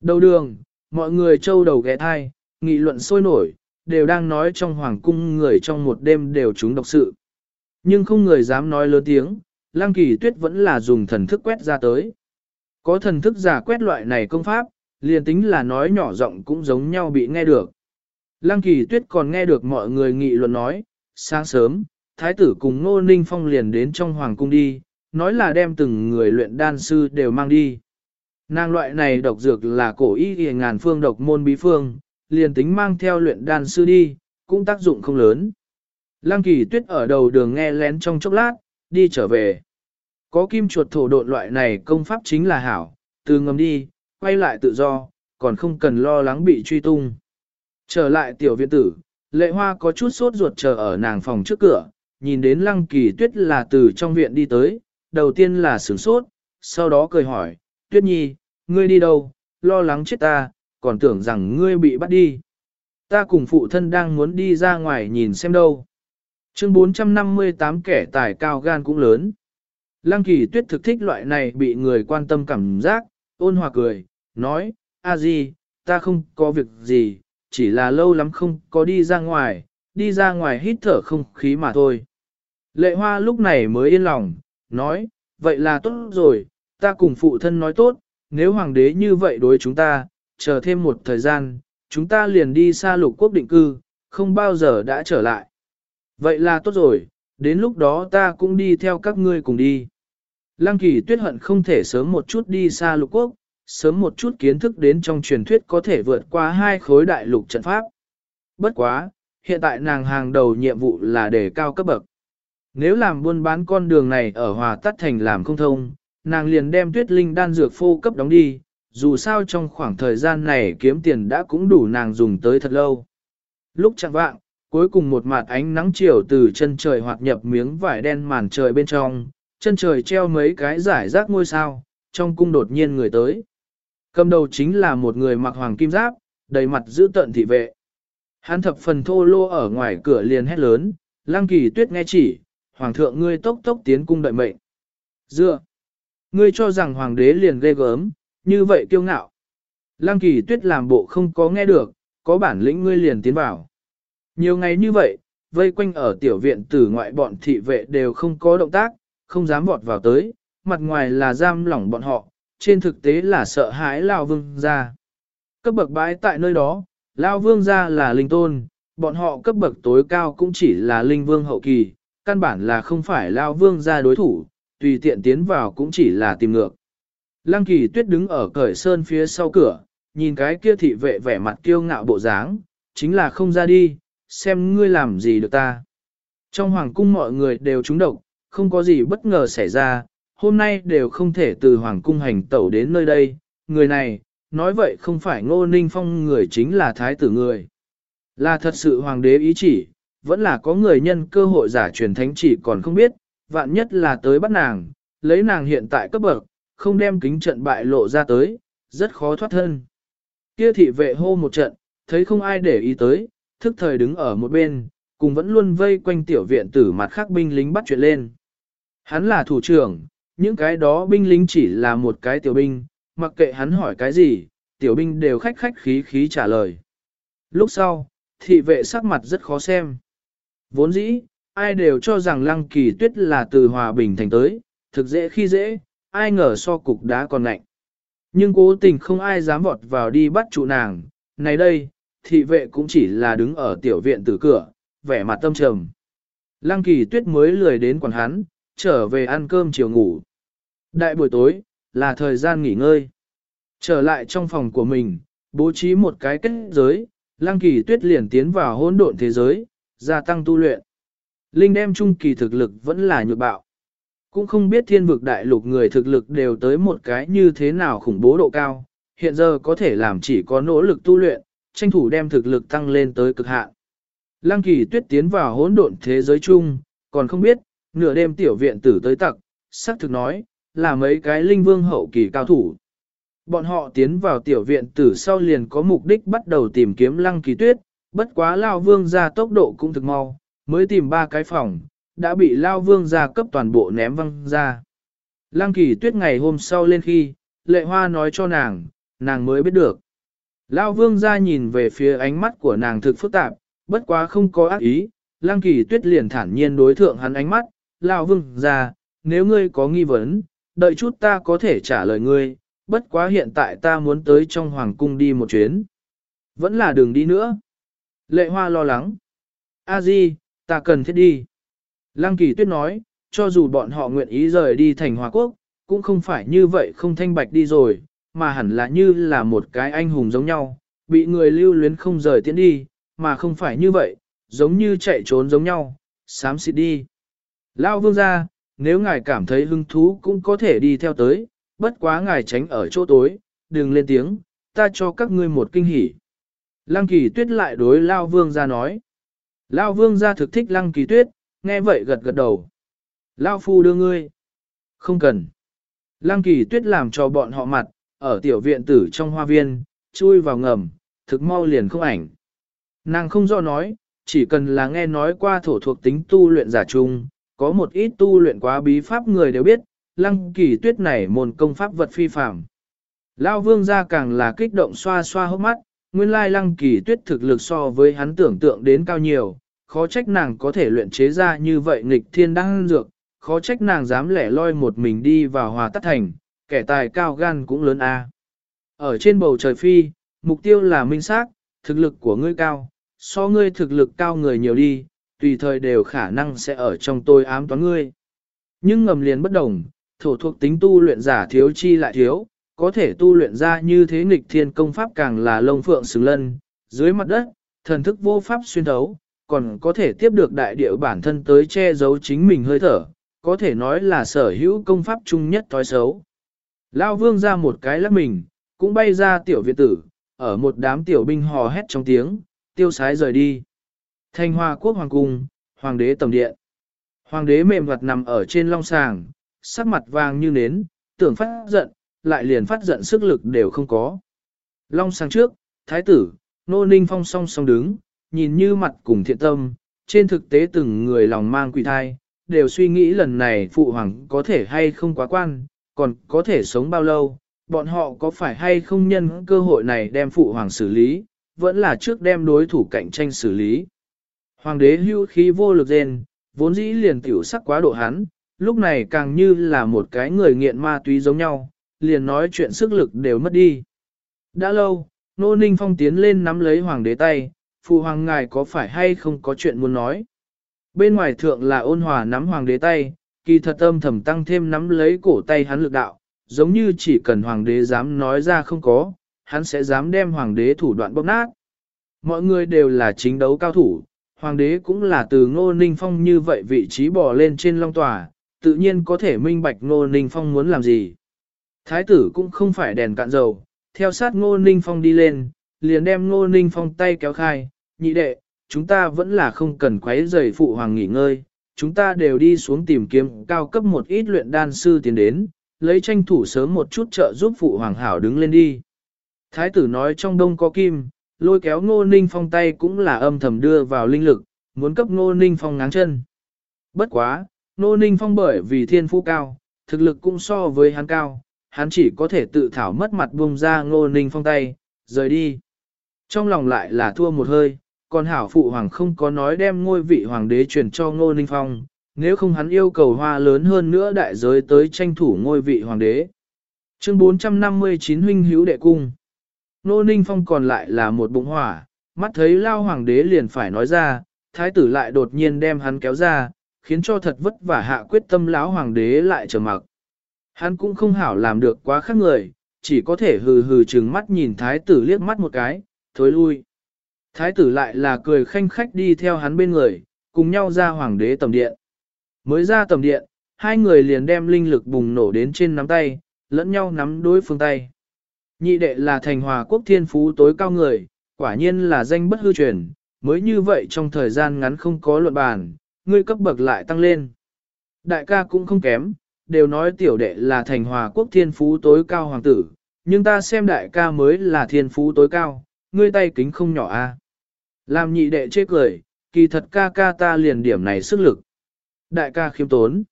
Đầu đường, mọi người trâu đầu ghé thai, nghị luận sôi nổi, đều đang nói trong hoàng cung người trong một đêm đều chúng độc sự. Nhưng không người dám nói lớn tiếng, Lang Kỳ Tuyết vẫn là dùng thần thức quét ra tới. Có thần thức giả quét loại này công pháp, liền tính là nói nhỏ giọng cũng giống nhau bị nghe được. Lăng Kỳ Tuyết còn nghe được mọi người nghị luận nói, sáng sớm, Thái tử cùng Ngô Ninh Phong liền đến trong hoàng cung đi, nói là đem từng người luyện đan sư đều mang đi. Nàng loại này độc dược là cổ y y ngàn phương độc môn bí phương, liền tính mang theo luyện đan sư đi, cũng tác dụng không lớn. Lăng kỳ tuyết ở đầu đường nghe lén trong chốc lát, đi trở về. Có kim chuột thổ độn loại này công pháp chính là hảo, từ ngầm đi, quay lại tự do, còn không cần lo lắng bị truy tung. Trở lại tiểu viện tử, lệ hoa có chút sốt ruột chờ ở nàng phòng trước cửa, nhìn đến lăng kỳ tuyết là từ trong viện đi tới, đầu tiên là sửng sốt, sau đó cười hỏi, tuyết nhi, ngươi đi đâu, lo lắng chết ta, còn tưởng rằng ngươi bị bắt đi. Ta cùng phụ thân đang muốn đi ra ngoài nhìn xem đâu. Chương 458 kẻ tài cao gan cũng lớn. Lăng kỳ tuyết thực thích loại này bị người quan tâm cảm giác, ôn hòa cười, nói, a di, ta không có việc gì, chỉ là lâu lắm không có đi ra ngoài, đi ra ngoài hít thở không khí mà thôi. Lệ hoa lúc này mới yên lòng, nói, vậy là tốt rồi, ta cùng phụ thân nói tốt, nếu hoàng đế như vậy đối chúng ta, chờ thêm một thời gian, chúng ta liền đi xa lục quốc định cư, không bao giờ đã trở lại. Vậy là tốt rồi, đến lúc đó ta cũng đi theo các ngươi cùng đi. Lăng kỳ tuyết hận không thể sớm một chút đi xa lục quốc, sớm một chút kiến thức đến trong truyền thuyết có thể vượt qua hai khối đại lục trận pháp. Bất quá, hiện tại nàng hàng đầu nhiệm vụ là để cao cấp bậc. Nếu làm buôn bán con đường này ở Hòa Tắt Thành làm không thông, nàng liền đem tuyết linh đan dược phô cấp đóng đi, dù sao trong khoảng thời gian này kiếm tiền đã cũng đủ nàng dùng tới thật lâu. Lúc chẳng vạng, cuối cùng một mặt ánh nắng chiều từ chân trời hoạt nhập miếng vải đen màn trời bên trong, chân trời treo mấy cái giải rác ngôi sao, trong cung đột nhiên người tới. Cầm đầu chính là một người mặc hoàng kim giáp, đầy mặt giữ tận thị vệ. Hắn thập phần thô lô ở ngoài cửa liền hét lớn, Lang kỳ tuyết nghe chỉ, hoàng thượng ngươi tốc tốc tiến cung đợi mệnh. Dựa, ngươi cho rằng hoàng đế liền ghê gớm, như vậy kiêu ngạo. Lăng kỳ tuyết làm bộ không có nghe được, có bản lĩnh ngươi liền tiến vào. Nhiều ngày như vậy, vây quanh ở tiểu viện tử ngoại bọn thị vệ đều không có động tác, không dám vọt vào tới, mặt ngoài là giam lỏng bọn họ, trên thực tế là sợ hãi Lao Vương ra. Cấp bậc bãi tại nơi đó, Lao Vương ra là linh tôn, bọn họ cấp bậc tối cao cũng chỉ là linh vương hậu kỳ, căn bản là không phải Lao Vương ra đối thủ, tùy tiện tiến vào cũng chỉ là tìm ngược. Lăng kỳ tuyết đứng ở cởi sơn phía sau cửa, nhìn cái kia thị vệ vẻ mặt kiêu ngạo bộ dáng, chính là không ra đi, xem ngươi làm gì được ta. Trong hoàng cung mọi người đều trúng độc, không có gì bất ngờ xảy ra, hôm nay đều không thể từ hoàng cung hành tẩu đến nơi đây, người này, nói vậy không phải ngô ninh phong người chính là thái tử người. Là thật sự hoàng đế ý chỉ, vẫn là có người nhân cơ hội giả truyền thánh chỉ còn không biết, vạn nhất là tới bắt nàng, lấy nàng hiện tại cấp bậc, không đem kính trận bại lộ ra tới, rất khó thoát thân. Kia thị vệ hô một trận, thấy không ai để ý tới, thức thời đứng ở một bên, cùng vẫn luôn vây quanh tiểu viện tử mặt khác binh lính bắt chuyện lên. Hắn là thủ trưởng, những cái đó binh lính chỉ là một cái tiểu binh, mặc kệ hắn hỏi cái gì, tiểu binh đều khách khách khí khí trả lời. Lúc sau, thị vệ sắc mặt rất khó xem. Vốn dĩ, ai đều cho rằng lăng kỳ tuyết là từ hòa bình thành tới, thực dễ khi dễ, ai ngờ so cục đá còn lạnh. Nhưng cố tình không ai dám vọt vào đi bắt trụ nàng, này đây, thị vệ cũng chỉ là đứng ở tiểu viện từ cửa, vẻ mặt tâm trầm. Lăng kỳ tuyết mới lười đến quần hắn, trở về ăn cơm chiều ngủ. Đại buổi tối, là thời gian nghỉ ngơi. Trở lại trong phòng của mình, bố trí một cái kết giới, lăng kỳ tuyết liền tiến vào hỗn độn thế giới, gia tăng tu luyện. Linh đem trung kỳ thực lực vẫn là nhược bạo. Cũng không biết thiên vực đại lục người thực lực đều tới một cái như thế nào khủng bố độ cao, hiện giờ có thể làm chỉ có nỗ lực tu luyện, tranh thủ đem thực lực tăng lên tới cực hạn. Lăng kỳ tuyết tiến vào hỗn độn thế giới chung, còn không biết, nửa đêm tiểu viện tử tới tặc, sắc thực nói, là mấy cái linh vương hậu kỳ cao thủ. Bọn họ tiến vào tiểu viện tử sau liền có mục đích bắt đầu tìm kiếm lăng kỳ tuyết, bất quá lao vương ra tốc độ cũng thực mau, mới tìm ba cái phòng, đã bị lao vương gia cấp toàn bộ ném văng ra. Lăng kỳ tuyết ngày hôm sau lên khi, lệ hoa nói cho nàng, nàng mới biết được. Lao vương gia nhìn về phía ánh mắt của nàng thực phức tạp, bất quá không có ác ý, lăng kỳ tuyết liền thản nhiên đối thượng hắn ánh mắt, Lao vương gia, nếu ngươi có nghi vấn, đợi chút ta có thể trả lời ngươi, bất quá hiện tại ta muốn tới trong hoàng cung đi một chuyến. Vẫn là đường đi nữa. Lệ hoa lo lắng. A di, ta cần thiết đi. Lăng kỳ tuyết nói, cho dù bọn họ nguyện ý rời đi thành hòa quốc, cũng không phải như vậy không thanh bạch đi rồi, mà hẳn là như là một cái anh hùng giống nhau, bị người lưu luyến không rời tiến đi, mà không phải như vậy, giống như chạy trốn giống nhau, sám xịt đi. Lao vương ra, nếu ngài cảm thấy hứng thú cũng có thể đi theo tới, bất quá ngài tránh ở chỗ tối, đừng lên tiếng, ta cho các ngươi một kinh hỉ. Lăng kỳ tuyết lại đối Lao vương ra nói. Lao vương ra thực thích lăng kỳ tuyết, nghe vậy gật gật đầu. Lao phu đưa ngươi. Không cần. Lăng kỳ tuyết làm cho bọn họ mặt, ở tiểu viện tử trong hoa viên, chui vào ngầm, thực mau liền không ảnh. Nàng không do nói, chỉ cần là nghe nói qua thổ thuộc tính tu luyện giả chung, có một ít tu luyện quá bí pháp người đều biết, lăng kỳ tuyết này môn công pháp vật phi phạm. Lao vương ra càng là kích động xoa xoa hốc mắt, nguyên lai lăng kỳ tuyết thực lực so với hắn tưởng tượng đến cao nhiều, khó trách nàng có thể luyện chế ra như vậy nghịch thiên đăng dược, khó trách nàng dám lẻ loi một mình đi vào hòa tắt thành, kẻ tài cao gan cũng lớn a. Ở trên bầu trời phi, mục tiêu là minh xác, thực lực của ngươi cao, so ngươi thực lực cao người nhiều đi, tùy thời đều khả năng sẽ ở trong tôi ám toán ngươi. Nhưng ngầm liền bất đồng, thổ thuộc tính tu luyện giả thiếu chi lại thiếu, có thể tu luyện ra như thế nghịch thiên công pháp càng là lông phượng xứng lân, dưới mặt đất, thần thức vô pháp xuyên thấu, còn có thể tiếp được đại điệu bản thân tới che giấu chính mình hơi thở, có thể nói là sở hữu công pháp chung nhất thói xấu. Lao vương ra một cái lắc mình, cũng bay ra tiểu viện tử, ở một đám tiểu binh hò hét trong tiếng, tiêu sái rời đi. Thanh hoa quốc hoàng cung, hoàng đế tầm điện. Hoàng đế mềm vật nằm ở trên long sàng, sắc mặt vàng như nến, tưởng phát giận, lại liền phát giận sức lực đều không có. Long sàng trước, thái tử, nô ninh phong song song đứng, nhìn như mặt cùng thiện tâm, trên thực tế từng người lòng mang quỷ thai, đều suy nghĩ lần này phụ hoàng có thể hay không quá quan, còn có thể sống bao lâu, bọn họ có phải hay không nhân cơ hội này đem phụ hoàng xử lý, vẫn là trước đem đối thủ cạnh tranh xử lý. Hoàng đế hưu khí vô lực rên, vốn dĩ liền tiểu sắc quá độ hắn, lúc này càng như là một cái người nghiện ma túy giống nhau, liền nói chuyện sức lực đều mất đi. Đã lâu, Nô Ninh Phong tiến lên nắm lấy hoàng đế tay, phụ hoàng ngài có phải hay không có chuyện muốn nói. Bên ngoài thượng là ôn hòa nắm hoàng đế tay, kỳ thật âm thầm tăng thêm nắm lấy cổ tay hắn lực đạo, giống như chỉ cần hoàng đế dám nói ra không có, hắn sẽ dám đem hoàng đế thủ đoạn bóp nát. Mọi người đều là chính đấu cao thủ, hoàng đế cũng là từ ngô ninh phong như vậy vị trí bỏ lên trên long tòa, tự nhiên có thể minh bạch ngô ninh phong muốn làm gì. Thái tử cũng không phải đèn cạn dầu, theo sát ngô ninh phong đi lên, liền đem ngô ninh phong tay kéo khai, nhị đệ, chúng ta vẫn là không cần quấy rầy phụ hoàng nghỉ ngơi, chúng ta đều đi xuống tìm kiếm cao cấp một ít luyện đan sư tiến đến, lấy tranh thủ sớm một chút trợ giúp phụ hoàng hảo đứng lên đi. Thái tử nói trong đông có kim, lôi kéo ngô ninh phong tay cũng là âm thầm đưa vào linh lực, muốn cấp ngô ninh phong ngáng chân. Bất quá, ngô ninh phong bởi vì thiên phú cao, thực lực cũng so với hắn cao, hắn chỉ có thể tự thảo mất mặt buông ra ngô ninh phong tay, rời đi. Trong lòng lại là thua một hơi, còn hảo phụ hoàng không có nói đem ngôi vị hoàng đế truyền cho ngô ninh phong, nếu không hắn yêu cầu hoa lớn hơn nữa đại giới tới tranh thủ ngôi vị hoàng đế. Chương 459 huynh hữu đệ cung. Nô Ninh Phong còn lại là một bụng hỏa, mắt thấy lao hoàng đế liền phải nói ra, thái tử lại đột nhiên đem hắn kéo ra, khiến cho thật vất vả hạ quyết tâm lão hoàng đế lại trở mặc. Hắn cũng không hảo làm được quá khác người, chỉ có thể hừ hừ trừng mắt nhìn thái tử liếc mắt một cái, thối lui. Thái tử lại là cười khanh khách đi theo hắn bên người, cùng nhau ra hoàng đế tầm điện. Mới ra tầm điện, hai người liền đem linh lực bùng nổ đến trên nắm tay, lẫn nhau nắm đối phương tay. Nhị đệ là thành hòa quốc thiên phú tối cao người, quả nhiên là danh bất hư truyền, mới như vậy trong thời gian ngắn không có luận bàn, ngươi cấp bậc lại tăng lên. Đại ca cũng không kém, đều nói tiểu đệ là thành hòa quốc thiên phú tối cao hoàng tử, nhưng ta xem đại ca mới là thiên phú tối cao, ngươi tay kính không nhỏ a. Làm nhị đệ chê cười, kỳ thật ca ca ta liền điểm này sức lực. Đại ca khiêm tốn.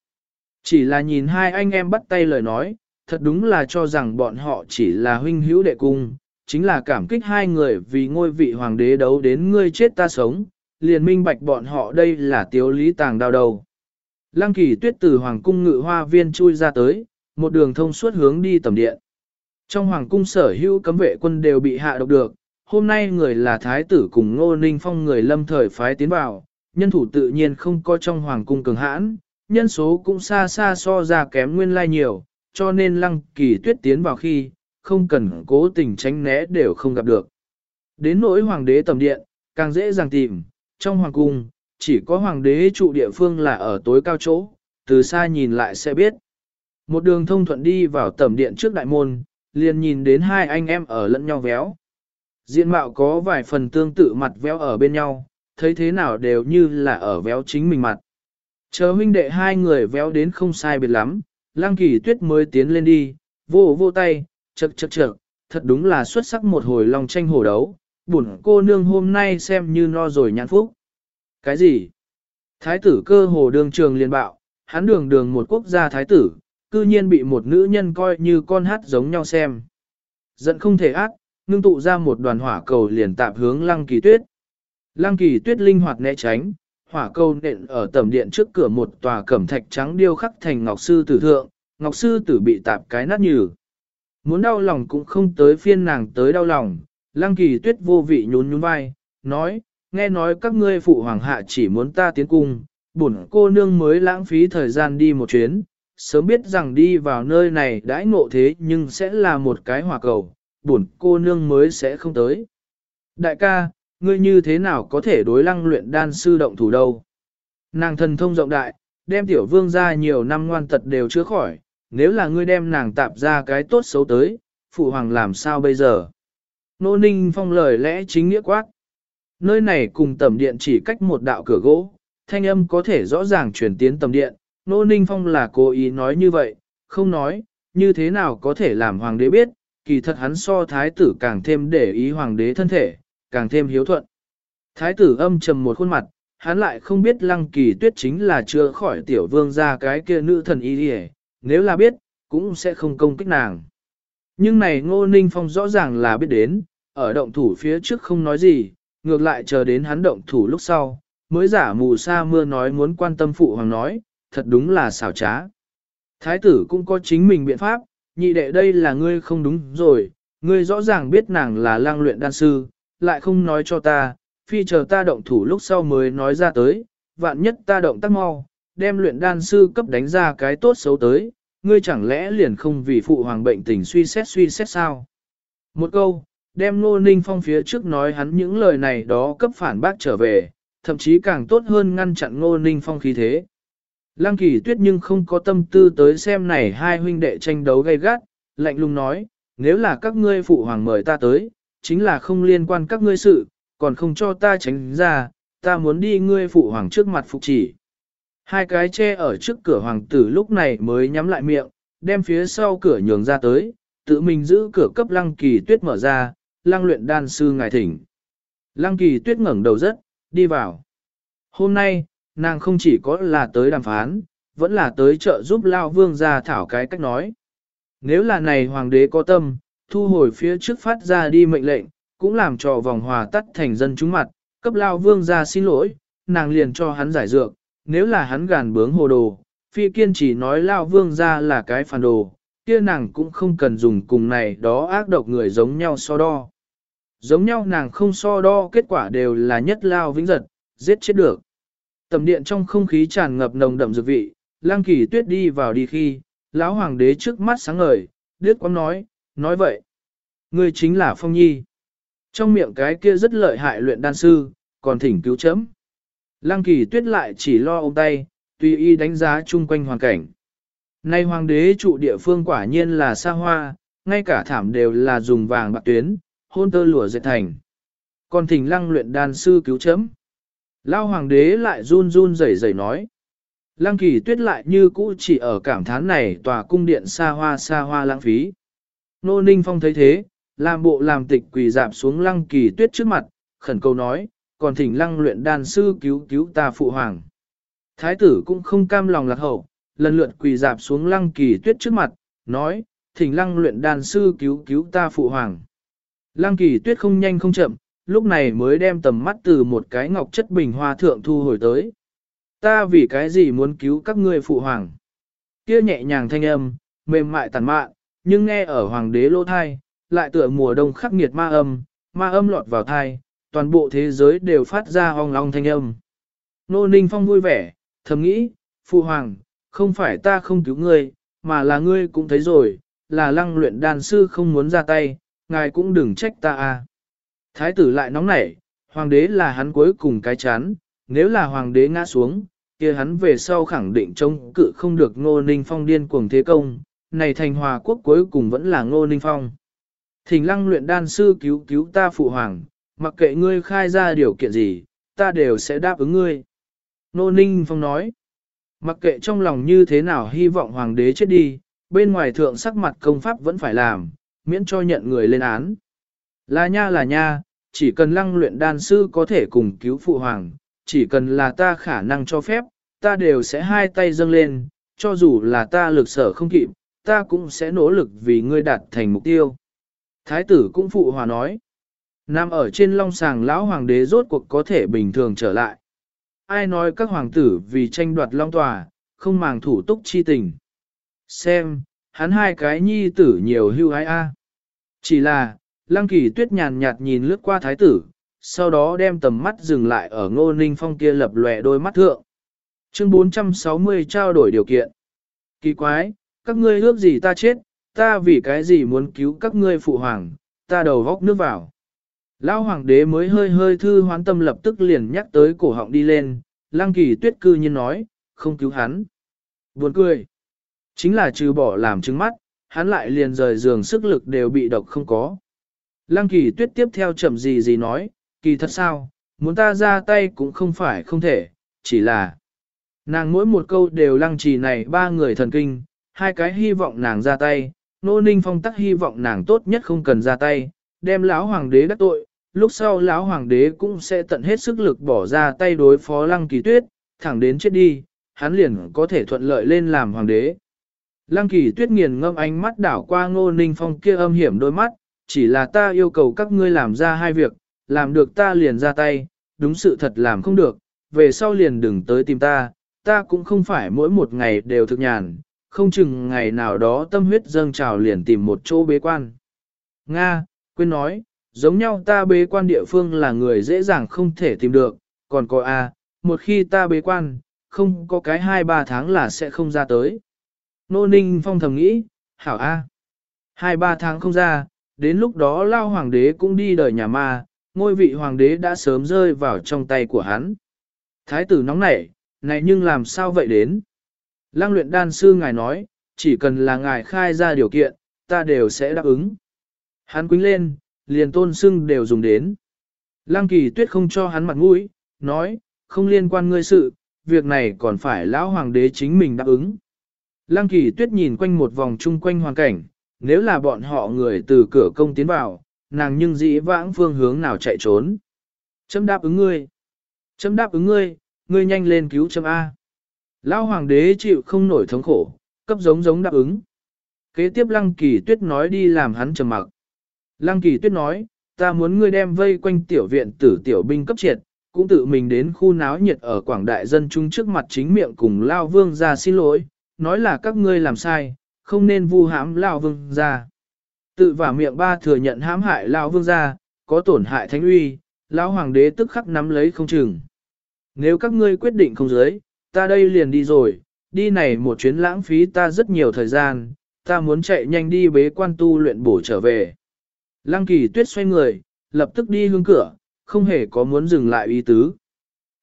Chỉ là nhìn hai anh em bắt tay lời nói, thật đúng là cho rằng bọn họ chỉ là huynh hữu đệ cung, chính là cảm kích hai người vì ngôi vị hoàng đế đấu đến ngươi chết ta sống, liền minh bạch bọn họ đây là tiếu lý tàng đau đầu. Lăng kỳ tuyết từ hoàng cung ngự hoa viên chui ra tới, một đường thông suốt hướng đi tầm điện. Trong hoàng cung sở hữu cấm vệ quân đều bị hạ độc được, hôm nay người là thái tử cùng ngô ninh phong người lâm thời phái tiến vào, nhân thủ tự nhiên không có trong hoàng cung cường hãn, nhân số cũng xa xa so ra kém nguyên lai nhiều, cho nên lăng kỳ tuyết tiến vào khi, không cần cố tình tránh né đều không gặp được. Đến nỗi hoàng đế tầm điện, càng dễ dàng tìm, trong hoàng cung, chỉ có hoàng đế trụ địa phương là ở tối cao chỗ, từ xa nhìn lại sẽ biết. Một đường thông thuận đi vào tầm điện trước đại môn, liền nhìn đến hai anh em ở lẫn nhau véo. Diện mạo có vài phần tương tự mặt véo ở bên nhau, thấy thế nào đều như là ở véo chính mình mặt. Chờ huynh đệ hai người véo đến không sai biệt lắm, lang kỳ tuyết mới tiến lên đi, vô vô tay, chật chật chật, thật đúng là xuất sắc một hồi lòng tranh hổ đấu, bổn cô nương hôm nay xem như no rồi nhãn phúc. Cái gì? Thái tử cơ hồ đường trường liên bạo, hắn đường đường một quốc gia thái tử, cư nhiên bị một nữ nhân coi như con hát giống nhau xem. Giận không thể ác, ngưng tụ ra một đoàn hỏa cầu liền tạp hướng lăng kỳ tuyết. Lăng kỳ tuyết linh hoạt né tránh, hỏa cầu nện ở tầm điện trước cửa một tòa cẩm thạch trắng điêu khắc thành ngọc sư tử thượng, ngọc sư tử bị tạp cái nát nhừ. Muốn đau lòng cũng không tới phiên nàng tới đau lòng, lăng kỳ tuyết vô vị nhún nhún vai, nói, nghe nói các ngươi phụ hoàng hạ chỉ muốn ta tiến cung, bổn cô nương mới lãng phí thời gian đi một chuyến, sớm biết rằng đi vào nơi này đãi ngộ thế nhưng sẽ là một cái hỏa cầu, bổn cô nương mới sẽ không tới. Đại ca, ngươi như thế nào có thể đối lăng luyện đan sư động thủ đâu? Nàng thần thông rộng đại, đem tiểu vương ra nhiều năm ngoan tật đều chữa khỏi, nếu là ngươi đem nàng tạp ra cái tốt xấu tới, phụ hoàng làm sao bây giờ? Nô Ninh Phong lời lẽ chính nghĩa quát. Nơi này cùng tầm điện chỉ cách một đạo cửa gỗ, thanh âm có thể rõ ràng chuyển tiến tầm điện. Nô Ninh Phong là cố ý nói như vậy, không nói, như thế nào có thể làm hoàng đế biết, kỳ thật hắn so thái tử càng thêm để ý hoàng đế thân thể, càng thêm hiếu thuận. Thái tử âm trầm một khuôn mặt, hắn lại không biết lăng kỳ tuyết chính là chưa khỏi tiểu vương ra cái kia nữ thần y đi nếu là biết, cũng sẽ không công kích nàng. Nhưng này ngô ninh phong rõ ràng là biết đến, ở động thủ phía trước không nói gì, ngược lại chờ đến hắn động thủ lúc sau, mới giả mù sa mưa nói muốn quan tâm phụ hoàng nói, thật đúng là xảo trá. Thái tử cũng có chính mình biện pháp, nhị đệ đây là ngươi không đúng rồi, ngươi rõ ràng biết nàng là lang luyện đan sư, lại không nói cho ta, phi chờ ta động thủ lúc sau mới nói ra tới, vạn nhất ta động tác mau, đem luyện đan sư cấp đánh ra cái tốt xấu tới, ngươi chẳng lẽ liền không vì phụ hoàng bệnh tình suy xét suy xét sao? Một câu, đem Ngô Ninh Phong phía trước nói hắn những lời này đó cấp phản bác trở về, thậm chí càng tốt hơn ngăn chặn Ngô Ninh Phong khí thế. Lăng kỳ tuyết nhưng không có tâm tư tới xem này hai huynh đệ tranh đấu gay gắt, lạnh lùng nói, nếu là các ngươi phụ hoàng mời ta tới, chính là không liên quan các ngươi sự, còn không cho ta tránh ra, ta muốn đi ngươi phụ hoàng trước mặt phục chỉ. Hai cái che ở trước cửa hoàng tử lúc này mới nhắm lại miệng, đem phía sau cửa nhường ra tới, tự mình giữ cửa cấp lăng kỳ tuyết mở ra, lăng luyện đan sư ngài thỉnh. Lăng kỳ tuyết ngẩng đầu rất, đi vào. Hôm nay, nàng không chỉ có là tới đàm phán, vẫn là tới trợ giúp Lao Vương ra thảo cái cách nói. Nếu là này hoàng đế có tâm, thu hồi phía trước phát ra đi mệnh lệnh, cũng làm cho vòng hòa tắt thành dân chúng mặt, cấp Lao Vương ra xin lỗi, nàng liền cho hắn giải dược, nếu là hắn gàn bướng hồ đồ, phi kiên chỉ nói Lao Vương ra là cái phản đồ, kia nàng cũng không cần dùng cùng này đó ác độc người giống nhau so đo. Giống nhau nàng không so đo kết quả đều là nhất lao vĩnh giật, giết chết được. Tầm điện trong không khí tràn ngập nồng đậm dược vị, lang kỳ tuyết đi vào đi khi, lão hoàng đế trước mắt sáng ngời, đứt quắm nói, nói vậy. Ngươi chính là Phong Nhi. Trong miệng cái kia rất lợi hại luyện đan sư, còn thỉnh cứu chấm. Lăng kỳ tuyết lại chỉ lo ôm tay, tùy y đánh giá chung quanh hoàn cảnh. Nay hoàng đế trụ địa phương quả nhiên là xa hoa, ngay cả thảm đều là dùng vàng bạc tuyến, hôn tơ lụa dệt thành. Còn thỉnh lăng luyện đan sư cứu chấm. Lao hoàng đế lại run run rẩy rẩy nói. Lăng kỳ tuyết lại như cũ chỉ ở cảm thán này tòa cung điện xa hoa xa hoa lãng phí. Nô Ninh Phong thấy thế, làm bộ làm tịch quỳ dạp xuống lăng kỳ tuyết trước mặt, khẩn cầu nói, còn thỉnh lăng luyện đan sư cứu cứu ta phụ hoàng. Thái tử cũng không cam lòng lạc hậu, lần lượt quỳ dạp xuống lăng kỳ tuyết trước mặt, nói, thỉnh lăng luyện đan sư cứu cứu ta phụ hoàng. Lăng kỳ tuyết không nhanh không chậm, lúc này mới đem tầm mắt từ một cái ngọc chất bình hoa thượng thu hồi tới. Ta vì cái gì muốn cứu các ngươi phụ hoàng? Kia nhẹ nhàng thanh âm, mềm mại tàn mạn, nhưng nghe ở hoàng đế lô thai, lại tựa mùa đông khắc nghiệt ma âm, ma âm lọt vào thai, toàn bộ thế giới đều phát ra hong long thanh âm. Nô Ninh Phong vui vẻ, thầm nghĩ, phụ hoàng, không phải ta không cứu ngươi, mà là ngươi cũng thấy rồi, là lăng luyện đàn sư không muốn ra tay, ngài cũng đừng trách ta à. Thái tử lại nóng nảy, hoàng đế là hắn cuối cùng cái chán, nếu là hoàng đế ngã xuống, kia hắn về sau khẳng định trông cự không được ngô ninh phong điên cuồng thế công, này thành hòa quốc cuối cùng vẫn là ngô ninh phong. Thỉnh lăng luyện đan sư cứu cứu ta phụ hoàng, mặc kệ ngươi khai ra điều kiện gì, ta đều sẽ đáp ứng ngươi. Ngô ninh phong nói, mặc kệ trong lòng như thế nào hy vọng hoàng đế chết đi, bên ngoài thượng sắc mặt công pháp vẫn phải làm, miễn cho nhận người lên án. Là nha là nha, chỉ cần lăng luyện đan sư có thể cùng cứu phụ hoàng, chỉ cần là ta khả năng cho phép, ta đều sẽ hai tay dâng lên, cho dù là ta lực sở không kịp, ta cũng sẽ nỗ lực vì ngươi đạt thành mục tiêu. Thái tử cũng phụ hòa nói, nằm ở trên long sàng lão hoàng đế rốt cuộc có thể bình thường trở lại. Ai nói các hoàng tử vì tranh đoạt long tòa, không màng thủ túc chi tình. Xem, hắn hai cái nhi tử nhiều hưu ai a. Chỉ là, lăng kỳ tuyết nhàn nhạt nhìn lướt qua thái tử, sau đó đem tầm mắt dừng lại ở ngô ninh phong kia lập lòe đôi mắt thượng. Chương 460 trao đổi điều kiện. Kỳ quái, các ngươi ước gì ta chết, ta vì cái gì muốn cứu các ngươi phụ hoàng, ta đầu góc nước vào. Lão hoàng đế mới hơi hơi thư hoán tâm lập tức liền nhắc tới cổ họng đi lên, lăng kỳ tuyết cư nhiên nói, không cứu hắn. Buồn cười. Chính là trừ bỏ làm trứng mắt, hắn lại liền rời giường sức lực đều bị độc không có. Lăng kỳ tuyết tiếp theo chậm gì gì nói, kỳ thật sao, muốn ta ra tay cũng không phải không thể, chỉ là nàng mỗi một câu đều lăng trì này ba người thần kinh, hai cái hy vọng nàng ra tay, nô ninh phong tắc hy vọng nàng tốt nhất không cần ra tay, đem lão hoàng đế đắc tội, lúc sau lão hoàng đế cũng sẽ tận hết sức lực bỏ ra tay đối phó lăng kỳ tuyết, thẳng đến chết đi, hắn liền có thể thuận lợi lên làm hoàng đế. Lăng kỳ tuyết nghiền ngâm ánh mắt đảo qua ngô ninh phong kia âm hiểm đôi mắt, chỉ là ta yêu cầu các ngươi làm ra hai việc, làm được ta liền ra tay, đúng sự thật làm không được, về sau liền đừng tới tìm ta, ta cũng không phải mỗi một ngày đều thực nhàn, không chừng ngày nào đó tâm huyết dâng trào liền tìm một chỗ bế quan. Nga, quên nói, giống nhau ta bế quan địa phương là người dễ dàng không thể tìm được, còn có A, một khi ta bế quan, không có cái hai ba tháng là sẽ không ra tới. Nô Ninh Phong thầm nghĩ, hảo A. Hai ba tháng không ra, đến lúc đó lao hoàng đế cũng đi đời nhà ma, ngôi vị hoàng đế đã sớm rơi vào trong tay của hắn. Thái tử nóng nảy, này nhưng làm sao vậy đến? Lăng luyện đan sư ngài nói, chỉ cần là ngài khai ra điều kiện, ta đều sẽ đáp ứng. Hắn quính lên, liền tôn sưng đều dùng đến. Lăng kỳ tuyết không cho hắn mặt mũi, nói, không liên quan ngươi sự, việc này còn phải lão hoàng đế chính mình đáp ứng. Lăng kỳ tuyết nhìn quanh một vòng chung quanh hoàn cảnh, nếu là bọn họ người từ cửa công tiến vào, nàng nhưng dĩ vãng phương hướng nào chạy trốn. Chấm đáp ứng ngươi. Chấm đáp ứng ngươi, ngươi nhanh lên cứu chấm A. Lão hoàng đế chịu không nổi thống khổ, cấp giống giống đáp ứng. Kế tiếp lăng kỳ tuyết nói đi làm hắn trầm mặc. Lăng kỳ tuyết nói, ta muốn ngươi đem vây quanh tiểu viện tử tiểu binh cấp triệt, cũng tự mình đến khu náo nhiệt ở quảng đại dân chúng trước mặt chính miệng cùng Lao Vương ra xin lỗi, nói là các ngươi làm sai, không nên vu hãm lao vương gia. Tự vả miệng ba thừa nhận hãm hại lao vương gia, có tổn hại thánh uy, lão hoàng đế tức khắc nắm lấy không chừng. Nếu các ngươi quyết định không giới, ta đây liền đi rồi, đi này một chuyến lãng phí ta rất nhiều thời gian, ta muốn chạy nhanh đi bế quan tu luyện bổ trở về. Lăng kỳ tuyết xoay người, lập tức đi hướng cửa, không hề có muốn dừng lại ý tứ.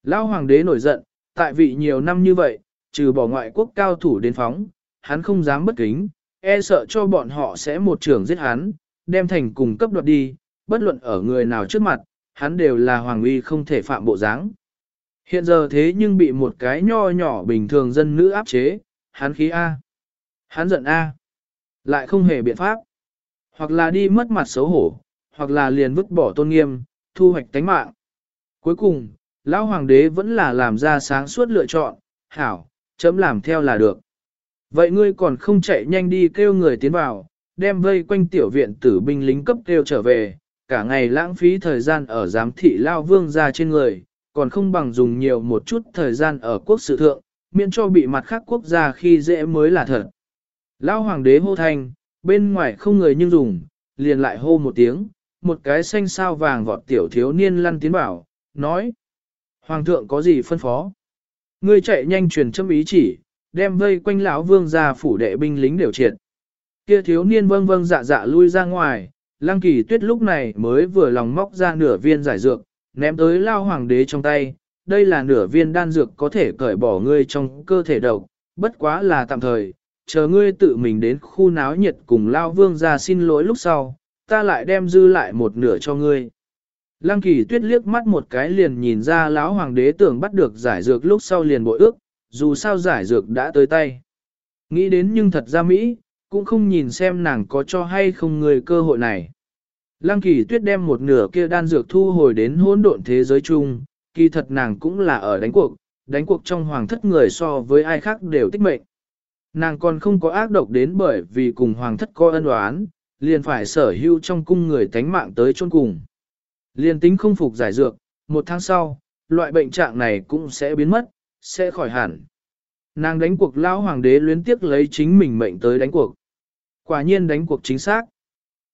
Lão hoàng đế nổi giận, tại vị nhiều năm như vậy, trừ bỏ ngoại quốc cao thủ đến phóng, hắn không dám bất kính, e sợ cho bọn họ sẽ một trường giết hắn, đem thành cùng cấp đoạt đi, bất luận ở người nào trước mặt, hắn đều là hoàng uy không thể phạm bộ dáng. Hiện giờ thế nhưng bị một cái nho nhỏ bình thường dân nữ áp chế, hắn khí A. Hắn giận A. Lại không hề biện pháp. Hoặc là đi mất mặt xấu hổ, hoặc là liền vứt bỏ tôn nghiêm, thu hoạch tánh mạng. Cuối cùng, lão hoàng đế vẫn là làm ra sáng suốt lựa chọn, hảo, chấm làm theo là được. Vậy ngươi còn không chạy nhanh đi kêu người tiến vào, đem vây quanh tiểu viện tử binh lính cấp kêu trở về, cả ngày lãng phí thời gian ở giám thị lao vương ra trên người, còn không bằng dùng nhiều một chút thời gian ở quốc sự thượng, miễn cho bị mặt khác quốc gia khi dễ mới là thật. Lao hoàng đế hô thanh, bên ngoài không người nhưng dùng, liền lại hô một tiếng, một cái xanh sao vàng vọt tiểu thiếu niên lăn tiến bảo, nói. Hoàng thượng có gì phân phó? Ngươi chạy nhanh truyền châm ý chỉ, đem vây quanh lão vương gia phủ đệ binh lính đều triệt. Kia thiếu niên vâng vâng dạ dạ lui ra ngoài, lăng kỳ tuyết lúc này mới vừa lòng móc ra nửa viên giải dược, ném tới lao hoàng đế trong tay. Đây là nửa viên đan dược có thể cởi bỏ ngươi trong cơ thể độc, bất quá là tạm thời, chờ ngươi tự mình đến khu náo nhiệt cùng lao vương gia xin lỗi lúc sau, ta lại đem dư lại một nửa cho ngươi. Lăng kỳ tuyết liếc mắt một cái liền nhìn ra lão hoàng đế tưởng bắt được giải dược lúc sau liền bội ước, dù sao giải dược đã tới tay. Nghĩ đến nhưng thật ra Mỹ, cũng không nhìn xem nàng có cho hay không người cơ hội này. Lăng kỳ tuyết đem một nửa kia đan dược thu hồi đến hỗn độn thế giới chung, kỳ thật nàng cũng là ở đánh cuộc, đánh cuộc trong hoàng thất người so với ai khác đều tích mệnh. Nàng còn không có ác độc đến bởi vì cùng hoàng thất có ân oán, liền phải sở hữu trong cung người tánh mạng tới chôn cùng. Liền tính không phục giải dược, một tháng sau, loại bệnh trạng này cũng sẽ biến mất, sẽ khỏi hẳn. Nàng đánh cuộc lão hoàng đế luyến tiếc lấy chính mình mệnh tới đánh cuộc. Quả nhiên đánh cuộc chính xác.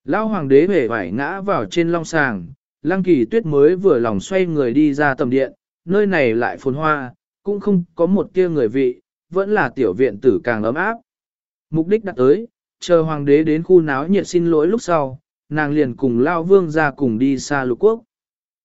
Lão hoàng đế hề vải ngã vào trên long sàng, lăng kỳ tuyết mới vừa lòng xoay người đi ra tầm điện, nơi này lại phồn hoa, cũng không có một tia người vị, vẫn là tiểu viện tử càng ấm áp. Mục đích đã tới, chờ hoàng đế đến khu náo nhiệt xin lỗi lúc sau, nàng liền cùng Lao Vương ra cùng đi xa lục quốc.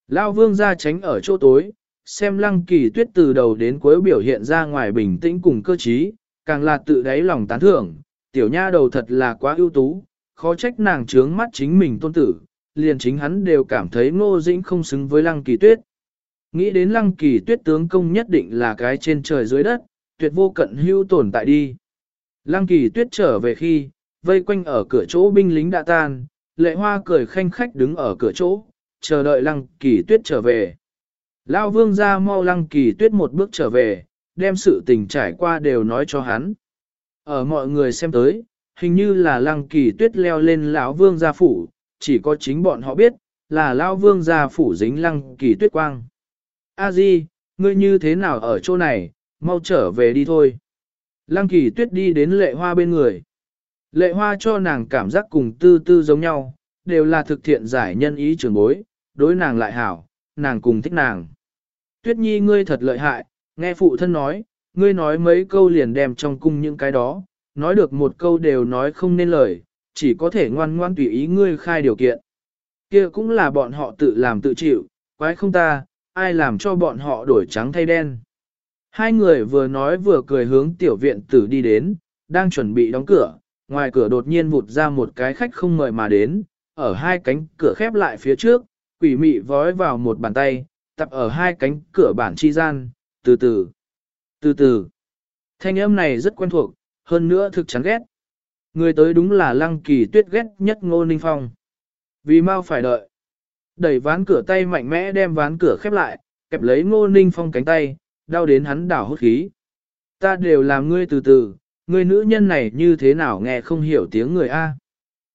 Lao Vương ra tránh ở chỗ tối, xem lăng kỳ tuyết từ đầu đến cuối biểu hiện ra ngoài bình tĩnh cùng cơ trí, càng là tự đáy lòng tán thưởng, tiểu nha đầu thật là quá ưu tú, khó trách nàng trướng mắt chính mình tôn tử, liền chính hắn đều cảm thấy ngô dĩnh không xứng với lăng kỳ tuyết. Nghĩ đến lăng kỳ tuyết tướng công nhất định là cái trên trời dưới đất, tuyệt vô cận hưu tồn tại đi. Lăng kỳ tuyết trở về khi, vây quanh ở cửa chỗ binh lính đã tan, lệ hoa cười khanh khách đứng ở cửa chỗ, chờ đợi lăng kỳ tuyết trở về. Lao vương ra mau lăng kỳ tuyết một bước trở về, đem sự tình trải qua đều nói cho hắn. Ở mọi người xem tới, hình như là lăng kỳ tuyết leo lên lão vương gia phủ, chỉ có chính bọn họ biết, là lão vương gia phủ dính lăng kỳ tuyết quang. A di, ngươi như thế nào ở chỗ này, mau trở về đi thôi. Lăng kỳ tuyết đi đến lệ hoa bên người. Lệ hoa cho nàng cảm giác cùng tư tư giống nhau, đều là thực thiện giải nhân ý trường bối, đối nàng lại hảo, nàng cùng thích nàng. Tuyết nhi ngươi thật lợi hại, nghe phụ thân nói, ngươi nói mấy câu liền đem trong cung những cái đó, nói được một câu đều nói không nên lời, chỉ có thể ngoan ngoan tùy ý ngươi khai điều kiện. kia cũng là bọn họ tự làm tự chịu, quái không ta, ai làm cho bọn họ đổi trắng thay đen. Hai người vừa nói vừa cười hướng tiểu viện tử đi đến, đang chuẩn bị đóng cửa, ngoài cửa đột nhiên vụt ra một cái khách không mời mà đến, ở hai cánh cửa khép lại phía trước, quỷ mị vói vào một bàn tay, tập ở hai cánh cửa bản chi gian, từ từ, từ từ. Thanh âm này rất quen thuộc, hơn nữa thực chán ghét. Người tới đúng là lăng kỳ tuyết ghét nhất ngô ninh phong. Vì mau phải đợi. Đẩy ván cửa tay mạnh mẽ đem ván cửa khép lại, kẹp lấy ngô ninh phong cánh tay, đau đến hắn đảo hốt khí. Ta đều làm ngươi từ từ, ngươi nữ nhân này như thế nào nghe không hiểu tiếng người A.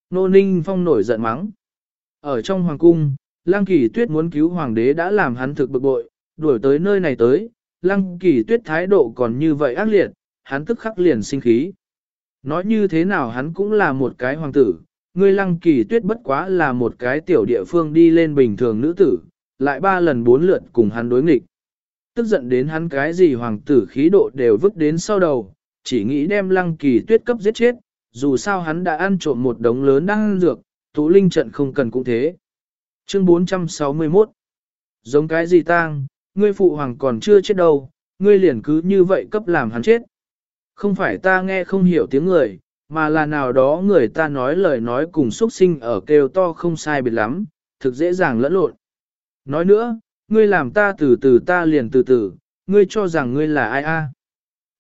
Ngô ninh phong nổi giận mắng. Ở trong hoàng cung, lăng kỳ tuyết muốn cứu hoàng đế đã làm hắn thực bực bội, đuổi tới nơi này tới, lăng kỳ tuyết thái độ còn như vậy ác liệt, hắn tức khắc liền sinh khí. Nói như thế nào hắn cũng là một cái hoàng tử, ngươi lăng kỳ tuyết bất quá là một cái tiểu địa phương đi lên bình thường nữ tử, lại ba lần bốn lượt cùng hắn đối nghịch. Tức giận đến hắn cái gì hoàng tử khí độ đều vứt đến sau đầu, chỉ nghĩ đem lăng kỳ tuyết cấp giết chết, dù sao hắn đã ăn trộm một đống lớn đang dược, tú linh trận không cần cũng thế. Chương 461 Giống cái gì tang, ngươi phụ hoàng còn chưa chết đâu, ngươi liền cứ như vậy cấp làm hắn chết. Không phải ta nghe không hiểu tiếng người, mà là nào đó người ta nói lời nói cùng xuất sinh ở kêu to không sai biệt lắm, thực dễ dàng lẫn lộn. Nói nữa, ngươi làm ta từ từ ta liền từ từ, ngươi cho rằng ngươi là ai a?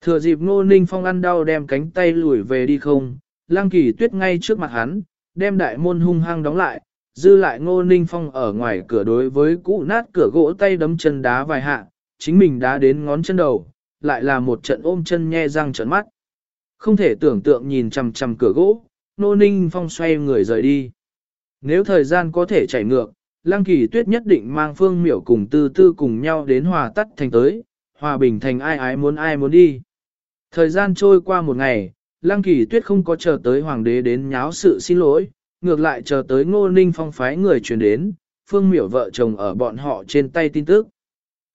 Thừa dịp ngô ninh phong ăn đau đem cánh tay lùi về đi không, lang kỳ tuyết ngay trước mặt hắn, đem đại môn hung hăng đóng lại, dư lại ngô ninh phong ở ngoài cửa đối với cũ nát cửa gỗ tay đấm chân đá vài hạ, chính mình đá đến ngón chân đầu, lại là một trận ôm chân nhe răng trợn mắt. Không thể tưởng tượng nhìn chằm chằm cửa gỗ, ngô ninh phong xoay người rời đi. Nếu thời gian có thể chảy ngược, Lăng Kỳ Tuyết nhất định mang Phương Miểu cùng Tư Tư cùng nhau đến Hòa Tắt thành tới, Hòa Bình thành ai ái muốn ai muốn đi. Thời gian trôi qua một ngày, Lăng Kỳ Tuyết không có chờ tới Hoàng đế đến nháo sự xin lỗi, ngược lại chờ tới Ngô Ninh Phong phái người truyền đến, Phương Miểu vợ chồng ở bọn họ trên tay tin tức.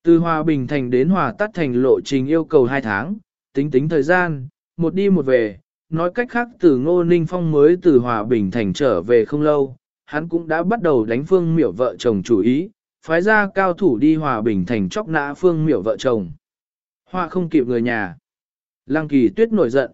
Từ Hòa Bình thành đến Hòa Tắt thành lộ trình yêu cầu 2 tháng, tính tính thời gian, một đi một về, nói cách khác từ Ngô Ninh Phong mới từ Hòa Bình thành trở về không lâu hắn cũng đã bắt đầu đánh phương miểu vợ chồng chủ ý, phái ra cao thủ đi hòa bình thành chóc nã phương miểu vợ chồng. Hoa không kịp người nhà. Lăng kỳ tuyết nổi giận.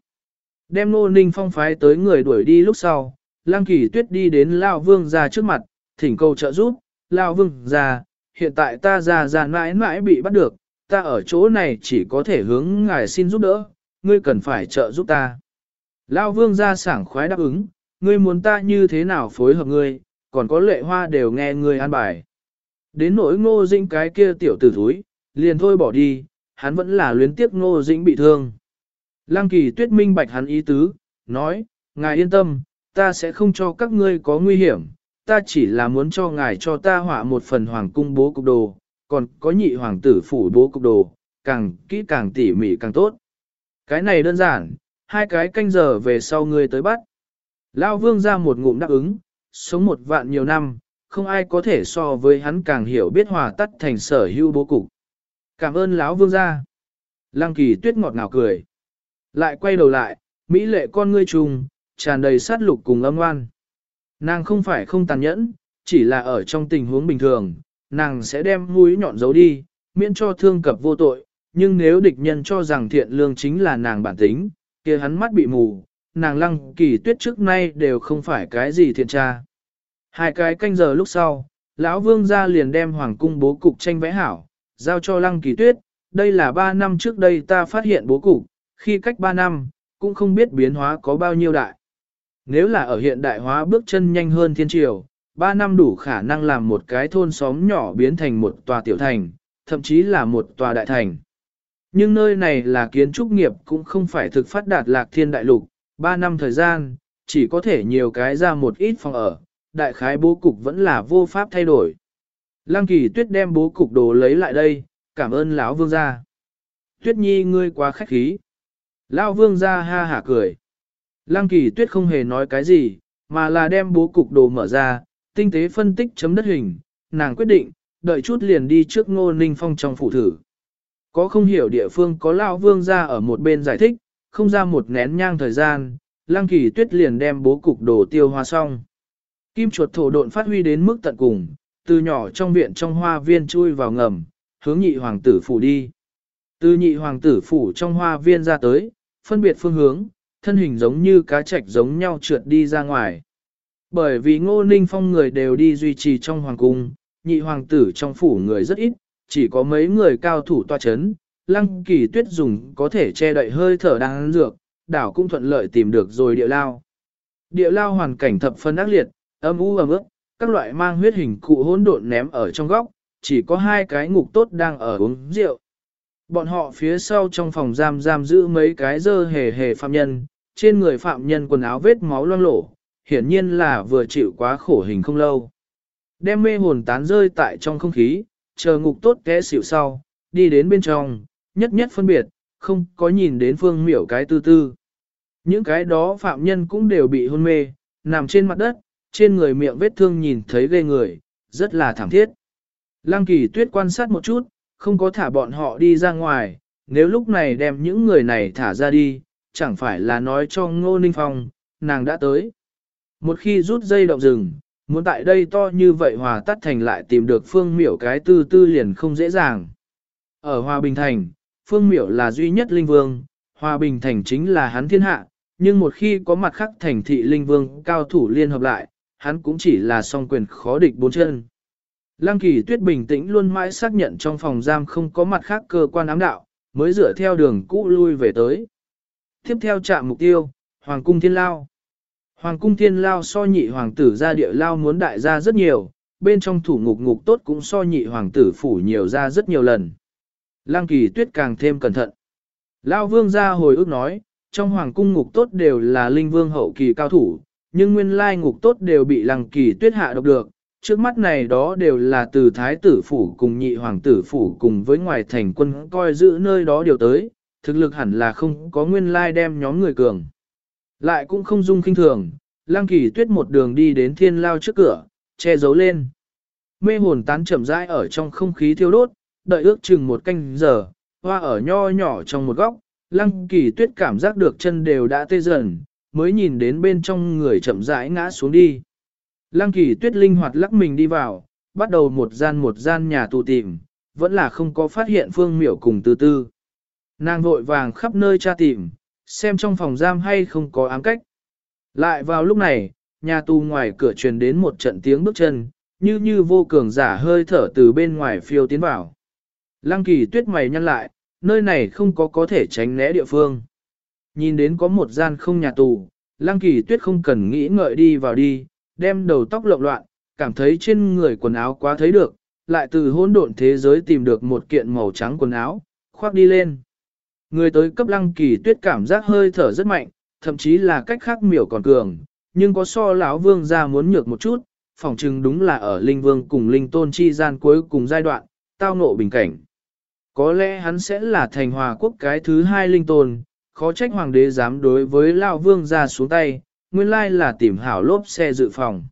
Đem Ngô ninh phong phái tới người đuổi đi lúc sau, Lăng kỳ tuyết đi đến Lao Vương ra trước mặt, thỉnh cầu trợ giúp, Lao Vương ra, hiện tại ta ra ra mãi mãi bị bắt được, ta ở chỗ này chỉ có thể hướng ngài xin giúp đỡ, ngươi cần phải trợ giúp ta. Lao Vương ra sảng khoái đáp ứng, ngươi muốn ta như thế nào phối hợp ngươi, còn có lệ hoa đều nghe ngươi an bài. Đến nỗi ngô dĩnh cái kia tiểu tử thúi, liền thôi bỏ đi, hắn vẫn là luyến tiếc ngô dĩnh bị thương. Lăng kỳ tuyết minh bạch hắn ý tứ, nói, ngài yên tâm, ta sẽ không cho các ngươi có nguy hiểm, ta chỉ là muốn cho ngài cho ta họa một phần hoàng cung bố cục đồ, còn có nhị hoàng tử phủ bố cục đồ, càng kỹ càng tỉ mỉ càng tốt. Cái này đơn giản, hai cái canh giờ về sau ngươi tới bắt. Lao vương ra một ngụm đáp ứng, sống một vạn nhiều năm, không ai có thể so với hắn càng hiểu biết hòa tắt thành sở hữu bố cục. Cảm ơn lão vương gia. Lăng kỳ tuyết ngọt ngào cười. Lại quay đầu lại, Mỹ lệ con ngươi trùng, tràn đầy sát lục cùng âm oan. Nàng không phải không tàn nhẫn, chỉ là ở trong tình huống bình thường, nàng sẽ đem mũi nhọn giấu đi, miễn cho thương cập vô tội. Nhưng nếu địch nhân cho rằng thiện lương chính là nàng bản tính, kia hắn mắt bị mù, nàng lăng kỳ tuyết trước nay đều không phải cái gì thiện tra. Hai cái canh giờ lúc sau, lão vương ra liền đem hoàng cung bố cục tranh vẽ hảo, giao cho lăng kỳ tuyết, đây là ba năm trước đây ta phát hiện bố cục, khi cách ba năm, cũng không biết biến hóa có bao nhiêu đại. Nếu là ở hiện đại hóa bước chân nhanh hơn thiên triều, ba năm đủ khả năng làm một cái thôn xóm nhỏ biến thành một tòa tiểu thành, thậm chí là một tòa đại thành. Nhưng nơi này là kiến trúc nghiệp cũng không phải thực phát đạt lạc thiên đại lục, 3 năm thời gian, chỉ có thể nhiều cái ra một ít phòng ở, đại khái bố cục vẫn là vô pháp thay đổi. Lăng kỳ tuyết đem bố cục đồ lấy lại đây, cảm ơn lão vương gia. Tuyết nhi ngươi quá khách khí. Lão vương gia ha hả cười. Lăng kỳ tuyết không hề nói cái gì, mà là đem bố cục đồ mở ra, tinh tế phân tích chấm đất hình, nàng quyết định, đợi chút liền đi trước ngô ninh phong trong phủ thử. Có không hiểu địa phương có lão vương gia ở một bên giải thích, không ra một nén nhang thời gian, lăng kỳ tuyết liền đem bố cục đồ tiêu hoa xong. Kim chuột thổ độn phát huy đến mức tận cùng, từ nhỏ trong viện trong hoa viên chui vào ngầm, hướng nhị hoàng tử phủ đi. Từ nhị hoàng tử phủ trong hoa viên ra tới, phân biệt phương hướng, thân hình giống như cá trạch giống nhau trượt đi ra ngoài. Bởi vì ngô ninh phong người đều đi duy trì trong hoàng cung, nhị hoàng tử trong phủ người rất ít, chỉ có mấy người cao thủ toa chấn, lăng kỳ tuyết dùng có thể che đậy hơi thở đang dược, đảo cũng thuận lợi tìm được rồi địa lao. Địa lao hoàn cảnh thập phân ác liệt, âm u ấm ướt, các loại mang huyết hình cụ hỗn độn ném ở trong góc, chỉ có hai cái ngục tốt đang ở uống rượu. Bọn họ phía sau trong phòng giam giam giữ mấy cái dơ hề hề phạm nhân, trên người phạm nhân quần áo vết máu loang lổ, hiển nhiên là vừa chịu quá khổ hình không lâu. Đem mê hồn tán rơi tại trong không khí, chờ ngục tốt té xỉu sau, đi đến bên trong, nhất nhất phân biệt, không có nhìn đến phương miểu cái tư tư. Những cái đó phạm nhân cũng đều bị hôn mê, nằm trên mặt đất, trên người miệng vết thương nhìn thấy ghê người, rất là thảm thiết. Lăng kỳ tuyết quan sát một chút, không có thả bọn họ đi ra ngoài, nếu lúc này đem những người này thả ra đi, chẳng phải là nói cho Ngô Ninh Phong, nàng đã tới. Một khi rút dây động rừng, muốn tại đây to như vậy hòa tắt thành lại tìm được phương miểu cái tư tư liền không dễ dàng. Ở Hòa Bình Thành, phương miểu là duy nhất linh vương, Hòa Bình Thành chính là hắn thiên hạ, nhưng một khi có mặt khác thành thị linh vương cao thủ liên hợp lại, hắn cũng chỉ là song quyền khó địch bốn chân. Lăng kỳ tuyết bình tĩnh luôn mãi xác nhận trong phòng giam không có mặt khác cơ quan ám đạo, mới dựa theo đường cũ lui về tới. Tiếp theo chạm mục tiêu, Hoàng cung thiên lao. Hoàng cung thiên lao so nhị hoàng tử ra địa lao muốn đại ra rất nhiều, bên trong thủ ngục ngục tốt cũng so nhị hoàng tử phủ nhiều ra rất nhiều lần. Lăng kỳ tuyết càng thêm cẩn thận. Lao vương ra hồi ức nói, trong hoàng cung ngục tốt đều là linh vương hậu kỳ cao thủ, nhưng nguyên lai ngục tốt đều bị lăng kỳ tuyết hạ độc được. Trước mắt này đó đều là từ thái tử phủ cùng nhị hoàng tử phủ cùng với ngoài thành quân coi giữ nơi đó điều tới, thực lực hẳn là không có nguyên lai đem nhóm người cường. Lại cũng không dung kinh thường, lăng kỳ tuyết một đường đi đến thiên lao trước cửa, che giấu lên. Mê hồn tán chậm rãi ở trong không khí thiêu đốt, đợi ước chừng một canh giờ, hoa ở nho nhỏ trong một góc, lăng kỳ tuyết cảm giác được chân đều đã tê dần, mới nhìn đến bên trong người chậm rãi ngã xuống đi. Lăng kỳ tuyết linh hoạt lắc mình đi vào, bắt đầu một gian một gian nhà tù tìm, vẫn là không có phát hiện phương miểu cùng từ tư. Nàng vội vàng khắp nơi tra tìm, xem trong phòng giam hay không có ám cách. Lại vào lúc này, nhà tù ngoài cửa truyền đến một trận tiếng bước chân, như như vô cường giả hơi thở từ bên ngoài phiêu tiến vào. Lăng kỳ tuyết mày nhăn lại, nơi này không có có thể tránh né địa phương. Nhìn đến có một gian không nhà tù, lăng kỳ tuyết không cần nghĩ ngợi đi vào đi, đem đầu tóc lộn loạn, cảm thấy trên người quần áo quá thấy được, lại từ hỗn độn thế giới tìm được một kiện màu trắng quần áo, khoác đi lên. Người tới cấp lăng kỳ tuyết cảm giác hơi thở rất mạnh, thậm chí là cách khác miểu còn cường, nhưng có so lão vương ra muốn nhược một chút, phỏng chừng đúng là ở linh vương cùng linh tôn chi gian cuối cùng giai đoạn, tao ngộ bình cảnh. Có lẽ hắn sẽ là thành hòa quốc cái thứ hai linh tôn, khó trách hoàng đế dám đối với lão vương ra xuống tay, nguyên lai là tìm hảo lốp xe dự phòng.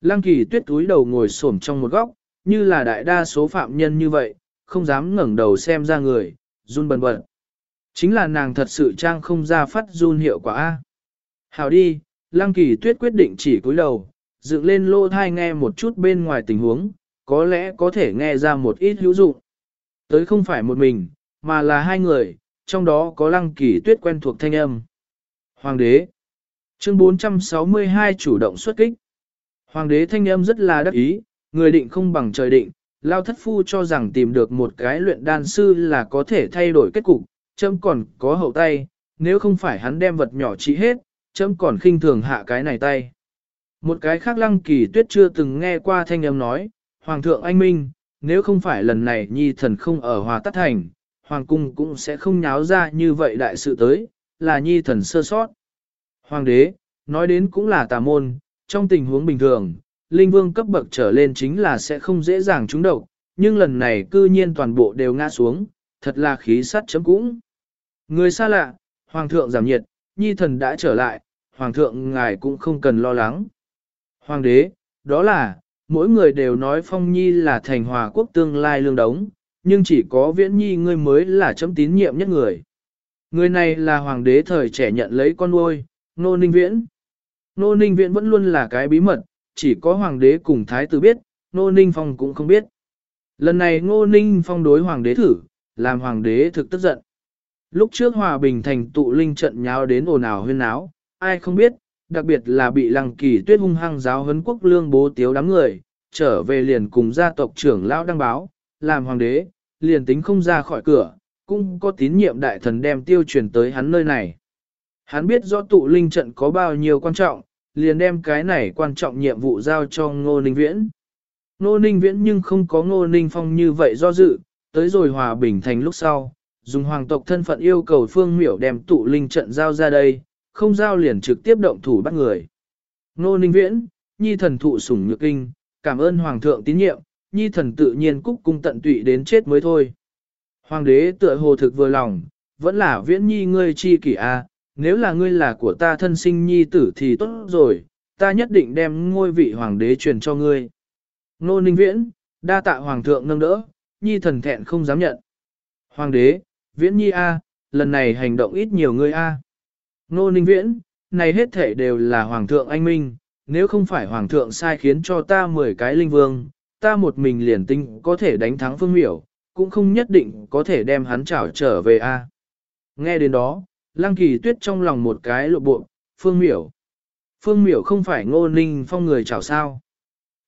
Lăng kỳ tuyết túi đầu ngồi xổm trong một góc, như là đại đa số phạm nhân như vậy, không dám ngẩng đầu xem ra người, run bần bật. Chính là nàng thật sự trang không ra phát run hiệu quả A. Hảo đi, Lăng Kỳ Tuyết quyết định chỉ cúi đầu, dựng lên lô thai nghe một chút bên ngoài tình huống, có lẽ có thể nghe ra một ít hữu dụng. Tới không phải một mình, mà là hai người, trong đó có Lăng Kỳ Tuyết quen thuộc thanh âm. Hoàng đế Chương 462 chủ động xuất kích Hoàng đế thanh âm rất là đắc ý, người định không bằng trời định, Lao thất phu cho rằng tìm được một cái luyện đan sư là có thể thay đổi kết cục, chấm còn có hậu tay, nếu không phải hắn đem vật nhỏ trị hết, chấm còn khinh thường hạ cái này tay. Một cái khác lăng kỳ tuyết chưa từng nghe qua thanh âm nói, Hoàng thượng anh minh, nếu không phải lần này nhi thần không ở hòa tắt thành, Hoàng cung cũng sẽ không nháo ra như vậy đại sự tới, là nhi thần sơ sót. Hoàng đế, nói đến cũng là tà môn, trong tình huống bình thường, linh vương cấp bậc trở lên chính là sẽ không dễ dàng trúng độc, nhưng lần này cư nhiên toàn bộ đều ngã xuống, thật là khí sắt chấm cũng. Người xa lạ, Hoàng thượng giảm nhiệt, nhi thần đã trở lại, Hoàng thượng ngài cũng không cần lo lắng. Hoàng đế, đó là, mỗi người đều nói Phong Nhi là thành hòa quốc tương lai lương đống, nhưng chỉ có Viễn Nhi ngươi mới là chấm tín nhiệm nhất người. Người này là Hoàng đế thời trẻ nhận lấy con nuôi, Nô Ninh Viễn. Nô Ninh Viễn vẫn luôn là cái bí mật, chỉ có Hoàng đế cùng Thái tử biết, Nô Ninh Phong cũng không biết. Lần này Ngô Ninh Phong đối Hoàng đế thử, làm Hoàng đế thực tức giận. Lúc trước hòa bình thành tụ linh trận nháo đến ồn ào huyên náo, ai không biết, đặc biệt là bị lăng kỳ tuyết hung hăng giáo huấn quốc lương bố tiếu đám người, trở về liền cùng gia tộc trưởng lão đăng báo, làm hoàng đế, liền tính không ra khỏi cửa, cũng có tín nhiệm đại thần đem tiêu truyền tới hắn nơi này. Hắn biết rõ tụ linh trận có bao nhiêu quan trọng, liền đem cái này quan trọng nhiệm vụ giao cho Ngô Ninh Viễn. Ngô Ninh Viễn nhưng không có Ngô Ninh Phong như vậy do dự, tới rồi hòa bình thành lúc sau, dùng hoàng tộc thân phận yêu cầu phương miểu đem tụ linh trận giao ra đây, không giao liền trực tiếp động thủ bắt người. Nô Ninh Viễn, nhi thần thụ sủng nhược kinh, cảm ơn hoàng thượng tín nhiệm, nhi thần tự nhiên cúc cung tận tụy đến chết mới thôi. Hoàng đế tựa hồ thực vừa lòng, vẫn là viễn nhi ngươi chi kỷ a, nếu là ngươi là của ta thân sinh nhi tử thì tốt rồi, ta nhất định đem ngôi vị hoàng đế truyền cho ngươi. Nô ninh viễn, đa tạ hoàng thượng nâng đỡ, nhi thần thẹn không dám nhận. Hoàng đế, viễn nhi A, lần này hành động ít nhiều ngươi A. Nô ninh viễn, này hết thể đều là hoàng thượng anh minh, nếu không phải hoàng thượng sai khiến cho ta 10 cái linh vương, ta một mình liền tinh có thể đánh thắng phương miểu, cũng không nhất định có thể đem hắn trảo trở về A. Nghe đến đó, lăng kỳ tuyết trong lòng một cái lộ bộ, phương miểu. Phương miểu không phải ngô ninh phong người chảo sao.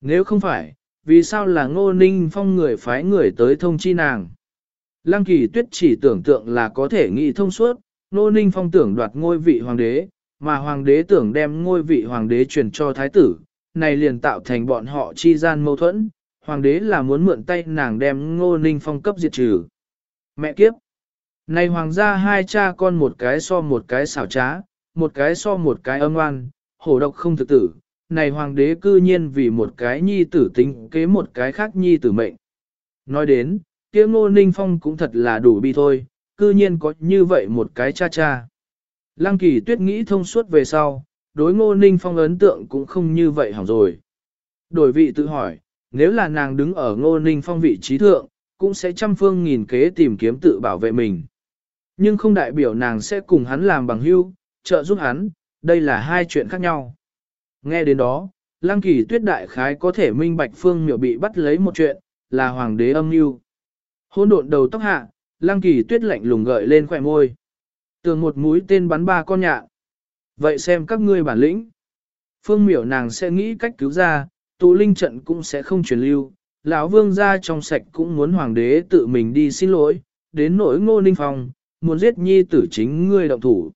Nếu không phải, vì sao là ngô ninh phong người phái người tới thông chi nàng. Lăng kỳ tuyết chỉ tưởng tượng là có thể nghĩ thông suốt, ngô ninh phong tưởng đoạt ngôi vị hoàng đế, mà hoàng đế tưởng đem ngôi vị hoàng đế truyền cho thái tử, này liền tạo thành bọn họ chi gian mâu thuẫn, hoàng đế là muốn mượn tay nàng đem ngô ninh phong cấp diệt trừ. Mẹ kiếp! Này hoàng gia hai cha con một cái so một cái xảo trá, một cái so một cái âm oan, hổ độc không thực tử, này hoàng đế cư nhiên vì một cái nhi tử tính kế một cái khác nhi tử mệnh. Nói đến, tiếng ngô ninh phong cũng thật là đủ bi thôi, cư nhiên có như vậy một cái cha cha. Lăng kỳ tuyết nghĩ thông suốt về sau, đối ngô ninh phong ấn tượng cũng không như vậy hỏng rồi. Đổi vị tự hỏi, nếu là nàng đứng ở ngô ninh phong vị trí thượng, cũng sẽ trăm phương nghìn kế tìm kiếm tự bảo vệ mình. Nhưng không đại biểu nàng sẽ cùng hắn làm bằng hữu, trợ giúp hắn, đây là hai chuyện khác nhau. Nghe đến đó, Lăng Kỳ Tuyết đại khái có thể minh bạch Phương Miểu bị bắt lấy một chuyện, là hoàng đế âm mưu. Hôn độn đầu tóc hạ, Lăng Kỳ Tuyết lạnh lùng gợi lên khỏe môi. Tường một mũi tên bắn ba con nhạn. Vậy xem các ngươi bản lĩnh. Phương Miểu nàng sẽ nghĩ cách cứu ra, tụ linh trận cũng sẽ không truyền lưu. Lão vương gia trong sạch cũng muốn hoàng đế tự mình đi xin lỗi, đến nỗi ngô ninh phong, muốn giết nhi tử chính ngươi động thủ.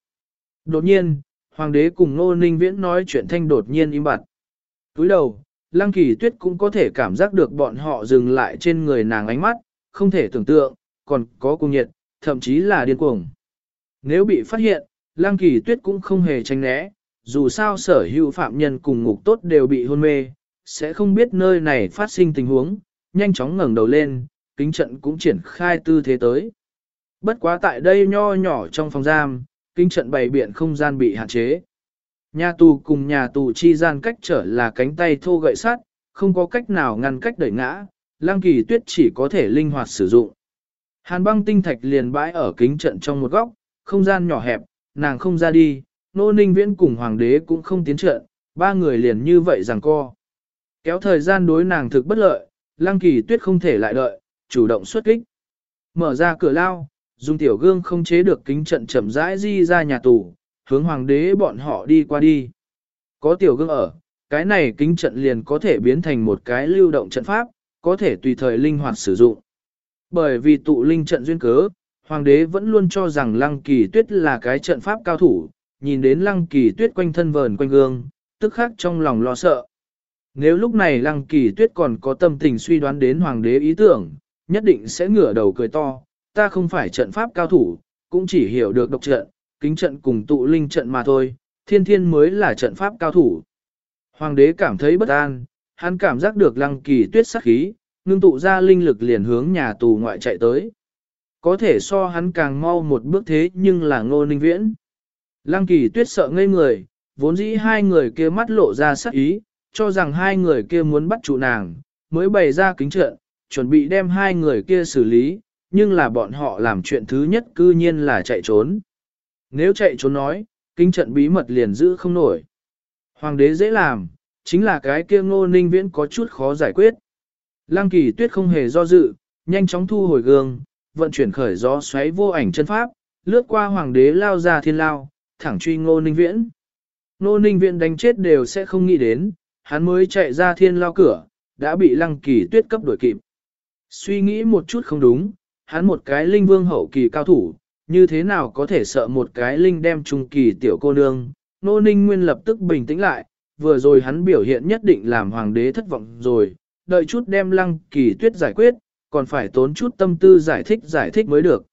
Đột nhiên, hoàng đế cùng Nô Ninh Viễn nói chuyện thanh đột nhiên im bặt. Túi đầu, Lăng Kỳ Tuyết cũng có thể cảm giác được bọn họ dừng lại trên người nàng ánh mắt, không thể tưởng tượng, còn có cung nhiệt, thậm chí là điên cuồng. Nếu bị phát hiện, Lăng Kỳ Tuyết cũng không hề tránh né, dù sao sở hữu phạm nhân cùng ngục tốt đều bị hôn mê, sẽ không biết nơi này phát sinh tình huống, nhanh chóng ngẩng đầu lên, kính trận cũng triển khai tư thế tới. Bất quá tại đây nho nhỏ trong phòng giam, kinh trận bày biện không gian bị hạn chế. Nhà tù cùng nhà tù chi gian cách trở là cánh tay thô gậy sắt, không có cách nào ngăn cách đẩy ngã, lang kỳ tuyết chỉ có thể linh hoạt sử dụng. Hàn băng tinh thạch liền bãi ở kính trận trong một góc, không gian nhỏ hẹp, nàng không ra đi, nô ninh viễn cùng hoàng đế cũng không tiến trận, ba người liền như vậy rằng co. Kéo thời gian đối nàng thực bất lợi, lang kỳ tuyết không thể lại đợi, chủ động xuất kích. Mở ra cửa lao, dùng tiểu gương không chế được kính trận chậm rãi di ra nhà tù, hướng hoàng đế bọn họ đi qua đi. Có tiểu gương ở, cái này kính trận liền có thể biến thành một cái lưu động trận pháp, có thể tùy thời linh hoạt sử dụng. Bởi vì tụ linh trận duyên cớ, hoàng đế vẫn luôn cho rằng lăng kỳ tuyết là cái trận pháp cao thủ, nhìn đến lăng kỳ tuyết quanh thân vờn quanh gương, tức khắc trong lòng lo sợ. Nếu lúc này lăng kỳ tuyết còn có tâm tình suy đoán đến hoàng đế ý tưởng, nhất định sẽ ngửa đầu cười to, ta không phải trận pháp cao thủ, cũng chỉ hiểu được độc trận, kính trận cùng tụ linh trận mà thôi, thiên thiên mới là trận pháp cao thủ. Hoàng đế cảm thấy bất an, hắn cảm giác được lăng kỳ tuyết sắc khí, ngưng tụ ra linh lực liền hướng nhà tù ngoại chạy tới. Có thể so hắn càng mau một bước thế nhưng là ngô ninh viễn. Lăng kỳ tuyết sợ ngây người, vốn dĩ hai người kia mắt lộ ra sắc ý, cho rằng hai người kia muốn bắt trụ nàng, mới bày ra kính trận, chuẩn bị đem hai người kia xử lý, nhưng là bọn họ làm chuyện thứ nhất cư nhiên là chạy trốn. Nếu chạy trốn nói, kinh trận bí mật liền giữ không nổi. Hoàng đế dễ làm, chính là cái kia ngô ninh viễn có chút khó giải quyết. Lăng kỳ tuyết không hề do dự, nhanh chóng thu hồi gương, vận chuyển khởi gió xoáy vô ảnh chân pháp, lướt qua hoàng đế lao ra thiên lao, thẳng truy ngô ninh viễn. Ngô ninh viễn đánh chết đều sẽ không nghĩ đến, hắn mới chạy ra thiên lao cửa, đã bị lăng kỳ tuyết cấp đuổi kịp. Suy nghĩ một chút không đúng, hắn một cái linh vương hậu kỳ cao thủ, như thế nào có thể sợ một cái linh đem trung kỳ tiểu cô nương. Nô Ninh Nguyên lập tức bình tĩnh lại, vừa rồi hắn biểu hiện nhất định làm hoàng đế thất vọng rồi, đợi chút đem lăng kỳ tuyết giải quyết, còn phải tốn chút tâm tư giải thích giải thích mới được.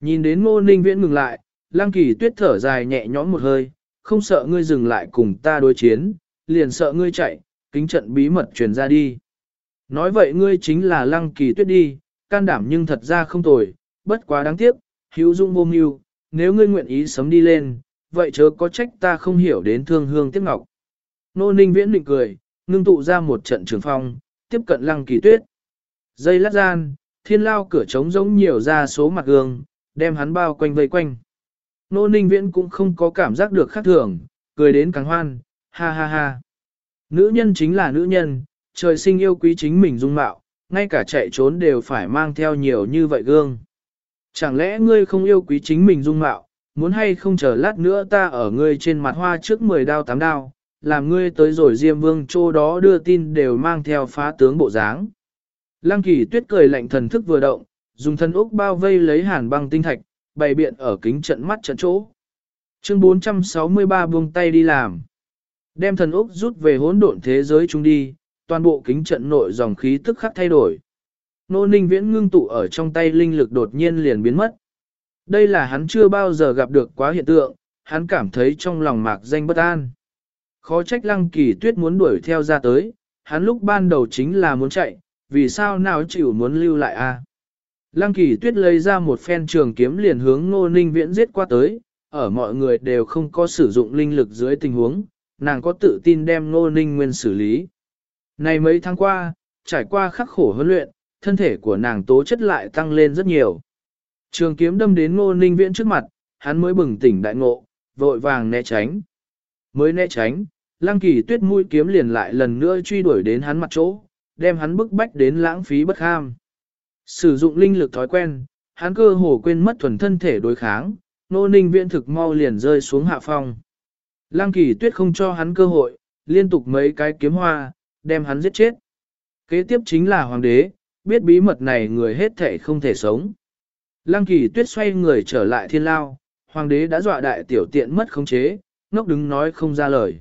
Nhìn đến ngô ninh viễn ngừng lại, lăng kỳ tuyết thở dài nhẹ nhõm một hơi, không sợ ngươi dừng lại cùng ta đối chiến, liền sợ ngươi chạy, kính trận bí mật truyền ra đi. Nói vậy ngươi chính là lăng kỳ tuyết đi, can đảm nhưng thật ra không tồi, bất quá đáng tiếc, hữu dung vô mưu, nếu ngươi nguyện ý sớm đi lên, vậy chớ có trách ta không hiểu đến thương hương tiếc ngọc. Nô ninh viễn định cười, ngưng tụ ra một trận trường phong, tiếp cận lăng kỳ tuyết. Dây lát gian, thiên lao cửa trống giống nhiều ra số mặt gương, đem hắn bao quanh vây quanh. Nô ninh viễn cũng không có cảm giác được khác thường, cười đến càng hoan, ha ha ha. Nữ nhân chính là nữ nhân, trời sinh yêu quý chính mình dung mạo, ngay cả chạy trốn đều phải mang theo nhiều như vậy gương. Chẳng lẽ ngươi không yêu quý chính mình dung mạo, muốn hay không chờ lát nữa ta ở ngươi trên mặt hoa trước 10 đao 8 đao, làm ngươi tới rồi Diêm Vương chỗ đó đưa tin đều mang theo phá tướng bộ dáng. Lăng kỳ tuyết cười lạnh thần thức vừa động, dùng thân úc bao vây lấy hàn băng tinh thạch, bày biện ở kính trận mắt trận chỗ. Chương 463 buông tay đi làm. Đem thần úc rút về hỗn độn thế giới chúng đi, toàn bộ kính trận nội dòng khí tức khắc thay đổi. Nô ninh viễn ngưng tụ ở trong tay linh lực đột nhiên liền biến mất. Đây là hắn chưa bao giờ gặp được quá hiện tượng, hắn cảm thấy trong lòng mạc danh bất an. Khó trách lăng kỳ tuyết muốn đuổi theo ra tới, hắn lúc ban đầu chính là muốn chạy, vì sao nào chịu muốn lưu lại a? Lăng kỳ tuyết lấy ra một phen trường kiếm liền hướng nô ninh viễn giết qua tới, ở mọi người đều không có sử dụng linh lực dưới tình huống, nàng có tự tin đem nô ninh nguyên xử lý. Này mấy tháng qua, trải qua khắc khổ huấn luyện, thân thể của nàng tố chất lại tăng lên rất nhiều. Trường kiếm đâm đến ngô ninh viễn trước mặt, hắn mới bừng tỉnh đại ngộ, vội vàng né tránh. Mới né tránh, lăng kỳ tuyết mũi kiếm liền lại lần nữa truy đuổi đến hắn mặt chỗ, đem hắn bức bách đến lãng phí bất ham. Sử dụng linh lực thói quen, hắn cơ hồ quên mất thuần thân thể đối kháng, nô ninh viễn thực mau liền rơi xuống hạ phong. Lăng kỳ tuyết không cho hắn cơ hội, liên tục mấy cái kiếm hoa, đem hắn giết chết. Kế tiếp chính là hoàng đế, biết bí mật này người hết thể không thể sống. Lăng kỳ tuyết xoay người trở lại thiên lao, hoàng đế đã dọa đại tiểu tiện mất khống chế, ngốc đứng nói không ra lời.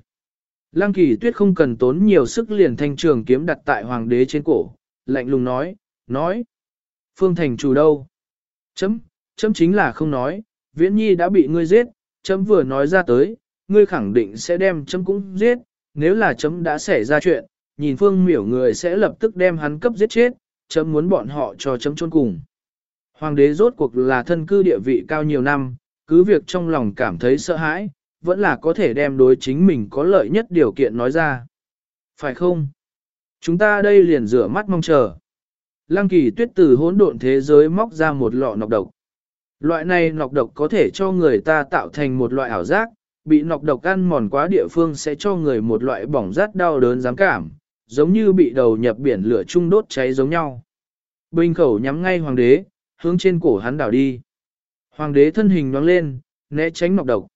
Lăng kỳ tuyết không cần tốn nhiều sức liền thanh trường kiếm đặt tại hoàng đế trên cổ, lạnh lùng nói, nói. Phương thành chủ đâu? Chấm, chấm chính là không nói, viễn nhi đã bị ngươi giết, chấm vừa nói ra tới, ngươi khẳng định sẽ đem chấm cũng giết, nếu là chấm đã xảy ra chuyện, nhìn phương miểu người sẽ lập tức đem hắn cấp giết chết, chấm muốn bọn họ cho chấm chôn cùng. Hoàng đế rốt cuộc là thân cư địa vị cao nhiều năm, cứ việc trong lòng cảm thấy sợ hãi, vẫn là có thể đem đối chính mình có lợi nhất điều kiện nói ra. Phải không? Chúng ta đây liền rửa mắt mong chờ. Lăng kỳ tuyết từ hỗn độn thế giới móc ra một lọ nọc độc. Loại này nọc độc có thể cho người ta tạo thành một loại ảo giác, bị nọc độc ăn mòn quá địa phương sẽ cho người một loại bỏng rát đau đớn dám cảm, giống như bị đầu nhập biển lửa chung đốt cháy giống nhau. Bình khẩu nhắm ngay hoàng đế, hướng trên cổ hắn đảo đi. Hoàng đế thân hình nhoáng lên, né tránh nọc độc.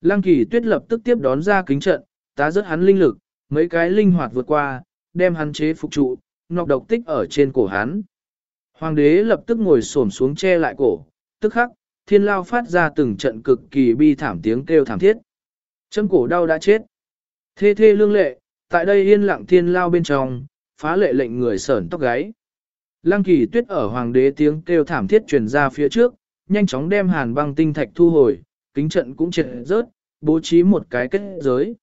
Lăng kỳ tuyết lập tức tiếp đón ra kính trận, tá rất hắn linh lực, mấy cái linh hoạt vượt qua, đem hắn chế phục trụ, nọc độc tích ở trên cổ hắn. Hoàng đế lập tức ngồi xổm xuống che lại cổ, tức khắc, thiên lao phát ra từng trận cực kỳ bi thảm tiếng kêu thảm thiết. Châm cổ đau đã chết. Thê thê lương lệ, tại đây yên lặng thiên lao bên trong, phá lệ lệnh người sởn tóc gáy. Lăng kỳ tuyết ở hoàng đế tiếng kêu thảm thiết truyền ra phía trước, nhanh chóng đem hàn băng tinh thạch thu hồi, kính trận cũng triệt rớt, bố trí một cái kết giới.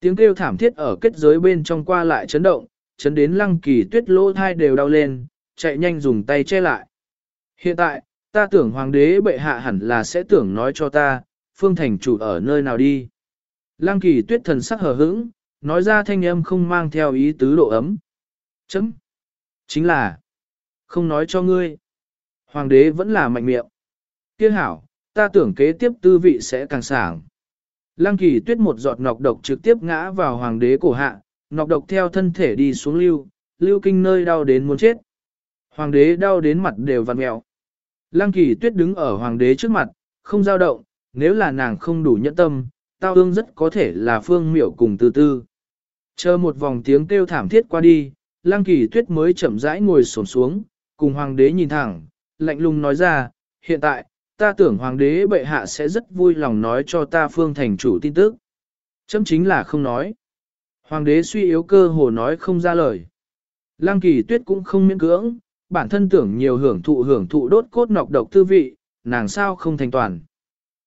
Tiếng kêu thảm thiết ở kết giới bên trong qua lại chấn động, chấn đến lăng kỳ tuyết lỗ thai đều đau lên, chạy nhanh dùng tay che lại. Hiện tại, ta tưởng hoàng đế bệ hạ hẳn là sẽ tưởng nói cho ta, phương thành chủ ở nơi nào đi. Lăng kỳ tuyết thần sắc hờ hững, nói ra thanh âm không mang theo ý tứ độ ấm. Chấm. Chính là, không nói cho ngươi. Hoàng đế vẫn là mạnh miệng. Kiếc hảo, ta tưởng kế tiếp tư vị sẽ càng sảng. Lăng kỳ tuyết một giọt nọc độc trực tiếp ngã vào hoàng đế cổ hạ, nọc độc theo thân thể đi xuống lưu, lưu kinh nơi đau đến muốn chết. Hoàng đế đau đến mặt đều vặn mẹo. Lăng kỳ tuyết đứng ở hoàng đế trước mặt, không giao động, nếu là nàng không đủ nhẫn tâm, tao ương rất có thể là phương miểu cùng từ tư. Chờ một vòng tiếng kêu thảm thiết qua đi, lăng kỳ tuyết mới chậm rãi ngồi xổm xuống, cùng hoàng đế nhìn thẳng, lạnh lùng nói ra, hiện tại, ta tưởng hoàng đế bệ hạ sẽ rất vui lòng nói cho ta phương thành chủ tin tức. Chấm chính là không nói. Hoàng đế suy yếu cơ hồ nói không ra lời. Lăng kỳ tuyết cũng không miễn cưỡng, bản thân tưởng nhiều hưởng thụ hưởng thụ đốt cốt nọc độc tư vị, nàng sao không thành toàn.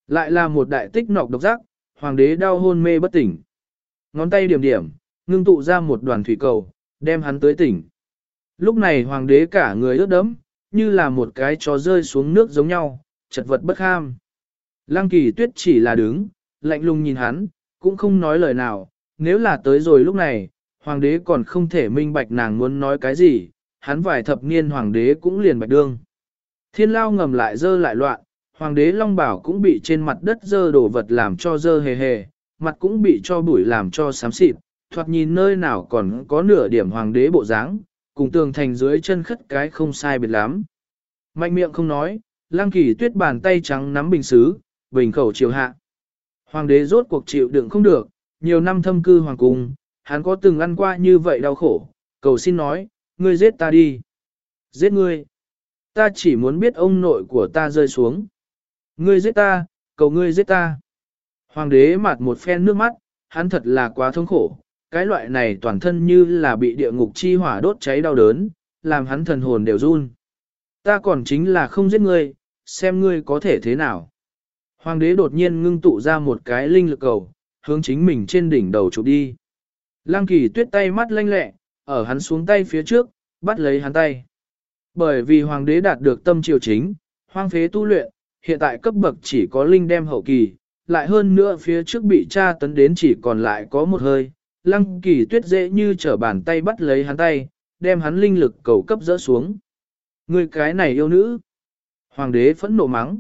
Lại là một đại tích nọc độc giác, hoàng đế đau hôn mê bất tỉnh. Ngón tay điểm điểm, ngưng tụ ra một đoàn thủy cầu, đem hắn tới tỉnh. Lúc này hoàng đế cả người ướt đẫm, như là một cái chó rơi xuống nước giống nhau, chật vật bất ham. Lăng kỳ tuyết chỉ là đứng, lạnh lùng nhìn hắn, cũng không nói lời nào, nếu là tới rồi lúc này, hoàng đế còn không thể minh bạch nàng muốn nói cái gì, hắn vài thập niên hoàng đế cũng liền bạch đương. Thiên lao ngầm lại dơ lại loạn, hoàng đế Long Bảo cũng bị trên mặt đất dơ đổ vật làm cho dơ hề hề, mặt cũng bị cho bụi làm cho xám xịt, thoạt nhìn nơi nào còn có nửa điểm hoàng đế bộ dáng, cùng tường thành dưới chân khất cái không sai biệt lắm. Mạnh miệng không nói, lang kỳ tuyết bàn tay trắng nắm bình xứ, bình khẩu chiều hạ. Hoàng đế rốt cuộc chịu đựng không được, nhiều năm thâm cư hoàng cung, hắn có từng ăn qua như vậy đau khổ, cầu xin nói, ngươi giết ta đi. Giết ngươi. Ta chỉ muốn biết ông nội của ta rơi xuống. Ngươi giết ta, cầu ngươi giết ta. Hoàng đế mặt một phen nước mắt, hắn thật là quá thống khổ, cái loại này toàn thân như là bị địa ngục chi hỏa đốt cháy đau đớn, làm hắn thần hồn đều run. Ta còn chính là không giết ngươi, xem ngươi có thể thế nào. Hoàng đế đột nhiên ngưng tụ ra một cái linh lực cầu, hướng chính mình trên đỉnh đầu chụp đi. Lăng kỳ tuyết tay mắt lanh lẹ, ở hắn xuống tay phía trước, bắt lấy hắn tay. Bởi vì hoàng đế đạt được tâm triều chính, hoang phế tu luyện, hiện tại cấp bậc chỉ có linh đem hậu kỳ, lại hơn nữa phía trước bị tra tấn đến chỉ còn lại có một hơi. Lăng kỳ tuyết dễ như trở bàn tay bắt lấy hắn tay, đem hắn linh lực cầu cấp dỡ xuống. Người cái này yêu nữ. Hoàng đế phẫn nộ mắng.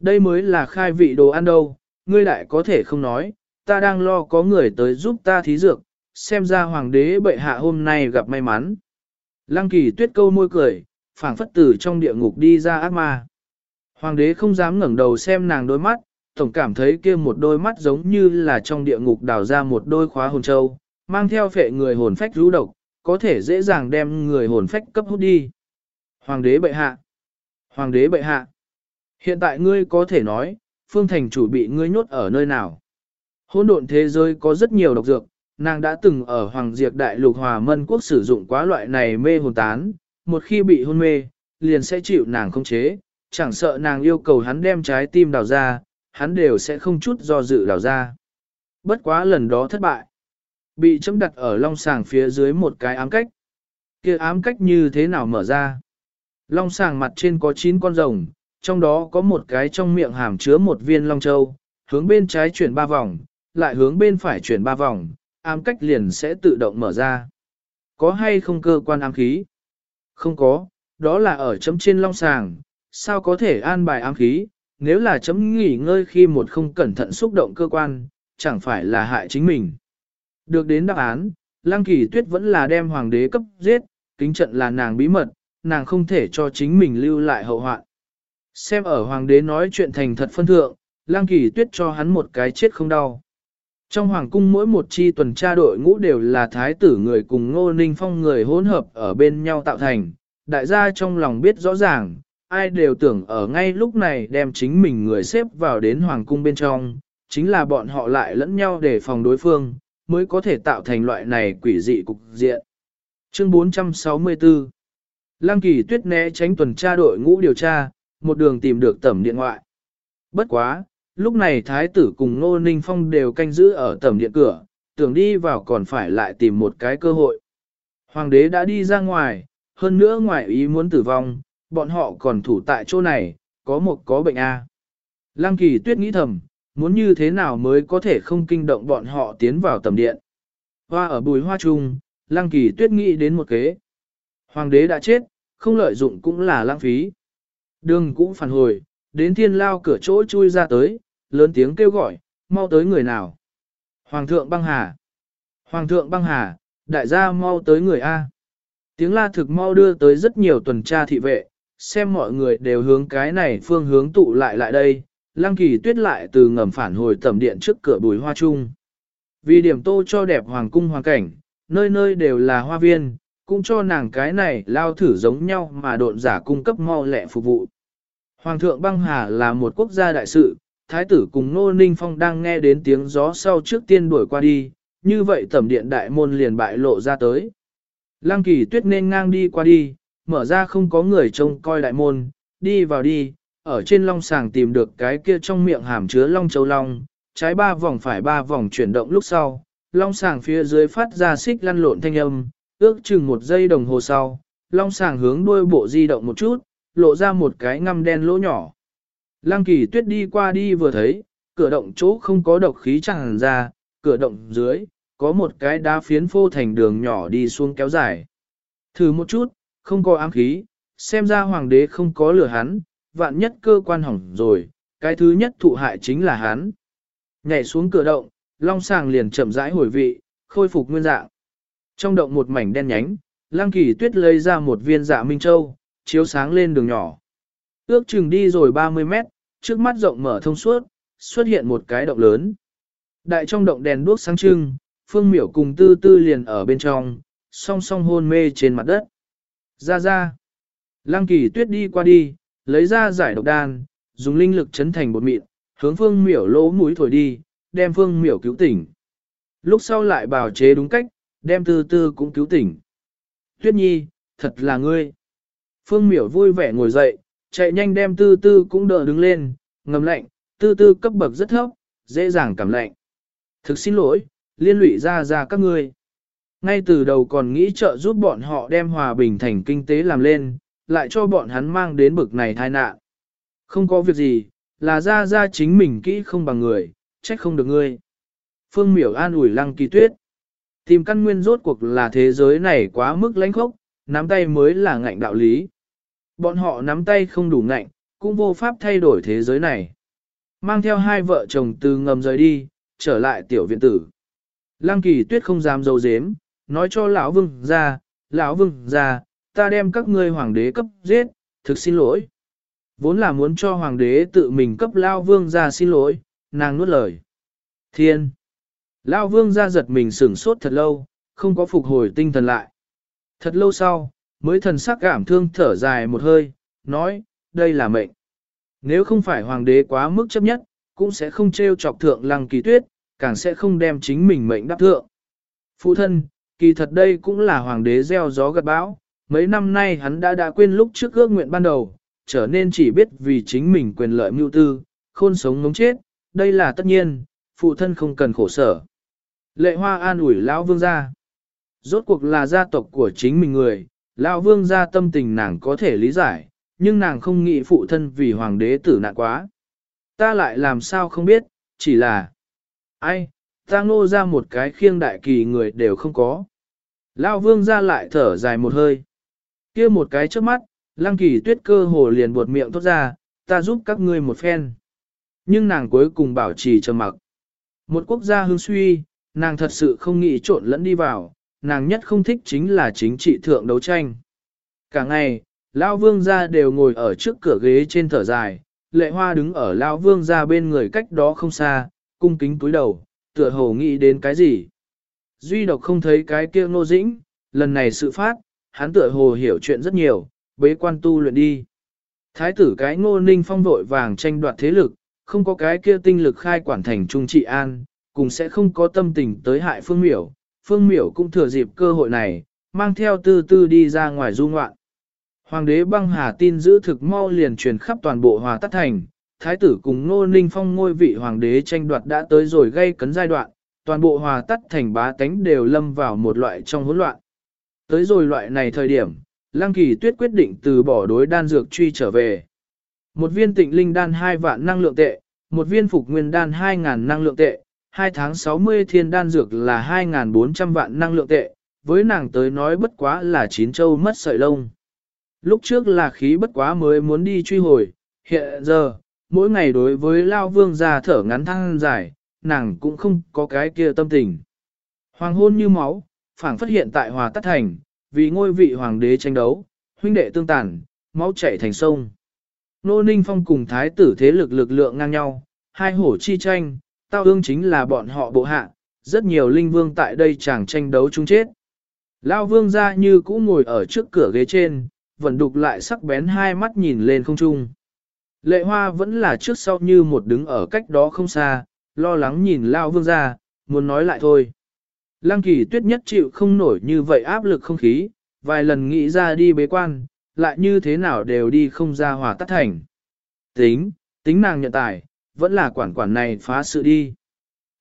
Đây mới là khai vị đồ ăn đâu, ngươi lại có thể không nói, ta đang lo có người tới giúp ta thí dược, xem ra hoàng đế bệ hạ hôm nay gặp may mắn. Lăng kỳ tuyết câu môi cười, phảng phất tử trong địa ngục đi ra ác ma. Hoàng đế không dám ngẩng đầu xem nàng đôi mắt, tổng cảm thấy kia một đôi mắt giống như là trong địa ngục đào ra một đôi khóa hồn châu, mang theo phệ người hồn phách rú độc, có thể dễ dàng đem người hồn phách cấp hút đi. Hoàng đế bệ hạ! Hoàng đế bệ hạ! Hiện tại ngươi có thể nói, phương thành chủ bị ngươi nhốt ở nơi nào? Hỗn độn thế giới có rất nhiều độc dược, nàng đã từng ở Hoàng Diệp Đại Lục Hòa Mân Quốc sử dụng quá loại này mê hồn tán, một khi bị hôn mê, liền sẽ chịu nàng không chế, chẳng sợ nàng yêu cầu hắn đem trái tim đào ra, hắn đều sẽ không chút do dự đào ra. Bất quá lần đó thất bại, bị chấm đặt ở long sàng phía dưới một cái ám cách. kia ám cách như thế nào mở ra? Long sàng mặt trên có 9 con rồng, trong đó có một cái trong miệng hàm chứa một viên long châu, hướng bên trái chuyển 3 vòng, lại hướng bên phải chuyển 3 vòng, ám cách liền sẽ tự động mở ra. Có hay không cơ quan ám khí? Không có, đó là ở chấm trên long sàng, sao có thể an bài ám khí, nếu là chấm nghỉ ngơi khi một không cẩn thận xúc động cơ quan, chẳng phải là hại chính mình. Được đến đáp án, Lăng Kỳ Tuyết vẫn là đem hoàng đế cấp giết, kính trận là nàng bí mật, nàng không thể cho chính mình lưu lại hậu hoạn. Xem ở hoàng đế nói chuyện thành thật phân thượng, Lăng Kỳ Tuyết cho hắn một cái chết không đau. Trong hoàng cung mỗi một chi tuần tra đội ngũ đều là thái tử người cùng ngô ninh phong người hỗn hợp ở bên nhau tạo thành, đại gia trong lòng biết rõ ràng, ai đều tưởng ở ngay lúc này đem chính mình người xếp vào đến hoàng cung bên trong, chính là bọn họ lại lẫn nhau để phòng đối phương, mới có thể tạo thành loại này quỷ dị cục diện. Chương 464 Lăng kỳ tuyết né tránh tuần tra đội ngũ điều tra, một đường tìm được tẩm điện ngoại. Bất quá, lúc này thái tử cùng Nô Ninh Phong đều canh giữ ở tẩm điện cửa, tưởng đi vào còn phải lại tìm một cái cơ hội. Hoàng đế đã đi ra ngoài, hơn nữa ngoài ý muốn tử vong, bọn họ còn thủ tại chỗ này, có một có bệnh A. Lăng kỳ tuyết nghĩ thầm, muốn như thế nào mới có thể không kinh động bọn họ tiến vào tầm điện. Hoa ở bùi hoa trung, lăng kỳ tuyết nghĩ đến một kế. Hoàng đế đã chết, không lợi dụng cũng là lãng phí. Đường cũng phản hồi, đến thiên lao cửa chỗ chui ra tới, lớn tiếng kêu gọi, mau tới người nào. Hoàng thượng băng hà. Hoàng thượng băng hà, đại gia mau tới người A. Tiếng la thực mau đưa tới rất nhiều tuần tra thị vệ, xem mọi người đều hướng cái này phương hướng tụ lại lại đây, lăng kỳ tuyết lại từ ngầm phản hồi tầm điện trước cửa bùi hoa trung. Vì điểm tô cho đẹp hoàng cung hoàng cảnh, nơi nơi đều là hoa viên, cũng cho nàng cái này lao thử giống nhau mà độn giả cung cấp mau lẹ phục vụ. Hoàng thượng băng hà là một quốc gia đại sự, thái tử cùng Nô Ninh Phong đang nghe đến tiếng gió sau trước tiên đuổi qua đi, như vậy tẩm điện đại môn liền bại lộ ra tới. Lăng kỳ tuyết nên ngang đi qua đi, mở ra không có người trông coi đại môn, đi vào đi, ở trên long sàng tìm được cái kia trong miệng hàm chứa long châu long, trái ba vòng phải ba vòng chuyển động lúc sau, long sàng phía dưới phát ra xích lăn lộn thanh âm, ước chừng một giây đồng hồ sau, long sàng hướng đuôi bộ di động một chút, lộ ra một cái ngăm đen lỗ nhỏ. Lăng kỳ tuyết đi qua đi vừa thấy, cửa động chỗ không có độc khí tràn ra, cửa động dưới, có một cái đá phiến phô thành đường nhỏ đi xuống kéo dài. Thử một chút, không có ám khí, xem ra hoàng đế không có lửa hắn, vạn nhất cơ quan hỏng rồi, cái thứ nhất thụ hại chính là hắn. Nhảy xuống cửa động, long sàng liền chậm rãi hồi vị, khôi phục nguyên dạng. Trong động một mảnh đen nhánh, lang Kỳ Tuyết lấy ra một viên dạ minh châu, chiếu sáng lên đường nhỏ. Ước chừng đi rồi 30 mét, trước mắt rộng mở thông suốt, xuất hiện một cái động lớn. Đại trong động đèn đuốc sáng trưng, Phương Miểu cùng Tư Tư liền ở bên trong, song song hôn mê trên mặt đất. Ra ra. Lăng Kỳ Tuyết đi qua đi, lấy ra giải độc đan, dùng linh lực chấn thành bột mịn, hướng Phương Miểu lỗ mũi thổi đi, đem Phương Miểu cứu tỉnh. Lúc sau lại bào chế đúng cách, đem Tư Tư cũng cứu tỉnh. Tuyết Nhi, thật là ngươi. Phương Miểu vui vẻ ngồi dậy, chạy nhanh đem Tư Tư cũng đỡ đứng lên, ngầm lạnh, Tư Tư cấp bậc rất thấp, dễ dàng cảm lạnh. Thực xin lỗi, liên lụy ra ra các ngươi. Ngay từ đầu còn nghĩ trợ giúp bọn họ đem hòa bình thành kinh tế làm lên, lại cho bọn hắn mang đến bực này tai nạn. Không có việc gì, là ra ra chính mình kỹ không bằng người, trách không được ngươi. Phương miểu an ủi lăng kỳ tuyết. Tìm căn nguyên rốt cuộc là thế giới này quá mức lãnh khốc, nắm tay mới là ngạnh đạo lý. Bọn họ nắm tay không đủ ngạnh, cũng vô pháp thay đổi thế giới này. Mang theo hai vợ chồng từ ngầm rời đi, trở lại tiểu viện tử. Lăng kỳ tuyết không dám dâu dếm, nói cho lão vương ra, lão vương ra, ta đem các ngươi hoàng đế cấp giết, thực xin lỗi. Vốn là muốn cho hoàng đế tự mình cấp lao vương ra xin lỗi, nàng nuốt lời. Thiên! Lao vương ra giật mình sửng sốt thật lâu, không có phục hồi tinh thần lại. Thật lâu sau, mới thần sắc cảm thương thở dài một hơi, nói, đây là mệnh. Nếu không phải hoàng đế quá mức chấp nhất, cũng sẽ không trêu chọc thượng lăng kỳ tuyết, càng sẽ không đem chính mình mệnh đáp thượng. Phụ thân, kỳ thật đây cũng là hoàng đế gieo gió gặt bão, mấy năm nay hắn đã đã quên lúc trước ước nguyện ban đầu, trở nên chỉ biết vì chính mình quyền lợi mưu tư, khôn sống ngống chết, đây là tất nhiên, phụ thân không cần khổ sở. Lệ hoa an ủi lão vương gia. Rốt cuộc là gia tộc của chính mình người, lão vương gia tâm tình nàng có thể lý giải, nhưng nàng không nghĩ phụ thân vì hoàng đế tử nạn quá. Ta lại làm sao không biết, chỉ là... Ai, ta ngô ra một cái khiêng đại kỳ người đều không có. Lão vương gia lại thở dài một hơi. kia một cái trước mắt, lăng kỳ tuyết cơ hồ liền buột miệng tốt ra, ta giúp các ngươi một phen. Nhưng nàng cuối cùng bảo trì trầm mặc. Một quốc gia hương suy, nàng thật sự không nghĩ trộn lẫn đi vào, nàng nhất không thích chính là chính trị thượng đấu tranh. Cả ngày, Lao Vương gia đều ngồi ở trước cửa ghế trên thở dài, lệ hoa đứng ở Lao Vương gia bên người cách đó không xa, cung kính túi đầu, tựa hồ nghĩ đến cái gì. Duy độc không thấy cái kia nô dĩnh, lần này sự phát, hắn tựa hồ hiểu chuyện rất nhiều, bế quan tu luyện đi. Thái tử cái ngô ninh phong vội vàng tranh đoạt thế lực, không có cái kia tinh lực khai quản thành trung trị an, cũng sẽ không có tâm tình tới hại phương miểu. Phương miểu cũng thừa dịp cơ hội này, mang theo tư tư đi ra ngoài du ngoạn. Hoàng đế băng hà tin giữ thực mau liền truyền khắp toàn bộ hòa tắt thành, thái tử cùng ngô ninh phong ngôi vị hoàng đế tranh đoạt đã tới rồi gây cấn giai đoạn, toàn bộ hòa tắt thành bá tánh đều lâm vào một loại trong hỗn loạn. Tới rồi loại này thời điểm, Lăng Kỳ Tuyết quyết định từ bỏ đối đan dược truy trở về. Một viên tịnh linh đan 2 vạn năng lượng tệ, một viên phục nguyên đan 2.000 năng lượng tệ, 2 tháng 60 thiên đan dược là 2.400 vạn năng lượng tệ, với nàng tới nói bất quá là chín châu mất sợi lông. Lúc trước là khí bất quá mới muốn đi truy hồi, hiện giờ, mỗi ngày đối với Lao Vương ra thở ngắn thăng dài, nàng cũng không có cái kia tâm tình. Hoàng hôn như máu, phảng phát hiện tại hòa tắt thành, vì ngôi vị hoàng đế tranh đấu, huynh đệ tương tàn, máu chảy thành sông. Nô Ninh Phong cùng thái tử thế lực lực lượng ngang nhau, hai hổ chi tranh, tao ương chính là bọn họ bộ hạ, rất nhiều linh vương tại đây chẳng tranh đấu chung chết. Lao vương ra như cũ ngồi ở trước cửa ghế trên, vẫn đục lại sắc bén hai mắt nhìn lên không trung. Lệ hoa vẫn là trước sau như một đứng ở cách đó không xa, lo lắng nhìn Lao vương ra, muốn nói lại thôi. Lăng kỳ tuyết nhất chịu không nổi như vậy áp lực không khí, vài lần nghĩ ra đi bế quan, lại như thế nào đều đi không ra hòa tắt thành. Tính, tính nàng nhận tài, vẫn là quản quản này phá sự đi.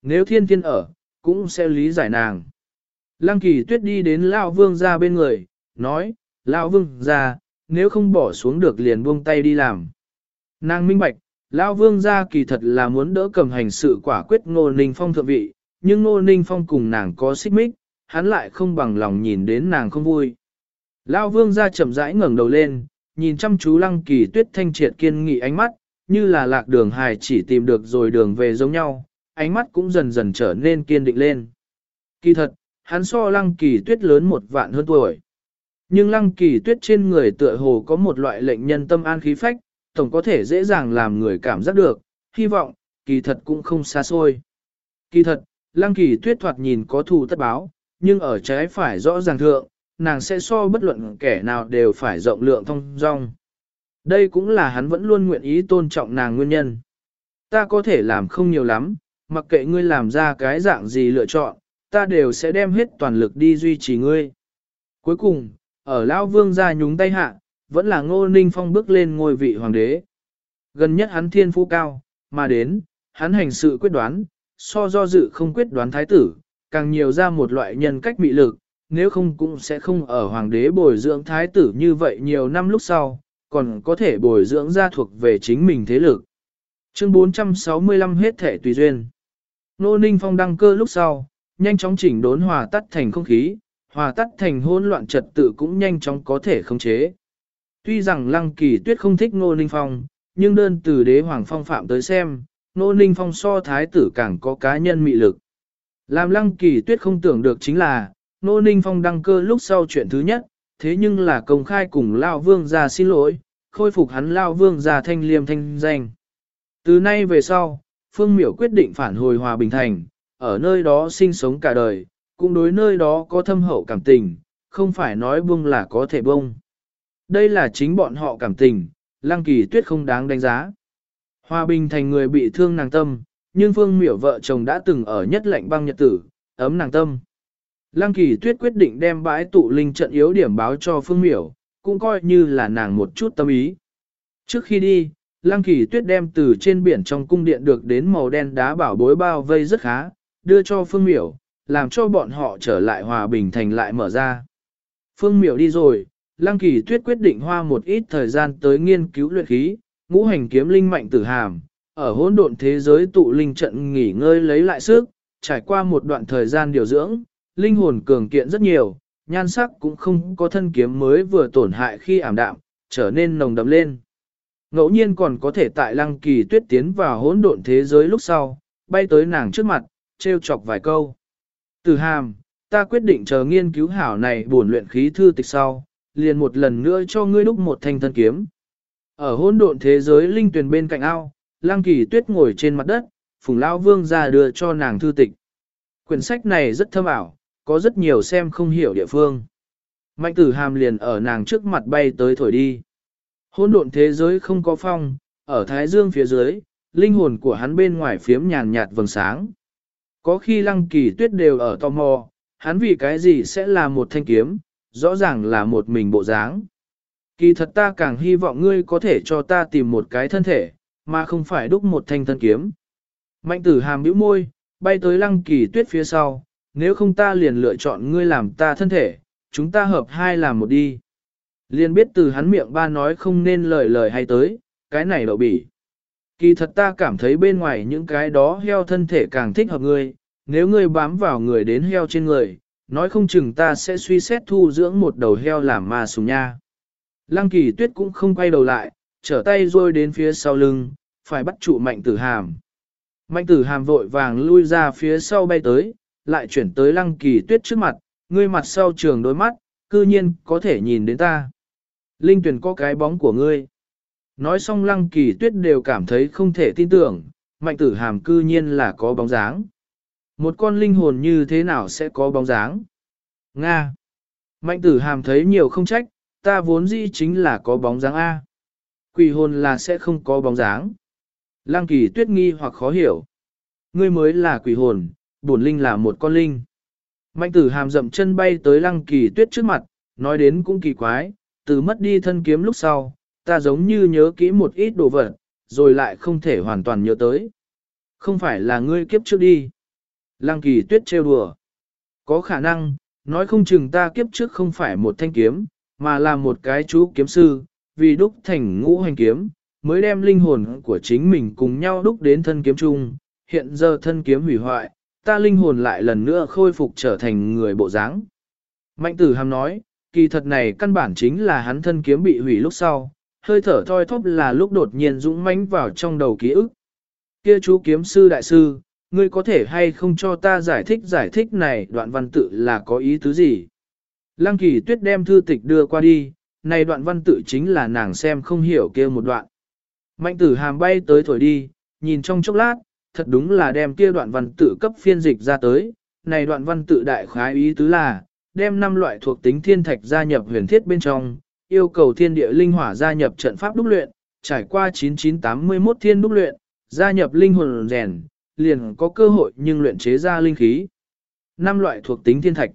Nếu thiên thiên ở, cũng sẽ lý giải nàng. Lăng kỳ tuyết đi đến Lão Vương ra bên người, nói, Lão Vương ra, nếu không bỏ xuống được liền buông tay đi làm. Nàng minh bạch, Lão vương gia kỳ thật là muốn đỡ cầm hành sự quả quyết Ngô Ninh Phong thượng vị, nhưng Ngô Ninh Phong cùng nàng có xích mích, hắn lại không bằng lòng nhìn đến nàng không vui. Lão vương gia chậm rãi ngẩng đầu lên, nhìn chăm chú lăng kỳ tuyết thanh triệt kiên nghị ánh mắt, như là lạc đường hài chỉ tìm được rồi đường về giống nhau, ánh mắt cũng dần dần trở nên kiên định lên. Kỳ thật, hắn so lăng kỳ tuyết lớn một vạn hơn tuổi. Nhưng lăng kỳ tuyết trên người tựa hồ có một loại lệnh nhân tâm an khí phách, tổng có thể dễ dàng làm người cảm giác được, hy vọng, kỳ thật cũng không xa xôi. Kỳ thật, lăng kỳ tuyết thoạt nhìn có thù tất báo, nhưng ở trái phải rõ ràng thượng, nàng sẽ so bất luận kẻ nào đều phải rộng lượng thông dong. Đây cũng là hắn vẫn luôn nguyện ý tôn trọng nàng nguyên nhân. Ta có thể làm không nhiều lắm, mặc kệ ngươi làm ra cái dạng gì lựa chọn, ta đều sẽ đem hết toàn lực đi duy trì ngươi. Cuối cùng, ở Lão Vương gia nhúng tay hạ, vẫn là Ngô Ninh Phong bước lên ngôi vị hoàng đế. Gần nhất hắn thiên phú cao, mà đến, hắn hành sự quyết đoán, so do dự không quyết đoán thái tử, càng nhiều ra một loại nhân cách bị lực, nếu không cũng sẽ không ở hoàng đế bồi dưỡng thái tử như vậy nhiều năm lúc sau, còn có thể bồi dưỡng ra thuộc về chính mình thế lực. Chương 465 hết thể tùy duyên. Nô Ninh Phong đăng cơ lúc sau, nhanh chóng chỉnh đốn hòa tắt thành không khí, hòa tắt thành hỗn loạn trật tự cũng nhanh chóng có thể khống chế. Tuy rằng Lăng Kỳ Tuyết không thích Nô Ninh Phong, nhưng đơn từ đế hoàng phong phạm tới xem, Nô Ninh Phong so thái tử càng có cá nhân mị lực. Làm Lăng Kỳ Tuyết không tưởng được chính là, Nô Ninh Phong đăng cơ lúc sau chuyện thứ nhất, thế nhưng là công khai cùng Lao Vương ra xin lỗi, khôi phục hắn Lao Vương ra thanh liêm thanh danh. Từ nay về sau, Phương Miểu quyết định phản hồi Hòa Bình Thành, ở nơi đó sinh sống cả đời, cũng đối nơi đó có thâm hậu cảm tình, không phải nói bông là có thể bông. Đây là chính bọn họ cảm tình, Lăng Kỳ Tuyết không đáng đánh giá. Hòa Bình Thành người bị thương nàng tâm, nhưng Phương Miểu vợ chồng đã từng ở nhất Lạnh băng nhật tử, ấm nàng tâm. Lăng Kỳ Tuyết quyết định đem bãi tụ linh trận yếu điểm báo cho Phương Miểu, cũng coi như là nàng một chút tâm ý. Trước khi đi, Lăng Kỳ Tuyết đem từ trên biển trong cung điện được đến màu đen đá bảo bối bao vây rất khá, đưa cho Phương Miểu, làm cho bọn họ trở lại hòa bình thành lại mở ra. Phương Miểu đi rồi, Lăng Kỳ Tuyết quyết định hoa một ít thời gian tới nghiên cứu luyện khí, ngũ hành kiếm linh mạnh tử hàm, ở hỗn độn thế giới tụ linh trận nghỉ ngơi lấy lại sức, trải qua một đoạn thời gian điều dưỡng, linh hồn cường kiện rất nhiều, nhan sắc cũng không có thân kiếm mới vừa tổn hại khi ảm đạm, trở nên nồng đậm lên. Ngẫu nhiên còn có thể tại lăng kỳ tuyết tiến vào hỗn độn thế giới lúc sau, bay tới nàng trước mặt, trêu chọc vài câu. Tử hàm, ta quyết định chờ nghiên cứu hảo này buồn luyện khí thư tịch sau, liền một lần nữa cho ngươi đúc một thanh thân kiếm. Ở hỗn độn thế giới linh tuyển bên cạnh ao, lăng kỳ tuyết ngồi trên mặt đất, phùng lão vương ra đưa cho nàng thư tịch. Quyển sách này rất thâm ảo, có rất nhiều xem không hiểu địa phương. Mạnh tử hàm liền ở nàng trước mặt bay tới thổi đi. hỗn độn thế giới không có phong, ở thái dương phía dưới, linh hồn của hắn bên ngoài phiếm nhàn nhạt vầng sáng. Có khi lăng kỳ tuyết đều ở tò mò, hắn vì cái gì sẽ là một thanh kiếm, rõ ràng là một mình bộ dáng. Kỳ thật ta càng hy vọng ngươi có thể cho ta tìm một cái thân thể, mà không phải đúc một thanh thân kiếm. Mạnh tử hàm bĩu môi, bay tới lăng kỳ tuyết phía sau, nếu không ta liền lựa chọn ngươi làm ta thân thể, chúng ta hợp hai làm một đi. Liền biết từ hắn miệng ba nói không nên lời lời hay tới, cái này đậu bỉ. Kỳ thật ta cảm thấy bên ngoài những cái đó heo thân thể càng thích hợp ngươi, nếu ngươi bám vào người đến heo trên người, nói không chừng ta sẽ suy xét thu dưỡng một đầu heo làm ma sùng nha. Lăng kỳ tuyết cũng không quay đầu lại, trở tay rôi đến phía sau lưng, phải bắt trụ mạnh tử hàm. Mạnh tử hàm vội vàng lui ra phía sau bay tới, lại chuyển tới lăng kỳ tuyết trước mặt, ngươi mặt sau trường đôi mắt, cư nhiên có thể nhìn đến ta. Linh tuyển có cái bóng của ngươi. Nói xong lăng kỳ tuyết đều cảm thấy không thể tin tưởng, mạnh tử hàm cư nhiên là có bóng dáng. Một con linh hồn như thế nào sẽ có bóng dáng? Nga. Mạnh tử hàm thấy nhiều không trách, ta vốn dĩ chính là có bóng dáng A. Quỷ hồn là sẽ không có bóng dáng. Lăng kỳ tuyết nghi hoặc khó hiểu. Ngươi mới là quỷ hồn, bổn linh là một con linh. Mạnh tử hàm dậm chân bay tới lăng kỳ tuyết trước mặt, nói đến cũng kỳ quái, từ mất đi thân kiếm lúc sau, ta giống như nhớ kỹ một ít đồ vật, rồi lại không thể hoàn toàn nhớ tới. Không phải là ngươi kiếp trước đi. Lăng kỳ tuyết trêu đùa. Có khả năng, nói không chừng ta kiếp trước không phải một thanh kiếm, mà là một cái chú kiếm sư, vì đúc thành ngũ hành kiếm, mới đem linh hồn của chính mình cùng nhau đúc đến thân kiếm chung, hiện giờ thân kiếm hủy hoại, ta linh hồn lại lần nữa khôi phục trở thành người bộ dáng. Mạnh tử hàm nói, kỳ thật này căn bản chính là hắn thân kiếm bị hủy lúc sau, hơi thở thoi thóp là lúc đột nhiên dũng mãnh vào trong đầu ký ức. Kia chú kiếm sư đại sư, ngươi có thể hay không cho ta giải thích giải thích này đoạn văn tự là có ý tứ gì? Lăng kỳ tuyết đem thư tịch đưa qua đi, này đoạn văn tự chính là nàng xem không hiểu kia một đoạn. Mạnh tử hàm bay tới thổi đi, nhìn trong chốc lát, thật đúng là đem kia đoạn văn tự cấp phiên dịch ra tới. Này đoạn văn tự đại khái ý tứ là, đem năm loại thuộc tính thiên thạch gia nhập huyền thiết bên trong, yêu cầu thiên địa linh hỏa gia nhập trận pháp đúc luyện, trải qua 9981 thiên đúc luyện, gia nhập linh hồn rèn, liền có cơ hội nhưng luyện chế ra linh khí. Năm loại thuộc tính thiên thạch.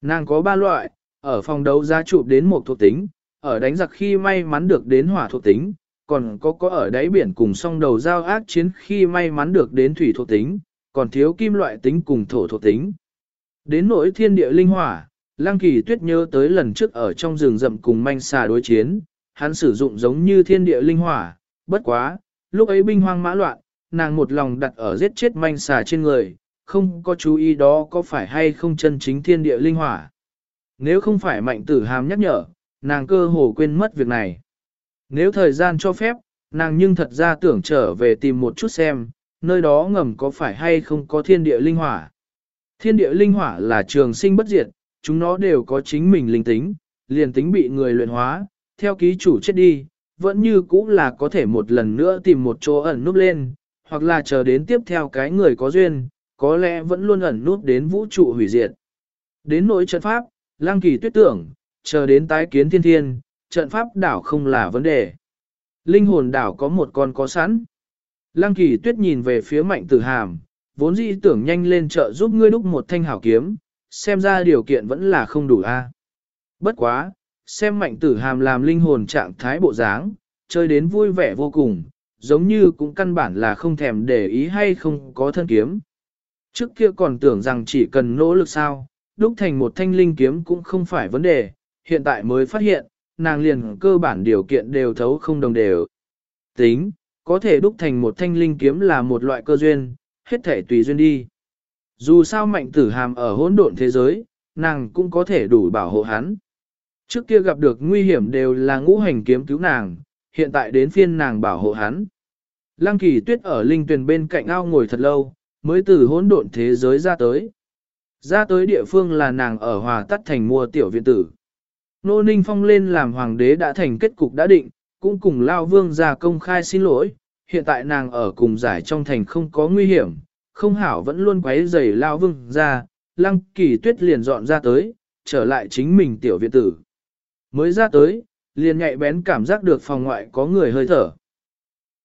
Nàng có ba loại, ở phòng đấu giá chụp đến một thuộc tính, ở đánh giặc khi may mắn được đến hỏa thuộc tính, còn có có ở đáy biển cùng song đầu giao ác chiến khi may mắn được đến thủy thuộc tính, còn thiếu kim loại tính cùng thổ thuộc tính. Đến nỗi thiên địa linh hỏa, Lăng Kỳ Tuyết nhớ tới lần trước ở trong rừng rậm cùng manh xà đối chiến, hắn sử dụng giống như thiên địa linh hỏa, bất quá, lúc ấy binh hoang mã loạn, nàng một lòng đặt ở giết chết manh xà trên người, không có chú ý đó có phải hay không chân chính thiên địa linh hỏa. Nếu không phải mạnh tử hàm nhắc nhở, nàng cơ hồ quên mất việc này. Nếu thời gian cho phép, nàng nhưng thật ra tưởng trở về tìm một chút xem, nơi đó ngầm có phải hay không có thiên địa linh hỏa. Thiên địa linh hỏa là trường sinh bất diệt, chúng nó đều có chính mình linh tính, liền tính bị người luyện hóa, theo ký chủ chết đi, vẫn như cũ là có thể một lần nữa tìm một chỗ ẩn núp lên, hoặc là chờ đến tiếp theo cái người có duyên, có lẽ vẫn luôn ẩn núp đến vũ trụ hủy diệt. Đến nỗi trận pháp, lang kỳ tuyết tưởng, chờ đến tái kiến thiên thiên, trận pháp đảo không là vấn đề. Linh hồn đảo có một con có sẵn. Lăng kỳ tuyết nhìn về phía mạnh tử hàm, vốn dĩ tưởng nhanh lên chợ giúp ngươi đúc một thanh hảo kiếm, xem ra điều kiện vẫn là không đủ a. Bất quá, xem mạnh tử hàm làm linh hồn trạng thái bộ dáng, chơi đến vui vẻ vô cùng, giống như cũng căn bản là không thèm để ý hay không có thân kiếm. Trước kia còn tưởng rằng chỉ cần nỗ lực sao, đúc thành một thanh linh kiếm cũng không phải vấn đề, hiện tại mới phát hiện, nàng liền cơ bản điều kiện đều thấu không đồng đều. Tính, có thể đúc thành một thanh linh kiếm là một loại cơ duyên, hết thể tùy duyên đi. Dù sao mạnh tử hàm ở hỗn độn thế giới, nàng cũng có thể đủ bảo hộ hắn. Trước kia gặp được nguy hiểm đều là ngũ hành kiếm cứu nàng, hiện tại đến phiên nàng bảo hộ hắn. Lăng kỳ tuyết ở linh tuyền bên cạnh ao ngồi thật lâu, mới từ hỗn độn thế giới ra tới. Ra tới địa phương là nàng ở hòa tắt thành mua tiểu viện tử. Nô Ninh Phong lên làm hoàng đế đã thành kết cục đã định, cũng cùng Lao Vương ra công khai xin lỗi, hiện tại nàng ở cùng giải trong thành không có nguy hiểm, không hảo vẫn luôn quấy rầy Lao Vương ra, lăng kỳ tuyết liền dọn ra tới, trở lại chính mình tiểu viện tử. Mới ra tới, liền nhạy bén cảm giác được phòng ngoại có người hơi thở.